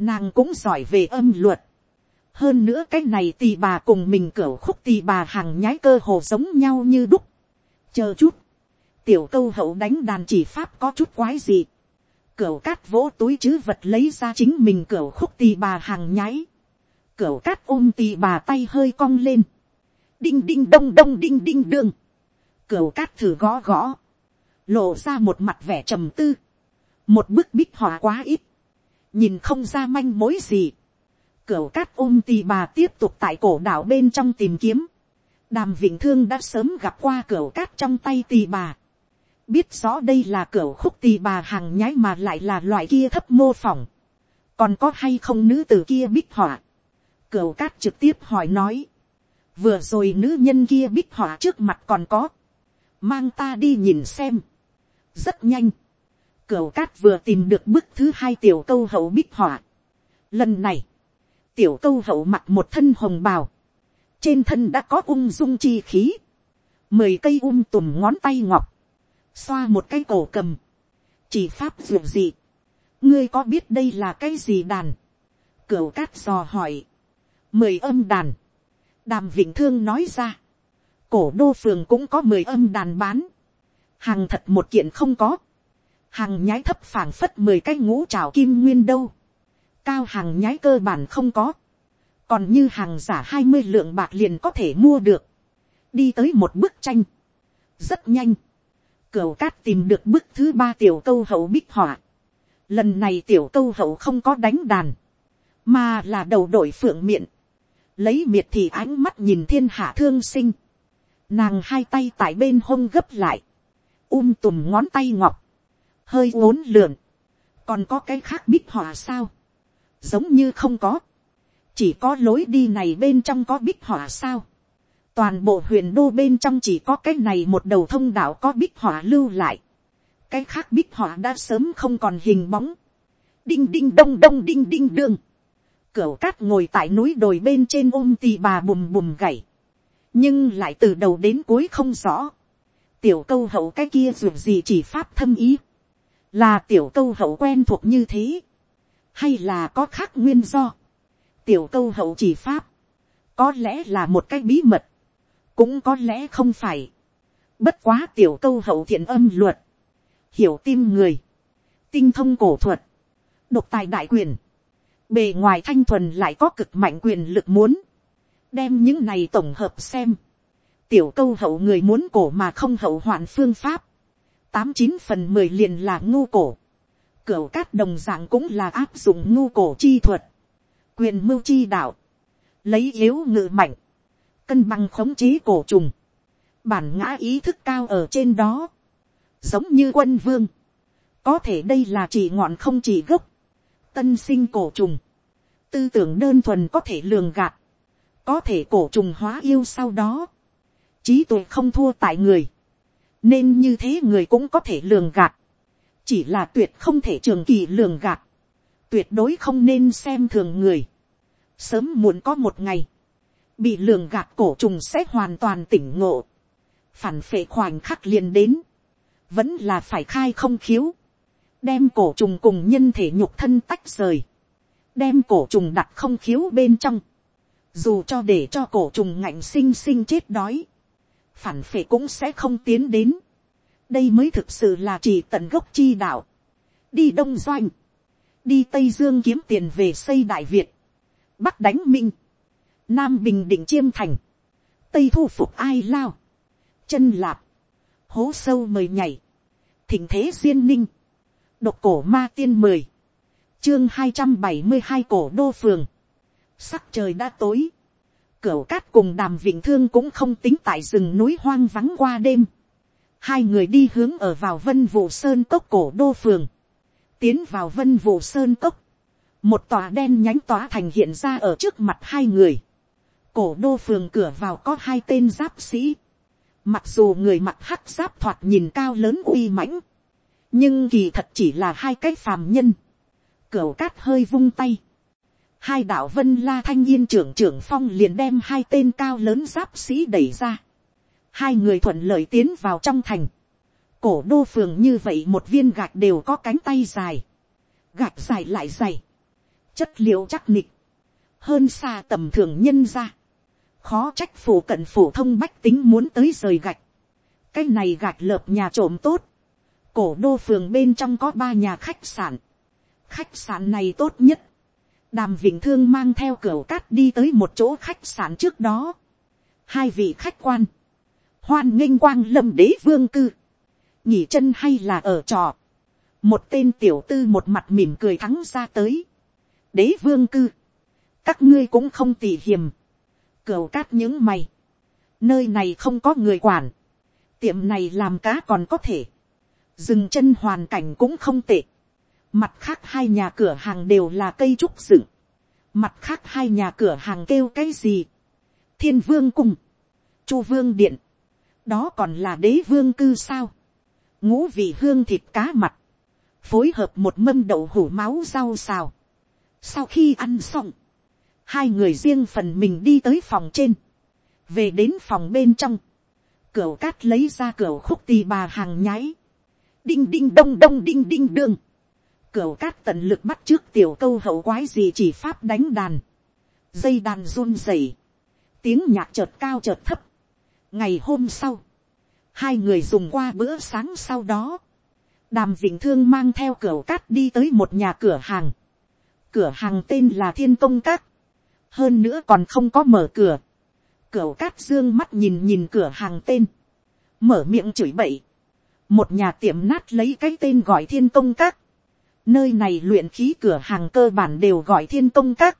Nàng cũng giỏi về âm luật. Hơn nữa cái này tì bà cùng mình cửa khúc tì bà hàng nhái cơ hồ giống nhau như đúc. Chờ chút. Tiểu câu hậu đánh đàn chỉ pháp có chút quái gì cửa cát vỗ túi chứ vật lấy ra chính mình cửa khúc tì bà hàng nhái. cửa cát ôm tì bà tay hơi cong lên. Đinh đinh đông đông đinh đinh đương. cửa cát thử gõ gõ. Lộ ra một mặt vẻ trầm tư. Một bức bích họa quá ít. Nhìn không ra manh mối gì. Cửu cát ôm tì bà tiếp tục tại cổ đảo bên trong tìm kiếm. Đàm Vĩnh Thương đã sớm gặp qua cửu cát trong tay tì bà biết rõ đây là cửu khúc tì bà hàng nhái mà lại là loại kia thấp mô phỏng. còn có hay không nữ tử kia bích họa. Cửu cát trực tiếp hỏi nói. vừa rồi nữ nhân kia bích họa trước mặt còn có. mang ta đi nhìn xem. rất nhanh cửu cát vừa tìm được bức thứ hai tiểu câu hậu bích họa. lần này, tiểu câu hậu mặc một thân hồng bào. trên thân đã có ung dung chi khí. mười cây um tùm ngón tay ngọc. Xoa một cái cổ cầm, chỉ pháp dường gì, ngươi có biết đây là cái gì đàn, cửu cát dò hỏi, mười âm đàn, đàm vịnh thương nói ra, cổ đô phường cũng có mười âm đàn bán, hàng thật một kiện không có, hàng nhái thấp phảng phất mười cái ngũ trào kim nguyên đâu, cao hàng nhái cơ bản không có, còn như hàng giả hai mươi lượng bạc liền có thể mua được, đi tới một bức tranh, rất nhanh, Cửu cát tìm được bức thứ ba tiểu câu hậu bích họa. Lần này tiểu câu hậu không có đánh đàn. Mà là đầu đội phượng miệng. Lấy miệt thì ánh mắt nhìn thiên hạ thương sinh. Nàng hai tay tại bên hông gấp lại. Um tùm ngón tay ngọc. Hơi uốn lượn. Còn có cái khác bích họa sao? Giống như không có. Chỉ có lối đi này bên trong có bích họa sao? toàn bộ huyền đô bên trong chỉ có cái này một đầu thông đạo có bích họa lưu lại. cái khác bích họa đã sớm không còn hình bóng. đinh đinh đông đông đinh đinh đương. cửu cát ngồi tại núi đồi bên trên ôm tì bà bùm bùm gảy. nhưng lại từ đầu đến cuối không rõ. tiểu câu hậu cái kia dù gì chỉ pháp thâm ý là tiểu câu hậu quen thuộc như thế. hay là có khác nguyên do. tiểu câu hậu chỉ pháp. Có lẽ là một cái bí mật, cũng có lẽ không phải. bất quá tiểu câu hậu thiện âm luật, hiểu tim người, tinh thông cổ thuật, độc tài đại quyền, bề ngoài thanh thuần lại có cực mạnh quyền lực muốn, đem những này tổng hợp xem, tiểu câu hậu người muốn cổ mà không hậu hoạn phương pháp, tám chín phần mười liền là ngu cổ, cửu cát đồng dạng cũng là áp dụng ngu cổ chi thuật, quyền mưu chi đạo, lấy yếu ngự mạnh, cân bằng khống chế cổ trùng, bản ngã ý thức cao ở trên đó, giống như quân vương, có thể đây là chỉ ngọn không chỉ gốc, tân sinh cổ trùng, tư tưởng đơn thuần có thể lường gạt, có thể cổ trùng hóa yêu sau đó, trí tuệ không thua tại người, nên như thế người cũng có thể lường gạt, chỉ là tuyệt không thể trường kỳ lường gạt, tuyệt đối không nên xem thường người, sớm muộn có một ngày, bị lường gạt cổ trùng sẽ hoàn toàn tỉnh ngộ, phản phệ khoảnh khắc liền đến, vẫn là phải khai không khiếu, đem cổ trùng cùng nhân thể nhục thân tách rời, đem cổ trùng đặt không khiếu bên trong, dù cho để cho cổ trùng ngạnh sinh sinh chết đói, phản phệ cũng sẽ không tiến đến, đây mới thực sự là chỉ tận gốc chi đạo, đi đông doanh, đi tây dương kiếm tiền về xây đại việt, bắc đánh minh, nam bình định chiêm thành, tây thu phục ai lao, chân lạp, hố sâu mời nhảy, thỉnh thế duyên ninh, độc cổ ma tiên mười, chương hai trăm bảy mươi hai cổ đô phường, sắc trời đã tối, cửu cát cùng đàm vịnh thương cũng không tính tại rừng núi hoang vắng qua đêm, hai người đi hướng ở vào vân vụ sơn cốc cổ đô phường, tiến vào vân vụ sơn cốc, một tòa đen nhánh tòa thành hiện ra ở trước mặt hai người, cổ đô phường cửa vào có hai tên giáp sĩ, mặc dù người mặc hắc giáp thoạt nhìn cao lớn uy mãnh, nhưng kỳ thật chỉ là hai cái phàm nhân, cửu cát hơi vung tay, hai đạo vân la thanh yên trưởng trưởng phong liền đem hai tên cao lớn giáp sĩ đẩy ra, hai người thuận lợi tiến vào trong thành, cổ đô phường như vậy một viên gạch đều có cánh tay dài, gạch dài lại dày, chất liệu chắc nịch, hơn xa tầm thường nhân ra, khó trách phủ cận phủ thông bách tính muốn tới rời gạch, cái này gạch lợp nhà trộm tốt, cổ đô phường bên trong có ba nhà khách sạn, khách sạn này tốt nhất, đàm vĩnh thương mang theo cửa cát đi tới một chỗ khách sạn trước đó, hai vị khách quan, hoan nghênh quang lâm đế vương cư, nhỉ chân hay là ở trò, một tên tiểu tư một mặt mỉm cười thắng ra tới, đế vương cư, các ngươi cũng không tỉ hiềm, cửa cát những mày, nơi này không có người quản, tiệm này làm cá còn có thể, dừng chân hoàn cảnh cũng không tệ, mặt khác hai nhà cửa hàng đều là cây trúc dựng, mặt khác hai nhà cửa hàng kêu cái gì, thiên vương cung, chu vương điện, đó còn là đế vương cư sao, ngũ vị hương thịt cá mặt, phối hợp một mâm đậu hủ máu rau xào. Sau khi ăn xong, hai người riêng phần mình đi tới phòng trên, về đến phòng bên trong, cửa cát lấy ra cửa khúc tì bà hàng nháy, đinh đinh đông đông đinh đinh đương, cửa cát tận lực bắt trước tiểu câu hậu quái gì chỉ pháp đánh đàn, dây đàn run rẩy, tiếng nhạc chợt cao chợt thấp. ngày hôm sau, hai người dùng qua bữa sáng sau đó, đàm vĩnh thương mang theo cửa cát đi tới một nhà cửa hàng, cửa hàng tên là thiên công các, hơn nữa còn không có mở cửa, cửa cát dương mắt nhìn nhìn cửa hàng tên, mở miệng chửi bậy, một nhà tiệm nát lấy cái tên gọi thiên công các, nơi này luyện khí cửa hàng cơ bản đều gọi thiên công các,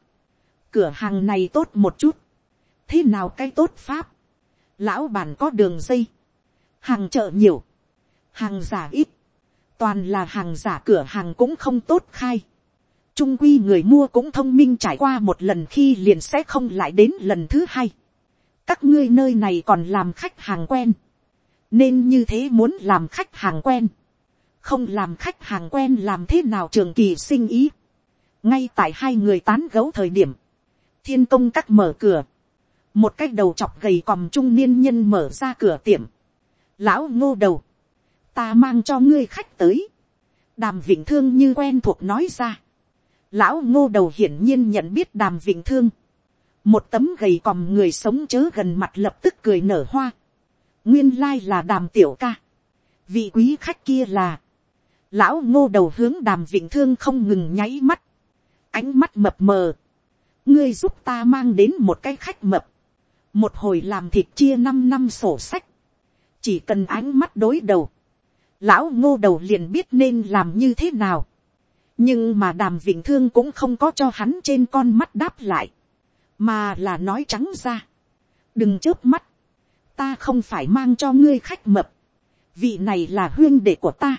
cửa hàng này tốt một chút, thế nào cái tốt pháp, lão bản có đường dây, hàng chợ nhiều, hàng giả ít, toàn là hàng giả cửa hàng cũng không tốt khai, trung quy người mua cũng thông minh trải qua một lần khi liền sẽ không lại đến lần thứ hai. các ngươi nơi này còn làm khách hàng quen, nên như thế muốn làm khách hàng quen, không làm khách hàng quen làm thế nào trường kỳ sinh ý. ngay tại hai người tán gấu thời điểm, thiên công cắt mở cửa, một cái đầu chọc gầy còm trung niên nhân mở ra cửa tiệm, lão ngô đầu, ta mang cho ngươi khách tới, đàm Vĩnh thương như quen thuộc nói ra, lão ngô đầu hiển nhiên nhận biết đàm Vĩnh thương, một tấm gầy còm người sống chớ gần mặt lập tức cười nở hoa, nguyên lai là đàm tiểu ca, vị quý khách kia là, lão ngô đầu hướng đàm vịnh thương không ngừng nháy mắt, ánh mắt mập mờ, ngươi giúp ta mang đến một cái khách mập, một hồi làm thịt chia năm năm sổ sách, chỉ cần ánh mắt đối đầu, lão ngô đầu liền biết nên làm như thế nào, nhưng mà đàm vịnh thương cũng không có cho hắn trên con mắt đáp lại, mà là nói trắng ra, đừng chớp mắt, ta không phải mang cho ngươi khách mập, vị này là huyên đệ của ta,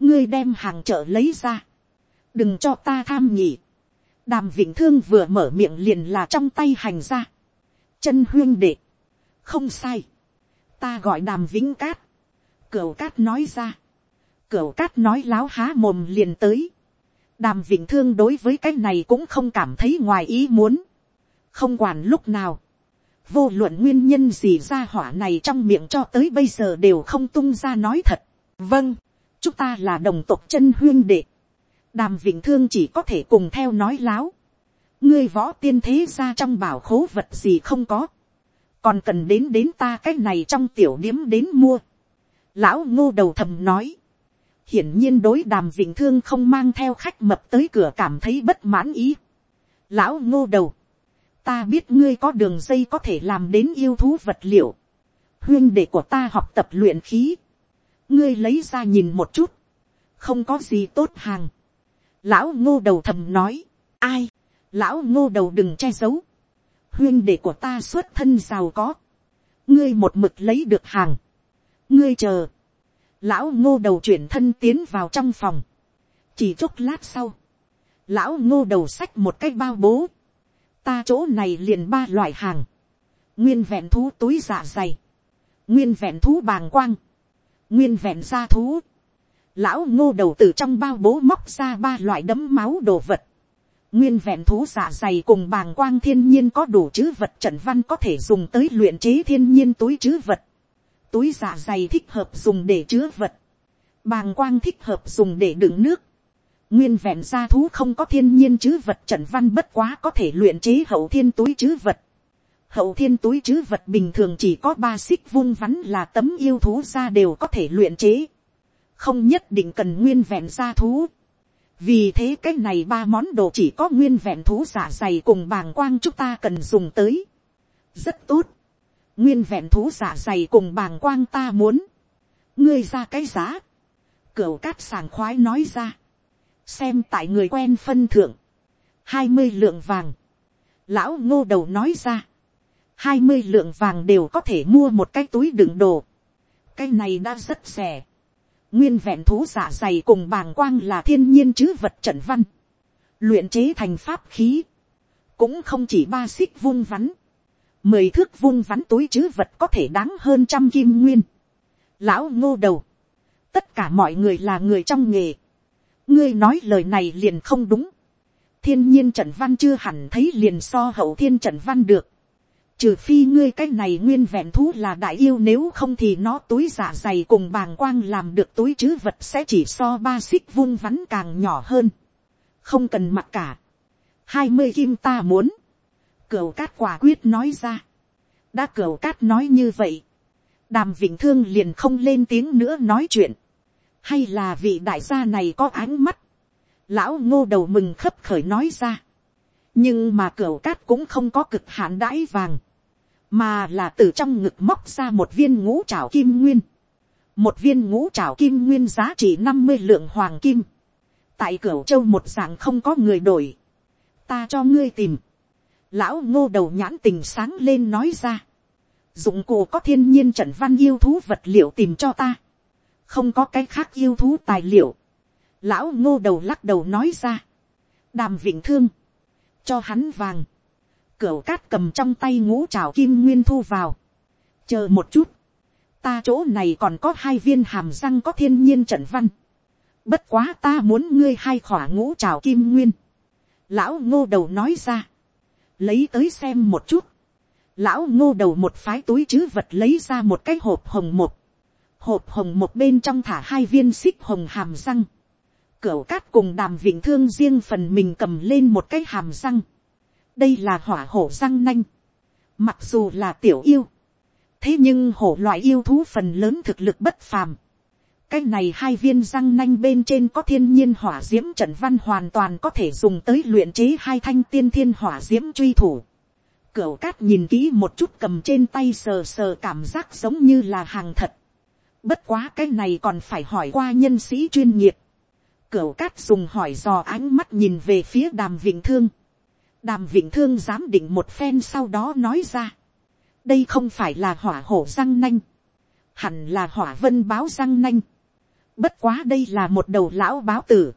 ngươi đem hàng chợ lấy ra, đừng cho ta tham nhỉ, đàm vĩnh thương vừa mở miệng liền là trong tay hành ra, chân huyên đệ, không sai, ta gọi đàm vĩnh cát, cửu cát nói ra, cửu cát nói láo há mồm liền tới, đàm vĩnh thương đối với cái này cũng không cảm thấy ngoài ý muốn, không quản lúc nào, vô luận nguyên nhân gì ra hỏa này trong miệng cho tới bây giờ đều không tung ra nói thật. vâng, chúng ta là đồng tộc chân huyên đệ. đàm vĩnh thương chỉ có thể cùng theo nói láo. ngươi võ tiên thế ra trong bảo khố vật gì không có. còn cần đến đến ta cái này trong tiểu điếm đến mua. lão ngô đầu thầm nói. hiển nhiên đối đàm vĩnh thương không mang theo khách mập tới cửa cảm thấy bất mãn ý. lão ngô đầu ta biết ngươi có đường dây có thể làm đến yêu thú vật liệu. huyên đệ của ta học tập luyện khí ngươi lấy ra nhìn một chút. không có gì tốt hàng. lão ngô đầu thầm nói. ai. lão ngô đầu đừng che giấu. huyên đệ của ta xuất thân giàu có. ngươi một mực lấy được hàng. ngươi chờ. lão ngô đầu chuyển thân tiến vào trong phòng. chỉ chốc lát sau. lão ngô đầu xách một cái bao bố ta chỗ này liền ba loại hàng, nguyên vẹn thú túi dạ dày, nguyên vẹn thú bàng quang, nguyên vẹn gia thú, lão ngô đầu từ trong bao bố móc ra ba loại đấm máu đồ vật, nguyên vẹn thú giả dày cùng bàng quang thiên nhiên có đủ chữ vật trận văn có thể dùng tới luyện chế thiên nhiên túi chữ vật, túi giả dày thích hợp dùng để chứa vật, bàng quang thích hợp dùng để đựng nước, nguyên vẹn gia thú không có thiên nhiên chữ vật trận văn bất quá có thể luyện chế hậu thiên túi chữ vật hậu thiên túi chứ vật bình thường chỉ có ba xích vung vắn là tấm yêu thú ra đều có thể luyện chế. không nhất định cần nguyên vẹn gia thú. vì thế cái này ba món đồ chỉ có nguyên vẹn thú giả dày cùng bàng quang chúng ta cần dùng tới. rất tốt. nguyên vẹn thú giả dày cùng bàng quang ta muốn. ngươi ra cái giá. cửu cát sàng khoái nói ra xem tại người quen phân thượng, hai mươi lượng vàng, lão ngô đầu nói ra, hai mươi lượng vàng đều có thể mua một cái túi đựng đồ, cái này đã rất rẻ, nguyên vẹn thú giả dày cùng bàng quang là thiên nhiên chứ vật trận văn, luyện chế thành pháp khí, cũng không chỉ ba xích vung vắn, mười thước vung vắn túi chứ vật có thể đáng hơn trăm kim nguyên. Lão ngô đầu, tất cả mọi người là người trong nghề, ngươi nói lời này liền không đúng. thiên nhiên trận văn chưa hẳn thấy liền so hậu thiên trận văn được trừ phi ngươi cái này nguyên vẹn thú là đại yêu nếu không thì nó túi giả dày cùng bàng quang làm được túi chứ vật sẽ chỉ so ba xích vung vắn càng nhỏ hơn. không cần mặc cả. hai mươi kim ta muốn. cửu cát quả quyết nói ra. đã cửu cát nói như vậy. đàm vĩnh thương liền không lên tiếng nữa nói chuyện hay là vị đại gia này có ánh mắt, lão ngô đầu mừng khấp khởi nói ra, nhưng mà cửu cát cũng không có cực hạn đãi vàng, mà là từ trong ngực móc ra một viên ngũ trảo kim nguyên, một viên ngũ trảo kim nguyên giá trị năm mươi lượng hoàng kim, tại cửa châu một dạng không có người đổi, ta cho ngươi tìm, lão ngô đầu nhãn tình sáng lên nói ra, dụng cụ có thiên nhiên trận văn yêu thú vật liệu tìm cho ta, không có cái khác yêu thú tài liệu. lão ngô đầu lắc đầu nói ra. đàm vịnh thương, cho hắn vàng cửu cát cầm trong tay ngũ trào kim nguyên thu vào. chờ một chút, ta chỗ này còn có hai viên hàm răng có thiên nhiên trận văn. bất quá ta muốn ngươi hai khỏa ngũ trào kim nguyên. lão ngô đầu nói ra. lấy tới xem một chút. lão ngô đầu một phái túi chứ vật lấy ra một cái hộp hồng một hộp hồng một bên trong thả hai viên xích hồng hàm răng. Cửu cát cùng đàm vịnh thương riêng phần mình cầm lên một cái hàm răng. Đây là hỏa hổ răng nanh. Mặc dù là tiểu yêu. Thế nhưng hổ loại yêu thú phần lớn thực lực bất phàm. Cái này hai viên răng nanh bên trên có thiên nhiên hỏa diễm trận văn hoàn toàn có thể dùng tới luyện chế hai thanh tiên thiên hỏa diễm truy thủ. Cửu cát nhìn kỹ một chút cầm trên tay sờ sờ cảm giác giống như là hàng thật Bất quá cái này còn phải hỏi qua nhân sĩ chuyên nghiệp. Cửu cát dùng hỏi dò ánh mắt nhìn về phía đàm vịnh thương đàm vĩnh thương giám định một phen sau đó nói ra, đây không phải là hỏa hổ răng nanh, hẳn là hỏa vân báo răng nanh, bất quá đây là một đầu lão báo tử,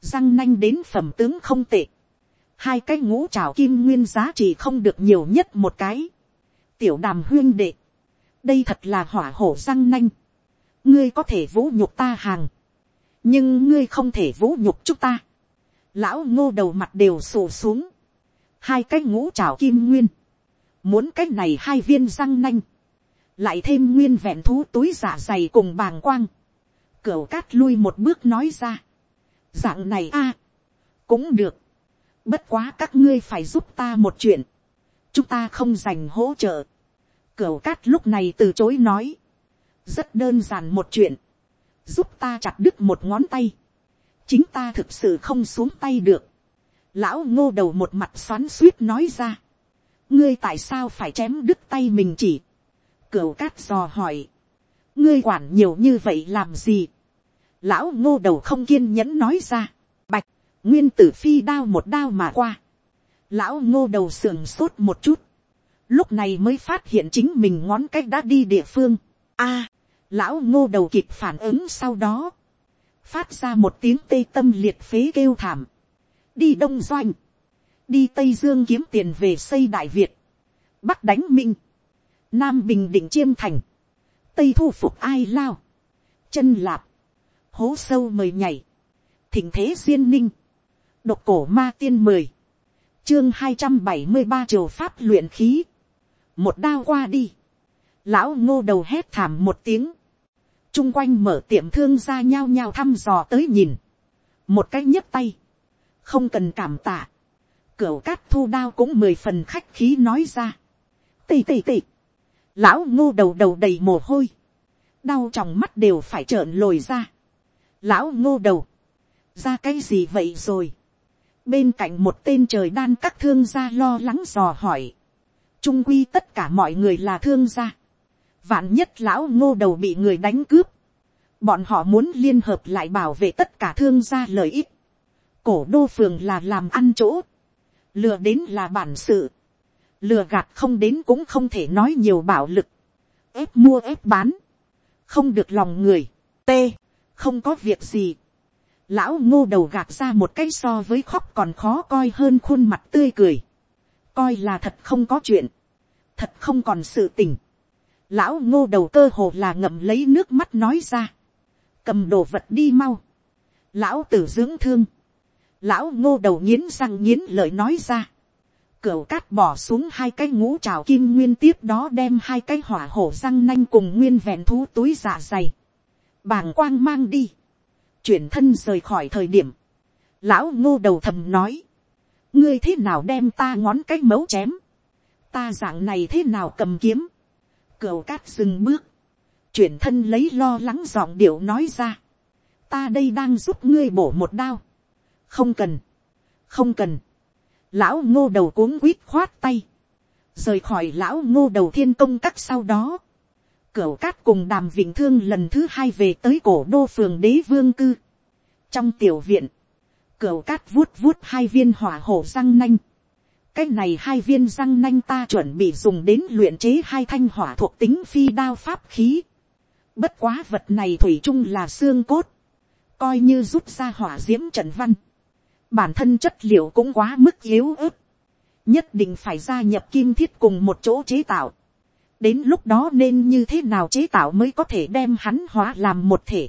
răng nanh đến phẩm tướng không tệ, hai cái ngũ trào kim nguyên giá trị không được nhiều nhất một cái, tiểu đàm huyên đệ, đây thật là hỏa hổ răng nanh, ngươi có thể vũ nhục ta hàng, nhưng ngươi không thể vũ nhục chúng ta, lão ngô đầu mặt đều sổ xuống, hai cái ngũ trào kim nguyên, muốn cái này hai viên răng nanh, lại thêm nguyên vẹn thú túi giả dày cùng bàng quang, cửa cát lui một bước nói ra, dạng này a, cũng được, bất quá các ngươi phải giúp ta một chuyện, chúng ta không dành hỗ trợ, cửa cát lúc này từ chối nói, rất đơn giản một chuyện, giúp ta chặt đứt một ngón tay, chính ta thực sự không xuống tay được, lão ngô đầu một mặt xoắn suýt nói ra, ngươi tại sao phải chém đứt tay mình chỉ, cửu cát dò hỏi, ngươi quản nhiều như vậy làm gì, lão ngô đầu không kiên nhẫn nói ra, bạch, nguyên tử phi đao một đao mà qua, lão ngô đầu sườn sốt một chút, lúc này mới phát hiện chính mình ngón cách đã đi địa phương, a, lão ngô đầu kịp phản ứng sau đó, phát ra một tiếng tê tâm liệt phế kêu thảm, đi đông doanh, đi tây dương kiếm tiền về xây đại việt, bắc đánh minh, nam bình định chiêm thành, tây thu phục ai lao, chân lạp, hố sâu mời nhảy, thỉnh thế duyên ninh, độc cổ ma tiên mười, chương hai trăm bảy mươi ba triều pháp luyện khí, một đao qua đi, lão ngô đầu hét thảm một tiếng, chung quanh mở tiệm thương ra nhao nhao thăm dò tới nhìn, một cái nhấp tay, không cần cảm tạ, cửu cát thu đao cũng mười phần khách khí nói ra, tì tì tì, lão ngô đầu đầu đầy mồ hôi, đau trong mắt đều phải trợn lồi ra, lão ngô đầu, ra cái gì vậy rồi, bên cạnh một tên trời đan các thương gia lo lắng dò hỏi, trung quy tất cả mọi người là thương gia, vạn nhất lão ngô đầu bị người đánh cướp, bọn họ muốn liên hợp lại bảo vệ tất cả thương gia lợi ích, cổ đô phường là làm ăn chỗ, lừa đến là bản sự, lừa gạt không đến cũng không thể nói nhiều bạo lực, ép mua ép bán, không được lòng người, t, không có việc gì, lão ngô đầu gạt ra một cái so với khóc còn khó coi hơn khuôn mặt tươi cười, coi là thật không có chuyện, thật không còn sự tình, lão ngô đầu cơ hồ là ngậm lấy nước mắt nói ra, cầm đồ vật đi mau, lão tử dưỡng thương, lão ngô đầu nghiến răng nghiến lợi nói ra, cửu cát bỏ xuống hai cái ngũ trào kim nguyên tiếp đó đem hai cái hỏa hổ răng nanh cùng nguyên vẹn thú túi dạ dày, bàng quang mang đi, chuyển thân rời khỏi thời điểm, lão ngô đầu thầm nói, ngươi thế nào đem ta ngón cái mấu chém, ta dạng này thế nào cầm kiếm, cửu cát dừng bước, chuyển thân lấy lo lắng giọng điệu nói ra, ta đây đang giúp ngươi bổ một đao, không cần, không cần, lão ngô đầu cuống quýt khoát tay, rời khỏi lão ngô đầu thiên công các sau đó, cửu cát cùng đàm vịnh thương lần thứ hai về tới cổ đô phường đế vương cư. trong tiểu viện, cửu cát vuốt vuốt hai viên hỏa hổ răng nanh, cái này hai viên răng nanh ta chuẩn bị dùng đến luyện chế hai thanh hỏa thuộc tính phi đao pháp khí. Bất quá vật này thủy chung là xương cốt. Coi như rút ra hỏa diễm trần văn bản thân chất liệu cũng quá mức yếu ớt, nhất định phải gia nhập kim thiết cùng một chỗ chế tạo. đến lúc đó nên như thế nào chế tạo mới có thể đem hắn hóa làm một thể.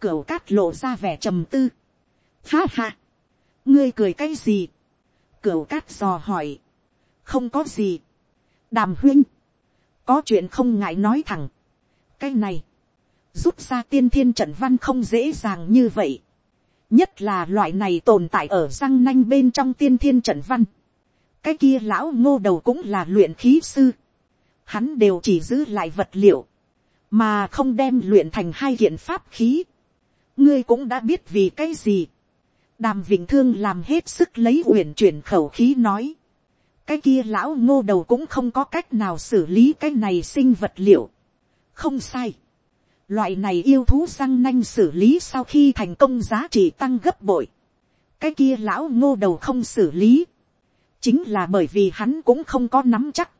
cửu cát lộ ra vẻ trầm tư. ha ha, ngươi cười cái gì. cửu cát dò hỏi. không có gì. đàm huyên, có chuyện không ngại nói thẳng. cái này, rút ra tiên thiên trận văn không dễ dàng như vậy nhất là loại này tồn tại ở răng nanh bên trong tiên thiên trận văn. cái kia lão ngô đầu cũng là luyện khí sư. hắn đều chỉ giữ lại vật liệu, mà không đem luyện thành hai kiện pháp khí. ngươi cũng đã biết vì cái gì. đàm Vĩnh thương làm hết sức lấy uyển chuyển khẩu khí nói. cái kia lão ngô đầu cũng không có cách nào xử lý cái này sinh vật liệu. không sai Loại này yêu thú răng nanh xử lý sau khi thành công giá trị tăng gấp bội. Cái kia lão ngô đầu không xử lý. chính là bởi vì hắn cũng không có nắm chắc.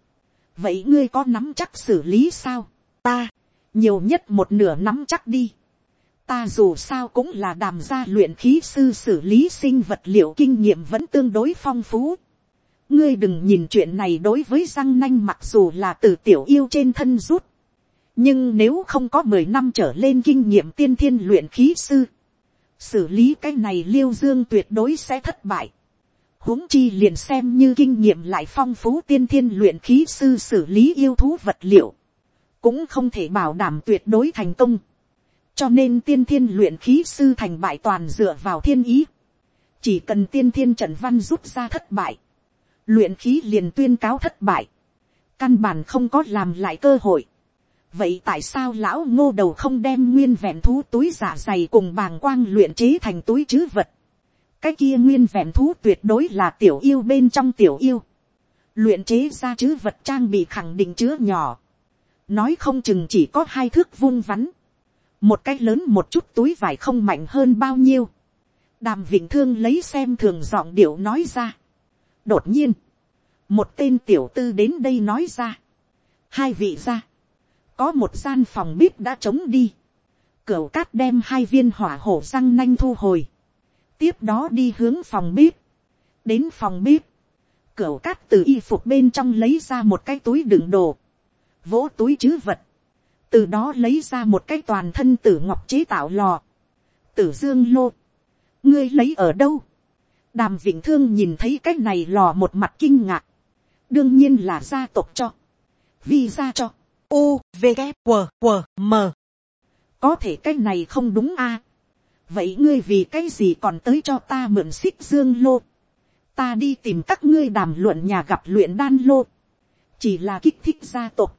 vậy ngươi có nắm chắc xử lý sao, ta, nhiều nhất một nửa nắm chắc đi. ta dù sao cũng là đàm gia luyện khí sư xử lý sinh vật liệu kinh nghiệm vẫn tương đối phong phú. ngươi đừng nhìn chuyện này đối với răng nanh mặc dù là từ tiểu yêu trên thân rút nhưng nếu không có mười năm trở lên kinh nghiệm tiên thiên luyện khí sư, xử lý cái này liêu dương tuyệt đối sẽ thất bại huống chi liền xem như kinh nghiệm lại phong phú tiên thiên luyện khí sư xử lý yêu thú vật liệu, cũng không thể bảo đảm tuyệt đối thành công. cho nên tiên thiên luyện khí sư thành bại toàn dựa vào thiên ý. chỉ cần tiên thiên trần văn rút ra thất bại, luyện khí liền tuyên cáo thất bại, căn bản không có làm lại cơ hội vậy tại sao lão ngô đầu không đem nguyên vẹn thú túi giả dày cùng bàng quang luyện chế thành túi chứ vật, cái kia nguyên vẹn thú tuyệt đối là tiểu yêu bên trong tiểu yêu. luyện chế ra chứ vật trang bị khẳng định chứa nhỏ. nói không chừng chỉ có hai thước vung vắn. một cái lớn một chút túi vải không mạnh hơn bao nhiêu. đàm Vĩnh thương lấy xem thường giọng điệu nói ra. đột nhiên, một tên tiểu tư đến đây nói ra. hai vị ra có một gian phòng bếp đã trống đi. Cửu cát đem hai viên hỏa hổ răng nanh thu hồi. Tiếp đó đi hướng phòng bếp, đến phòng bếp, cửa cát từ y phục bên trong lấy ra một cái túi đựng đồ, vỗ túi chứ vật, từ đó lấy ra một cái toàn thân tử ngọc chế tạo lò, tử dương lô, ngươi lấy ở đâu, đàm vĩnh thương nhìn thấy cái này lò một mặt kinh ngạc, đương nhiên là gia tộc cho, vi ra cho, u v g q q m. Có thể cái này không đúng a, vậy ngươi vì cái gì còn tới cho ta mượn xích dương lô, ta đi tìm các ngươi đàm luận nhà gặp luyện đan lô, chỉ là kích thích gia tộc,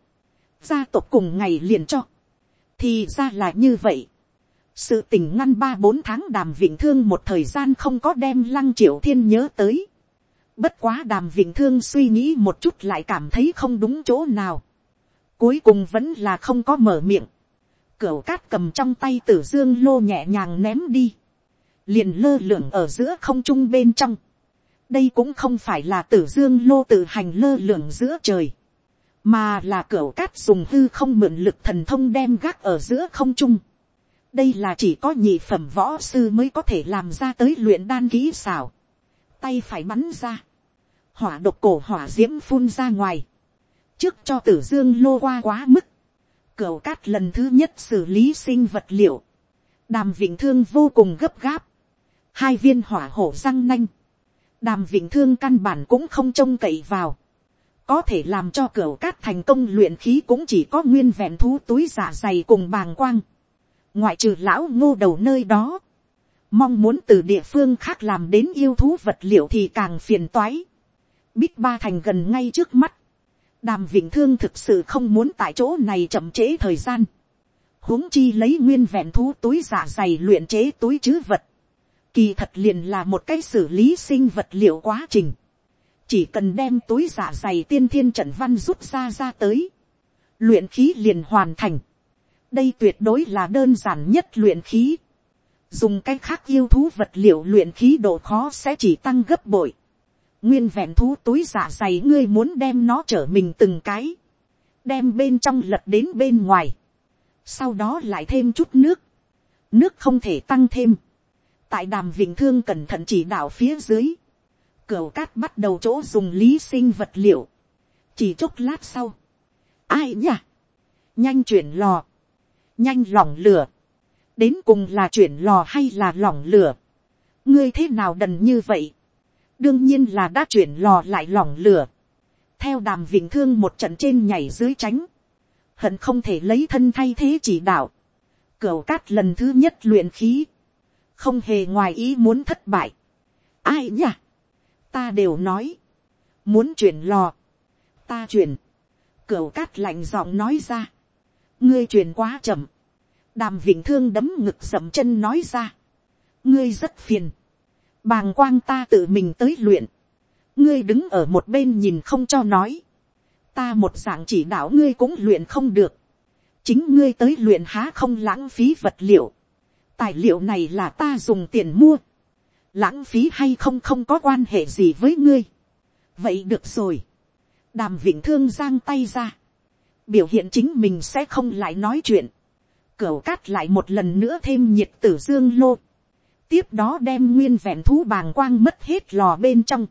gia tộc cùng ngày liền cho, thì ra là như vậy, sự tình ngăn ba bốn tháng đàm vịnh thương một thời gian không có đem lăng triệu thiên nhớ tới, bất quá đàm vịnh thương suy nghĩ một chút lại cảm thấy không đúng chỗ nào, cuối cùng vẫn là không có mở miệng, Cửu cát cầm trong tay tử dương lô nhẹ nhàng ném đi. Liền lơ lửng ở giữa không trung bên trong. Đây cũng không phải là tử dương lô tự hành lơ lửng giữa trời. Mà là cửu cát dùng hư không mượn lực thần thông đem gác ở giữa không trung. Đây là chỉ có nhị phẩm võ sư mới có thể làm ra tới luyện đan kỹ xảo. Tay phải bắn ra. Hỏa độc cổ hỏa diễm phun ra ngoài. Trước cho tử dương lô qua quá mức Cửu cát lần thứ nhất xử lý sinh vật liệu. Đàm vịnh thương vô cùng gấp gáp. Hai viên hỏa hổ răng nanh. Đàm vịnh thương căn bản cũng không trông cậy vào. Có thể làm cho cửu cát thành công luyện khí cũng chỉ có nguyên vẹn thú túi giả dày cùng bàng quang. Ngoại trừ lão ngô đầu nơi đó. Mong muốn từ địa phương khác làm đến yêu thú vật liệu thì càng phiền toái. Bích ba thành gần ngay trước mắt đàm vịnh thương thực sự không muốn tại chỗ này chậm trễ thời gian. huống chi lấy nguyên vẹn thú túi giả dày luyện chế túi chứ vật. kỳ thật liền là một cái xử lý sinh vật liệu quá trình. chỉ cần đem túi giả dày tiên thiên trận văn rút ra ra tới. luyện khí liền hoàn thành. đây tuyệt đối là đơn giản nhất luyện khí. dùng cái khác yêu thú vật liệu luyện khí độ khó sẽ chỉ tăng gấp bội nguyên vẹn thú túi giả dày ngươi muốn đem nó trở mình từng cái, đem bên trong lật đến bên ngoài, sau đó lại thêm chút nước, nước không thể tăng thêm, tại đàm vịnh thương cẩn thận chỉ đạo phía dưới, cửa cát bắt đầu chỗ dùng lý sinh vật liệu, chỉ chốc lát sau, ai nhỉ, nhanh chuyển lò, nhanh lỏng lửa, đến cùng là chuyển lò hay là lỏng lửa, ngươi thế nào đần như vậy, đương nhiên là đã chuyển lò lại lỏng lửa, theo đàm vịnh thương một trận trên nhảy dưới tránh, hận không thể lấy thân thay thế chỉ đạo, cửu cát lần thứ nhất luyện khí, không hề ngoài ý muốn thất bại. ai nhỉ, ta đều nói, muốn chuyển lò, ta chuyển, cửu cát lạnh giọng nói ra, ngươi chuyển quá chậm, đàm vịnh thương đấm ngực sầm chân nói ra, ngươi rất phiền, bàng quang ta tự mình tới luyện, ngươi đứng ở một bên nhìn không cho nói, ta một dạng chỉ đạo ngươi cũng luyện không được, chính ngươi tới luyện há không lãng phí vật liệu, tài liệu này là ta dùng tiền mua, lãng phí hay không không có quan hệ gì với ngươi, vậy được rồi, đàm vĩnh thương giang tay ra, biểu hiện chính mình sẽ không lại nói chuyện, cửu cát lại một lần nữa thêm nhiệt tử dương lô, tiếp đó đem nguyên vẹn thú bàng quang mất hết lò bên trong,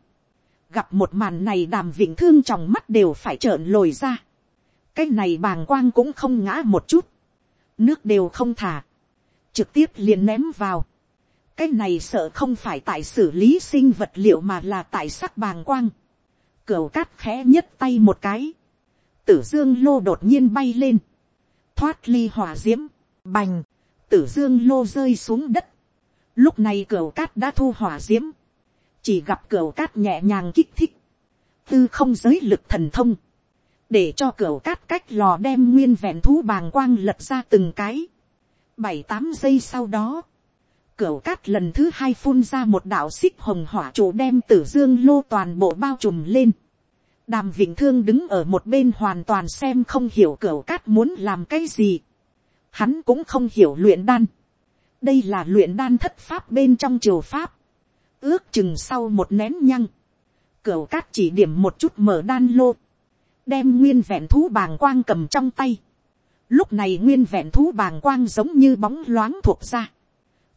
gặp một màn này đàm vịnh thương trong mắt đều phải trợn lồi ra, cái này bàng quang cũng không ngã một chút, nước đều không thả, trực tiếp liền ném vào, cái này sợ không phải tại xử lý sinh vật liệu mà là tại sắc bàng quang, cửu cát khẽ nhất tay một cái, tử dương lô đột nhiên bay lên, thoát ly hỏa d i ễ m bành, tử dương lô rơi xuống đất, lúc này cửa cát đã thu hỏa diễm. Chỉ gặp cửa cát nhẹ nhàng kích thích, tư không giới lực thần thông, để cho cửa cát cách lò đem nguyên vẹn thú bàng quang lật ra từng cái, bảy tám giây sau đó, Cửa cát lần thứ hai phun ra một đạo xích hồng hỏa trụ đem tử dương lô toàn bộ bao trùm lên, đàm Vĩnh thương đứng ở một bên hoàn toàn xem không hiểu cửa cát muốn làm cái gì. hắn cũng không hiểu luyện đan đây là luyện đan thất pháp bên trong triều pháp. ước chừng sau một nén nhăng. cửa cát chỉ điểm một chút mở đan lô. đem nguyên vẹn thú bàng quang cầm trong tay. lúc này nguyên vẹn thú bàng quang giống như bóng loáng thuộc ra.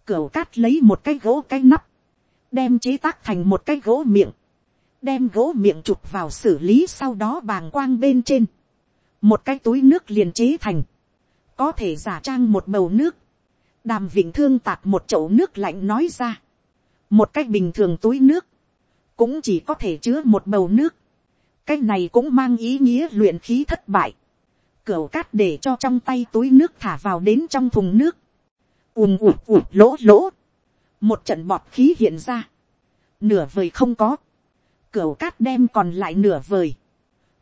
cửa cát lấy một cái gỗ cái nắp. đem chế tác thành một cái gỗ miệng đem gỗ miệng chụp vào xử lý sau đó bàng quang bên trên, một cái túi nước liền chế thành, có thể giả trang một bầu nước, đàm vịnh thương tạt một chậu nước lạnh nói ra, một cái bình thường túi nước, cũng chỉ có thể chứa một bầu nước, cái này cũng mang ý nghĩa luyện khí thất bại, cửa cát để cho trong tay túi nước thả vào đến trong thùng nước, ùm ùm ùm lỗ lỗ, một trận bọt khí hiện ra, nửa vời không có, cửa cát đem còn lại nửa vời.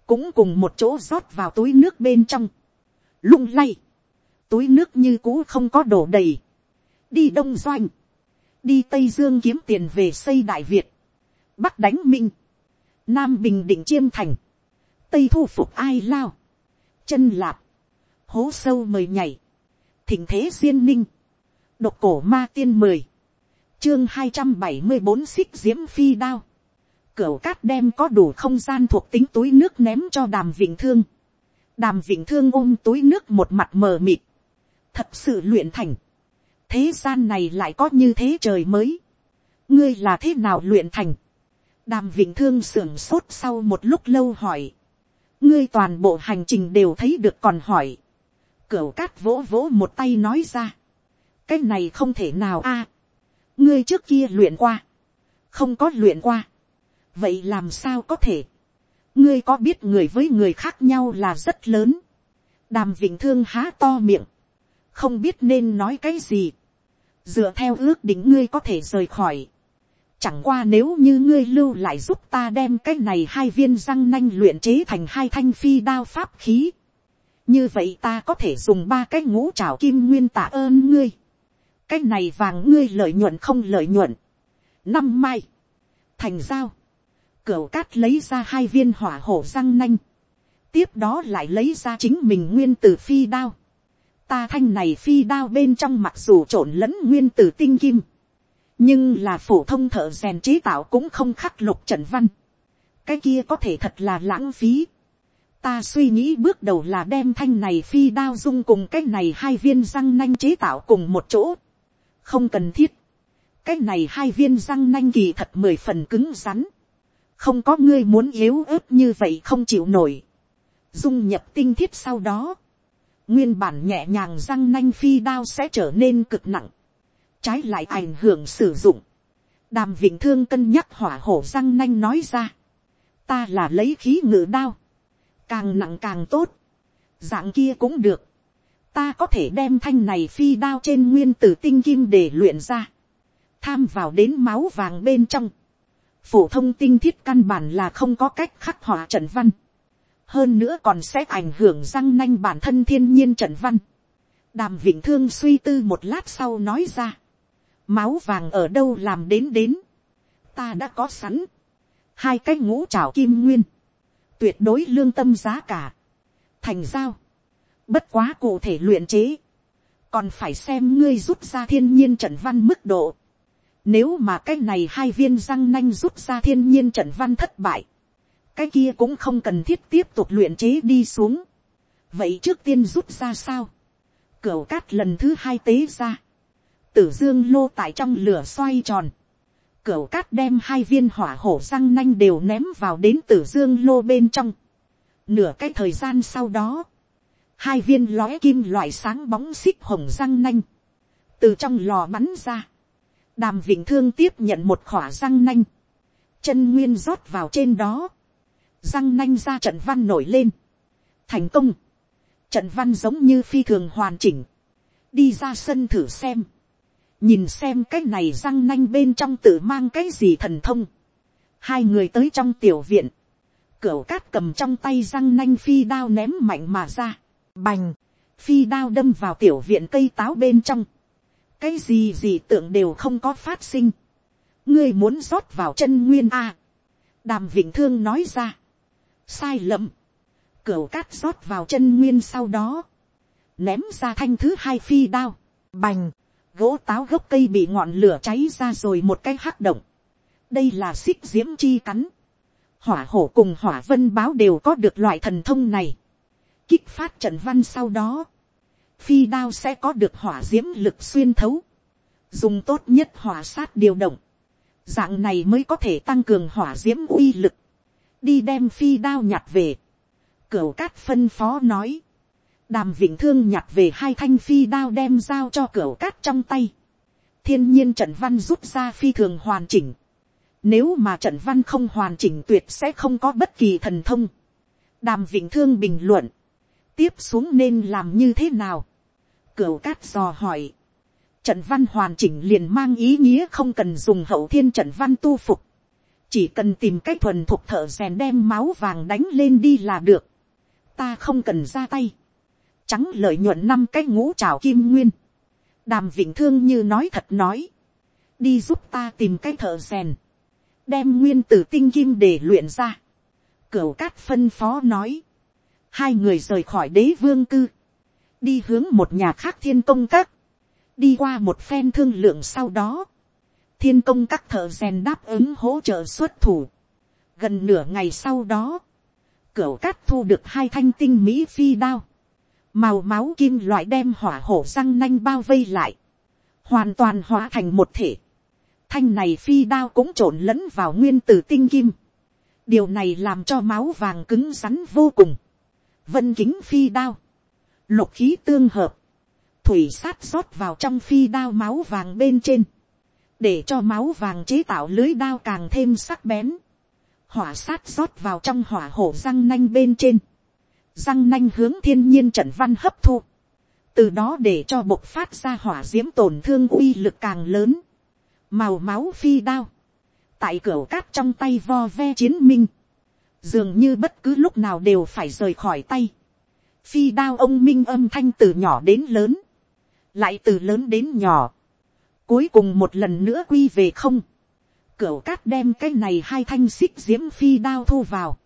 Cũng cùng một chỗ rót vào túi nước bên trong. Lung lay. Túi nước như cũ không có đổ đầy. Đi Đông Doanh. Đi Tây Dương kiếm tiền về xây Đại Việt. Bắc đánh Minh. Nam Bình Định Chiêm Thành. Tây thu phục ai lao. Chân lạp. Hố sâu mời nhảy. Thỉnh thế duyên ninh. Độc cổ ma tiên mười chương hai trăm bảy mươi bốn xích diễm phi đao cửa cát đem có đủ không gian thuộc tính túi nước ném cho đàm vịnh thương. Đàm vịnh thương ôm túi nước một mặt mờ mịt. Thật sự luyện thành. Thế gian này lại có như thế trời mới. Ngươi là thế nào luyện thành? Đàm vịnh thương sưởng sốt sau một lúc lâu hỏi. Ngươi toàn bộ hành trình đều thấy được còn hỏi. Cửu cát vỗ vỗ một tay nói ra. Cái này không thể nào a Ngươi trước kia luyện qua. Không có luyện qua vậy làm sao có thể, ngươi có biết người với người khác nhau là rất lớn, đàm vịnh thương há to miệng, không biết nên nói cái gì, dựa theo ước định ngươi có thể rời khỏi, chẳng qua nếu như ngươi lưu lại giúp ta đem cái này hai viên răng nanh luyện chế thành hai thanh phi đao pháp khí, như vậy ta có thể dùng ba cái ngũ trào kim nguyên tạ ơn ngươi, cái này vàng ngươi lợi nhuận không lợi nhuận, năm mai, thành giao, Cửu cát lấy ra hai viên hỏa hổ răng nanh. Tiếp đó lại lấy ra chính mình nguyên tử phi đao. Ta thanh này phi đao bên trong mặc dù trộn lẫn nguyên tử tinh kim. Nhưng là phổ thông thợ rèn chế tạo cũng không khắc lục trần văn. Cái kia có thể thật là lãng phí. Ta suy nghĩ bước đầu là đem thanh này phi đao dung cùng cái này hai viên răng nanh chế tạo cùng một chỗ. Không cần thiết. Cái này hai viên răng nanh kỳ thật mười phần cứng rắn không có ngươi muốn yếu ớt như vậy không chịu nổi. dung nhập tinh thiết sau đó, nguyên bản nhẹ nhàng răng nanh phi đao sẽ trở nên cực nặng, trái lại ảnh hưởng sử dụng. đàm Vĩnh thương cân nhắc hỏa hổ răng nanh nói ra, ta là lấy khí ngự đao, càng nặng càng tốt, dạng kia cũng được, ta có thể đem thanh này phi đao trên nguyên tử tinh kim để luyện ra, tham vào đến máu vàng bên trong, phổ thông tinh thiết căn bản là không có cách khắc họa trận văn hơn nữa còn sẽ ảnh hưởng răng nanh bản thân thiên nhiên trận văn. đàm vịnh thương suy tư một lát sau nói ra. máu vàng ở đâu làm đến đến. ta đã có sẵn. hai cái ngũ trào kim nguyên. tuyệt đối lương tâm giá cả. thành giao. bất quá cụ thể luyện chế. còn phải xem ngươi rút ra thiên nhiên trận văn mức độ nếu mà cái này hai viên răng nanh rút ra thiên nhiên trận văn thất bại cái kia cũng không cần thiết tiếp tục luyện chế đi xuống. vậy trước tiên rút ra sao, cửu cát lần thứ hai tế ra, tử dương lô tại trong lửa xoay tròn, cửu cát đem hai viên hỏa hổ răng nanh đều ném vào đến tử dương lô bên trong. nửa cái thời gian sau đó, hai viên lói kim loại sáng bóng xích hồng răng nanh, từ trong lò bắn ra, đàm vịnh thương tiếp nhận một khỏa răng nanh, chân nguyên rót vào trên đó, răng nanh ra trận văn nổi lên, thành công, trận văn giống như phi thường hoàn chỉnh, đi ra sân thử xem, nhìn xem cái này răng nanh bên trong tự mang cái gì thần thông, hai người tới trong tiểu viện, cửu cát cầm trong tay răng nanh phi đao ném mạnh mà ra, bành, phi đao đâm vào tiểu viện cây táo bên trong, cái gì gì tượng đều không có phát sinh, ngươi muốn rót vào chân nguyên a, đàm vịnh thương nói ra, sai lầm, cửu cát rót vào chân nguyên sau đó, ném ra thanh thứ hai phi đao, bành, gỗ táo gốc cây bị ngọn lửa cháy ra rồi một cái hắc động, đây là xích diễm chi cắn, hỏa hổ cùng hỏa vân báo đều có được loại thần thông này, kích phát trận văn sau đó, phi đao sẽ có được hỏa diễm lực xuyên thấu, dùng tốt nhất hỏa sát điều động, dạng này mới có thể tăng cường hỏa diễm uy lực, đi đem phi đao nhặt về, cửu cát phân phó nói, đàm Vĩnh thương nhặt về hai thanh phi đao đem giao cho cửu cát trong tay, thiên nhiên trận văn rút ra phi thường hoàn chỉnh, nếu mà trận văn không hoàn chỉnh tuyệt sẽ không có bất kỳ thần thông, đàm Vĩnh thương bình luận, tiếp xuống nên làm như thế nào. Cửu cát dò hỏi. Trận văn hoàn chỉnh liền mang ý nghĩa không cần dùng hậu thiên trận văn tu phục. Chỉ cần tìm cách thuần thuộc thợ rèn đem máu vàng đánh lên đi là được. Ta không cần ra tay. Trắng lợi nhuận năm cái ngũ trào kim nguyên. Đàm vĩnh thương như nói thật nói. Đi giúp ta tìm cái thợ rèn. Đem nguyên tử tinh kim để luyện ra. Cửu cát phân phó nói hai người rời khỏi đế vương cư, đi hướng một nhà khác thiên công các, đi qua một phen thương lượng sau đó, thiên công các thợ rèn đáp ứng hỗ trợ xuất thủ. gần nửa ngày sau đó, cửa cát thu được hai thanh tinh mỹ phi đao, màu máu kim loại đem hỏa hổ răng nanh bao vây lại, hoàn toàn hóa thành một thể. thanh này phi đao cũng trộn lẫn vào nguyên tử tinh kim. điều này làm cho máu vàng cứng rắn vô cùng vân kính phi đao, lục khí tương hợp, thủy sát rót vào trong phi đao máu vàng bên trên, để cho máu vàng chế tạo lưới đao càng thêm sắc bén, hỏa sát rót vào trong hỏa hổ răng nanh bên trên, răng nanh hướng thiên nhiên trận văn hấp thu, từ đó để cho bộc phát ra hỏa d i ễ m tổn thương uy lực càng lớn, màu máu phi đao, tại cửa cát trong tay vo ve chiến minh, dường như bất cứ lúc nào đều phải rời khỏi tay. phi đao ông minh âm thanh từ nhỏ đến lớn, lại từ lớn đến nhỏ, cuối cùng một lần nữa quy về không, cửu cát đem cái này hai thanh xích diễm phi đao thu vào,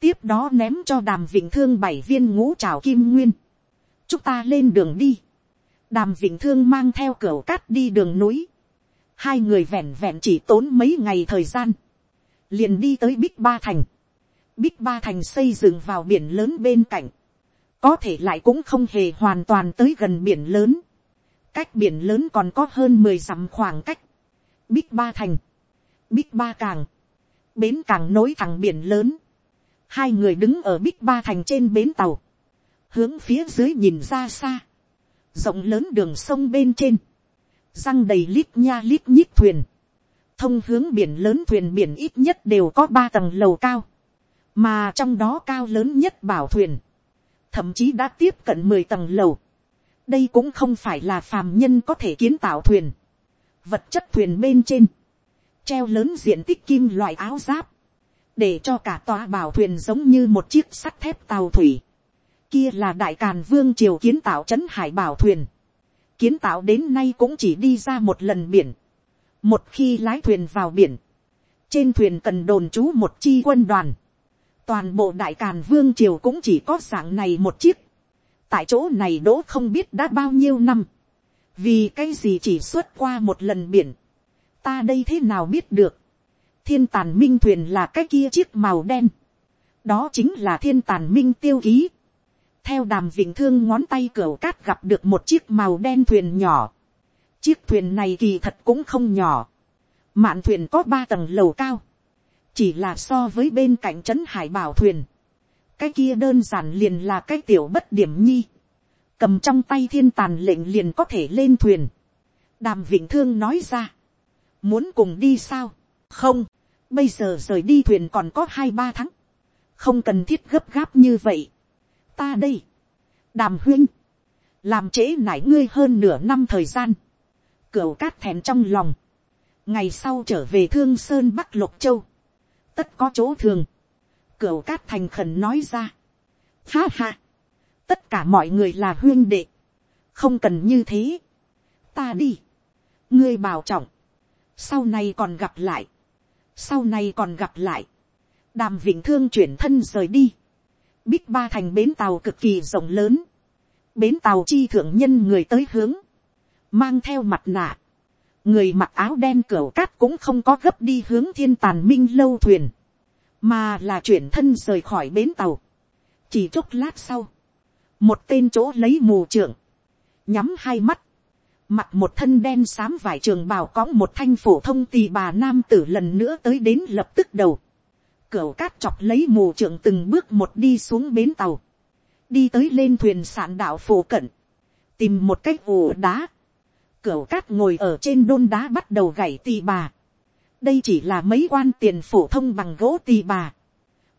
tiếp đó ném cho đàm vịnh thương bảy viên ngũ trào kim nguyên, chúng ta lên đường đi, đàm vịnh thương mang theo cửu cát đi đường núi, hai người vẹn vẹn chỉ tốn mấy ngày thời gian, liền đi tới bích ba thành, Bích Ba Thành xây dựng vào biển lớn bên cạnh. Có thể lại cũng không hề hoàn toàn tới gần biển lớn. Cách biển lớn còn có hơn mười dặm khoảng cách. Bích Ba Thành. Bích Ba Càng. Bến Càng nối thẳng biển lớn. Hai người đứng ở Bích Ba Thành trên bến tàu. Hướng phía dưới nhìn ra xa. Rộng lớn đường sông bên trên. Răng đầy lít nha lít nhít thuyền thông hướng biển lớn thuyền biển ít nhất đều có ba tầng lầu cao mà trong đó cao lớn nhất bảo thuyền, thậm chí đã tiếp cận mười tầng lầu đây cũng không phải là phàm nhân có thể kiến tạo thuyền, vật chất thuyền bên trên, treo lớn diện tích kim loại áo giáp, để cho cả tòa bảo thuyền giống như một chiếc sắt thép tàu thủy. Kia là đại càn vương triều kiến tạo trấn hải bảo thuyền. Kiến tạo đến nay cũng chỉ đi ra một lần biển. Một khi lái thuyền vào biển, trên thuyền cần đồn trú một chi quân đoàn toàn bộ đại càn vương triều cũng chỉ có dạng này một chiếc, tại chỗ này đỗ không biết đã bao nhiêu năm, vì cái gì chỉ xuất qua một lần biển, ta đây thế nào biết được, thiên tàn minh thuyền là cái kia chiếc màu đen, đó chính là thiên tàn minh tiêu ký. theo đàm vịnh thương ngón tay cửa cát gặp được một chiếc màu đen thuyền nhỏ. chiếc thuyền này kỳ thật cũng không nhỏ. mạn thuyền có ba tầng lầu cao. chỉ là so với bên cạnh trấn hải bảo thuyền cái kia đơn giản liền là cái tiểu bất điểm nhi. cầm trong tay thiên tàn lệnh liền có thể lên thuyền. đàm vịnh thương nói ra. muốn cùng đi sao. không, bây giờ rời đi thuyền còn có hai ba tháng không cần thiết gấp gáp như vậy. ta đây, đàm huyên, làm trễ nải ngươi hơn nửa năm thời gian, cửu cát thèm trong lòng, ngày sau trở về thương sơn bắc lục châu, tất có chỗ thường, cửu cát thành khẩn nói ra, ha ha, tất cả mọi người là huyên đệ, không cần như thế, ta đi, ngươi bảo trọng, sau này còn gặp lại, sau này còn gặp lại, đàm vịnh thương chuyển thân rời đi, bích ba thành bến tàu cực kỳ rộng lớn, bến tàu chi thượng nhân người tới hướng, mang theo mặt nạ, người mặc áo đen cửa cát cũng không có gấp đi hướng thiên tàn minh lâu thuyền, mà là chuyển thân rời khỏi bến tàu. chỉ chốc lát sau, một tên chỗ lấy mù trưởng, nhắm hai mắt, mặc một thân đen xám vải trường bào cõng một thanh phổ thông tì bà nam tử lần nữa tới đến lập tức đầu. Cửu cát chọc lấy mù trưởng từng bước một đi xuống bến tàu. Đi tới lên thuyền sạn đảo phổ cận. Tìm một cách ủ đá. Cửu cát ngồi ở trên đôn đá bắt đầu gảy tì bà. Đây chỉ là mấy quan tiền phổ thông bằng gỗ tì bà.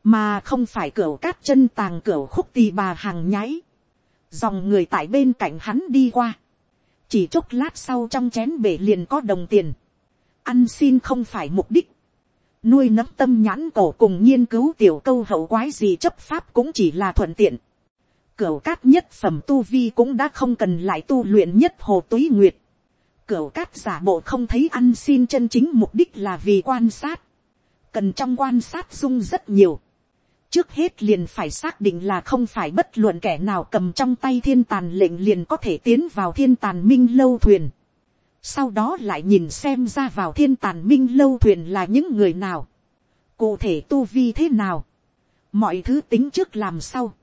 Mà không phải cửa cát chân tàng cửa khúc tì bà hàng nháy. Dòng người tại bên cạnh hắn đi qua. Chỉ chốc lát sau trong chén bể liền có đồng tiền. Ăn xin không phải mục đích nuôi nấm tâm nhãn cổ cùng nghiên cứu tiểu câu hậu quái gì chấp pháp cũng chỉ là thuận tiện. Cửu cát nhất phẩm tu vi cũng đã không cần lại tu luyện nhất hồ túy nguyệt cửa cát giả bộ không thấy ăn xin chân chính mục đích là vì quan sát. Cần trong quan sát dung rất nhiều. Trước hết liền phải xác định là không phải bất luận kẻ nào cầm trong tay thiên tàn lệnh liền có thể tiến vào thiên tàn minh lâu thuyền sau đó lại nhìn xem ra vào thiên tàn minh lâu thuyền là những người nào, cụ thể tu vi thế nào, mọi thứ tính trước làm sau.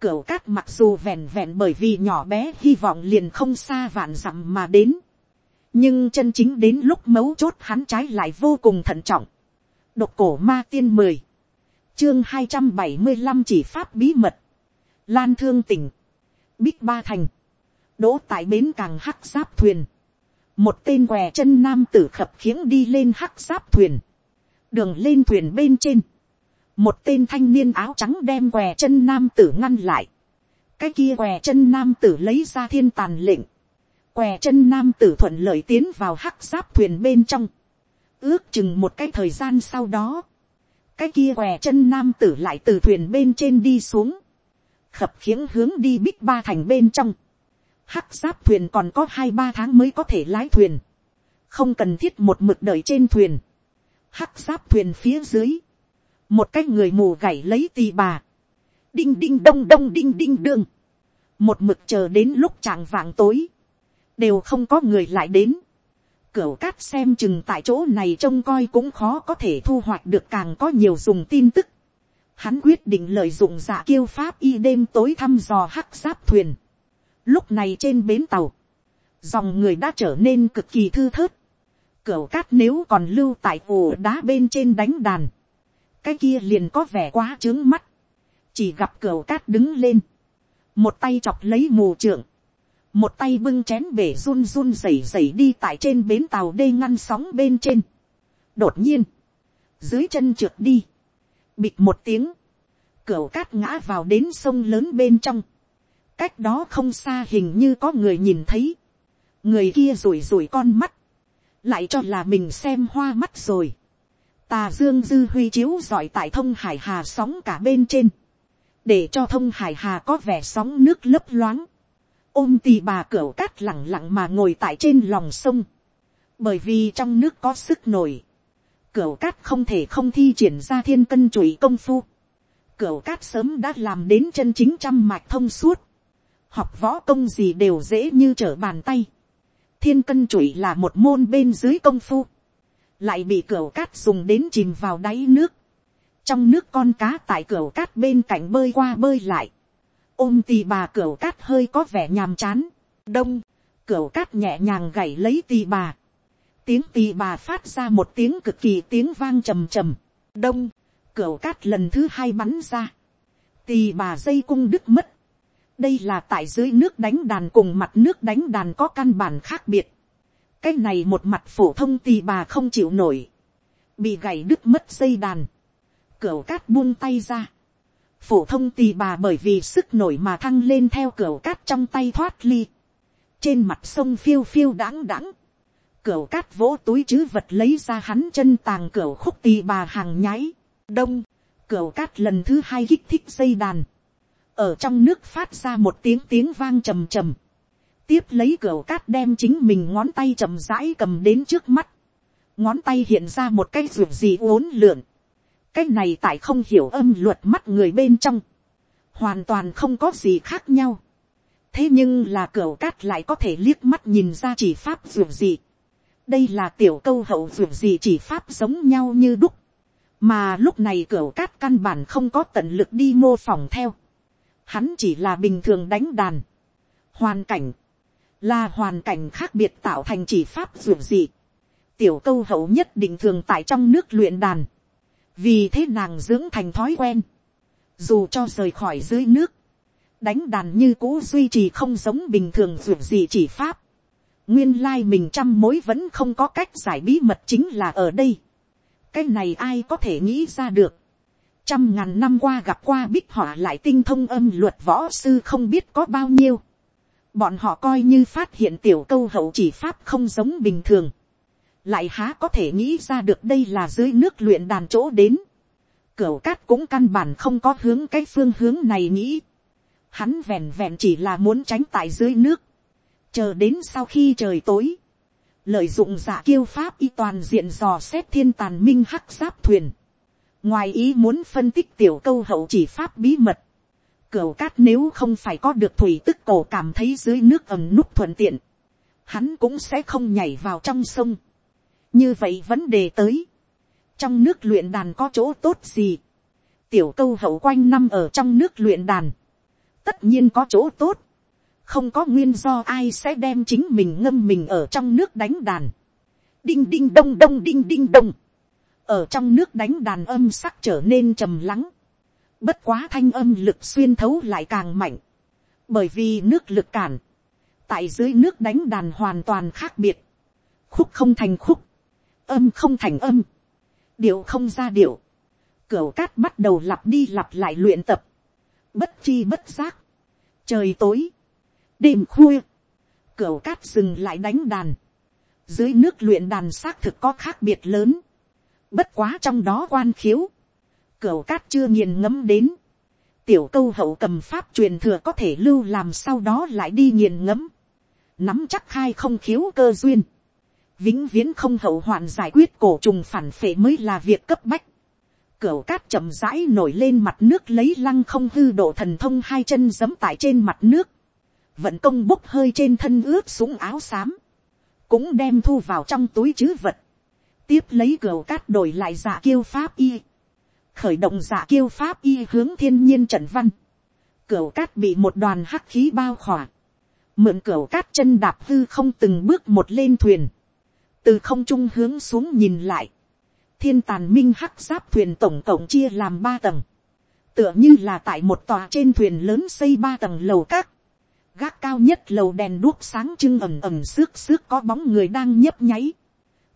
Cửu cát mặc dù vẹn vẹn bởi vì nhỏ bé hy vọng liền không xa vạn dặm mà đến nhưng chân chính đến lúc mấu chốt hắn trái lại vô cùng thận trọng. độc cổ ma tiên mười, chương hai trăm bảy mươi năm chỉ pháp bí mật, lan thương tỉnh, bích ba thành, đỗ tại bến càng hắc giáp thuyền, một tên què chân nam tử khập khiếng đi lên hắc giáp thuyền, đường lên thuyền bên trên, một tên thanh niên áo trắng đem què chân nam tử ngăn lại, cái kia què chân nam tử lấy ra thiên tàn lệnh, què chân nam tử thuận lợi tiến vào hắc giáp thuyền bên trong, ước chừng một cái thời gian sau đó, cái kia què chân nam tử lại từ thuyền bên trên đi xuống, khập khiếng hướng đi bích ba thành bên trong, hắc giáp thuyền còn có hai ba tháng mới có thể lái thuyền, không cần thiết một mực đợi trên thuyền, hắc giáp thuyền phía dưới, một cái người mù gảy lấy tì bà, đinh đinh đông đông đinh đinh đương, một mực chờ đến lúc chàng vàng tối, đều không có người lại đến, cửu cát xem chừng tại chỗ này trông coi cũng khó có thể thu hoạch được càng có nhiều dùng tin tức. Hắn quyết định lợi dụng giả kiêu pháp y đêm tối thăm dò hắc giáp thuyền. Lúc này trên bến tàu, dòng người đã trở nên cực kỳ thư thớt. Cửu cát nếu còn lưu tại ổ đá bên trên đánh đàn, cái kia liền có vẻ quá trướng mắt. Chỉ gặp cửu cát đứng lên, một tay chọc lấy mù trưởng, một tay bưng chén bể run run rẩy rẩy đi tại trên bến tàu đê ngăn sóng bên trên. đột nhiên, dưới chân trượt đi, bịt một tiếng, cửa cát ngã vào đến sông lớn bên trong, cách đó không xa hình như có người nhìn thấy, người kia rủi rủi con mắt, lại cho là mình xem hoa mắt rồi, tà dương dư huy chiếu giỏi tại thông hải hà sóng cả bên trên, để cho thông hải hà có vẻ sóng nước lấp loáng, ôm tì bà cửa cát lẳng lặng mà ngồi tại trên lòng sông, bởi vì trong nước có sức nổi, cửa cát không thể không thi triển ra thiên cân chuỗi công phu, cửa cát sớm đã làm đến chân chính trăm mạch thông suốt, học võ công gì đều dễ như trở bàn tay. thiên cân chuỗi là một môn bên dưới công phu, lại bị cửa cát dùng đến chìm vào đáy nước, trong nước con cá tại cửa cát bên cạnh bơi qua bơi lại, ôm tì bà cửa cát hơi có vẻ nhàm chán, đông, cửa cát nhẹ nhàng gảy lấy tì bà, tiếng tì bà phát ra một tiếng cực kỳ tiếng vang trầm trầm, đông, cửa cát lần thứ hai bắn ra, tì bà dây cung đứt mất, đây là tại dưới nước đánh đàn cùng mặt nước đánh đàn có căn bản khác biệt, cái này một mặt phổ thông tì bà không chịu nổi, bị gãy đứt mất dây đàn, cửa cát buông tay ra, phổ thông tì bà bởi vì sức nổi mà thăng lên theo cửa cát trong tay thoát ly, trên mặt sông phiêu phiêu đáng đáng, cửa cát vỗ túi chứ vật lấy ra hắn chân tàng cửa khúc tì bà hàng nháy, đông, cửa cát lần thứ hai kích thích dây đàn, ở trong nước phát ra một tiếng tiếng vang trầm trầm, tiếp lấy cửa cát đem chính mình ngón tay chậm rãi cầm đến trước mắt, ngón tay hiện ra một cái ruột gì uốn lượn, cái này tại không hiểu âm luật mắt người bên trong, hoàn toàn không có gì khác nhau. thế nhưng là cửa cát lại có thể liếc mắt nhìn ra chỉ pháp ruột gì. đây là tiểu câu hậu ruột gì chỉ pháp giống nhau như đúc, mà lúc này cửa cát căn bản không có tận lực đi mô phỏng theo, hắn chỉ là bình thường đánh đàn, hoàn cảnh, là hoàn cảnh khác biệt tạo thành chỉ pháp ruột gì. Tiểu câu hậu nhất định thường tại trong nước luyện đàn, vì thế nàng dưỡng thành thói quen, dù cho rời khỏi dưới nước, đánh đàn như cũ duy trì không giống bình thường ruột gì chỉ pháp, nguyên lai mình trăm mối vẫn không có cách giải bí mật chính là ở đây, cái này ai có thể nghĩ ra được, trăm ngàn năm qua gặp qua bích họa lại tinh thông âm luật võ sư không biết có bao nhiêu, bọn họ coi như phát hiện tiểu câu hậu chỉ pháp không giống bình thường, lại há có thể nghĩ ra được đây là dưới nước luyện đàn chỗ đến. Cửu cát cũng căn bản không có hướng cái phương hướng này nghĩ. Hắn vẹn vẹn chỉ là muốn tránh tại dưới nước. Chờ đến sau khi trời tối. Lợi dụng giả kiêu pháp y toàn diện dò xét thiên tàn minh hắc giáp thuyền. Ngoài ý muốn phân tích tiểu câu hậu chỉ pháp bí mật. Cửu cát nếu không phải có được thủy tức cổ cảm thấy dưới nước ẩm nút thuận tiện. Hắn cũng sẽ không nhảy vào trong sông như vậy vấn đề tới, trong nước luyện đàn có chỗ tốt gì, tiểu câu hậu quanh năm ở trong nước luyện đàn, tất nhiên có chỗ tốt, không có nguyên do ai sẽ đem chính mình ngâm mình ở trong nước đánh đàn, đinh đinh đông đông đinh đinh đông, ở trong nước đánh đàn âm sắc trở nên trầm lắng, bất quá thanh âm lực xuyên thấu lại càng mạnh, bởi vì nước lực cản, tại dưới nước đánh đàn hoàn toàn khác biệt, khúc không thành khúc, âm không thành âm, điệu không ra điệu, cửa cát bắt đầu lặp đi lặp lại luyện tập, bất chi bất giác, trời tối, đêm khuya, cửa cát dừng lại đánh đàn, dưới nước luyện đàn xác thực có khác biệt lớn, bất quá trong đó quan khiếu, cửa cát chưa nghiền ngẫm đến, tiểu câu hậu cầm pháp truyền thừa có thể lưu làm sau đó lại đi nghiền ngẫm, nắm chắc khai không khiếu cơ duyên, vĩnh viễn không hậu hoạn giải quyết cổ trùng phản phệ mới là việc cấp bách. Cửu cát chậm rãi nổi lên mặt nước lấy lăng không hư độ thần thông hai chân giấm tại trên mặt nước. Vận công bốc hơi trên thân ướt súng áo xám. Cũng đem thu vào trong túi chứ vật. Tiếp lấy cửu cát đổi lại giả kiêu pháp y. Khởi động giả kiêu pháp y hướng thiên nhiên trận văn. Cửu cát bị một đoàn hắc khí bao khỏa. Mượn cửu cát chân đạp hư không từng bước một lên thuyền từ không trung hướng xuống nhìn lại, thiên tàn minh hắc giáp thuyền tổng cộng chia làm ba tầng, tựa như là tại một tòa trên thuyền lớn xây ba tầng lầu các, gác cao nhất lầu đèn đuốc sáng trưng ẩm ẩm xước xước có bóng người đang nhấp nháy,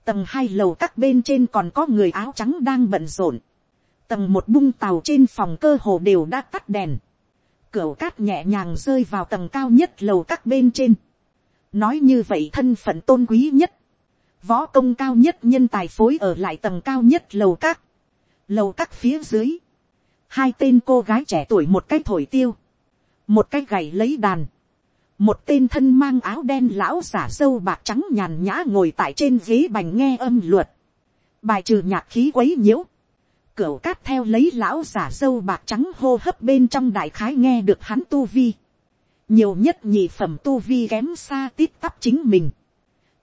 tầng hai lầu các bên trên còn có người áo trắng đang bận rộn, tầng một bung tàu trên phòng cơ hồ đều đã tắt đèn, cửa cát nhẹ nhàng rơi vào tầng cao nhất lầu các bên trên, nói như vậy thân phận tôn quý nhất, võ công cao nhất nhân tài phối ở lại tầng cao nhất lầu các, lầu các phía dưới, hai tên cô gái trẻ tuổi một cái thổi tiêu, một cái gầy lấy đàn, một tên thân mang áo đen lão giả sâu bạc trắng nhàn nhã ngồi tại trên ghế bành nghe âm luật, bài trừ nhạc khí quấy nhiễu, cửa cát theo lấy lão giả sâu bạc trắng hô hấp bên trong đại khái nghe được hắn tu vi, nhiều nhất nhị phẩm tu vi kém xa tít tắp chính mình,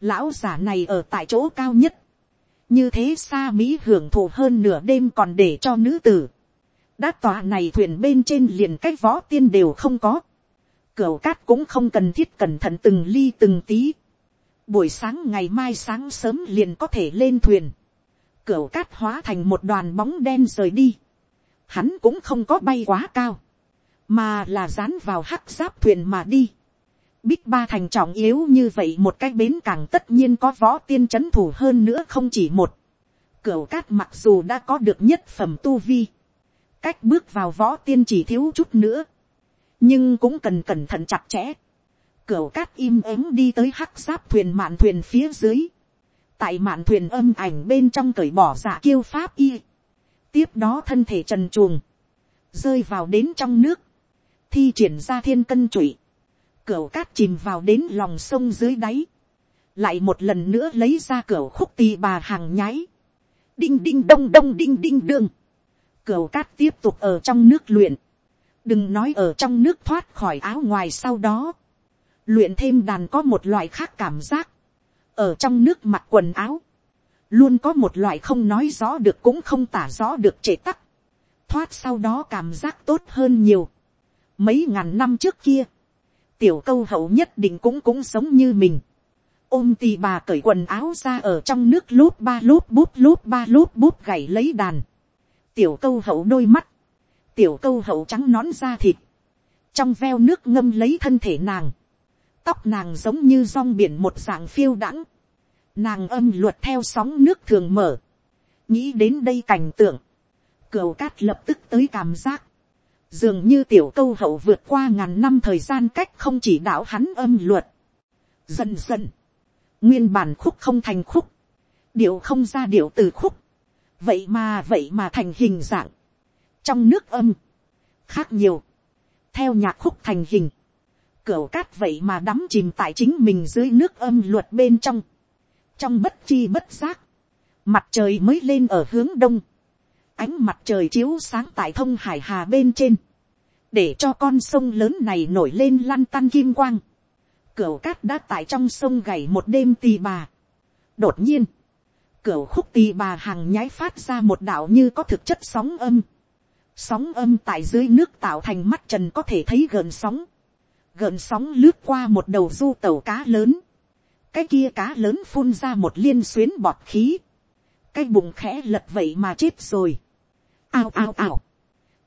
lão giả này ở tại chỗ cao nhất, như thế xa mỹ hưởng thụ hơn nửa đêm còn để cho nữ tử, đã tòa này thuyền bên trên liền cách võ tiên đều không có, cửa cát cũng không cần thiết cẩn thận từng ly từng tí, buổi sáng ngày mai sáng sớm liền có thể lên thuyền, cửa cát hóa thành một đoàn bóng đen rời đi, hắn cũng không có bay quá cao, mà là dán vào hắc giáp thuyền mà đi. Bích ba thành trọng yếu như vậy một cái bến cảng tất nhiên có võ tiên chấn thủ hơn nữa không chỉ một. Cửu cát mặc dù đã có được nhất phẩm tu vi. Cách bước vào võ tiên chỉ thiếu chút nữa. Nhưng cũng cần cẩn thận chặt chẽ. Cửu cát im ắng đi tới hắc giáp thuyền mạn thuyền phía dưới. Tại mạn thuyền âm ảnh bên trong cởi bỏ giả kiêu pháp y. Tiếp đó thân thể trần chuồng. Rơi vào đến trong nước thi triển ra thiên cân trụy, cửa cát chìm vào đến lòng sông dưới đáy, lại một lần nữa lấy ra cửa khúc tì bà hàng nháy, đinh đinh đông đông đinh đinh đương, cửa cát tiếp tục ở trong nước luyện, đừng nói ở trong nước thoát khỏi áo ngoài sau đó, luyện thêm đàn có một loại khác cảm giác, ở trong nước mặc quần áo, luôn có một loại không nói rõ được cũng không tả rõ được trệ tắc, thoát sau đó cảm giác tốt hơn nhiều, Mấy ngàn năm trước kia, tiểu câu hậu nhất định cũng cũng sống như mình. Ôm tì bà cởi quần áo ra ở trong nước lút ba lút bút lút ba lút bút gảy lấy đàn. Tiểu câu hậu đôi mắt, tiểu câu hậu trắng nón da thịt. Trong veo nước ngâm lấy thân thể nàng. Tóc nàng giống như rong biển một dạng phiêu đãng. Nàng âm luật theo sóng nước thường mở. Nghĩ đến đây cảnh tượng. Cửu cát lập tức tới cảm giác dường như tiểu câu hậu vượt qua ngàn năm thời gian cách không chỉ đạo hắn âm luật. Dần dần, nguyên bản khúc không thành khúc, điệu không ra điệu từ khúc, vậy mà vậy mà thành hình dạng, trong nước âm, khác nhiều, theo nhạc khúc thành hình, cửa cát vậy mà đắm chìm tại chính mình dưới nước âm luật bên trong, trong bất chi bất giác, mặt trời mới lên ở hướng đông, ánh mặt trời chiếu sáng tại thông hải hà bên trên, để cho con sông lớn này nổi lên lăn tăn kim quang. Cửu cát đã tại trong sông gảy một đêm tì bà. đột nhiên, cửu khúc tì bà hàng nhái phát ra một đạo như có thực chất sóng âm. sóng âm tại dưới nước tạo thành mắt trần có thể thấy gần sóng. gần sóng lướt qua một đầu du tàu cá lớn. cái kia cá lớn phun ra một liên xuyến bọt khí. cái bụng khẽ lật vậy mà chết rồi ao ao ao,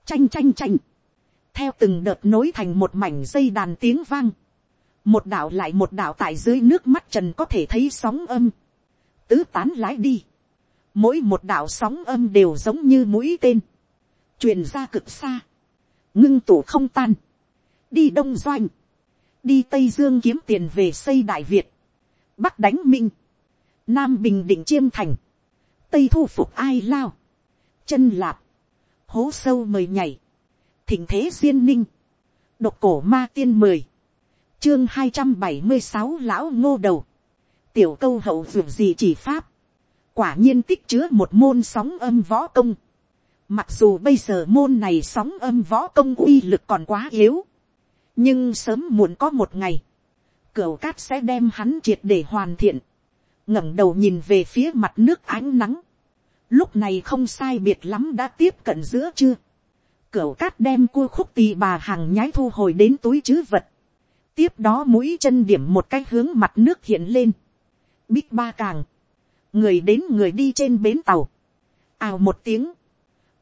chanh chanh chanh, theo từng đợt nối thành một mảnh dây đàn tiếng vang, một đạo lại một đạo tại dưới nước mắt trần có thể thấy sóng âm, tứ tán lái đi, mỗi một đạo sóng âm đều giống như mũi tên, truyền ra cực xa, ngưng tủ không tan, đi đông doanh, đi tây dương kiếm tiền về xây đại việt, bắc đánh minh, nam bình định chiêm thành, tây thu phục ai lao, chân lạp, hố sâu mời nhảy, thình thế duyên ninh, độc cổ ma tiên mười, chương hai trăm bảy mươi sáu lão ngô đầu, tiểu câu hậu dường gì chỉ pháp, quả nhiên tích chứa một môn sóng âm võ công, mặc dù bây giờ môn này sóng âm võ công uy lực còn quá yếu, nhưng sớm muộn có một ngày, cửa cát sẽ đem hắn triệt để hoàn thiện, ngẩng đầu nhìn về phía mặt nước ánh nắng, lúc này không sai biệt lắm đã tiếp cận giữa chưa, cửu cát đem cua khúc tì bà hàng nhái thu hồi đến túi chứ vật, tiếp đó mũi chân điểm một cái hướng mặt nước hiện lên, bích ba càng, người đến người đi trên bến tàu, ào một tiếng,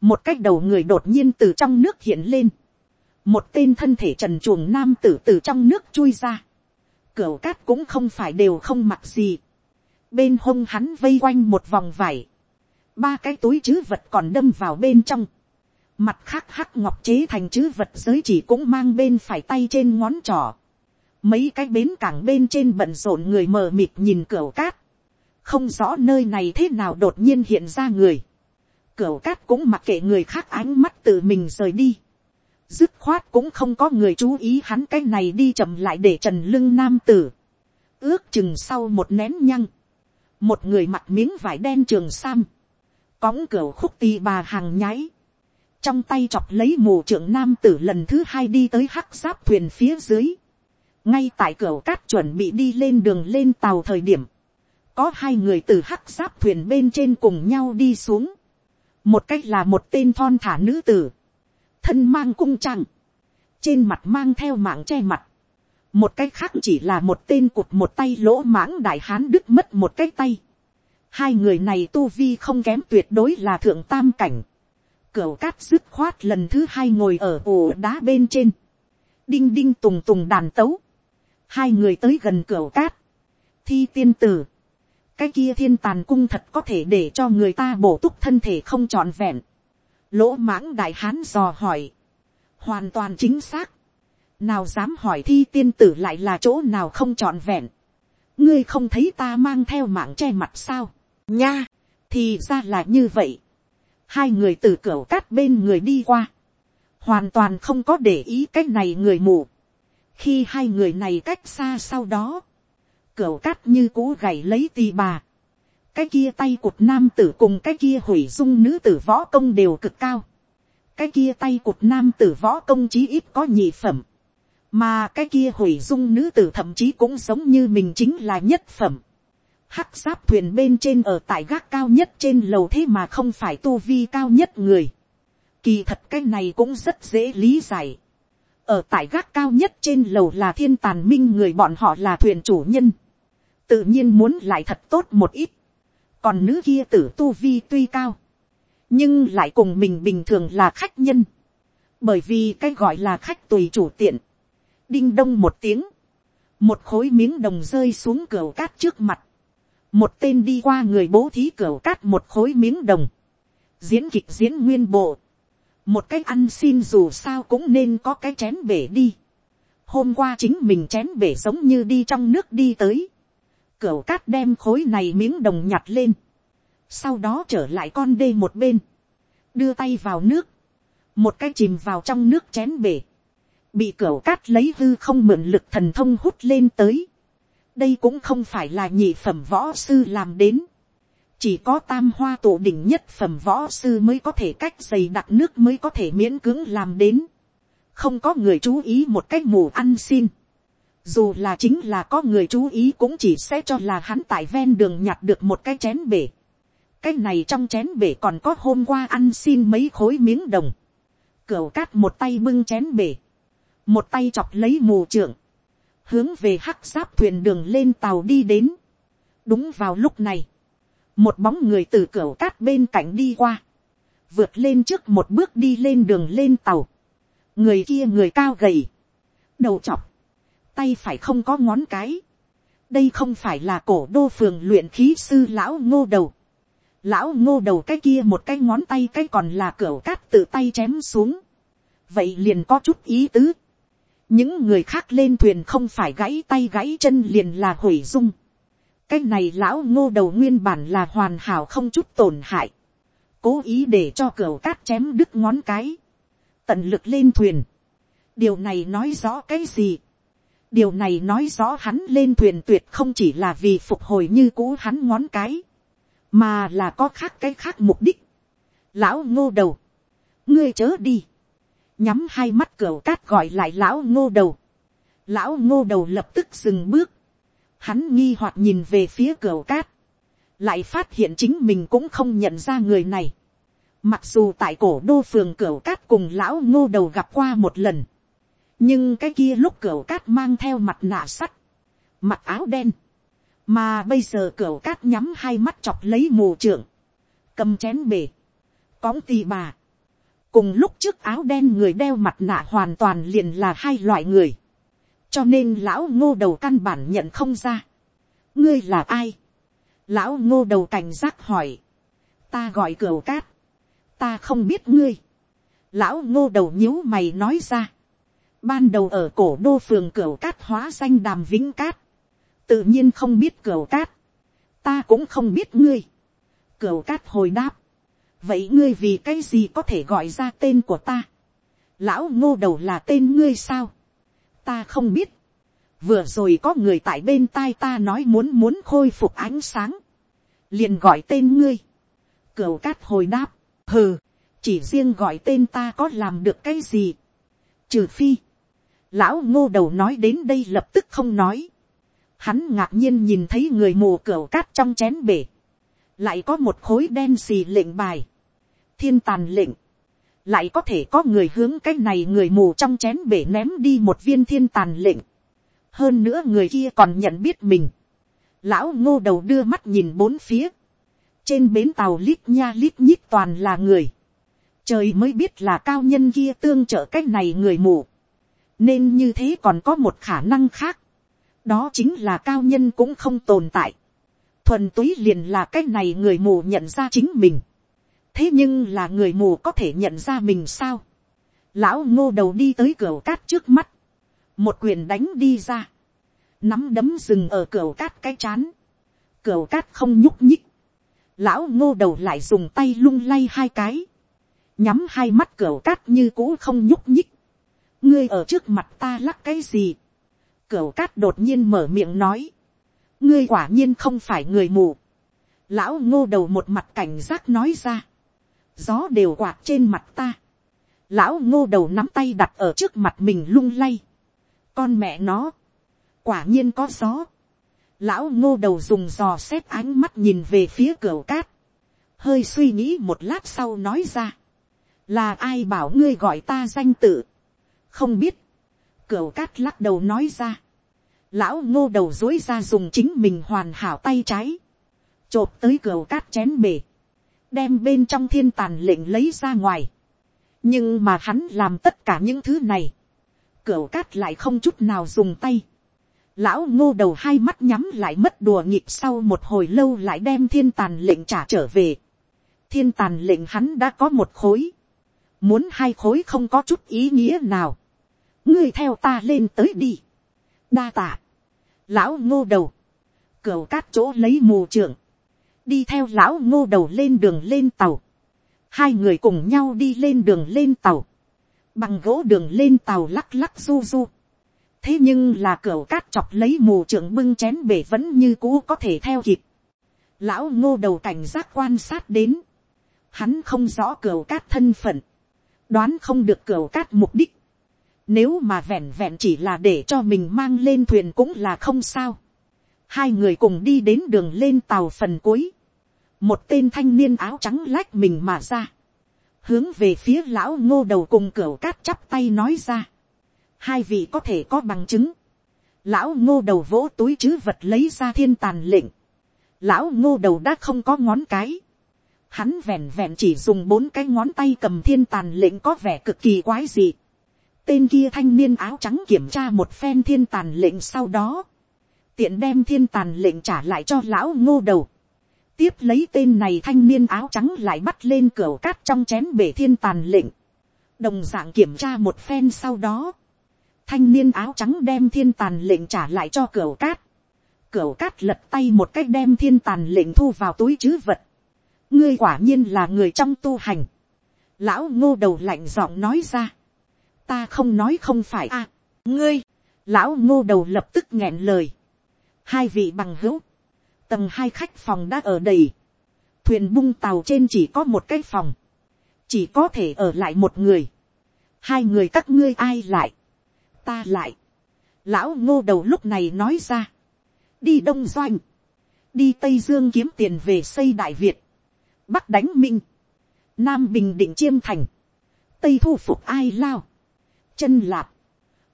một cái đầu người đột nhiên từ trong nước hiện lên, một tên thân thể trần chuồng nam tử từ trong nước chui ra, cửu cát cũng không phải đều không mặc gì, bên hông hắn vây quanh một vòng vải, ba cái túi chứ vật còn đâm vào bên trong, mặt khác hắc ngọc chế thành chữ vật giới chỉ cũng mang bên phải tay trên ngón trỏ, mấy cái bến cảng bên trên bận rộn người mờ mịt nhìn cửa cát, không rõ nơi này thế nào đột nhiên hiện ra người, cửa cát cũng mặc kệ người khác ánh mắt tự mình rời đi, dứt khoát cũng không có người chú ý hắn cái này đi chậm lại để trần lưng nam tử, ước chừng sau một nén nhăng, một người mặc miếng vải đen trường sam, cõng cửa khúc tì bà hàng nháy, trong tay chọc lấy mù trưởng nam tử lần thứ hai đi tới hắc giáp thuyền phía dưới, ngay tại cửa cát chuẩn bị đi lên đường lên tàu thời điểm, có hai người từ hắc giáp thuyền bên trên cùng nhau đi xuống, một cách là một tên thon thả nữ tử, thân mang cung trăng, trên mặt mang theo mạng che mặt, một cách khác chỉ là một tên cụt một tay lỗ mãng đại hán đứt mất một cái tay, hai người này tu vi không kém tuyệt đối là thượng tam cảnh, cửu cát dứt khoát lần thứ hai ngồi ở ổ đá bên trên, đinh đinh tùng tùng đàn tấu, hai người tới gần cửu cát, thi tiên tử, cái kia thiên tàn cung thật có thể để cho người ta bổ túc thân thể không trọn vẹn. lỗ mãng đại hán dò hỏi, hoàn toàn chính xác, nào dám hỏi thi tiên tử lại là chỗ nào không trọn vẹn, ngươi không thấy ta mang theo mạng che mặt sao, nha, thì ra là như vậy, hai người từ cửa cát bên người đi qua, hoàn toàn không có để ý cái này người mù, khi hai người này cách xa sau đó, cửa cát như cũ gảy lấy tì bà. cái kia tay cụt nam tử cùng cái kia hủy dung nữ tử võ công đều cực cao. cái kia tay cụt nam tử võ công chí ít có nhị phẩm. mà cái kia hủy dung nữ tử thậm chí cũng giống như mình chính là nhất phẩm hắc giáp thuyền bên trên ở tại gác cao nhất trên lầu thế mà không phải tu vi cao nhất người. kỳ thật cái này cũng rất dễ lý giải. Ở tại gác cao nhất trên lầu là thiên tàn minh người bọn họ là thuyền chủ nhân. Tự nhiên muốn lại thật tốt một ít, còn nữ kia tử tu vi tuy cao, nhưng lại cùng mình bình thường là khách nhân, bởi vì cái gọi là khách tùy chủ tiện, đinh đông một tiếng, một khối miếng đồng rơi xuống cửa cát trước mặt, một tên đi qua người bố thí cửa cát một khối miếng đồng, diễn kịch diễn nguyên bộ, một cái ăn xin dù sao cũng nên có cái chén bể đi. hôm qua chính mình chén bể giống như đi trong nước đi tới, Cửu cát đem khối này miếng đồng nhặt lên. Sau đó trở lại con đê một bên. Đưa tay vào nước. Một cái chìm vào trong nước chén bể. Bị cửu cát lấy hư không mượn lực thần thông hút lên tới. Đây cũng không phải là nhị phẩm võ sư làm đến. Chỉ có tam hoa tổ đỉnh nhất phẩm võ sư mới có thể cách dày đặc nước mới có thể miễn cưỡng làm đến. Không có người chú ý một cách mù ăn xin dù là chính là có người chú ý cũng chỉ sẽ cho là hắn tại ven đường nhặt được một cái chén bể. cái này trong chén bể còn có hôm qua ăn xin mấy khối miếng đồng. cửu cát một tay bưng chén bể, một tay chọc lấy mù trưởng, hướng về hắc giáp thuyền đường lên tàu đi đến. đúng vào lúc này, một bóng người từ cửa cát bên cạnh đi qua, vượt lên trước một bước đi lên đường lên tàu, người kia người cao gầy, đầu chọc, tay phải không có ngón cái. đây không phải là cổ đô phường luyện khí sư lão ngô đầu. lão ngô đầu cái kia một cái ngón tay cái còn là cửa cát tự tay chém xuống. vậy liền có chút ý tứ những người khác lên thuyền không phải gãy tay gãy chân liền là hủy dung. cái này lão ngô đầu nguyên bản là hoàn hảo không chút tổn hại. cố ý để cho cửa cát chém đứt ngón cái. tận lực lên thuyền. điều này nói rõ cái gì điều này nói rõ hắn lên thuyền tuyệt không chỉ là vì phục hồi như cũ hắn ngón cái, mà là có khác cái khác mục đích. lão ngô đầu, ngươi chớ đi, nhắm hai mắt cửa cát gọi lại lão ngô đầu, lão ngô đầu lập tức dừng bước, hắn nghi hoặc nhìn về phía cửa cát, lại phát hiện chính mình cũng không nhận ra người này. Mặc dù tại cổ đô phường cửa cát cùng lão ngô đầu gặp qua một lần, nhưng cái kia lúc cửa cát mang theo mặt nạ sắt, mặc áo đen, mà bây giờ cửa cát nhắm hai mắt chọc lấy mù trưởng, cầm chén bể, cóng tì bà, cùng lúc trước áo đen người đeo mặt nạ hoàn toàn liền là hai loại người, cho nên lão ngô đầu căn bản nhận không ra, ngươi là ai, lão ngô đầu cảnh giác hỏi, ta gọi cửa cát, ta không biết ngươi, lão ngô đầu nhíu mày nói ra, ban đầu ở cổ đô phường cửa cát hóa danh đàm vĩnh cát, tự nhiên không biết cửa cát, ta cũng không biết ngươi. cửa cát hồi đáp, vậy ngươi vì cái gì có thể gọi ra tên của ta. lão ngô đầu là tên ngươi sao. ta không biết. vừa rồi có người tại bên tai ta nói muốn muốn khôi phục ánh sáng. liền gọi tên ngươi. cửu cát hồi đáp, hừ, chỉ riêng gọi tên ta có làm được cái gì. trừ phi, Lão ngô đầu nói đến đây lập tức không nói. Hắn ngạc nhiên nhìn thấy người mù cửu cát trong chén bể. Lại có một khối đen xì lệnh bài. Thiên tàn lệnh. Lại có thể có người hướng cái này người mù trong chén bể ném đi một viên thiên tàn lệnh. Hơn nữa người kia còn nhận biết mình. Lão ngô đầu đưa mắt nhìn bốn phía. Trên bến tàu lít nha lít nhít toàn là người. Trời mới biết là cao nhân kia tương trợ cái này người mù. Nên như thế còn có một khả năng khác đó chính là cao nhân cũng không tồn tại. thuần túy liền là cái này người mù nhận ra chính mình thế nhưng là người mù có thể nhận ra mình sao. lão ngô đầu đi tới cửa cát trước mắt. một quyền đánh đi ra. nắm đấm rừng ở cửa cát cái chán. cửa cát không nhúc nhích. lão ngô đầu lại dùng tay lung lay hai cái. nhắm hai mắt cửa cát như cũ không nhúc nhích. ngươi ở trước mặt ta lắc cái gì cửa cát đột nhiên mở miệng nói. Ngươi quả nhiên không phải người mù. Lão ngô đầu một mặt cảnh giác nói ra. Gió đều quạt trên mặt ta. Lão ngô đầu nắm tay đặt ở trước mặt mình lung lay. Con mẹ nó. Quả nhiên có gió. Lão ngô đầu dùng giò xét ánh mắt nhìn về phía cửa cát. Hơi suy nghĩ một lát sau nói ra. Là ai bảo ngươi gọi ta danh tự. Không biết Cửa cát lắc đầu nói ra. Lão ngô đầu dối ra dùng chính mình hoàn hảo tay trái. Chộp tới cửa cát chén bể. Đem bên trong thiên tàn lệnh lấy ra ngoài. Nhưng mà hắn làm tất cả những thứ này. cửa cát lại không chút nào dùng tay. Lão ngô đầu hai mắt nhắm lại mất đùa nhịp sau một hồi lâu lại đem thiên tàn lệnh trả trở về. Thiên tàn lệnh hắn đã có một khối. Muốn hai khối không có chút ý nghĩa nào ngươi theo ta lên tới đi. đa tạ. lão ngô đầu. cửa cát chỗ lấy mù trưởng đi theo lão ngô đầu lên đường lên tàu. hai người cùng nhau đi lên đường lên tàu. bằng gỗ đường lên tàu lắc lắc du du. thế nhưng là cửa cát chọc lấy mù trưởng bưng chén bể vẫn như cũ có thể theo kịp. lão ngô đầu cảnh giác quan sát đến. hắn không rõ cửa cát thân phận. đoán không được cửa cát mục đích nếu mà vẹn vẹn chỉ là để cho mình mang lên thuyền cũng là không sao. Hai người cùng đi đến đường lên tàu phần cuối. Một tên thanh niên áo trắng lách mình mà ra. Hướng về phía lão ngô đầu cùng cửa cát chắp tay nói ra. Hai vị có thể có bằng chứng. Lão ngô đầu vỗ túi chứ vật lấy ra thiên tàn lệnh. Lão ngô đầu đã không có ngón cái. Hắn vẹn vẹn chỉ dùng bốn cái ngón tay cầm thiên tàn lệnh có vẻ cực kỳ quái dị, Tên kia thanh niên áo trắng kiểm tra một phen thiên tàn lệnh sau đó. Tiện đem thiên tàn lệnh trả lại cho lão ngô đầu. Tiếp lấy tên này thanh niên áo trắng lại bắt lên cửa cát trong chén bể thiên tàn lệnh. Đồng dạng kiểm tra một phen sau đó. Thanh niên áo trắng đem thiên tàn lệnh trả lại cho cửa cát. Cửa cát lật tay một cách đem thiên tàn lệnh thu vào túi chứ vật. Ngươi quả nhiên là người trong tu hành. Lão ngô đầu lạnh giọng nói ra ta không nói không phải a, ngươi, lão ngô đầu lập tức nghẹn lời, hai vị bằng hữu, tầng hai khách phòng đã ở đầy, thuyền bung tàu trên chỉ có một cái phòng, chỉ có thể ở lại một người, hai người các ngươi ai lại, ta lại, lão ngô đầu lúc này nói ra, đi đông doanh, đi tây dương kiếm tiền về xây đại việt, bắc đánh minh, nam bình định chiêm thành, tây thu phục ai lao, chân lạp,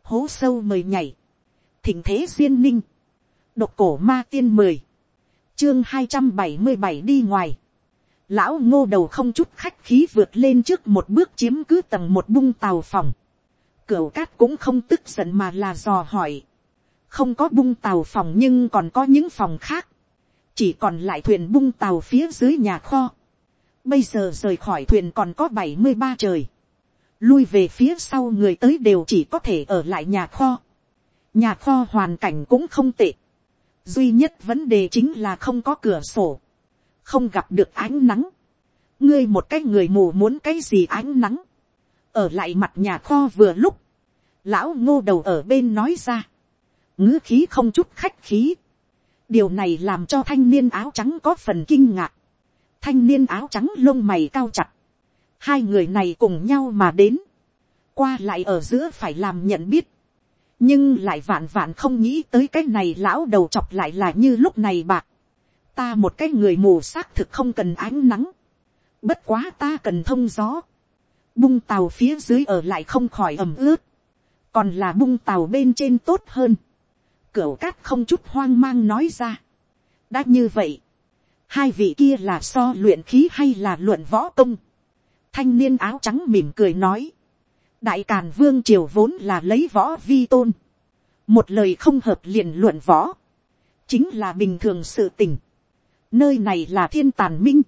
hố sâu mời nhảy, thỉnh thế duyên ninh, độc cổ ma tiên mười, chương hai trăm bảy mươi bảy đi ngoài, lão ngô đầu không chút khách khí vượt lên trước một bước chiếm cứ tầng một bung tàu phòng, cửu cát cũng không tức giận mà là dò hỏi, không có bung tàu phòng nhưng còn có những phòng khác, chỉ còn lại thuyền bung tàu phía dưới nhà kho, bây giờ rời khỏi thuyền còn có bảy mươi ba trời, lui về phía sau người tới đều chỉ có thể ở lại nhà kho. nhà kho hoàn cảnh cũng không tệ duy nhất vấn đề chính là không có cửa sổ, không gặp được ánh nắng. ngươi một cái người mù muốn cái gì ánh nắng, ở lại mặt nhà kho vừa lúc, lão ngô đầu ở bên nói ra, ngữ khí không chút khách khí. điều này làm cho thanh niên áo trắng có phần kinh ngạc. thanh niên áo trắng lông mày cao chặt, hai người này cùng nhau mà đến, qua lại ở giữa phải làm nhận biết, nhưng lại vạn vạn không nghĩ tới cái này lão đầu chọc lại là như lúc này bạc. ta một cái người mù xác thực không cần ánh nắng. bất quá ta cần thông gió. bung tàu phía dưới ở lại không khỏi ẩm ướt. còn là bung tàu bên trên tốt hơn. cửu cát không chút hoang mang nói ra. đã như vậy. hai vị kia là so luyện khí hay là luận võ công. thanh niên áo trắng mỉm cười nói đại càn vương triều vốn là lấy võ vi tôn, một lời không hợp liền luận võ, chính là bình thường sự tình, nơi này là thiên tàn minh,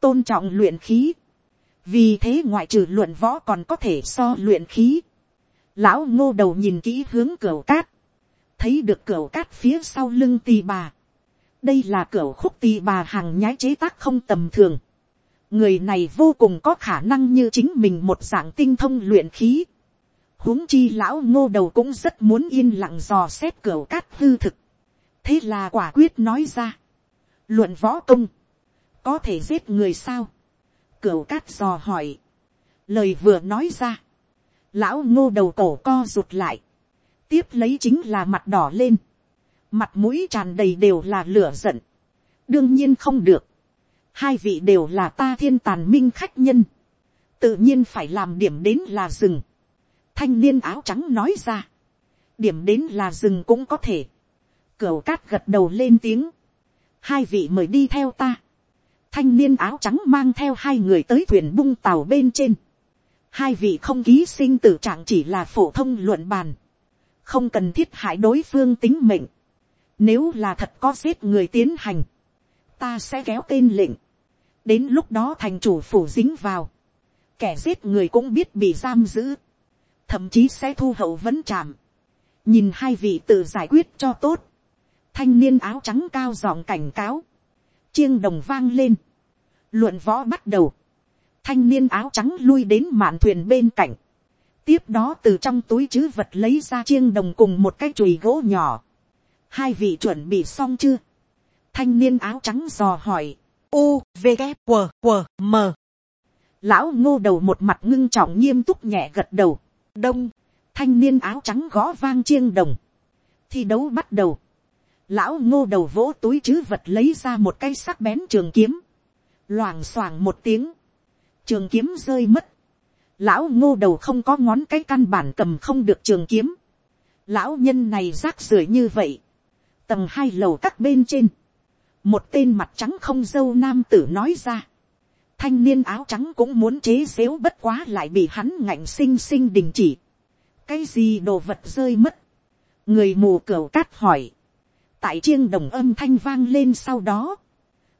tôn trọng luyện khí, vì thế ngoại trừ luận võ còn có thể so luyện khí, lão ngô đầu nhìn kỹ hướng cửa cát, thấy được cửa cát phía sau lưng tì bà, đây là cửa khúc tì bà hàng nhái chế tác không tầm thường, người này vô cùng có khả năng như chính mình một dạng tinh thông luyện khí. huống chi lão ngô đầu cũng rất muốn yên lặng dò xét cửa cát hư thực. thế là quả quyết nói ra. luận võ công, có thể giết người sao. cửa cát dò hỏi. lời vừa nói ra. lão ngô đầu cổ co rụt lại. tiếp lấy chính là mặt đỏ lên. mặt mũi tràn đầy đều là lửa giận. đương nhiên không được hai vị đều là ta thiên tàn minh khách nhân, tự nhiên phải làm điểm đến là rừng. thanh niên áo trắng nói ra, điểm đến là rừng cũng có thể. cửu cát gật đầu lên tiếng, hai vị mời đi theo ta. thanh niên áo trắng mang theo hai người tới thuyền bung tàu bên trên. hai vị không ký sinh tử trạng chỉ là phổ thông luận bàn, không cần thiết hại đối phương tính mệnh. nếu là thật có giết người tiến hành, ta sẽ kéo tên lệnh đến lúc đó thành chủ phủ dính vào, kẻ giết người cũng biết bị giam giữ, thậm chí sẽ thu hậu vấn chạm, nhìn hai vị tự giải quyết cho tốt, thanh niên áo trắng cao giọng cảnh cáo, chiêng đồng vang lên, luận võ bắt đầu, thanh niên áo trắng lui đến mạn thuyền bên cạnh, tiếp đó từ trong túi chứ vật lấy ra chiêng đồng cùng một cái chùy gỗ nhỏ, hai vị chuẩn bị xong chưa, thanh niên áo trắng dò hỏi, u v g q q m. Lão ngô đầu một mặt ngưng trọng nghiêm túc nhẹ gật đầu. Đông, thanh niên áo trắng gõ vang chiêng đồng. Thi đấu bắt đầu. Lão ngô đầu vỗ túi chứ vật lấy ra một cây sắc bén trường kiếm. Loảng xoảng một tiếng. Trường kiếm rơi mất. Lão ngô đầu không có ngón cái căn bản cầm không được trường kiếm. Lão nhân này rác rưởi như vậy. Tầng hai lầu các bên trên một tên mặt trắng không dâu nam tử nói ra. thanh niên áo trắng cũng muốn chế xếu bất quá lại bị hắn ngạnh xinh xinh đình chỉ. cái gì đồ vật rơi mất. người mù cửa cát hỏi. tại chiêng đồng âm thanh vang lên sau đó.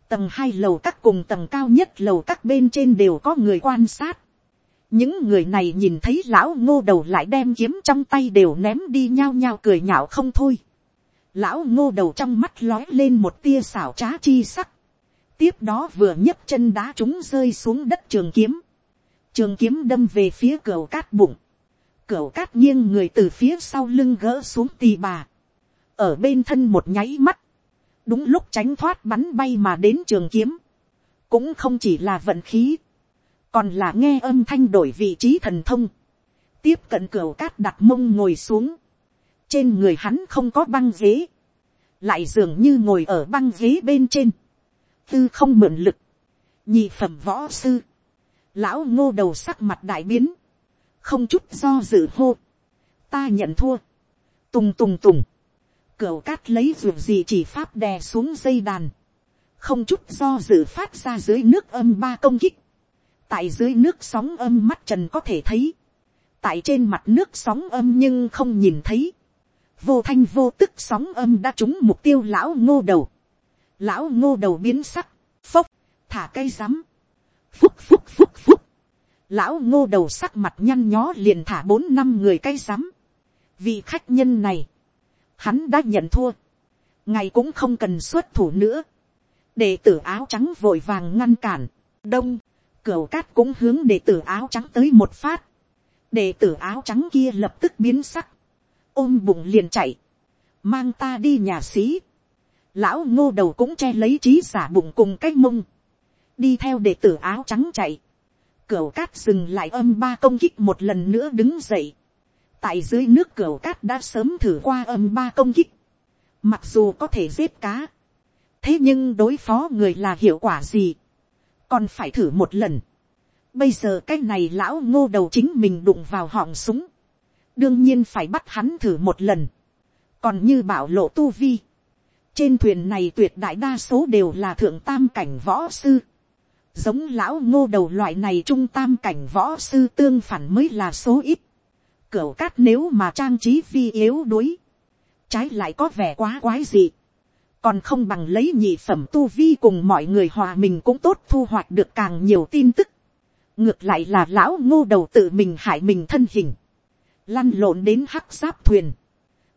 tầng hai lầu các cùng tầng cao nhất lầu các bên trên đều có người quan sát. những người này nhìn thấy lão ngô đầu lại đem kiếm trong tay đều ném đi nhao nhao cười nhạo không thôi lão ngô đầu trong mắt lói lên một tia xảo trá chi sắc. tiếp đó vừa nhấc chân đá chúng rơi xuống đất trường kiếm. trường kiếm đâm về phía cửa cát bụng. cửa cát nghiêng người từ phía sau lưng gỡ xuống tì bà. ở bên thân một nháy mắt. đúng lúc tránh thoát bắn bay mà đến trường kiếm. cũng không chỉ là vận khí. còn là nghe âm thanh đổi vị trí thần thông. tiếp cận cửa cát đặt mông ngồi xuống trên người hắn không có băng ghế, lại dường như ngồi ở băng ghế bên trên, tư không mượn lực, nhị phẩm võ sư, lão ngô đầu sắc mặt đại biến, không chút do dự hô, ta nhận thua, tùng tùng tùng, cửa cát lấy ruột gì chỉ pháp đè xuống dây đàn, không chút do dự phát ra dưới nước âm ba công kích, tại dưới nước sóng âm mắt trần có thể thấy, tại trên mặt nước sóng âm nhưng không nhìn thấy, vô thanh vô tức sóng âm đã trúng mục tiêu lão ngô đầu. lão ngô đầu biến sắc, phốc, thả cây rắm, phúc phúc phúc phúc. lão ngô đầu sắc mặt nhăn nhó liền thả bốn năm người cây rắm. vì khách nhân này, hắn đã nhận thua, ngày cũng không cần xuất thủ nữa. đệ tử áo trắng vội vàng ngăn cản, đông, cửa cát cũng hướng đệ tử áo trắng tới một phát. đệ tử áo trắng kia lập tức biến sắc, ôm bụng liền chạy, mang ta đi nhà sĩ. Lão ngô đầu cũng che lấy trí giả bụng cùng cái mông, đi theo đệ tử áo trắng chạy, cửa cát dừng lại âm ba công kích một lần nữa đứng dậy, tại dưới nước cửa cát đã sớm thử qua âm ba công kích, mặc dù có thể giết cá, thế nhưng đối phó người là hiệu quả gì, còn phải thử một lần. Bây giờ cái này lão ngô đầu chính mình đụng vào họng súng, đương nhiên phải bắt hắn thử một lần, còn như bảo lộ tu vi, trên thuyền này tuyệt đại đa số đều là thượng tam cảnh võ sư, giống lão ngô đầu loại này trung tam cảnh võ sư tương phản mới là số ít, cửa cát nếu mà trang trí vi yếu đuối, trái lại có vẻ quá quái dị, còn không bằng lấy nhị phẩm tu vi cùng mọi người hòa mình cũng tốt thu hoạch được càng nhiều tin tức. ngược lại là lão ngô đầu tự mình hại mình thân hình, lăn lộn đến hắc giáp thuyền,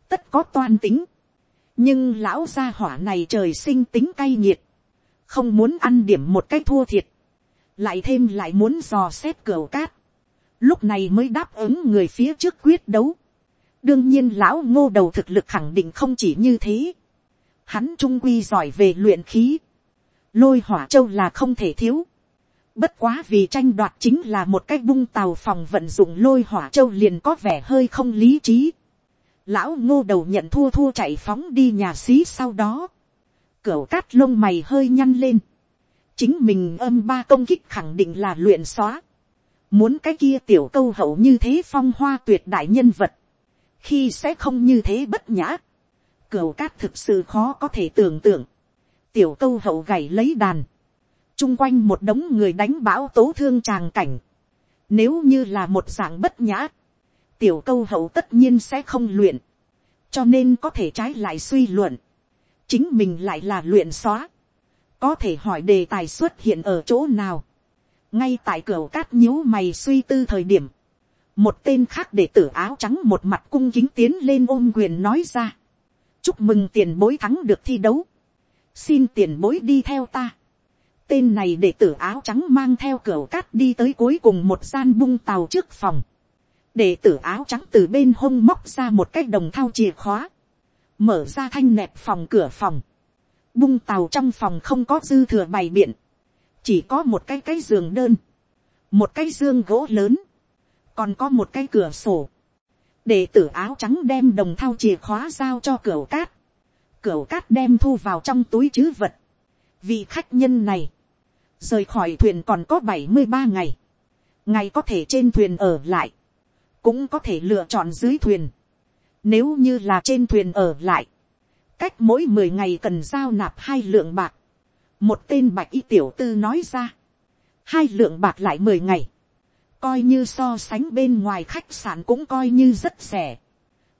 tất có toan tính, nhưng lão gia hỏa này trời sinh tính cay nghiệt, không muốn ăn điểm một cái thua thiệt, lại thêm lại muốn dò xét cửa cát, lúc này mới đáp ứng người phía trước quyết đấu. đương nhiên lão ngô đầu thực lực khẳng định không chỉ như thế, hắn trung quy giỏi về luyện khí, lôi hỏa châu là không thể thiếu, bất quá vì tranh đoạt chính là một cái bung tàu phòng vận dụng lôi hỏa châu liền có vẻ hơi không lý trí, lão ngô đầu nhận thua thua chạy phóng đi nhà xí sau đó, cửu cát lông mày hơi nhăn lên, chính mình âm ba công kích khẳng định là luyện xóa, muốn cái kia tiểu câu hậu như thế phong hoa tuyệt đại nhân vật, khi sẽ không như thế bất nhã, cửu cát thực sự khó có thể tưởng tượng, tiểu câu hậu gảy lấy đàn, chung quanh một đống người đánh bão tố thương tràng cảnh, nếu như là một dạng bất nhã, tiểu câu hậu tất nhiên sẽ không luyện, cho nên có thể trái lại suy luận, chính mình lại là luyện xóa, có thể hỏi đề tài xuất hiện ở chỗ nào, ngay tại cửa cát nhíu mày suy tư thời điểm, một tên khác để tử áo trắng một mặt cung kính tiến lên ôm quyền nói ra, chúc mừng tiền bối thắng được thi đấu, xin tiền bối đi theo ta, tên này để tử áo trắng mang theo cửa cát đi tới cuối cùng một gian bung tàu trước phòng, để tử áo trắng từ bên hông móc ra một cái đồng thao chìa khóa, mở ra thanh nẹp phòng cửa phòng, bung tàu trong phòng không có dư thừa bày biện, chỉ có một cái cái giường đơn, một cái giường gỗ lớn, còn có một cái cửa sổ, để tử áo trắng đem đồng thao chìa khóa giao cho cửa cát, cửa cát đem thu vào trong túi chứ vật, vị khách nhân này, rời khỏi thuyền còn có bảy mươi ba ngày, ngày có thể trên thuyền ở lại, cũng có thể lựa chọn dưới thuyền. Nếu như là trên thuyền ở lại, cách mỗi mười ngày cần giao nạp hai lượng bạc. Một tên bạch y tiểu tư nói ra, hai lượng bạc lại mười ngày, coi như so sánh bên ngoài khách sạn cũng coi như rất rẻ.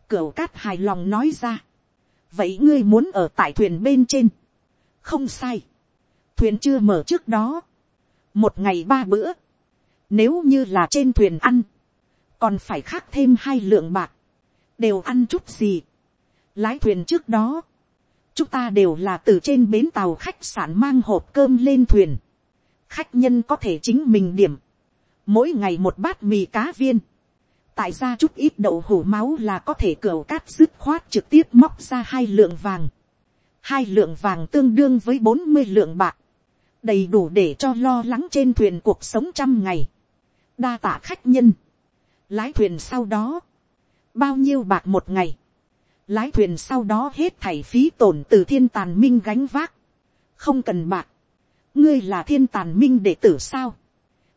Cửu cát hài lòng nói ra, vậy ngươi muốn ở tại thuyền bên trên, không sai, thuyền chưa mở trước đó, một ngày ba bữa, nếu như là trên thuyền ăn, còn phải khác thêm hai lượng bạc, đều ăn chút gì. lái thuyền trước đó, chúng ta đều là từ trên bến tàu khách sạn mang hộp cơm lên thuyền. khách nhân có thể chính mình điểm, mỗi ngày một bát mì cá viên, tại ra chút ít đậu hủ máu là có thể cửa cát dứt khoát trực tiếp móc ra hai lượng vàng. hai lượng vàng tương đương với bốn mươi lượng bạc, đầy đủ để cho lo lắng trên thuyền cuộc sống trăm ngày. đa tạ khách nhân. Lái thuyền sau đó, bao nhiêu bạc một ngày, lái thuyền sau đó hết thảy phí tổn từ thiên tàn minh gánh vác, không cần bạc, ngươi là thiên tàn minh đệ tử sao,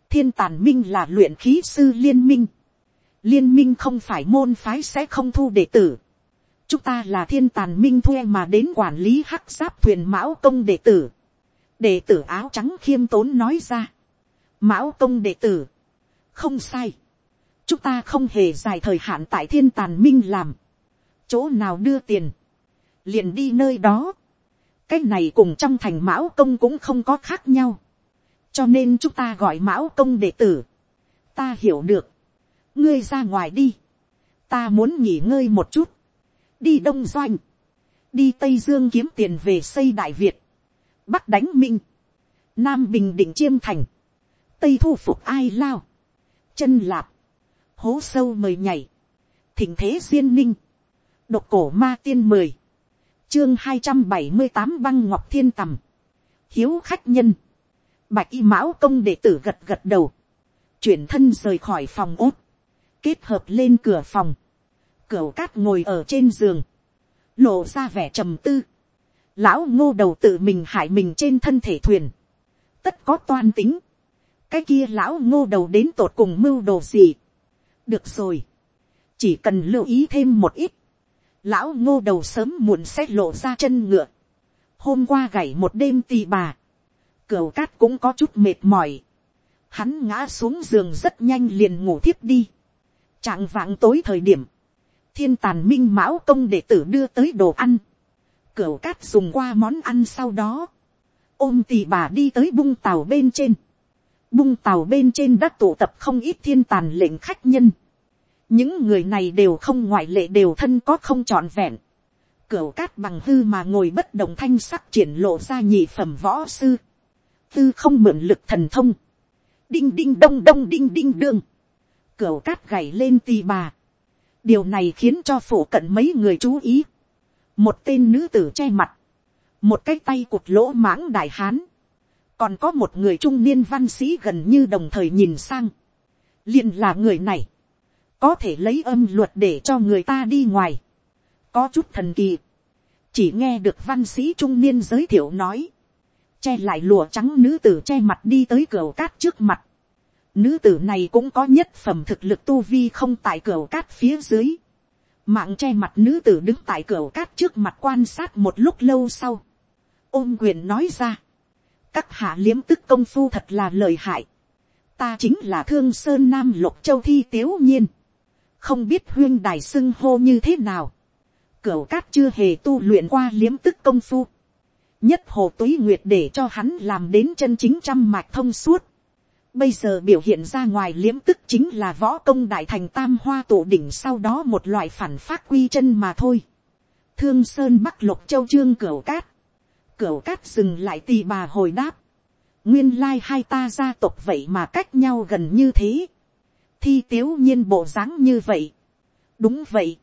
thiên tàn minh là luyện khí sư liên minh, liên minh không phải môn phái sẽ không thu đệ tử, chúng ta là thiên tàn minh thuê mà đến quản lý hắc giáp thuyền mão công đệ tử, đệ tử áo trắng khiêm tốn nói ra, mão công đệ tử, không sai, chúng ta không hề dài thời hạn tại thiên tàn minh làm, chỗ nào đưa tiền, liền đi nơi đó, cái này cùng trong thành mão công cũng không có khác nhau, cho nên chúng ta gọi mão công đệ tử, ta hiểu được, ngươi ra ngoài đi, ta muốn nghỉ ngơi một chút, đi đông doanh, đi tây dương kiếm tiền về xây đại việt, bắc đánh minh, nam bình định chiêm thành, tây thu phục ai lao, chân lạp, hố sâu mời nhảy, thỉnh thế duyên ninh, độc cổ ma tiên mười, chương hai trăm bảy mươi tám băng ngọc thiên tầm, hiếu khách nhân, bạch y mão công đệ tử gật gật đầu, chuyển thân rời khỏi phòng ốt, kết hợp lên cửa phòng, cửa cát ngồi ở trên giường. Lộ ra vẻ trầm tư. Lão ngô đầu tự mình hại mình trên thân thể thuyền. Tất có toan tính. Cái kia lão ngô đầu đến tột cùng mưu đồ gì. Được rồi. Chỉ cần lưu ý thêm một ít. Lão ngô đầu sớm muộn sẽ lộ ra chân ngựa. Hôm qua gảy một đêm tì bà. Cửu cát cũng có chút mệt mỏi. Hắn ngã xuống giường rất nhanh liền ngủ thiếp đi. Trạng vạng tối thời điểm thiên tàn minh mão công đệ tử đưa tới đồ ăn, cửu cát dùng qua món ăn sau đó, ôm tì bà đi tới bung tàu bên trên, bung tàu bên trên đã tụ tập không ít thiên tàn lệnh khách nhân, những người này đều không ngoại lệ đều thân có không trọn vẹn, cửu cát bằng hư mà ngồi bất động thanh sắc triển lộ ra nhị phẩm võ sư, tư không mượn lực thần thông, đinh đinh đông đông đinh đinh đương, cửu cát gảy lên tì bà, điều này khiến cho phổ cận mấy người chú ý một tên nữ tử che mặt, một cái tay cụt lỗ mãng đại hán, còn có một người trung niên văn sĩ gần như đồng thời nhìn sang, liền là người này, có thể lấy âm luật để cho người ta đi ngoài, có chút thần kỳ, chỉ nghe được văn sĩ trung niên giới thiệu nói, che lại lùa trắng nữ tử che mặt đi tới cửa cát trước mặt, Nữ tử này cũng có nhất phẩm thực lực tu vi không tại cửa cát phía dưới. Mạng che mặt nữ tử đứng tại cửa cát trước mặt quan sát một lúc lâu sau. Ôm quyền nói ra. Các hạ liếm tức công phu thật là lợi hại. Ta chính là thương sơn nam lục châu thi tiếu nhiên. Không biết huyên đài xưng hô như thế nào. Cửu cát chưa hề tu luyện qua liếm tức công phu. Nhất hồ túy nguyệt để cho hắn làm đến chân chính trăm mạch thông suốt Bây giờ biểu hiện ra ngoài liếm tức chính là võ công đại thành tam hoa tổ đỉnh sau đó một loại phản phát quy chân mà thôi. Thương Sơn Bắc Lục Châu Trương Cửu Cát. Cửu Cát dừng lại tì bà hồi đáp. Nguyên lai hai ta gia tộc vậy mà cách nhau gần như thế. Thi tiếu nhiên bộ dáng như vậy. Đúng vậy.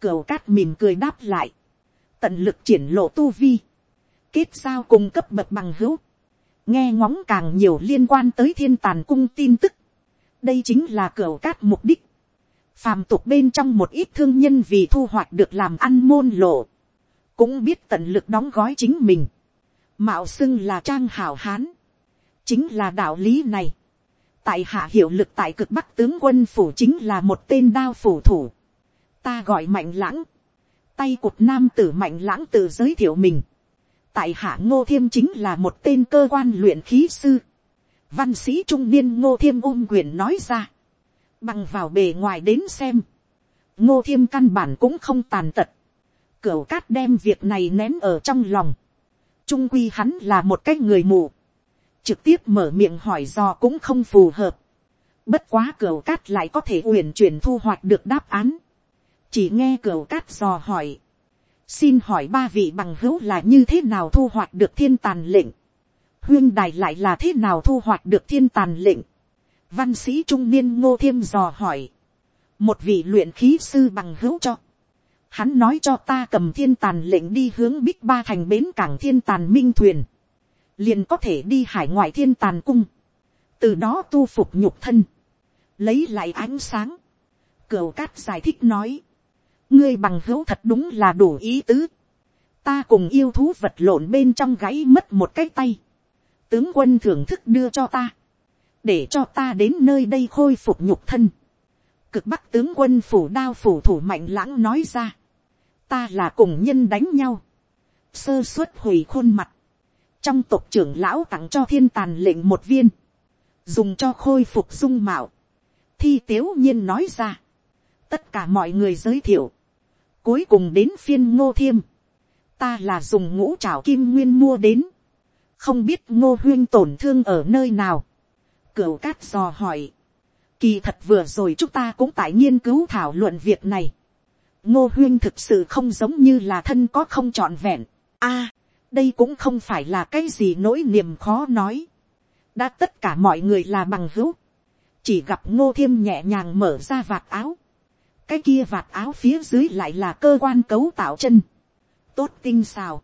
Cửu Cát mỉm cười đáp lại. Tận lực triển lộ tu vi. Kết giao cùng cấp bậc bằng hữu nghe ngóng càng nhiều liên quan tới thiên tàn cung tin tức. đây chính là cửa cát mục đích. phàm tục bên trong một ít thương nhân vì thu hoạch được làm ăn môn lộ. cũng biết tận lực đóng gói chính mình. mạo xưng là trang hảo hán. chính là đạo lý này. tại hạ hiệu lực tại cực bắc tướng quân phủ chính là một tên đao phủ thủ. ta gọi mạnh lãng. tay cụt nam tử mạnh lãng tự giới thiệu mình tại hạ ngô thiêm chính là một tên cơ quan luyện khí sư. văn sĩ trung niên ngô thiêm ôm quyền nói ra. bằng vào bề ngoài đến xem. ngô thiêm căn bản cũng không tàn tật. cửu cát đem việc này nén ở trong lòng. trung quy hắn là một cái người mù. trực tiếp mở miệng hỏi do cũng không phù hợp. bất quá cửu cát lại có thể uyển chuyển thu hoạch được đáp án. chỉ nghe cửu cát dò hỏi xin hỏi ba vị bằng hữu là như thế nào thu hoạch được thiên tàn lệnh, huyên đài lại là thế nào thu hoạch được thiên tàn lệnh, văn sĩ trung niên ngô thiêm dò hỏi, một vị luyện khí sư bằng hữu cho, hắn nói cho ta cầm thiên tàn lệnh đi hướng bích ba thành bến cảng thiên tàn minh thuyền, liền có thể đi hải ngoại thiên tàn cung, từ đó tu phục nhục thân, lấy lại ánh sáng, cửu cát giải thích nói, ngươi bằng hữu thật đúng là đủ ý tứ. ta cùng yêu thú vật lộn bên trong gáy mất một cái tay. tướng quân thưởng thức đưa cho ta. để cho ta đến nơi đây khôi phục nhục thân. cực bắc tướng quân phủ đao phủ thủ mạnh lãng nói ra. ta là cùng nhân đánh nhau. sơ suất hủy khuôn mặt. trong tộc trưởng lão tặng cho thiên tàn lệnh một viên. dùng cho khôi phục dung mạo. thi tiếu nhiên nói ra tất cả mọi người giới thiệu, Cuối cùng đến phiên ngô thiêm. Ta là dùng ngũ trảo kim nguyên mua đến. Không biết ngô huyên tổn thương ở nơi nào. Cửu cát dò hỏi. Kỳ thật vừa rồi chúng ta cũng tại nghiên cứu thảo luận việc này. Ngô huyên thực sự không giống như là thân có không trọn vẹn. a, đây cũng không phải là cái gì nỗi niềm khó nói. đã tất cả mọi người là bằng hữu. chỉ gặp ngô thiêm nhẹ nhàng mở ra vạt áo cái kia vạt áo phía dưới lại là cơ quan cấu tạo chân, tốt tinh xào,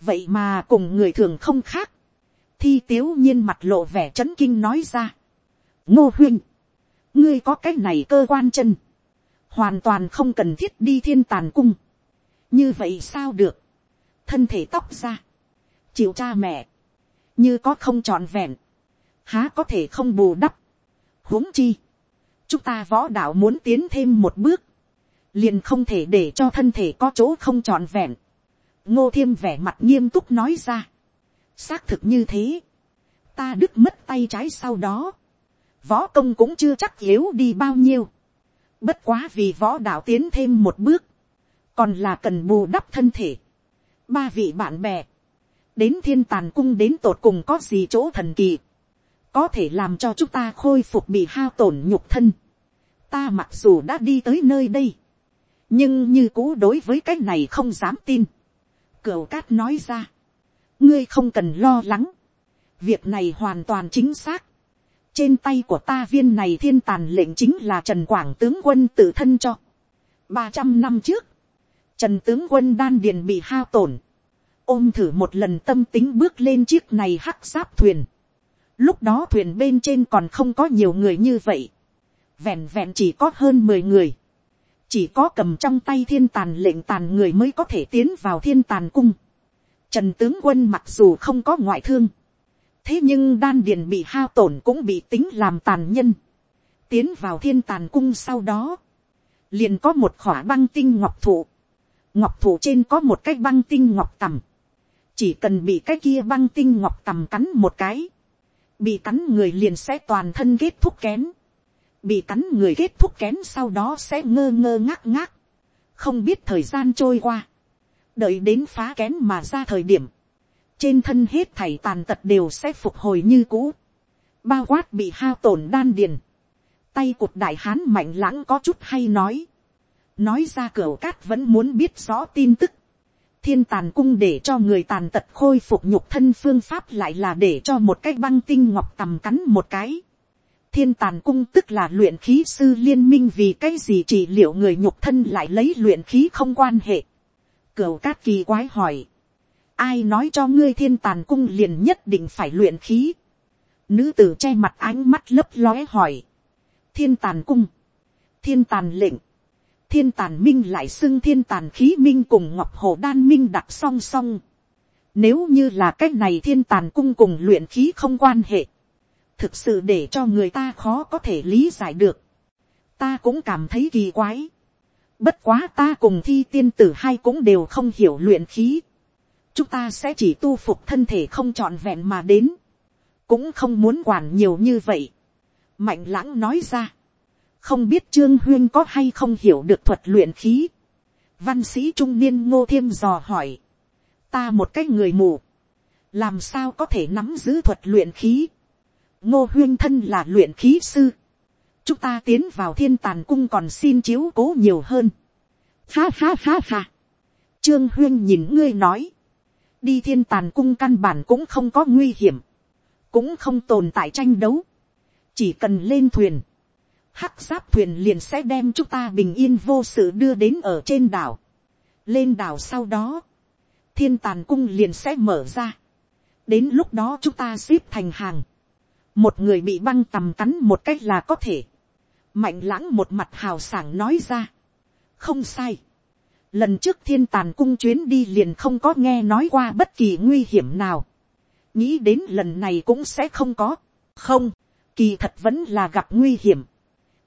vậy mà cùng người thường không khác, thi tiếu nhiên mặt lộ vẻ c h ấ n kinh nói ra, ngô huynh, ngươi có cái này cơ quan chân, hoàn toàn không cần thiết đi thiên tàn cung, như vậy sao được, thân thể tóc ra, chịu cha mẹ, như có không trọn vẹn, há có thể không bù đắp, huống chi, chúng ta võ đạo muốn tiến thêm một bước, liền không thể để cho thân thể có chỗ không trọn vẹn. ngô thiêm vẻ mặt nghiêm túc nói ra, xác thực như thế, ta đứt mất tay trái sau đó, võ công cũng chưa chắc yếu đi bao nhiêu, bất quá vì võ đạo tiến thêm một bước, còn là cần bù đắp thân thể. ba vị bạn bè, đến thiên tàn cung đến tột cùng có gì chỗ thần kỳ, có thể làm cho chúng ta khôi phục bị hao tổn nhục thân. ta mặc dù đã đi tới nơi đây, nhưng như cũ đối với cái này không dám tin. cửu cát nói ra, ngươi không cần lo lắng, việc này hoàn toàn chính xác. trên tay của ta viên này thiên tàn lệnh chính là trần quảng tướng quân tự thân cho. ba trăm năm trước, trần tướng quân đan điền bị hao tổn, ôm thử một lần tâm tính bước lên chiếc này hắc giáp thuyền. Lúc đó thuyền bên trên còn không có nhiều người như vậy. Vẹn vẹn chỉ có hơn mười người. Chỉ có cầm trong tay thiên tàn lệnh tàn người mới có thể tiến vào thiên tàn cung. Trần tướng quân mặc dù không có ngoại thương. Thế nhưng đan điền bị hao tổn cũng bị tính làm tàn nhân. Tiến vào thiên tàn cung sau đó. Liền có một khỏa băng tinh ngọc thụ. Ngọc thụ trên có một cái băng tinh ngọc tầm chỉ cần bị cái kia băng tinh ngọc tầm cắn một cái, bị cắn người liền sẽ toàn thân kết thúc kén, bị cắn người kết thúc kén sau đó sẽ ngơ ngơ ngác ngác, không biết thời gian trôi qua, đợi đến phá kén mà ra thời điểm, trên thân hết thảy tàn tật đều sẽ phục hồi như cũ, bao quát bị hao tổn đan điền, tay cụt đại hán mạnh lãng có chút hay nói, nói ra cửa cát vẫn muốn biết rõ tin tức, thiên tàn cung để cho người tàn tật khôi phục nhục thân phương pháp lại là để cho một cái băng tinh ngọc tầm cắn một cái. thiên tàn cung tức là luyện khí sư liên minh vì cái gì chỉ liệu người nhục thân lại lấy luyện khí không quan hệ. cửu cát kỳ quái hỏi. ai nói cho ngươi thiên tàn cung liền nhất định phải luyện khí. nữ tử che mặt ánh mắt lấp lóe hỏi. thiên tàn cung. thiên tàn lệnh thiên tàn minh lại xưng thiên tàn khí minh cùng ngọc hồ đan minh đặt song song. Nếu như là cách này thiên tàn cung cùng luyện khí không quan hệ. Thực sự để cho người ta khó có thể lý giải được. Ta cũng cảm thấy kỳ quái. Bất quá ta cùng thi tiên tử hai cũng đều không hiểu luyện khí. Chúng ta sẽ chỉ tu phục thân thể không trọn vẹn mà đến. Cũng không muốn quản nhiều như vậy. Mạnh lãng nói ra không biết trương huyên có hay không hiểu được thuật luyện khí. văn sĩ trung niên ngô thiêm dò hỏi. ta một cái người mù. làm sao có thể nắm giữ thuật luyện khí. ngô huyên thân là luyện khí sư. chúng ta tiến vào thiên tàn cung còn xin chiếu cố nhiều hơn. ha ha ha ha. trương huyên nhìn ngươi nói. đi thiên tàn cung căn bản cũng không có nguy hiểm. cũng không tồn tại tranh đấu. chỉ cần lên thuyền hắc giáp thuyền liền sẽ đem chúng ta bình yên vô sự đưa đến ở trên đảo. lên đảo sau đó, thiên tàn cung liền sẽ mở ra. đến lúc đó chúng ta xếp thành hàng. một người bị băng tầm cắn một cách là có thể. mạnh lãng một mặt hào sảng nói ra. không sai. lần trước thiên tàn cung chuyến đi liền không có nghe nói qua bất kỳ nguy hiểm nào. nghĩ đến lần này cũng sẽ không có. không, kỳ thật vẫn là gặp nguy hiểm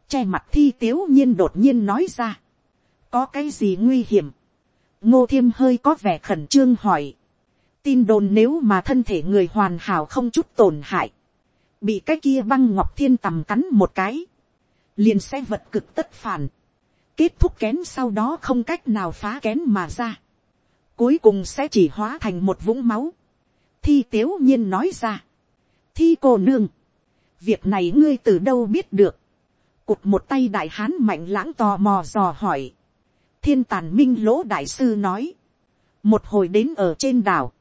che mặt thi tiếu nhiên đột nhiên nói ra. có cái gì nguy hiểm. ngô thiêm hơi có vẻ khẩn trương hỏi. tin đồn nếu mà thân thể người hoàn hảo không chút tổn hại. bị cái kia băng ngọc thiên tầm cắn một cái. liền sẽ vật cực tất phản. kết thúc kén sau đó không cách nào phá kén mà ra. cuối cùng sẽ chỉ hóa thành một vũng máu. thi tiếu nhiên nói ra. thi cô nương. việc này ngươi từ đâu biết được cụt một tay đại hán mạnh lãng tò mò dò hỏi. thiên tàn minh lỗ đại sư nói. một hồi đến ở trên đảo.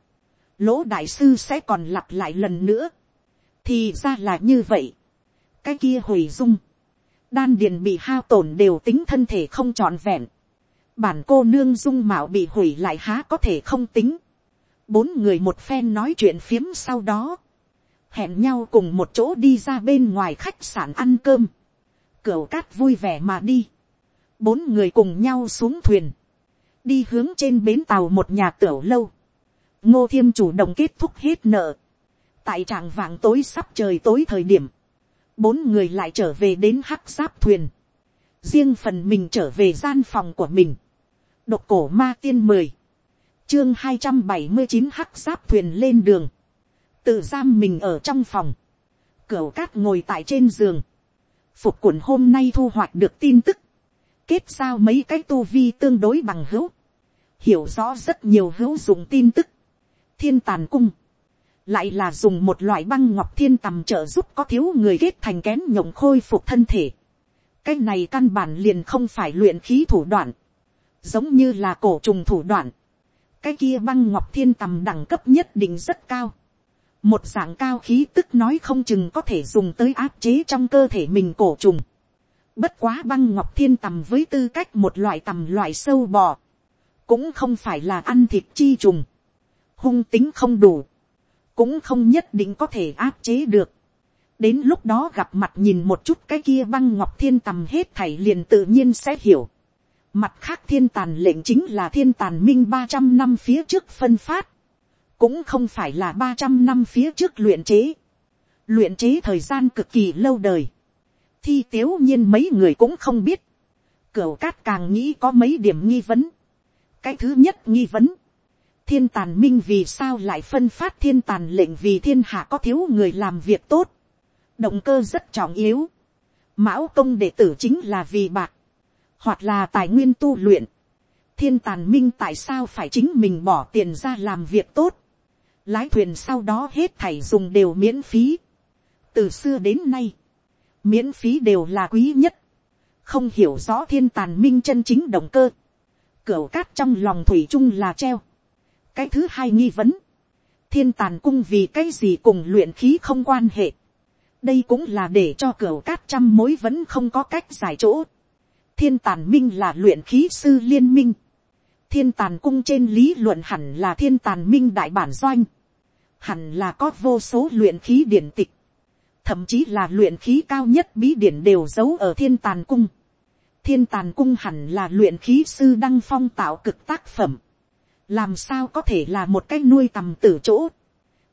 lỗ đại sư sẽ còn lặp lại lần nữa. thì ra là như vậy. cái kia hủy dung. đan điền bị hao tổn đều tính thân thể không trọn vẹn. bản cô nương dung mạo bị hủy lại há có thể không tính. bốn người một phen nói chuyện phiếm sau đó. hẹn nhau cùng một chỗ đi ra bên ngoài khách sạn ăn cơm Cửu cát vui vẻ mà đi. bốn người cùng nhau xuống thuyền, đi hướng trên bến tàu một nhà tiểu lâu, ngô thiêm chủ động kết thúc hết nợ, tại tràng vàng tối sắp trời tối thời điểm, bốn người lại trở về đến hắc giáp thuyền, riêng phần mình trở về gian phòng của mình, độc cổ ma tiên mười, chương hai trăm bảy mươi chín hắc giáp thuyền lên đường, tự giam mình ở trong phòng, cửa cát ngồi tại trên giường, phục quần hôm nay thu hoạch được tin tức, kết giao mấy cái tu vi tương đối bằng hữu, hiểu rõ rất nhiều hữu dụng tin tức, thiên tàn cung, lại là dùng một loại băng ngọc thiên tầm trợ giúp có thiếu người kết thành kén nhộng khôi phục thân thể. cái này căn bản liền không phải luyện khí thủ đoạn, giống như là cổ trùng thủ đoạn. cái kia băng ngọc thiên tầm đẳng cấp nhất định rất cao một dạng cao khí tức nói không chừng có thể dùng tới áp chế trong cơ thể mình cổ trùng. bất quá băng ngọc thiên tầm với tư cách một loại tầm loại sâu bò, cũng không phải là ăn thịt chi trùng. hung tính không đủ cũng không nhất định có thể áp chế được. đến lúc đó gặp mặt nhìn một chút cái kia băng ngọc thiên tầm hết thảy liền tự nhiên sẽ hiểu. mặt khác thiên tàn lệnh chính là thiên tàn minh ba trăm năm phía trước phân phát, cũng không phải là ba trăm năm phía trước luyện chế. luyện chế thời gian cực kỳ lâu đời. thi tiếu nhiên mấy người cũng không biết. cửu cát càng nghĩ có mấy điểm nghi vấn. cái thứ nhất nghi vấn thiên tàn minh vì sao lại phân phát thiên tàn lệnh vì thiên hạ có thiếu người làm việc tốt. động cơ rất trọng yếu. mão công đệ tử chính là vì bạc, hoặc là tài nguyên tu luyện. thiên tàn minh tại sao phải chính mình bỏ tiền ra làm việc tốt lái thuyền sau đó hết thảy dùng đều miễn phí. từ xưa đến nay, miễn phí đều là quý nhất. không hiểu rõ thiên tàn minh chân chính động cơ. cửa cát trong lòng thủy chung là treo cái thứ hai nghi vấn, thiên tàn cung vì cái gì cùng luyện khí không quan hệ. đây cũng là để cho cửa cát trăm mối vẫn không có cách giải chỗ. thiên tàn minh là luyện khí sư liên minh thiên tàn cung trên lý luận hẳn là thiên tàn minh đại bản doanh. hẳn là có vô số luyện khí điển tịch. thậm chí là luyện khí cao nhất bí điển đều giấu ở thiên tàn cung. thiên tàn cung hẳn là luyện khí sư đăng phong tạo cực tác phẩm làm sao có thể là một cái nuôi tầm tử chỗ.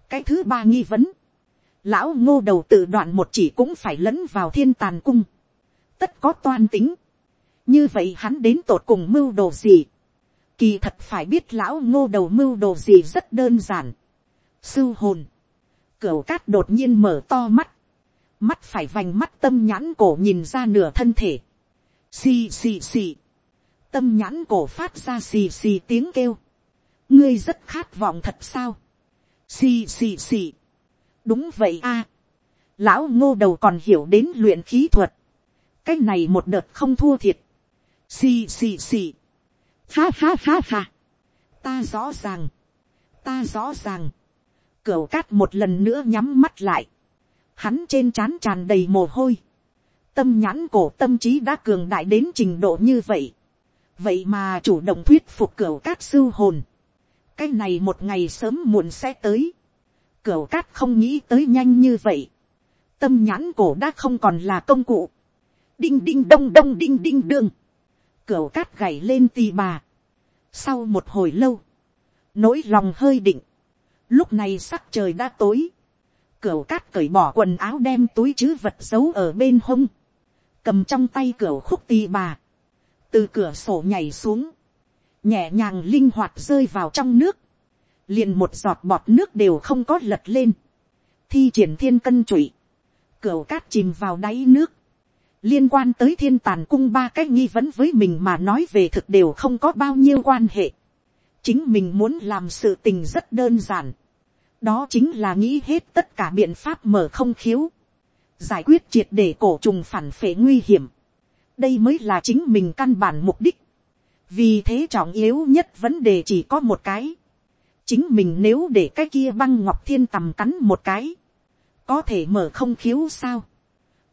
cái thứ ba nghi vấn, lão ngô đầu tự đoạn một chỉ cũng phải lẫn vào thiên tàn cung, tất có toan tính, như vậy hắn đến tột cùng mưu đồ gì, kỳ thật phải biết lão ngô đầu mưu đồ gì rất đơn giản, sưu hồn, cửu cát đột nhiên mở to mắt, mắt phải vành mắt tâm nhãn cổ nhìn ra nửa thân thể, xì xì xì, tâm nhãn cổ phát ra xì xì tiếng kêu, ngươi rất khát vọng thật sao, xì xì xì, đúng vậy a, lão ngô đầu còn hiểu đến luyện khí thuật, cái này một đợt không thua thiệt, xì xì xì, ha ha ha ha, ta rõ ràng, ta rõ ràng, cửu cát một lần nữa nhắm mắt lại, hắn trên trán tràn đầy mồ hôi, tâm nhãn cổ tâm trí đã cường đại đến trình độ như vậy, vậy mà chủ động thuyết phục cửu cát sưu hồn, cái này một ngày sớm muộn sẽ tới. Cửu cát không nghĩ tới nhanh như vậy. Tâm nhãn cổ đã không còn là công cụ. Đinh đinh đông đông đinh đinh đương cửa cát gảy lên tì bà. Sau một hồi lâu. Nỗi lòng hơi định. Lúc này sắc trời đã tối. Cửu cát cởi bỏ quần áo đem túi chứ vật giấu ở bên hông. Cầm trong tay cửa khúc tì bà. Từ cửa sổ nhảy xuống nhẹ nhàng linh hoạt rơi vào trong nước, liền một giọt bọt nước đều không có lật lên, thi triển thiên cân trụy, cửa cát chìm vào đáy nước, liên quan tới thiên tàn cung ba cái nghi vấn với mình mà nói về thực đều không có bao nhiêu quan hệ, chính mình muốn làm sự tình rất đơn giản, đó chính là nghĩ hết tất cả biện pháp mở không khiếu, giải quyết triệt để cổ trùng phản phệ nguy hiểm, đây mới là chính mình căn bản mục đích, vì thế trọng yếu nhất vấn đề chỉ có một cái. chính mình nếu để cái kia băng ngọc thiên tầm cắn một cái, có thể mở không khiếu sao,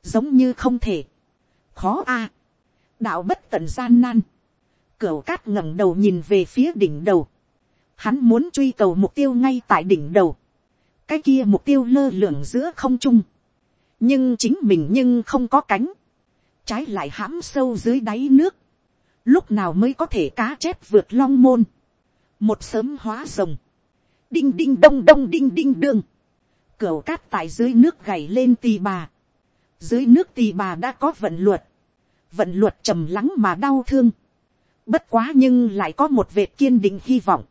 giống như không thể, khó a, đạo bất tận gian nan, cửu cát ngẩng đầu nhìn về phía đỉnh đầu, hắn muốn truy cầu mục tiêu ngay tại đỉnh đầu, cái kia mục tiêu lơ lửng giữa không trung, nhưng chính mình nhưng không có cánh, trái lại hãm sâu dưới đáy nước, lúc nào mới có thể cá chép vượt long môn, một sớm hóa rồng, đinh đinh đông đông đinh đinh đương, cửu cát tại dưới nước gảy lên tì bà, dưới nước tỳ bà đã có vận luật. Vận luật trầm lắng mà đau thương. Bất quá nhưng lại có một vệt kiên định hy vọng.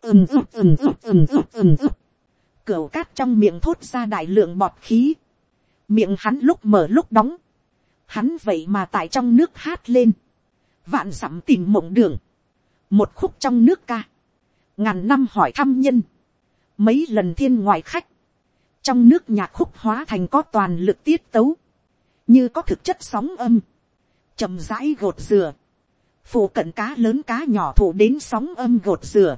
Ừm ừm ừm ừm ừm ướp ừm ướp. Cửu cát trong miệng thốt ra đại lượng bọt khí. Miệng hắn lúc mở lúc đóng. Hắn vậy mà tại trong nước hát lên. Vạn sắm tìm mộng đường. Một khúc trong nước ca. Ngàn năm hỏi thăm nhân. Mấy lần thiên ngoại khách trong nước nhạc khúc hóa thành có toàn lực tiết tấu, như có thực chất sóng âm, chầm rãi gột dừa, phụ cận cá lớn cá nhỏ thủ đến sóng âm gột dừa,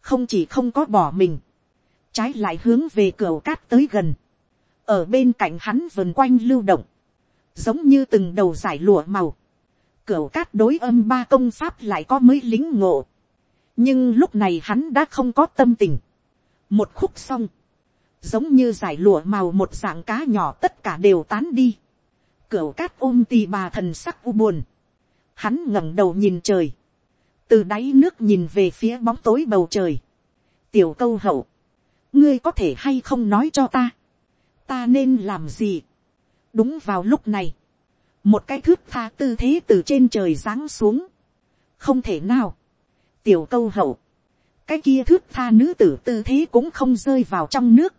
không chỉ không có bỏ mình, trái lại hướng về cửa cát tới gần, ở bên cạnh hắn vườn quanh lưu động, giống như từng đầu giải lụa màu, cửa cát đối âm ba công pháp lại có mới lính ngộ, nhưng lúc này hắn đã không có tâm tình, một khúc xong, giống như giải lụa màu một dạng cá nhỏ tất cả đều tán đi, Cửu cát ôm tì bà thần sắc u buồn, hắn ngẩng đầu nhìn trời, từ đáy nước nhìn về phía bóng tối bầu trời, tiểu câu hậu, ngươi có thể hay không nói cho ta, ta nên làm gì. đúng vào lúc này, một cái thước tha tư thế từ trên trời giáng xuống, không thể nào, tiểu câu hậu, cái kia thước tha nữ tử tư thế cũng không rơi vào trong nước,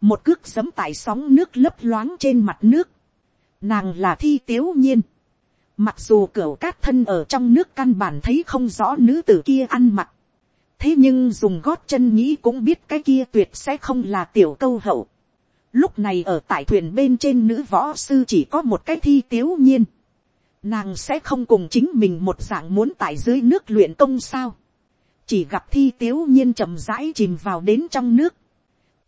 một cước sấm tại sóng nước lấp loáng trên mặt nước, nàng là thi tiếu nhiên, mặc dù cửa cát thân ở trong nước căn bản thấy không rõ nữ tử kia ăn mặc, thế nhưng dùng gót chân nghĩ cũng biết cái kia tuyệt sẽ không là tiểu câu hậu. Lúc này ở tại thuyền bên trên nữ võ sư chỉ có một cái thi tiếu nhiên. Nàng sẽ không cùng chính mình một dạng muốn tại dưới nước luyện công sao. Chỉ gặp thi tiếu nhiên chậm rãi chìm vào đến trong nước.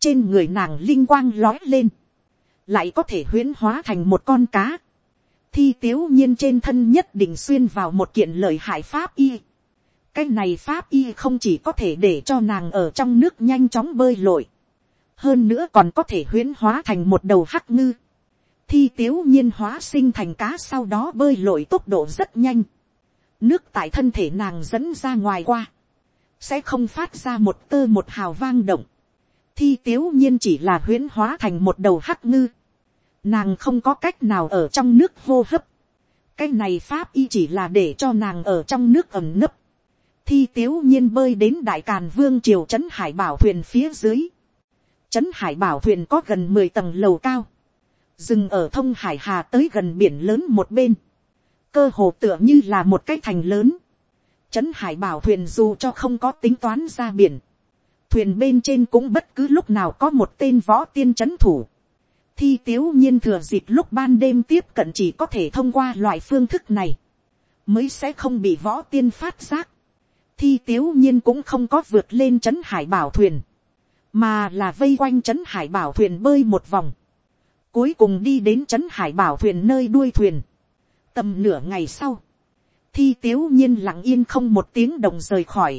Trên người nàng linh quang lói lên. Lại có thể huyễn hóa thành một con cá. Thi tiếu nhiên trên thân nhất định xuyên vào một kiện lời hại pháp y cái này pháp y không chỉ có thể để cho nàng ở trong nước nhanh chóng bơi lội, hơn nữa còn có thể huyễn hóa thành một đầu hắc ngư, thi tiếu nhiên hóa sinh thành cá sau đó bơi lội tốc độ rất nhanh, nước tại thân thể nàng dẫn ra ngoài qua, sẽ không phát ra một tơ một hào vang động, thi tiếu nhiên chỉ là huyễn hóa thành một đầu hắc ngư, nàng không có cách nào ở trong nước hô hấp, cái này pháp y chỉ là để cho nàng ở trong nước ẩm nấp, thi tiếu nhiên bơi đến đại càn vương triều trấn hải bảo thuyền phía dưới. trấn hải bảo thuyền có gần mười tầng lầu cao. dừng ở thông hải hà tới gần biển lớn một bên. cơ hồ tựa như là một cái thành lớn. trấn hải bảo thuyền dù cho không có tính toán ra biển thuyền bên trên cũng bất cứ lúc nào có một tên võ tiên trấn thủ. thi tiếu nhiên thừa dịp lúc ban đêm tiếp cận chỉ có thể thông qua loại phương thức này. mới sẽ không bị võ tiên phát giác. Thi tiếu nhiên cũng không có vượt lên c h ấ n hải bảo thuyền, mà là vây quanh c h ấ n hải bảo thuyền bơi một vòng, cuối cùng đi đến c h ấ n hải bảo thuyền nơi đuôi thuyền, tầm nửa ngày sau, thi tiếu nhiên lặng yên không một tiếng đồng rời khỏi,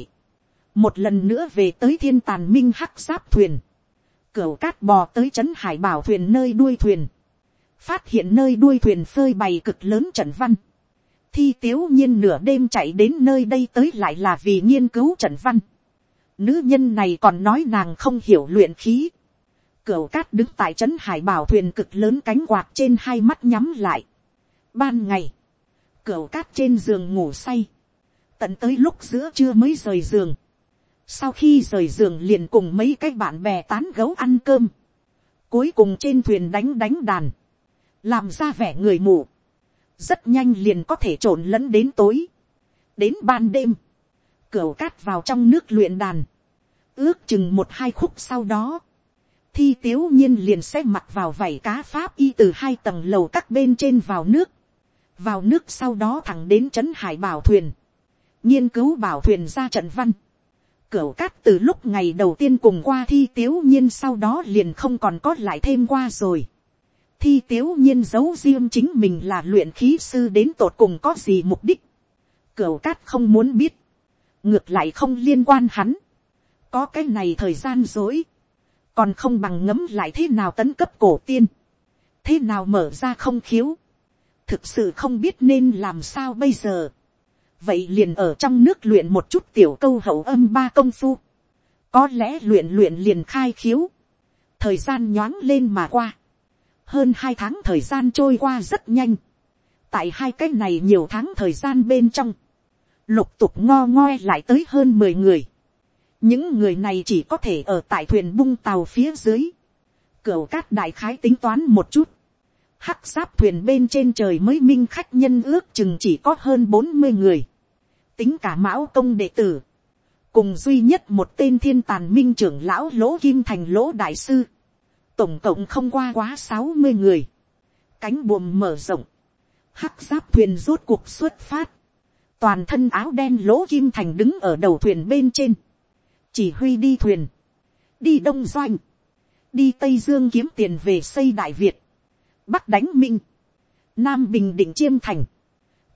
một lần nữa về tới thiên tàn minh hắc giáp thuyền, cửa cát bò tới c h ấ n hải bảo thuyền nơi đuôi thuyền, phát hiện nơi đuôi thuyền phơi bày cực lớn trận văn, thi tiếu nhiên nửa đêm chạy đến nơi đây tới lại là vì nghiên cứu trận văn. Nữ nhân này còn nói nàng không hiểu luyện khí. cửa cát đứng tại trấn hải bảo thuyền cực lớn cánh quạt trên hai mắt nhắm lại. Ban ngày, cửa cát trên giường ngủ say. Tận tới lúc giữa trưa mới rời giường. Sau khi rời giường liền cùng mấy cái bạn bè tán gấu ăn cơm. Cuối cùng trên thuyền đánh đánh đàn. Làm ra vẻ người mù rất nhanh liền có thể trộn lẫn đến tối. đến ban đêm, cửa cát vào trong nước luyện đàn, ước chừng một hai khúc sau đó, thi tiếu nhiên liền sẽ mặc vào vảy cá pháp y từ hai tầng lầu các bên trên vào nước, vào nước sau đó thẳng đến trấn hải bảo thuyền, nghiên cứu bảo thuyền ra trận văn, Cửu cát từ lúc ngày đầu tiên cùng qua thi tiếu nhiên sau đó liền không còn có lại thêm qua rồi thi tiếu nhiên giấu riêng chính mình là luyện khí sư đến tột cùng có gì mục đích. Cửu cát không muốn biết. Ngược lại không liên quan hắn. Có cái này thời gian dối. Còn không bằng ngấm lại thế nào tấn cấp cổ tiên. Thế nào mở ra không khiếu. Thực sự không biết nên làm sao bây giờ vậy liền ở trong nước luyện một chút tiểu câu hậu âm ba công phu, có lẽ luyện luyện liền khai khiếu, thời gian nhoáng lên mà qua, hơn hai tháng thời gian trôi qua rất nhanh, tại hai cái này nhiều tháng thời gian bên trong, lục tục ngo ngoe lại tới hơn mười người, những người này chỉ có thể ở tại thuyền bung tàu phía dưới, cửa cát đại khái tính toán một chút, hắc giáp thuyền bên trên trời mới minh khách nhân ước chừng chỉ có hơn bốn mươi người, tính cả mão công đệ tử, cùng duy nhất một tên thiên tàn minh trưởng lão lỗ kim thành lỗ đại sư, tổng cộng không qua quá sáu mươi người, cánh buồm mở rộng, hắc giáp thuyền rốt cuộc xuất phát, toàn thân áo đen lỗ kim thành đứng ở đầu thuyền bên trên, chỉ huy đi thuyền, đi đông doanh, đi tây dương kiếm tiền về xây đại việt, bắc đánh minh, nam bình định chiêm thành,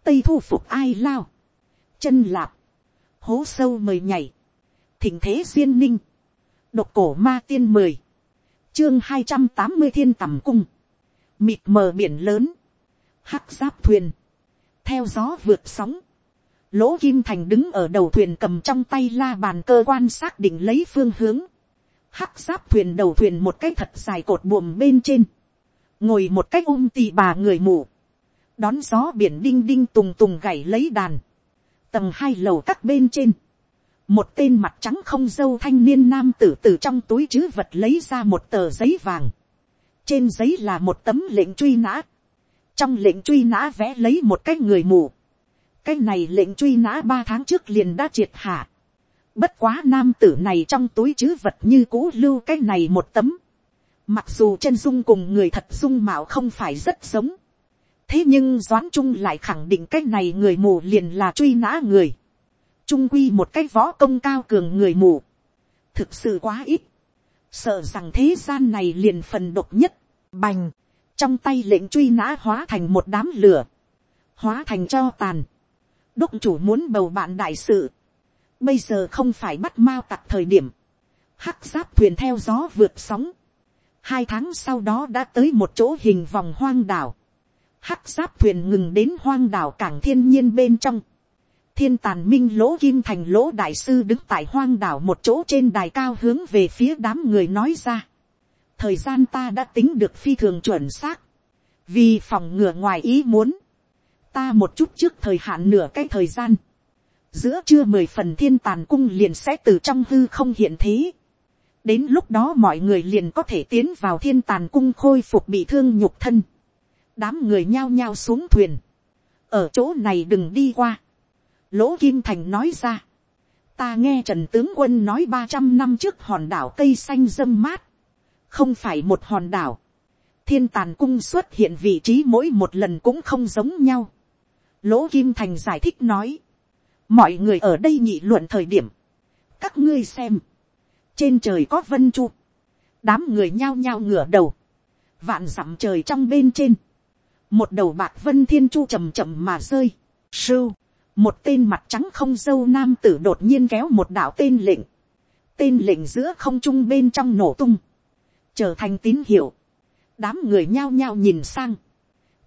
tây thu phục ai lao, chân lạp, hố sâu mời nhảy, thỉnh thế duyên ninh, độc cổ ma tiên mười, chương hai trăm tám mươi thiên tầm cung, mịt mờ biển lớn, hắc giáp thuyền, theo gió vượt sóng, lỗ kim thành đứng ở đầu thuyền cầm trong tay la bàn cơ quan xác định lấy phương hướng, hắc giáp thuyền đầu thuyền một cái thật dài cột buồm bên trên, ngồi một cái um tì bà người mù, đón gió biển đinh đinh tùng tùng gảy lấy đàn, tầng hai lầu các bên trên, một tên mặt trắng không dâu thanh niên nam tử từ trong túi chứ vật lấy ra một tờ giấy vàng, trên giấy là một tấm lệnh truy nã, trong lệnh truy nã vẽ lấy một cái người mù, cái này lệnh truy nã ba tháng trước liền đã triệt hạ, bất quá nam tử này trong túi chứ vật như cũ lưu cái này một tấm, mặc dù chân dung cùng người thật dung mạo không phải rất giống, thế nhưng doãn trung lại khẳng định cái này người mù liền là truy nã người, trung quy một cái võ công cao cường người mù, thực sự quá ít, sợ rằng thế gian này liền phần độc nhất, bành, trong tay lệnh truy nã hóa thành một đám lửa, hóa thành cho tàn, đốc chủ muốn bầu bạn đại sự, bây giờ không phải bắt mao tặc thời điểm, hắc giáp thuyền theo gió vượt sóng, hai tháng sau đó đã tới một chỗ hình vòng hoang đảo, hắc giáp thuyền ngừng đến hoang đảo cảng thiên nhiên bên trong, thiên tàn minh lỗ kim thành lỗ đại sư đứng tại hoang đảo một chỗ trên đài cao hướng về phía đám người nói ra. thời gian ta đã tính được phi thường chuẩn xác, vì phòng ngừa ngoài ý muốn, ta một chút trước thời hạn nửa cái thời gian, giữa trưa mười phần thiên tàn cung liền sẽ từ trong hư không hiện thế. đến lúc đó mọi người liền có thể tiến vào thiên tàn cung khôi phục bị thương nhục thân đám người nhao nhao xuống thuyền. ở chỗ này đừng đi qua. lỗ kim thành nói ra. ta nghe trần tướng quân nói ba trăm năm trước hòn đảo cây xanh dâm mát. không phải một hòn đảo. thiên tàn cung xuất hiện vị trí mỗi một lần cũng không giống nhau. lỗ kim thành giải thích nói mọi người ở đây nhị luận thời điểm, các ngươi xem, trên trời có vân chu, đám người nhao nhao ngửa đầu, vạn dặm trời trong bên trên, một đầu bạc vân thiên chu chầm chậm mà rơi, sưu, một tên mặt trắng không dâu nam tử đột nhiên kéo một đạo tên lệnh, tên lệnh giữa không trung bên trong nổ tung, trở thành tín hiệu, đám người nhao nhao nhìn sang,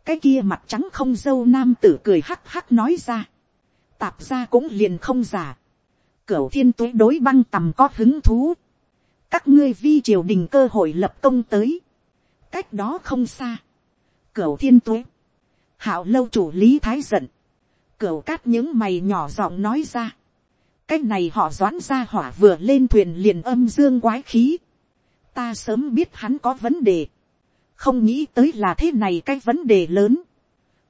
cái kia mặt trắng không dâu nam tử cười hắc hắc nói ra, tạp ra cũng liền không giả. Cửu thiên tuế đối băng tầm có hứng thú. Các ngươi vi triều đình cơ hội lập công tới. Cách đó không xa. Cửu thiên tuế. Hạo lâu chủ lý thái giận. Cửu cát những mày nhỏ giọng nói ra. Cách này họ doán ra hỏa vừa lên thuyền liền âm dương quái khí. Ta sớm biết hắn có vấn đề. Không nghĩ tới là thế này cái vấn đề lớn.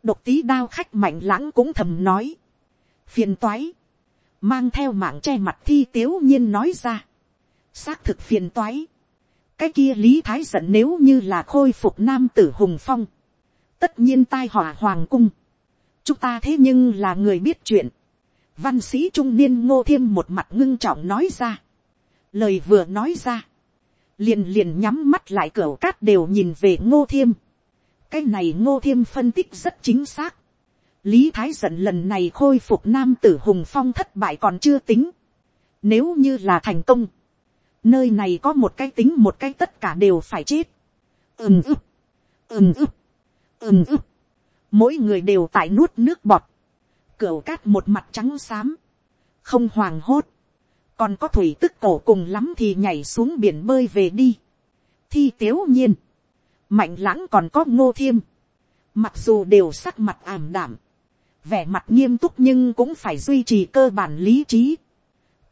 Độc tí đao khách mạnh lãng cũng thầm nói phiền toái, mang theo mạng che mặt thi tiếu nhiên nói ra, xác thực phiền toái, cái kia lý thái giận nếu như là khôi phục nam tử hùng phong, tất nhiên tai họa hoàng cung, chúng ta thế nhưng là người biết chuyện, văn sĩ trung niên ngô thiêm một mặt ngưng trọng nói ra, lời vừa nói ra, liền liền nhắm mắt lại cửa cát đều nhìn về ngô thiêm, cái này ngô thiêm phân tích rất chính xác, Lý Thái giận lần này khôi phục nam tử hùng phong thất bại còn chưa tính. Nếu như là thành công. Nơi này có một cái tính một cái tất cả đều phải chết. Ừm ức. Ừm ức. Ừm ức. Mỗi người đều tại nuốt nước bọt. cửa cát một mặt trắng xám. Không hoàng hốt. Còn có thủy tức cổ cùng lắm thì nhảy xuống biển bơi về đi. Thi tiếu nhiên. Mạnh lãng còn có ngô thiêm. Mặc dù đều sắc mặt ảm đảm. Vẻ mặt nghiêm túc nhưng cũng phải duy trì cơ bản lý trí.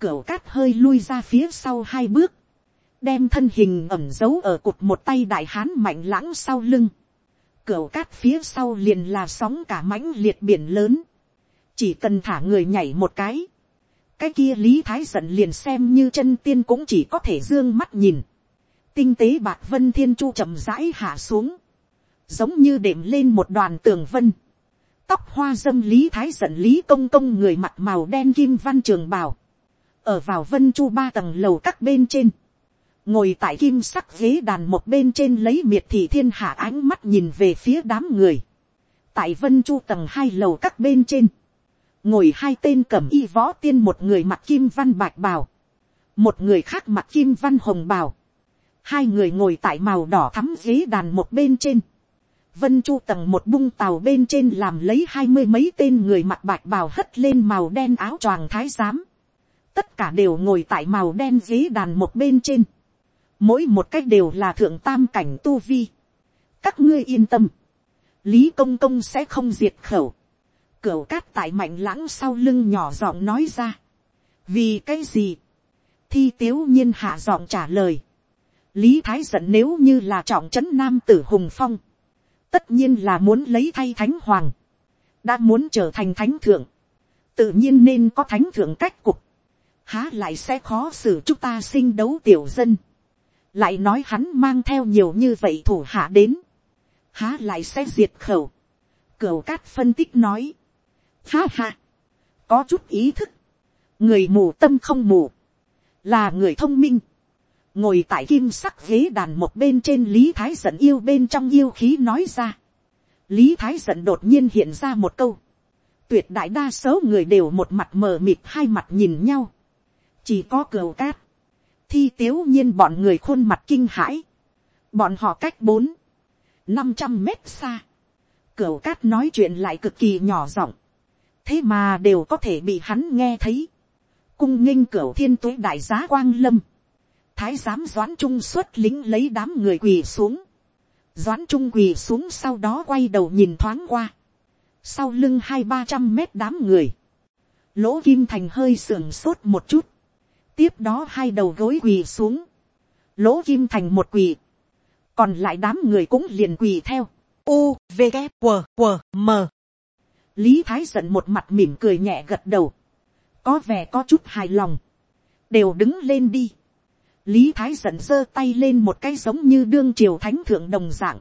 Cửu cát hơi lui ra phía sau hai bước. Đem thân hình ẩm giấu ở cụt một tay đại hán mạnh lãng sau lưng. Cửu cát phía sau liền là sóng cả mãnh liệt biển lớn. Chỉ cần thả người nhảy một cái. Cái kia lý thái giận liền xem như chân tiên cũng chỉ có thể dương mắt nhìn. Tinh tế bạc vân thiên chu chậm rãi hạ xuống. Giống như đệm lên một đoàn tường vân. Tóc hoa dâm lý thái giận lý công công người mặt màu đen kim văn trường bào. Ở vào vân chu ba tầng lầu các bên trên ngồi tại kim sắc ghế đàn một bên trên lấy miệt thị thiên hạ ánh mắt nhìn về phía đám người. tại vân chu tầng hai lầu các bên trên, ngồi hai tên cẩm y võ tiên một người mặc kim văn bạch bào, một người khác mặc kim văn hồng bào, hai người ngồi tại màu đỏ thắm ghế đàn một bên trên, vân chu tầng một bung tàu bên trên làm lấy hai mươi mấy tên người mặc bạch bào hất lên màu đen áo choàng thái giám, tất cả đều ngồi tại màu đen ghế đàn một bên trên, mỗi một cách đều là thượng tam cảnh tu vi. các ngươi yên tâm, lý công công sẽ không diệt khẩu, cửu cát tại mạnh lãng sau lưng nhỏ giọng nói ra. vì cái gì, thi tiếu nhiên hạ giọng trả lời. lý thái giận nếu như là trọng trấn nam tử hùng phong, tất nhiên là muốn lấy thay thánh hoàng, đã muốn trở thành thánh thượng, tự nhiên nên có thánh thượng cách cục, há lại sẽ khó xử chúng ta sinh đấu tiểu dân lại nói hắn mang theo nhiều như vậy thủ hạ đến, há lại sẽ diệt khẩu. Cửu cát phân tích nói, ha ha, có chút ý thức, người mù tâm không mù, là người thông minh, ngồi tại kim sắc ghế đàn một bên trên lý thái giận yêu bên trong yêu khí nói ra. lý thái giận đột nhiên hiện ra một câu, tuyệt đại đa số người đều một mặt mờ mịt hai mặt nhìn nhau, chỉ có cửu cát, thi tiếu nhiên bọn người khuôn mặt kinh hãi, bọn họ cách bốn, năm trăm mét xa, cửu cát nói chuyện lại cực kỳ nhỏ giọng, thế mà đều có thể bị hắn nghe thấy, cung nghênh cửu thiên tuế đại giá quang lâm, thái giám doãn trung xuất lính lấy đám người quỳ xuống, doãn trung quỳ xuống sau đó quay đầu nhìn thoáng qua, sau lưng hai ba trăm mét đám người, lỗ kim thành hơi sườn sốt một chút, tiếp đó hai đầu gối quỳ xuống, lỗ kim thành một quỳ, còn lại đám người cũng liền quỳ theo, u v g q q m. Lý thái giận một mặt mỉm cười nhẹ gật đầu, có vẻ có chút hài lòng, đều đứng lên đi, lý thái giận giơ tay lên một cái giống như đương triều thánh thượng đồng dạng,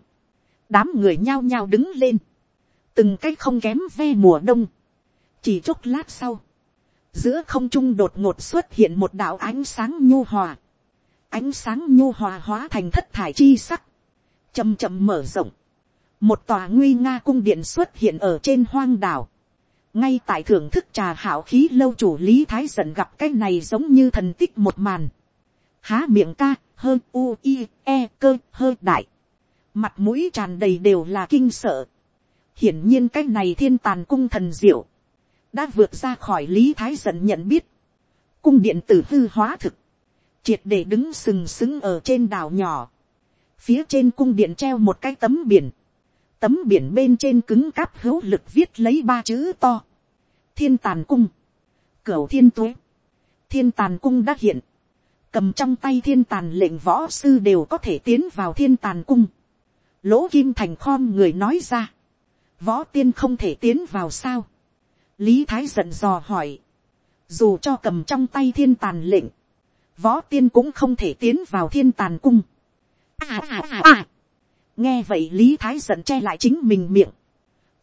đám người nhao nhao đứng lên, từng cái không kém ve mùa đông, chỉ chốc lát sau, giữa không trung đột ngột xuất hiện một đạo ánh sáng nhu hòa, ánh sáng nhu hòa hóa thành thất thải chi sắc, chầm chậm mở rộng, một tòa nguy nga cung điện xuất hiện ở trên hoang đảo, ngay tại thưởng thức trà hảo khí lâu chủ lý thái dần gặp cái này giống như thần tích một màn, há miệng ca, hơn u i e cơ hơ đại, mặt mũi tràn đầy đều là kinh sợ, hiển nhiên cái này thiên tàn cung thần diệu, đã vượt ra khỏi lý thái dần nhận biết, cung điện tử hư hóa thực, triệt để đứng sừng sững ở trên đảo nhỏ, phía trên cung điện treo một cái tấm biển, tấm biển bên trên cứng cáp hữu lực viết lấy ba chữ to, thiên tàn cung, cửu thiên tuế, thiên tàn cung đã hiện, cầm trong tay thiên tàn lệnh võ sư đều có thể tiến vào thiên tàn cung, lỗ kim thành khom người nói ra, võ tiên không thể tiến vào sao, lý thái giận dò hỏi, dù cho cầm trong tay thiên tàn lệnh, võ tiên cũng không thể tiến vào thiên tàn cung. À, à, à, à. nghe vậy lý thái giận che lại chính mình miệng,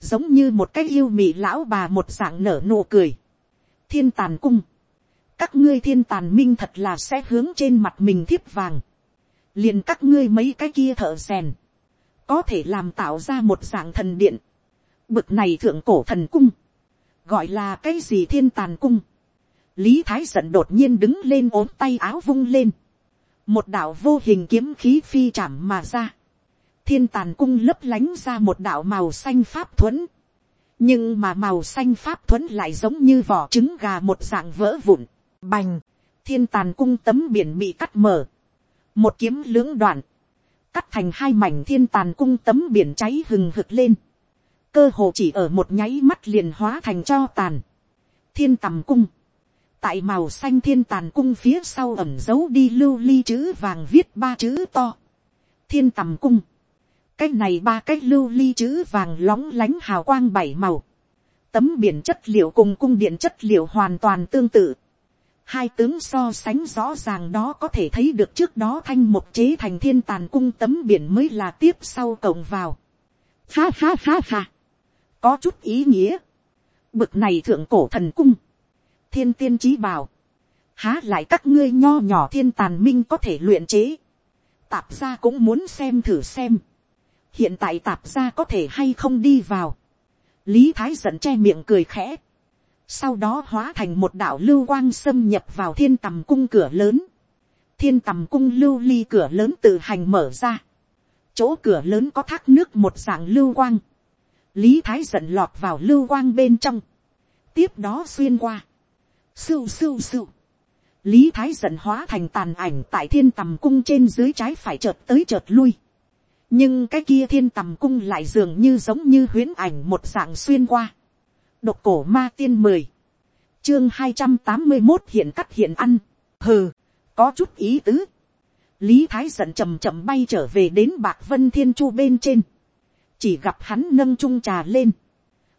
giống như một cái yêu mị lão bà một dạng nở nụ cười. thiên tàn cung, các ngươi thiên tàn minh thật là sẽ hướng trên mặt mình thiếp vàng, liền các ngươi mấy cái kia thợ rèn, có thể làm tạo ra một dạng thần điện, bực này thượng cổ thần cung, gọi là cái gì thiên tàn cung. lý thái giận đột nhiên đứng lên ốm tay áo vung lên. một đạo vô hình kiếm khí phi chạm mà ra. thiên tàn cung lấp lánh ra một đạo màu xanh pháp thuẫn. nhưng mà màu xanh pháp thuẫn lại giống như vỏ trứng gà một dạng vỡ vụn, bành, thiên tàn cung tấm biển bị cắt mở, một kiếm lưỡng đoạn, cắt thành hai mảnh thiên tàn cung tấm biển cháy hừng hực lên, cơ hồ chỉ ở một nháy mắt liền hóa thành cho tàn, thiên tầm cung, tại màu xanh thiên tàn cung phía sau ẩm giấu đi lưu ly chữ vàng viết ba chữ to, thiên tầm cung, cái này ba cái lưu ly chữ vàng lóng lánh hào quang bảy màu, tấm biển chất liệu cùng cung điện chất liệu hoàn toàn tương tự, hai tướng so sánh rõ ràng đó có thể thấy được trước đó thanh một chế thành thiên tàn cung tấm biển mới là tiếp sau cộng vào. Ha ha ha ha. Có chút ý nghĩa. Bực này thượng cổ thần cung. Thiên tiên trí bảo. Há lại các ngươi nho nhỏ thiên tàn minh có thể luyện chế. Tạp gia cũng muốn xem thử xem. Hiện tại tạp gia có thể hay không đi vào. Lý Thái giận che miệng cười khẽ sau đó hóa thành một đạo lưu quang xâm nhập vào thiên tầm cung cửa lớn, thiên tầm cung lưu ly cửa lớn tự hành mở ra, chỗ cửa lớn có thác nước một dạng lưu quang, lý thái giận lọt vào lưu quang bên trong, tiếp đó xuyên qua, sưu sưu sưu, lý thái giận hóa thành tàn ảnh tại thiên tầm cung trên dưới trái phải chợt tới chợt lui, nhưng cái kia thiên tầm cung lại dường như giống như huyễn ảnh một dạng xuyên qua, độc cổ ma tiên mười, chương hai trăm tám mươi một hiện cắt hiện ăn, hừ, có chút ý tứ. lý thái giận chầm chậm bay trở về đến bạc vân thiên chu bên trên, chỉ gặp hắn nâng chung trà lên,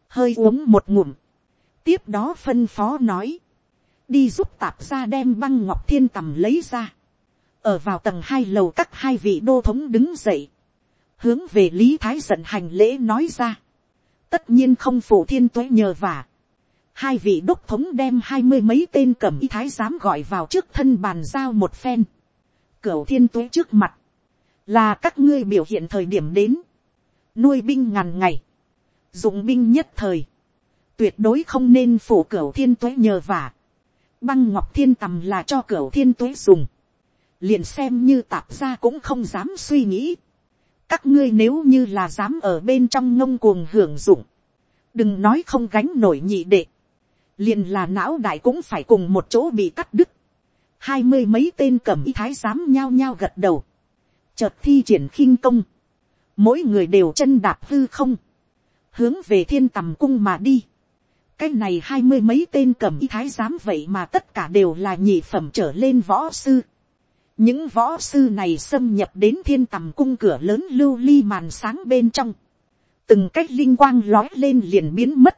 hơi uống một ngụm, tiếp đó phân phó nói, đi giúp tạp ra đem băng ngọc thiên tầm lấy ra, ở vào tầng hai lầu các hai vị đô thống đứng dậy, hướng về lý thái giận hành lễ nói ra, tất nhiên không phụ thiên tuế nhờ vả. hai vị đốc thống đem hai mươi mấy tên cầm y thái giám gọi vào trước thân bàn giao một phen. cửu thiên tuế trước mặt, là các ngươi biểu hiện thời điểm đến, nuôi binh ngàn ngày, dụng binh nhất thời, tuyệt đối không nên phủ cửa thiên tuế nhờ vả. băng ngọc thiên tầm là cho cửa thiên tuế dùng, liền xem như tạp gia cũng không dám suy nghĩ. Các ngươi nếu như là dám ở bên trong ngông cuồng hưởng dụng, đừng nói không gánh nổi nhị đệ, liền là não đại cũng phải cùng một chỗ bị cắt đứt, hai mươi mấy tên cầm y thái dám nhao nhao gật đầu, chợt thi triển khinh công, mỗi người đều chân đạp hư không, hướng về thiên tầm cung mà đi. cái này hai mươi mấy tên cầm y thái giám vậy mà tất cả đều là nhị phẩm trở lên võ sư. Những võ sư này xâm nhập đến thiên tầm cung cửa lớn lưu ly màn sáng bên trong, từng cách linh quang lói lên liền biến mất,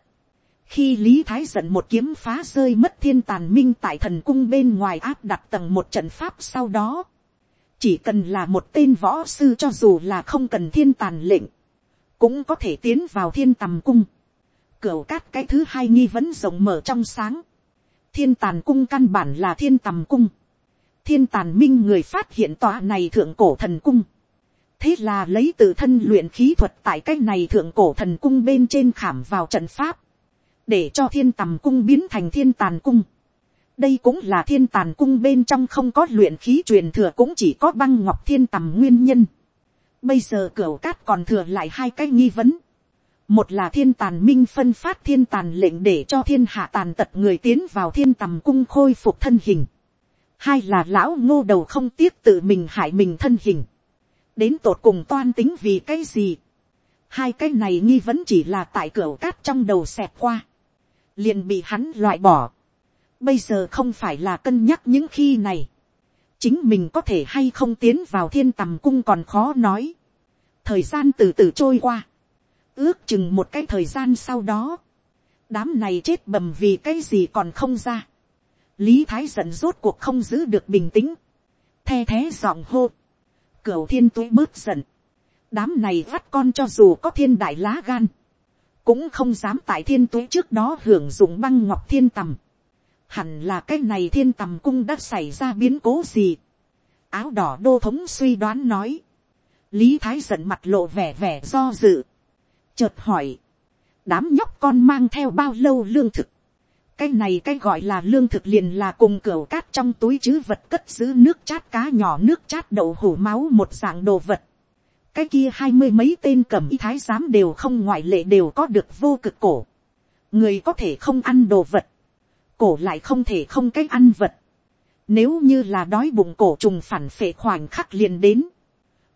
khi lý thái giận một kiếm phá rơi mất thiên tàn minh tại thần cung bên ngoài áp đặt tầng một trận pháp sau đó, chỉ cần là một tên võ sư cho dù là không cần thiên tàn lệnh, cũng có thể tiến vào thiên tầm cung. Cửu cát cái thứ hai nghi vấn rộng mở trong sáng. Thiên tàn cung căn bản là thiên tầm cung thiên tàn minh người phát hiện tòa này thượng cổ thần cung. thế là lấy từ thân luyện khí thuật tại cái này thượng cổ thần cung bên trên khảm vào trận pháp, để cho thiên tầm cung biến thành thiên tàn cung đây cũng là thiên tàn cung bên trong không có luyện khí truyền thừa cũng chỉ có băng ngọc thiên tầm nguyên nhân. bây giờ cửa cát còn thừa lại hai cái nghi vấn. một là thiên tàn minh phân phát thiên tàn lệnh để cho thiên hạ tàn tật người tiến vào thiên tầm cung khôi phục thân hình. Hai là lão ngô đầu không tiếc tự mình hại mình thân hình, đến tột cùng toan tính vì cái gì, hai cái này nghi vấn chỉ là tại cửa cát trong đầu xẹt qua, liền bị hắn loại bỏ, bây giờ không phải là cân nhắc những khi này, chính mình có thể hay không tiến vào thiên tầm cung còn khó nói, thời gian từ từ trôi qua, ước chừng một cái thời gian sau đó, đám này chết bầm vì cái gì còn không ra, lý thái giận rốt cuộc không giữ được bình tĩnh, the thế giọng hô, cửu thiên tuế bớt giận, đám này vắt con cho dù có thiên đại lá gan, cũng không dám tại thiên tuế trước đó hưởng dụng băng ngọc thiên tầm, hẳn là cái này thiên tầm cung đã xảy ra biến cố gì, áo đỏ đô thống suy đoán nói, lý thái giận mặt lộ vẻ vẻ do dự, chợt hỏi, đám nhóc con mang theo bao lâu lương thực, cái này cái gọi là lương thực liền là cùng cửa cát trong túi chứ vật cất giữ nước chát cá nhỏ nước chát đậu hủ máu một dạng đồ vật. cái kia hai mươi mấy tên cầm y thái giám đều không ngoại lệ đều có được vô cực cổ. người có thể không ăn đồ vật, cổ lại không thể không cái ăn vật. nếu như là đói bụng cổ trùng phản phệ khoảnh khắc liền đến,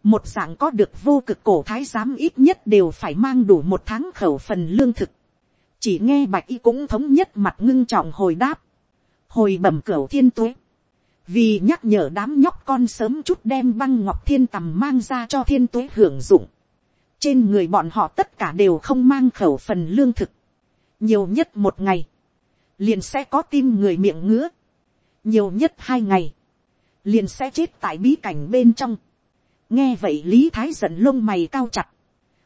một dạng có được vô cực cổ thái giám ít nhất đều phải mang đủ một tháng khẩu phần lương thực. chỉ nghe bạch y cũng thống nhất mặt ngưng trọng hồi đáp, hồi bẩm cửu thiên tuế vì nhắc nhở đám nhóc con sớm chút đem băng ngọc thiên tầm mang ra cho thiên tuế hưởng dụng. trên người bọn họ tất cả đều không mang khẩu phần lương thực. nhiều nhất một ngày, liền sẽ có tim người miệng ngứa. nhiều nhất hai ngày, liền sẽ chết tại bí cảnh bên trong. nghe vậy lý thái giận lông mày cao chặt.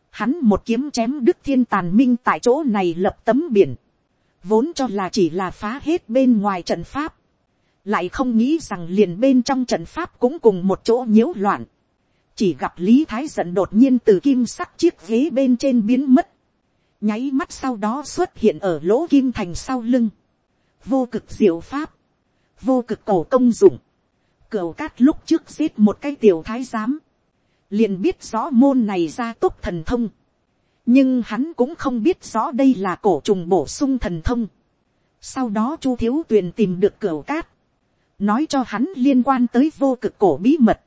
hắn một kiếm chém đức thiên tàn minh tại chỗ này lập tấm biển. vốn cho là chỉ là phá hết bên ngoài trận pháp lại không nghĩ rằng liền bên trong trận pháp cũng cùng một chỗ nhiễu loạn, chỉ gặp lý thái giận đột nhiên từ kim sắc chiếc ghế bên trên biến mất, nháy mắt sau đó xuất hiện ở lỗ kim thành sau lưng, vô cực diệu pháp, vô cực cổ công dụng, cửu cát lúc trước giết một cái tiểu thái giám, liền biết rõ môn này ra tốt thần thông, nhưng hắn cũng không biết rõ đây là cổ trùng bổ sung thần thông. sau đó chu thiếu tuyền tìm được cửu cát, nói cho hắn liên quan tới vô cực cổ bí mật,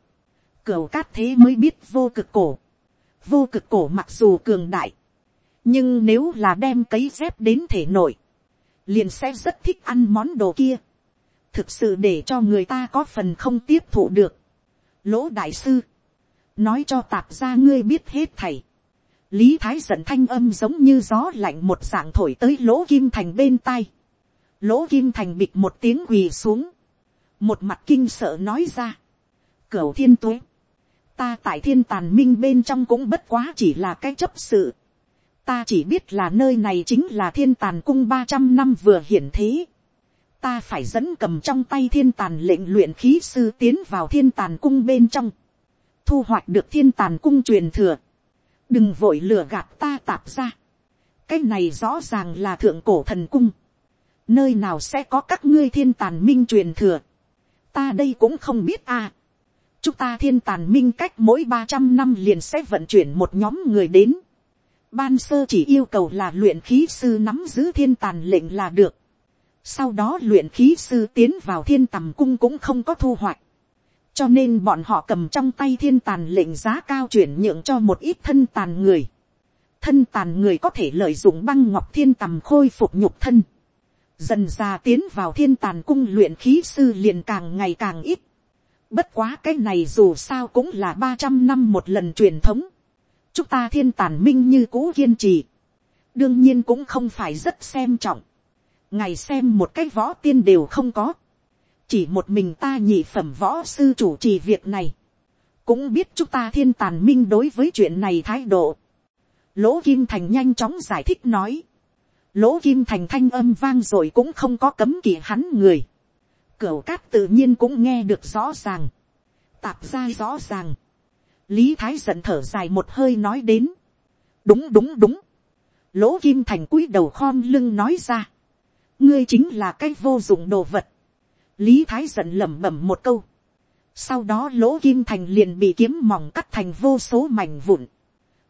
cửu cát thế mới biết vô cực cổ, vô cực cổ mặc dù cường đại, nhưng nếu là đem cấy dép đến thể nội, liền sẽ rất thích ăn món đồ kia, thực sự để cho người ta có phần không tiếp thụ được. lỗ đại sư, nói cho tạp ra ngươi biết hết thầy, lý thái giận thanh âm giống như gió lạnh một dạng thổi tới lỗ kim thành bên tai, lỗ kim thành bịt một tiếng quỳ xuống, một mặt kinh sợ nói ra, cửu thiên tuế, ta tại thiên tàn minh bên trong cũng bất quá chỉ là cái chấp sự, ta chỉ biết là nơi này chính là thiên tàn cung ba trăm năm vừa hiển thế, ta phải dẫn cầm trong tay thiên tàn lệnh luyện khí sư tiến vào thiên tàn cung bên trong, thu hoạch được thiên tàn cung truyền thừa, đừng vội lừa gạt ta tạp ra, cái này rõ ràng là thượng cổ thần cung, nơi nào sẽ có các ngươi thiên tàn minh truyền thừa, ta đây cũng không biết à. chúng ta thiên tàn minh cách mỗi ba trăm năm liền sẽ vận chuyển một nhóm người đến ban sơ chỉ yêu cầu là luyện khí sư nắm giữ thiên tàn lệnh là được. sau đó luyện khí sư tiến vào thiên tầm cung cũng không có thu hoạch. cho nên bọn họ cầm trong tay thiên tàn lệnh giá cao chuyển nhượng cho một ít thân tàn người. thân tàn người có thể lợi dụng băng ngọc thiên tầm khôi phục nhục thân dần già tiến vào thiên tàn cung luyện khí sư liền càng ngày càng ít. Bất quá cái này dù sao cũng là ba trăm năm một lần truyền thống. Chúng ta thiên tàn minh như cũ kiên trì. Đương nhiên cũng không phải rất xem trọng. Ngày xem một cái võ tiên đều không có. Chỉ một mình ta nhị phẩm võ sư chủ trì việc này. Cũng biết chúng ta thiên tàn minh đối với chuyện này thái độ. Lỗ Kim Thành nhanh chóng giải thích nói lỗ kim thành thanh âm vang rồi cũng không có cấm kỵ hắn người. Cửu cát tự nhiên cũng nghe được rõ ràng. Tạp ra rõ ràng. Lý Thái giận thở dài một hơi nói đến. Đúng đúng đúng. Lỗ kim thành cúi đầu khom lưng nói ra. Ngươi chính là cái vô dụng đồ vật. Lý Thái giận lẩm bẩm một câu. Sau đó lỗ kim thành liền bị kiếm mỏng cắt thành vô số mảnh vụn.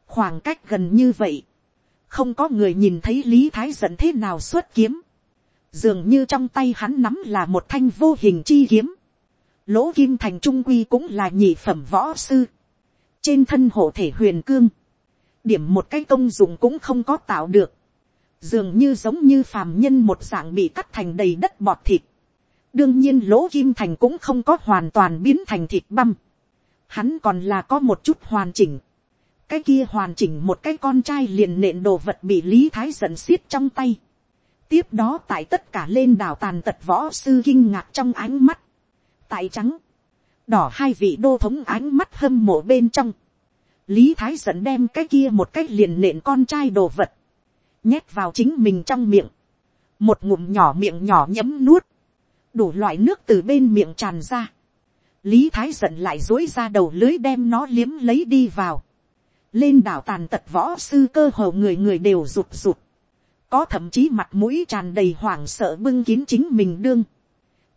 Khoảng cách gần như vậy không có người nhìn thấy lý thái giận thế nào xuất kiếm, dường như trong tay hắn nắm là một thanh vô hình chi kiếm, lỗ kim thành trung quy cũng là nhị phẩm võ sư, trên thân hộ thể huyền cương, điểm một cái công dụng cũng không có tạo được, dường như giống như phàm nhân một dạng bị cắt thành đầy đất bọt thịt, đương nhiên lỗ kim thành cũng không có hoàn toàn biến thành thịt băm, hắn còn là có một chút hoàn chỉnh, cái kia hoàn chỉnh một cái con trai liền nện đồ vật bị lý thái giận xiết trong tay. tiếp đó tại tất cả lên đảo tàn tật võ sư kinh ngạc trong ánh mắt. tại trắng, đỏ hai vị đô thống ánh mắt hâm mộ bên trong. lý thái giận đem cái kia một cái liền nện con trai đồ vật, nhét vào chính mình trong miệng. một ngụm nhỏ miệng nhỏ nhấm nuốt, đủ loại nước từ bên miệng tràn ra. lý thái giận lại dối ra đầu lưới đem nó liếm lấy đi vào lên đảo tàn tật võ sư cơ hồ người người đều rụt rụt, có thậm chí mặt mũi tràn đầy hoảng sợ bưng kín chính mình đương,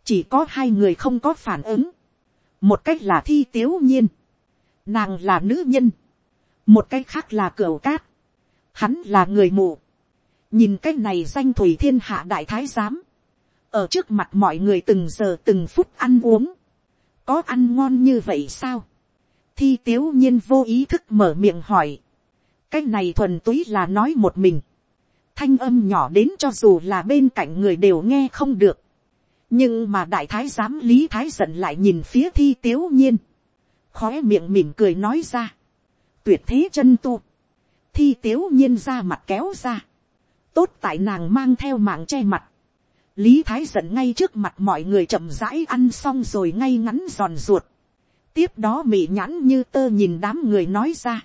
chỉ có hai người không có phản ứng, một cách là thi tiếu nhiên, nàng là nữ nhân, một cách khác là cửa cát, hắn là người mù, nhìn cái này danh thủy thiên hạ đại thái giám, ở trước mặt mọi người từng giờ từng phút ăn uống, có ăn ngon như vậy sao, thi tiếu nhiên vô ý thức mở miệng hỏi, cái này thuần túy là nói một mình, thanh âm nhỏ đến cho dù là bên cạnh người đều nghe không được, nhưng mà đại thái giám lý thái giận lại nhìn phía thi tiếu nhiên, khói miệng mỉm cười nói ra, tuyệt thế chân tu, thi tiếu nhiên ra mặt kéo ra, tốt tại nàng mang theo mạng che mặt, lý thái giận ngay trước mặt mọi người chậm rãi ăn xong rồi ngay ngắn giòn ruột, tiếp đó mị nhãn như tơ nhìn đám người nói ra,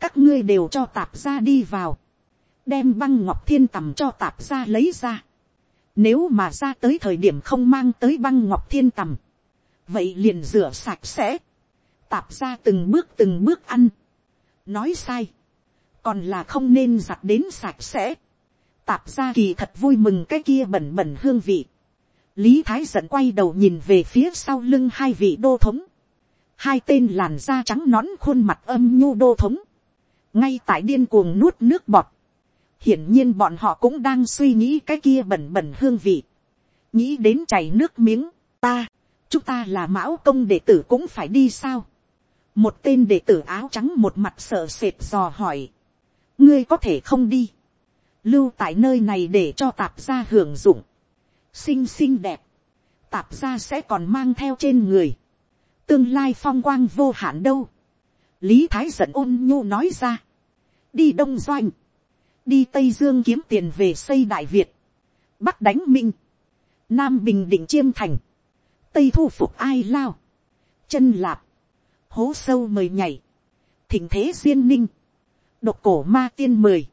các ngươi đều cho tạp ra đi vào, đem băng ngọc thiên tầm cho tạp ra lấy ra, nếu mà ra tới thời điểm không mang tới băng ngọc thiên tầm, vậy liền rửa sạch sẽ, tạp ra từng bước từng bước ăn, nói sai, còn là không nên giặt đến sạch sẽ, tạp ra kỳ thật vui mừng cái kia bẩn bẩn hương vị, lý thái giận quay đầu nhìn về phía sau lưng hai vị đô thống, hai tên làn da trắng nón khuôn mặt âm nhu đô thống, ngay tại điên cuồng nuốt nước bọt, hiển nhiên bọn họ cũng đang suy nghĩ cái kia bẩn bẩn hương vị, nghĩ đến chảy nước miếng, ta, chúng ta là mão công đệ tử cũng phải đi sao, một tên đệ tử áo trắng một mặt sợ sệt dò hỏi, ngươi có thể không đi, lưu tại nơi này để cho tạp gia hưởng dụng, xinh xinh đẹp, tạp gia sẽ còn mang theo trên người, tương lai phong quang vô hạn đâu, lý thái giận ôn nhu nói ra, đi đông doanh, đi tây dương kiếm tiền về xây đại việt, bắc đánh minh, nam bình định chiêm thành, tây thu phục ai lao, chân lạp, hố sâu mời nhảy, thỉnh thế duyên ninh, độc cổ ma tiên mười,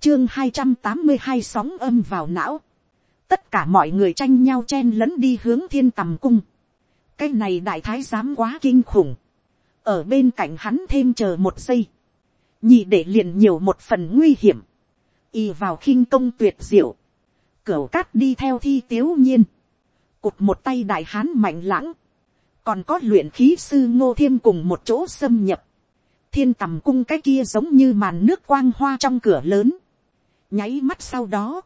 chương hai trăm tám mươi hai sóng âm vào não, tất cả mọi người tranh nhau chen lẫn đi hướng thiên tầm cung, cái này đại thái giám quá kinh khủng, ở bên cạnh hắn thêm chờ một giây, nhị để liền nhiều một phần nguy hiểm, y vào khinh công tuyệt diệu, cửu cát đi theo thi tiếu nhiên, cụt một tay đại hán mạnh lãng, còn có luyện khí sư ngô thiêm cùng một chỗ xâm nhập, thiên tầm cung cái kia giống như màn nước quang hoa trong cửa lớn, nháy mắt sau đó,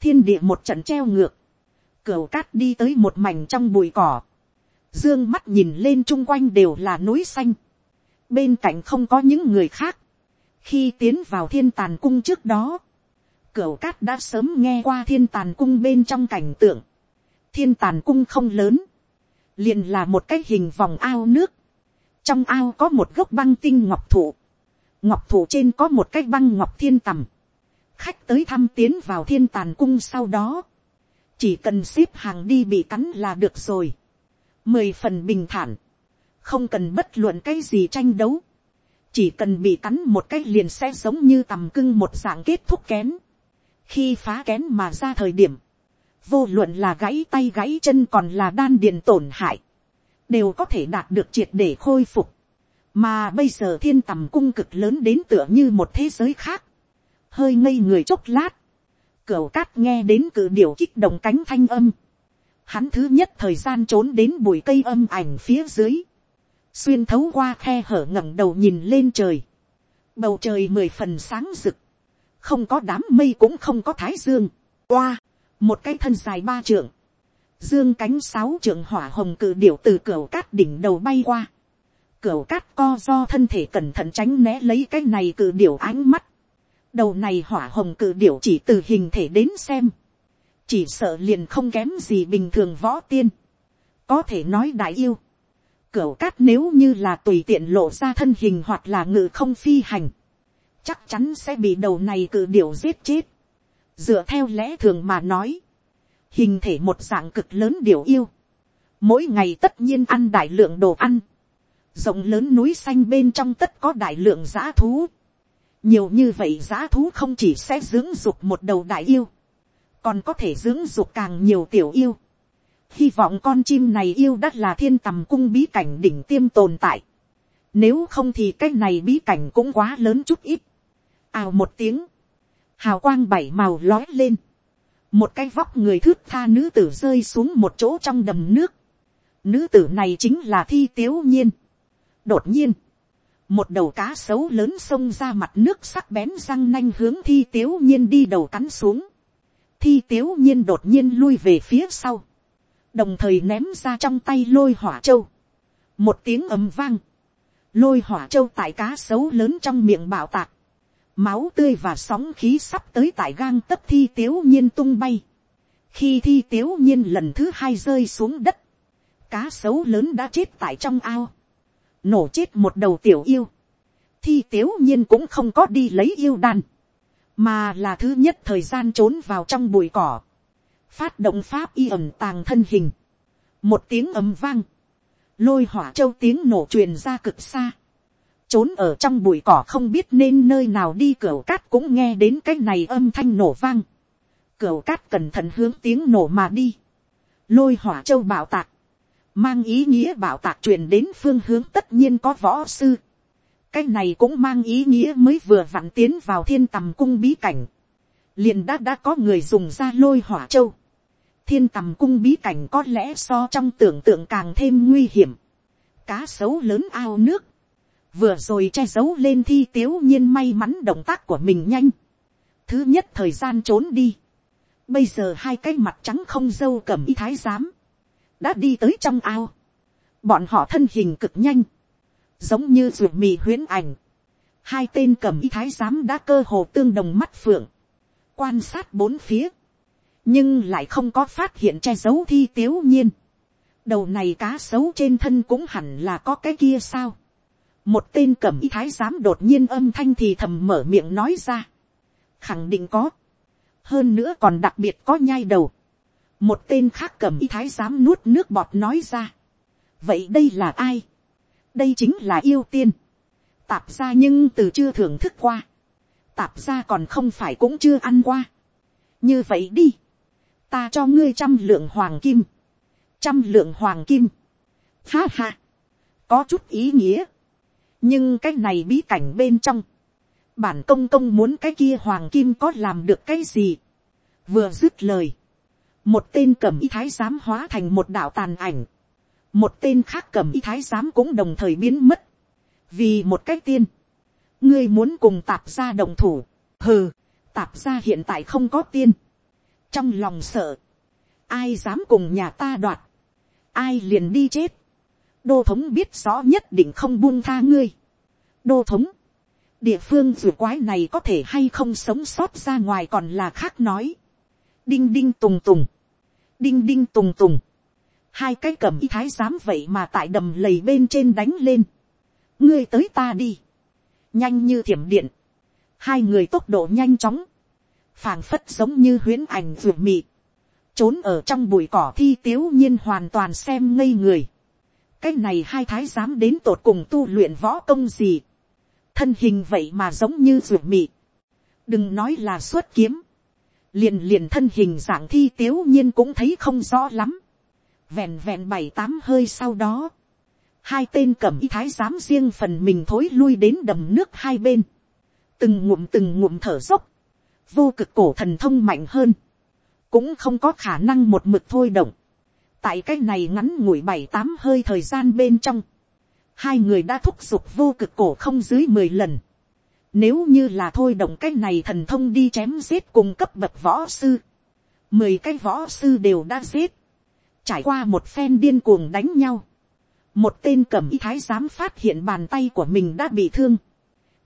thiên địa một trận treo ngược, cửu cát đi tới một mảnh trong bụi cỏ, dương mắt nhìn lên chung quanh đều là núi xanh, bên cạnh không có những người khác, khi tiến vào thiên tàn cung trước đó, cửu cát đã sớm nghe qua thiên tàn cung bên trong cảnh tượng, thiên tàn cung không lớn, liền là một cái hình vòng ao nước, trong ao có một gốc băng tinh ngọc thụ, ngọc thụ trên có một cái băng ngọc thiên tầm, khách tới thăm tiến vào thiên tàn cung sau đó, chỉ cần xếp hàng đi bị cắn là được rồi, mười phần bình thản, không cần bất luận cái gì tranh đấu, chỉ cần bị cắn một cái liền sẽ giống như tầm cưng một dạng kết thúc kén, khi phá kén mà ra thời điểm, vô luận là gãy tay gãy chân còn là đan điền tổn hại, đều có thể đạt được triệt để khôi phục. mà bây giờ thiên tầm cung cực lớn đến tựa như một thế giới khác, hơi ngây người chốc lát, cửa cát nghe đến cử điều kích động cánh thanh âm, hắn thứ nhất thời gian trốn đến bụi cây âm ảnh phía dưới, xuyên thấu qua khe hở ngẩng đầu nhìn lên trời, bầu trời mười phần sáng rực, không có đám mây cũng không có thái dương, qua, một cái thân dài ba trượng, dương cánh sáu trượng hỏa hồng cử điệu từ cửa cát đỉnh đầu bay qua, cửa cát co do thân thể cẩn thận tránh né lấy cái này cử điệu ánh mắt, đầu này hỏa hồng cử điệu chỉ từ hình thể đến xem, chỉ sợ liền không kém gì bình thường võ tiên, có thể nói đại yêu, cửa cát nếu như là tùy tiện lộ ra thân hình hoặc là ngự không phi hành, chắc chắn sẽ bị đầu này cử điệu giết chết. dựa theo lẽ thường mà nói, hình thể một dạng cực lớn điểu yêu, mỗi ngày tất nhiên ăn đại lượng đồ ăn, rộng lớn núi xanh bên trong tất có đại lượng giá thú, nhiều như vậy giá thú không chỉ sẽ dưỡng dục một đầu đại yêu, còn có thể dưỡng dục càng nhiều tiểu yêu. Hy vọng con chim này yêu đất là thiên tầm cung bí cảnh đỉnh tiêm tồn tại. Nếu không thì cái này bí cảnh cũng quá lớn chút ít ào một tiếng, hào quang bảy màu lói lên, một cái vóc người thước tha nữ tử rơi xuống một chỗ trong đầm nước, nữ tử này chính là thi tiếu nhiên. đột nhiên, một đầu cá sấu lớn xông ra mặt nước sắc bén răng nanh hướng thi tiếu nhiên đi đầu cắn xuống. thi tiếu nhiên đột nhiên lui về phía sau. đồng thời ném ra trong tay lôi hỏa châu. một tiếng ầm vang. lôi hỏa châu tại cá sấu lớn trong miệng bảo tạc máu tươi và sóng khí sắp tới tại gang tấp thi tiếu nhiên tung bay. khi thi tiếu nhiên lần thứ hai rơi xuống đất, cá sấu lớn đã chết tại trong ao. Nổ chết một đầu tiểu yêu, thi tiếu nhiên cũng không có đi lấy yêu đan, mà là thứ nhất thời gian trốn vào trong bụi cỏ, phát động pháp y ẩm tàng thân hình, một tiếng ầm vang, lôi hỏa châu tiếng nổ truyền ra cực xa, trốn ở trong bụi cỏ không biết nên nơi nào đi cửa cát cũng nghe đến cái này âm thanh nổ vang, cửa cát cẩn thận hướng tiếng nổ mà đi, lôi hỏa châu bảo tạc, mang ý nghĩa bảo tạc truyền đến phương hướng tất nhiên có võ sư. cái này cũng mang ý nghĩa mới vừa vặn tiến vào thiên tầm cung bí cảnh. liền đã đã có người dùng ra lôi hỏa châu. thiên tầm cung bí cảnh có lẽ so trong tưởng tượng càng thêm nguy hiểm. cá sấu lớn ao nước vừa rồi che giấu lên thi tiếu nhiên may mắn động tác của mình nhanh. thứ nhất thời gian trốn đi. bây giờ hai cái mặt trắng không dâu cầm y thái giám đã đi tới trong ao. bọn họ thân hình cực nhanh, giống như ruột mì huyến ảnh. hai tên cầm y thái giám đã cơ hồ tương đồng mắt phượng, quan sát bốn phía, nhưng lại không có phát hiện che giấu thi tiếu nhiên. đầu này cá sấu trên thân cũng hẳn là có cái kia sao một tên cẩm y thái giám đột nhiên âm thanh thì thầm mở miệng nói ra. khẳng định có. hơn nữa còn đặc biệt có nhai đầu một tên khác cẩm y thái giám nuốt nước bọt nói ra. vậy đây là ai. đây chính là yêu tiên. tạp ra nhưng từ chưa thưởng thức qua. tạp ra còn không phải cũng chưa ăn qua. như vậy đi. ta cho ngươi trăm lượng hoàng kim. trăm lượng hoàng kim. ha ha. có chút ý nghĩa nhưng cái này bí cảnh bên trong. bản công công muốn cái kia hoàng kim có làm được cái gì. vừa dứt lời. Một tên cầm y thái giám hóa thành một đạo tàn ảnh, một tên khác cầm y thái giám cũng đồng thời biến mất, vì một cách tiên, ngươi muốn cùng tạp gia đồng thủ, hừ, tạp gia hiện tại không có tiên, trong lòng sợ, ai dám cùng nhà ta đoạt, ai liền đi chết, đô thống biết rõ nhất định không buông tha ngươi, đô thống, địa phương dù quái này có thể hay không sống sót ra ngoài còn là khác nói, đinh đinh tùng tùng, đinh đinh tùng tùng, hai cái cầm y thái dám vậy mà tại đầm lầy bên trên đánh lên, ngươi tới ta đi, nhanh như thiểm điện, hai người tốc độ nhanh chóng, phảng phất giống như huyễn ảnh ruột mị, trốn ở trong bụi cỏ thi tiếu nhiên hoàn toàn xem ngây người, cái này hai thái giám đến tột cùng tu luyện võ công gì, thân hình vậy mà giống như ruột mị, đừng nói là xuất kiếm, liền liền thân hình dạng thi tiếu nhiên cũng thấy không rõ lắm. vẹn vẹn bảy tám hơi sau đó, hai tên cẩm y thái giám riêng phần mình thối lui đến đầm nước hai bên, từng ngụm từng ngụm thở dốc, vô cực cổ thần thông mạnh hơn, cũng không có khả năng một mực thôi động tại cái này ngắn ngủi bảy tám hơi thời gian bên trong, hai người đã thúc giục vô cực cổ không dưới mười lần, nếu như là thôi động cái này thần thông đi chém giết cùng cấp bậc võ sư. Mười cái võ sư đều đã giết. Trải qua một phen điên cuồng đánh nhau. Một tên cầm y thái giám phát hiện bàn tay của mình đã bị thương.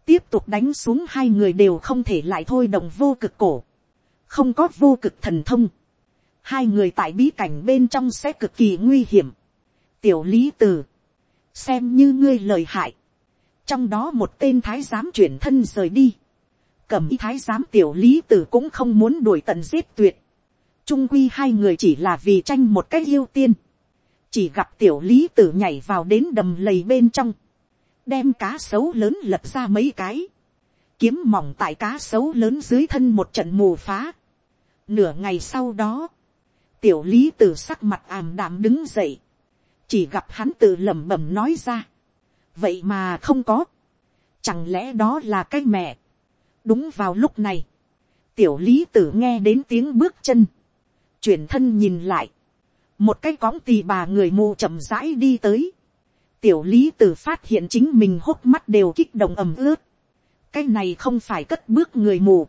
Tiếp tục đánh xuống hai người đều không thể lại thôi động vô cực cổ. Không có vô cực thần thông. Hai người tại bí cảnh bên trong sẽ cực kỳ nguy hiểm. Tiểu lý tử. Xem như ngươi lời hại trong đó một tên thái giám chuyển thân rời đi, cầm y thái giám tiểu lý tử cũng không muốn đuổi tận giết tuyệt, trung quy hai người chỉ là vì tranh một cách yêu tiên, chỉ gặp tiểu lý tử nhảy vào đến đầm lầy bên trong, đem cá sấu lớn lật ra mấy cái, kiếm mỏng tại cá sấu lớn dưới thân một trận mù phá. Nửa ngày sau đó, tiểu lý tử sắc mặt ảm đạm đứng dậy, chỉ gặp hắn tự lẩm bẩm nói ra, vậy mà không có, chẳng lẽ đó là cái mẹ. đúng vào lúc này, tiểu lý tử nghe đến tiếng bước chân, chuyển thân nhìn lại, một cái cõng tì bà người mù chậm rãi đi tới, tiểu lý tử phát hiện chính mình hốc mắt đều kích động ầm ướt, cái này không phải cất bước người mù,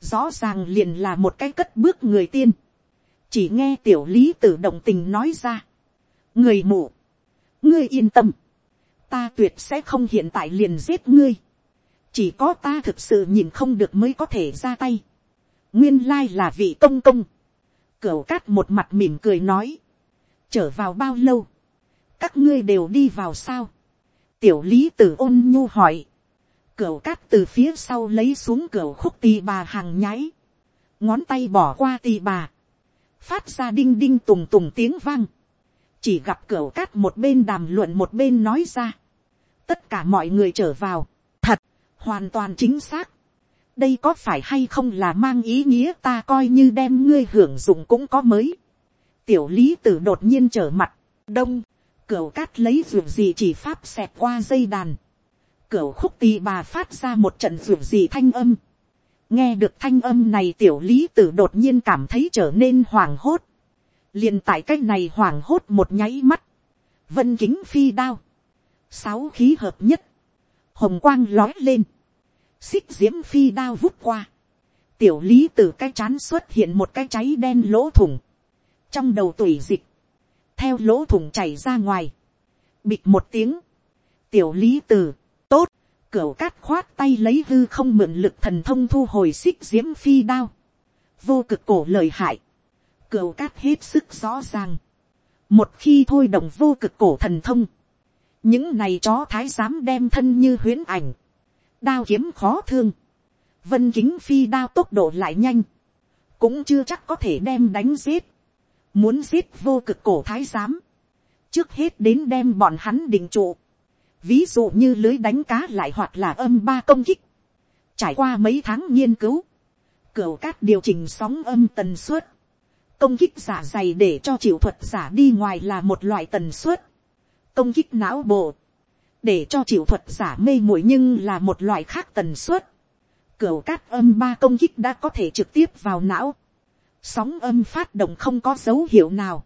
rõ ràng liền là một cái cất bước người tiên, chỉ nghe tiểu lý tử động tình nói ra, người mụ ngươi yên tâm, ta tuyệt sẽ không hiện tại liền giết ngươi, chỉ có ta thực sự nhìn không được mới có thể ra tay, nguyên lai là vị công công, cửa cát một mặt mỉm cười nói, trở vào bao lâu, các ngươi đều đi vào sao, tiểu lý tử ôn nhu hỏi, cửa cát từ phía sau lấy xuống cửa khúc tì bà hàng nháy, ngón tay bỏ qua tì bà, phát ra đinh đinh tùng tùng tiếng vang, chỉ gặp cửa cát một bên đàm luận một bên nói ra, tất cả mọi người trở vào, thật, hoàn toàn chính xác, đây có phải hay không là mang ý nghĩa ta coi như đem ngươi hưởng dụng cũng có mới. tiểu lý tử đột nhiên trở mặt, đông, cửa cát lấy ruộng gì chỉ pháp xẹt qua dây đàn. cửa khúc tì bà phát ra một trận ruộng gì thanh âm nghe được thanh âm này tiểu lý tử đột nhiên cảm thấy trở nên hoảng hốt. liền tại cái này hoảng hốt một nháy mắt. vân kính phi đao. sáu khí hợp nhất. hồng quang lói lên xích diễm phi đao vút qua, tiểu lý từ cái chán xuất hiện một cái cháy đen lỗ thủng, trong đầu tủy dịch, theo lỗ thủng chảy ra ngoài, bịt một tiếng, tiểu lý từ, tốt, cửa cát khoát tay lấy hư không mượn lực thần thông thu hồi xích diễm phi đao, vô cực cổ lời hại, cửa cát hết sức rõ ràng, một khi thôi động vô cực cổ thần thông, những này chó thái giám đem thân như huyễn ảnh, đao kiếm khó thương, vân kính phi đao tốc độ lại nhanh, cũng chưa chắc có thể đem đánh giết, muốn giết vô cực cổ thái giám, trước hết đến đem bọn hắn định trụ, ví dụ như lưới đánh cá lại hoặc là âm ba công kích, trải qua mấy tháng nghiên cứu, cửu cát điều chỉnh sóng âm tần suất, công kích giả dày để cho chịu thuật giả đi ngoài là một loại tần suất, công kích não bộ, để cho chịu thuật giả mê muội nhưng là một loại khác tần suất. Cửu cát âm ba công kích đã có thể trực tiếp vào não. Sóng âm phát động không có dấu hiệu nào.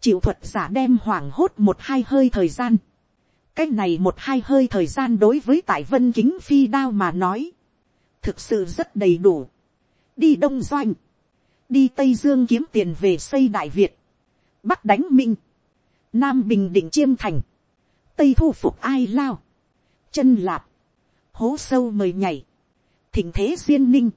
Chịu thuật giả đem hoảng hốt một hai hơi thời gian. Cái này một hai hơi thời gian đối với tại vân kính phi đao mà nói. Thực sự rất đầy đủ. Đi Đông Doanh. Đi Tây Dương kiếm tiền về xây Đại Việt. Bắc đánh Minh. Nam Bình Định Chiêm Thành tây thu phục ai lao, chân lạp, hố sâu mời nhảy, thỉnh thế duyên ninh,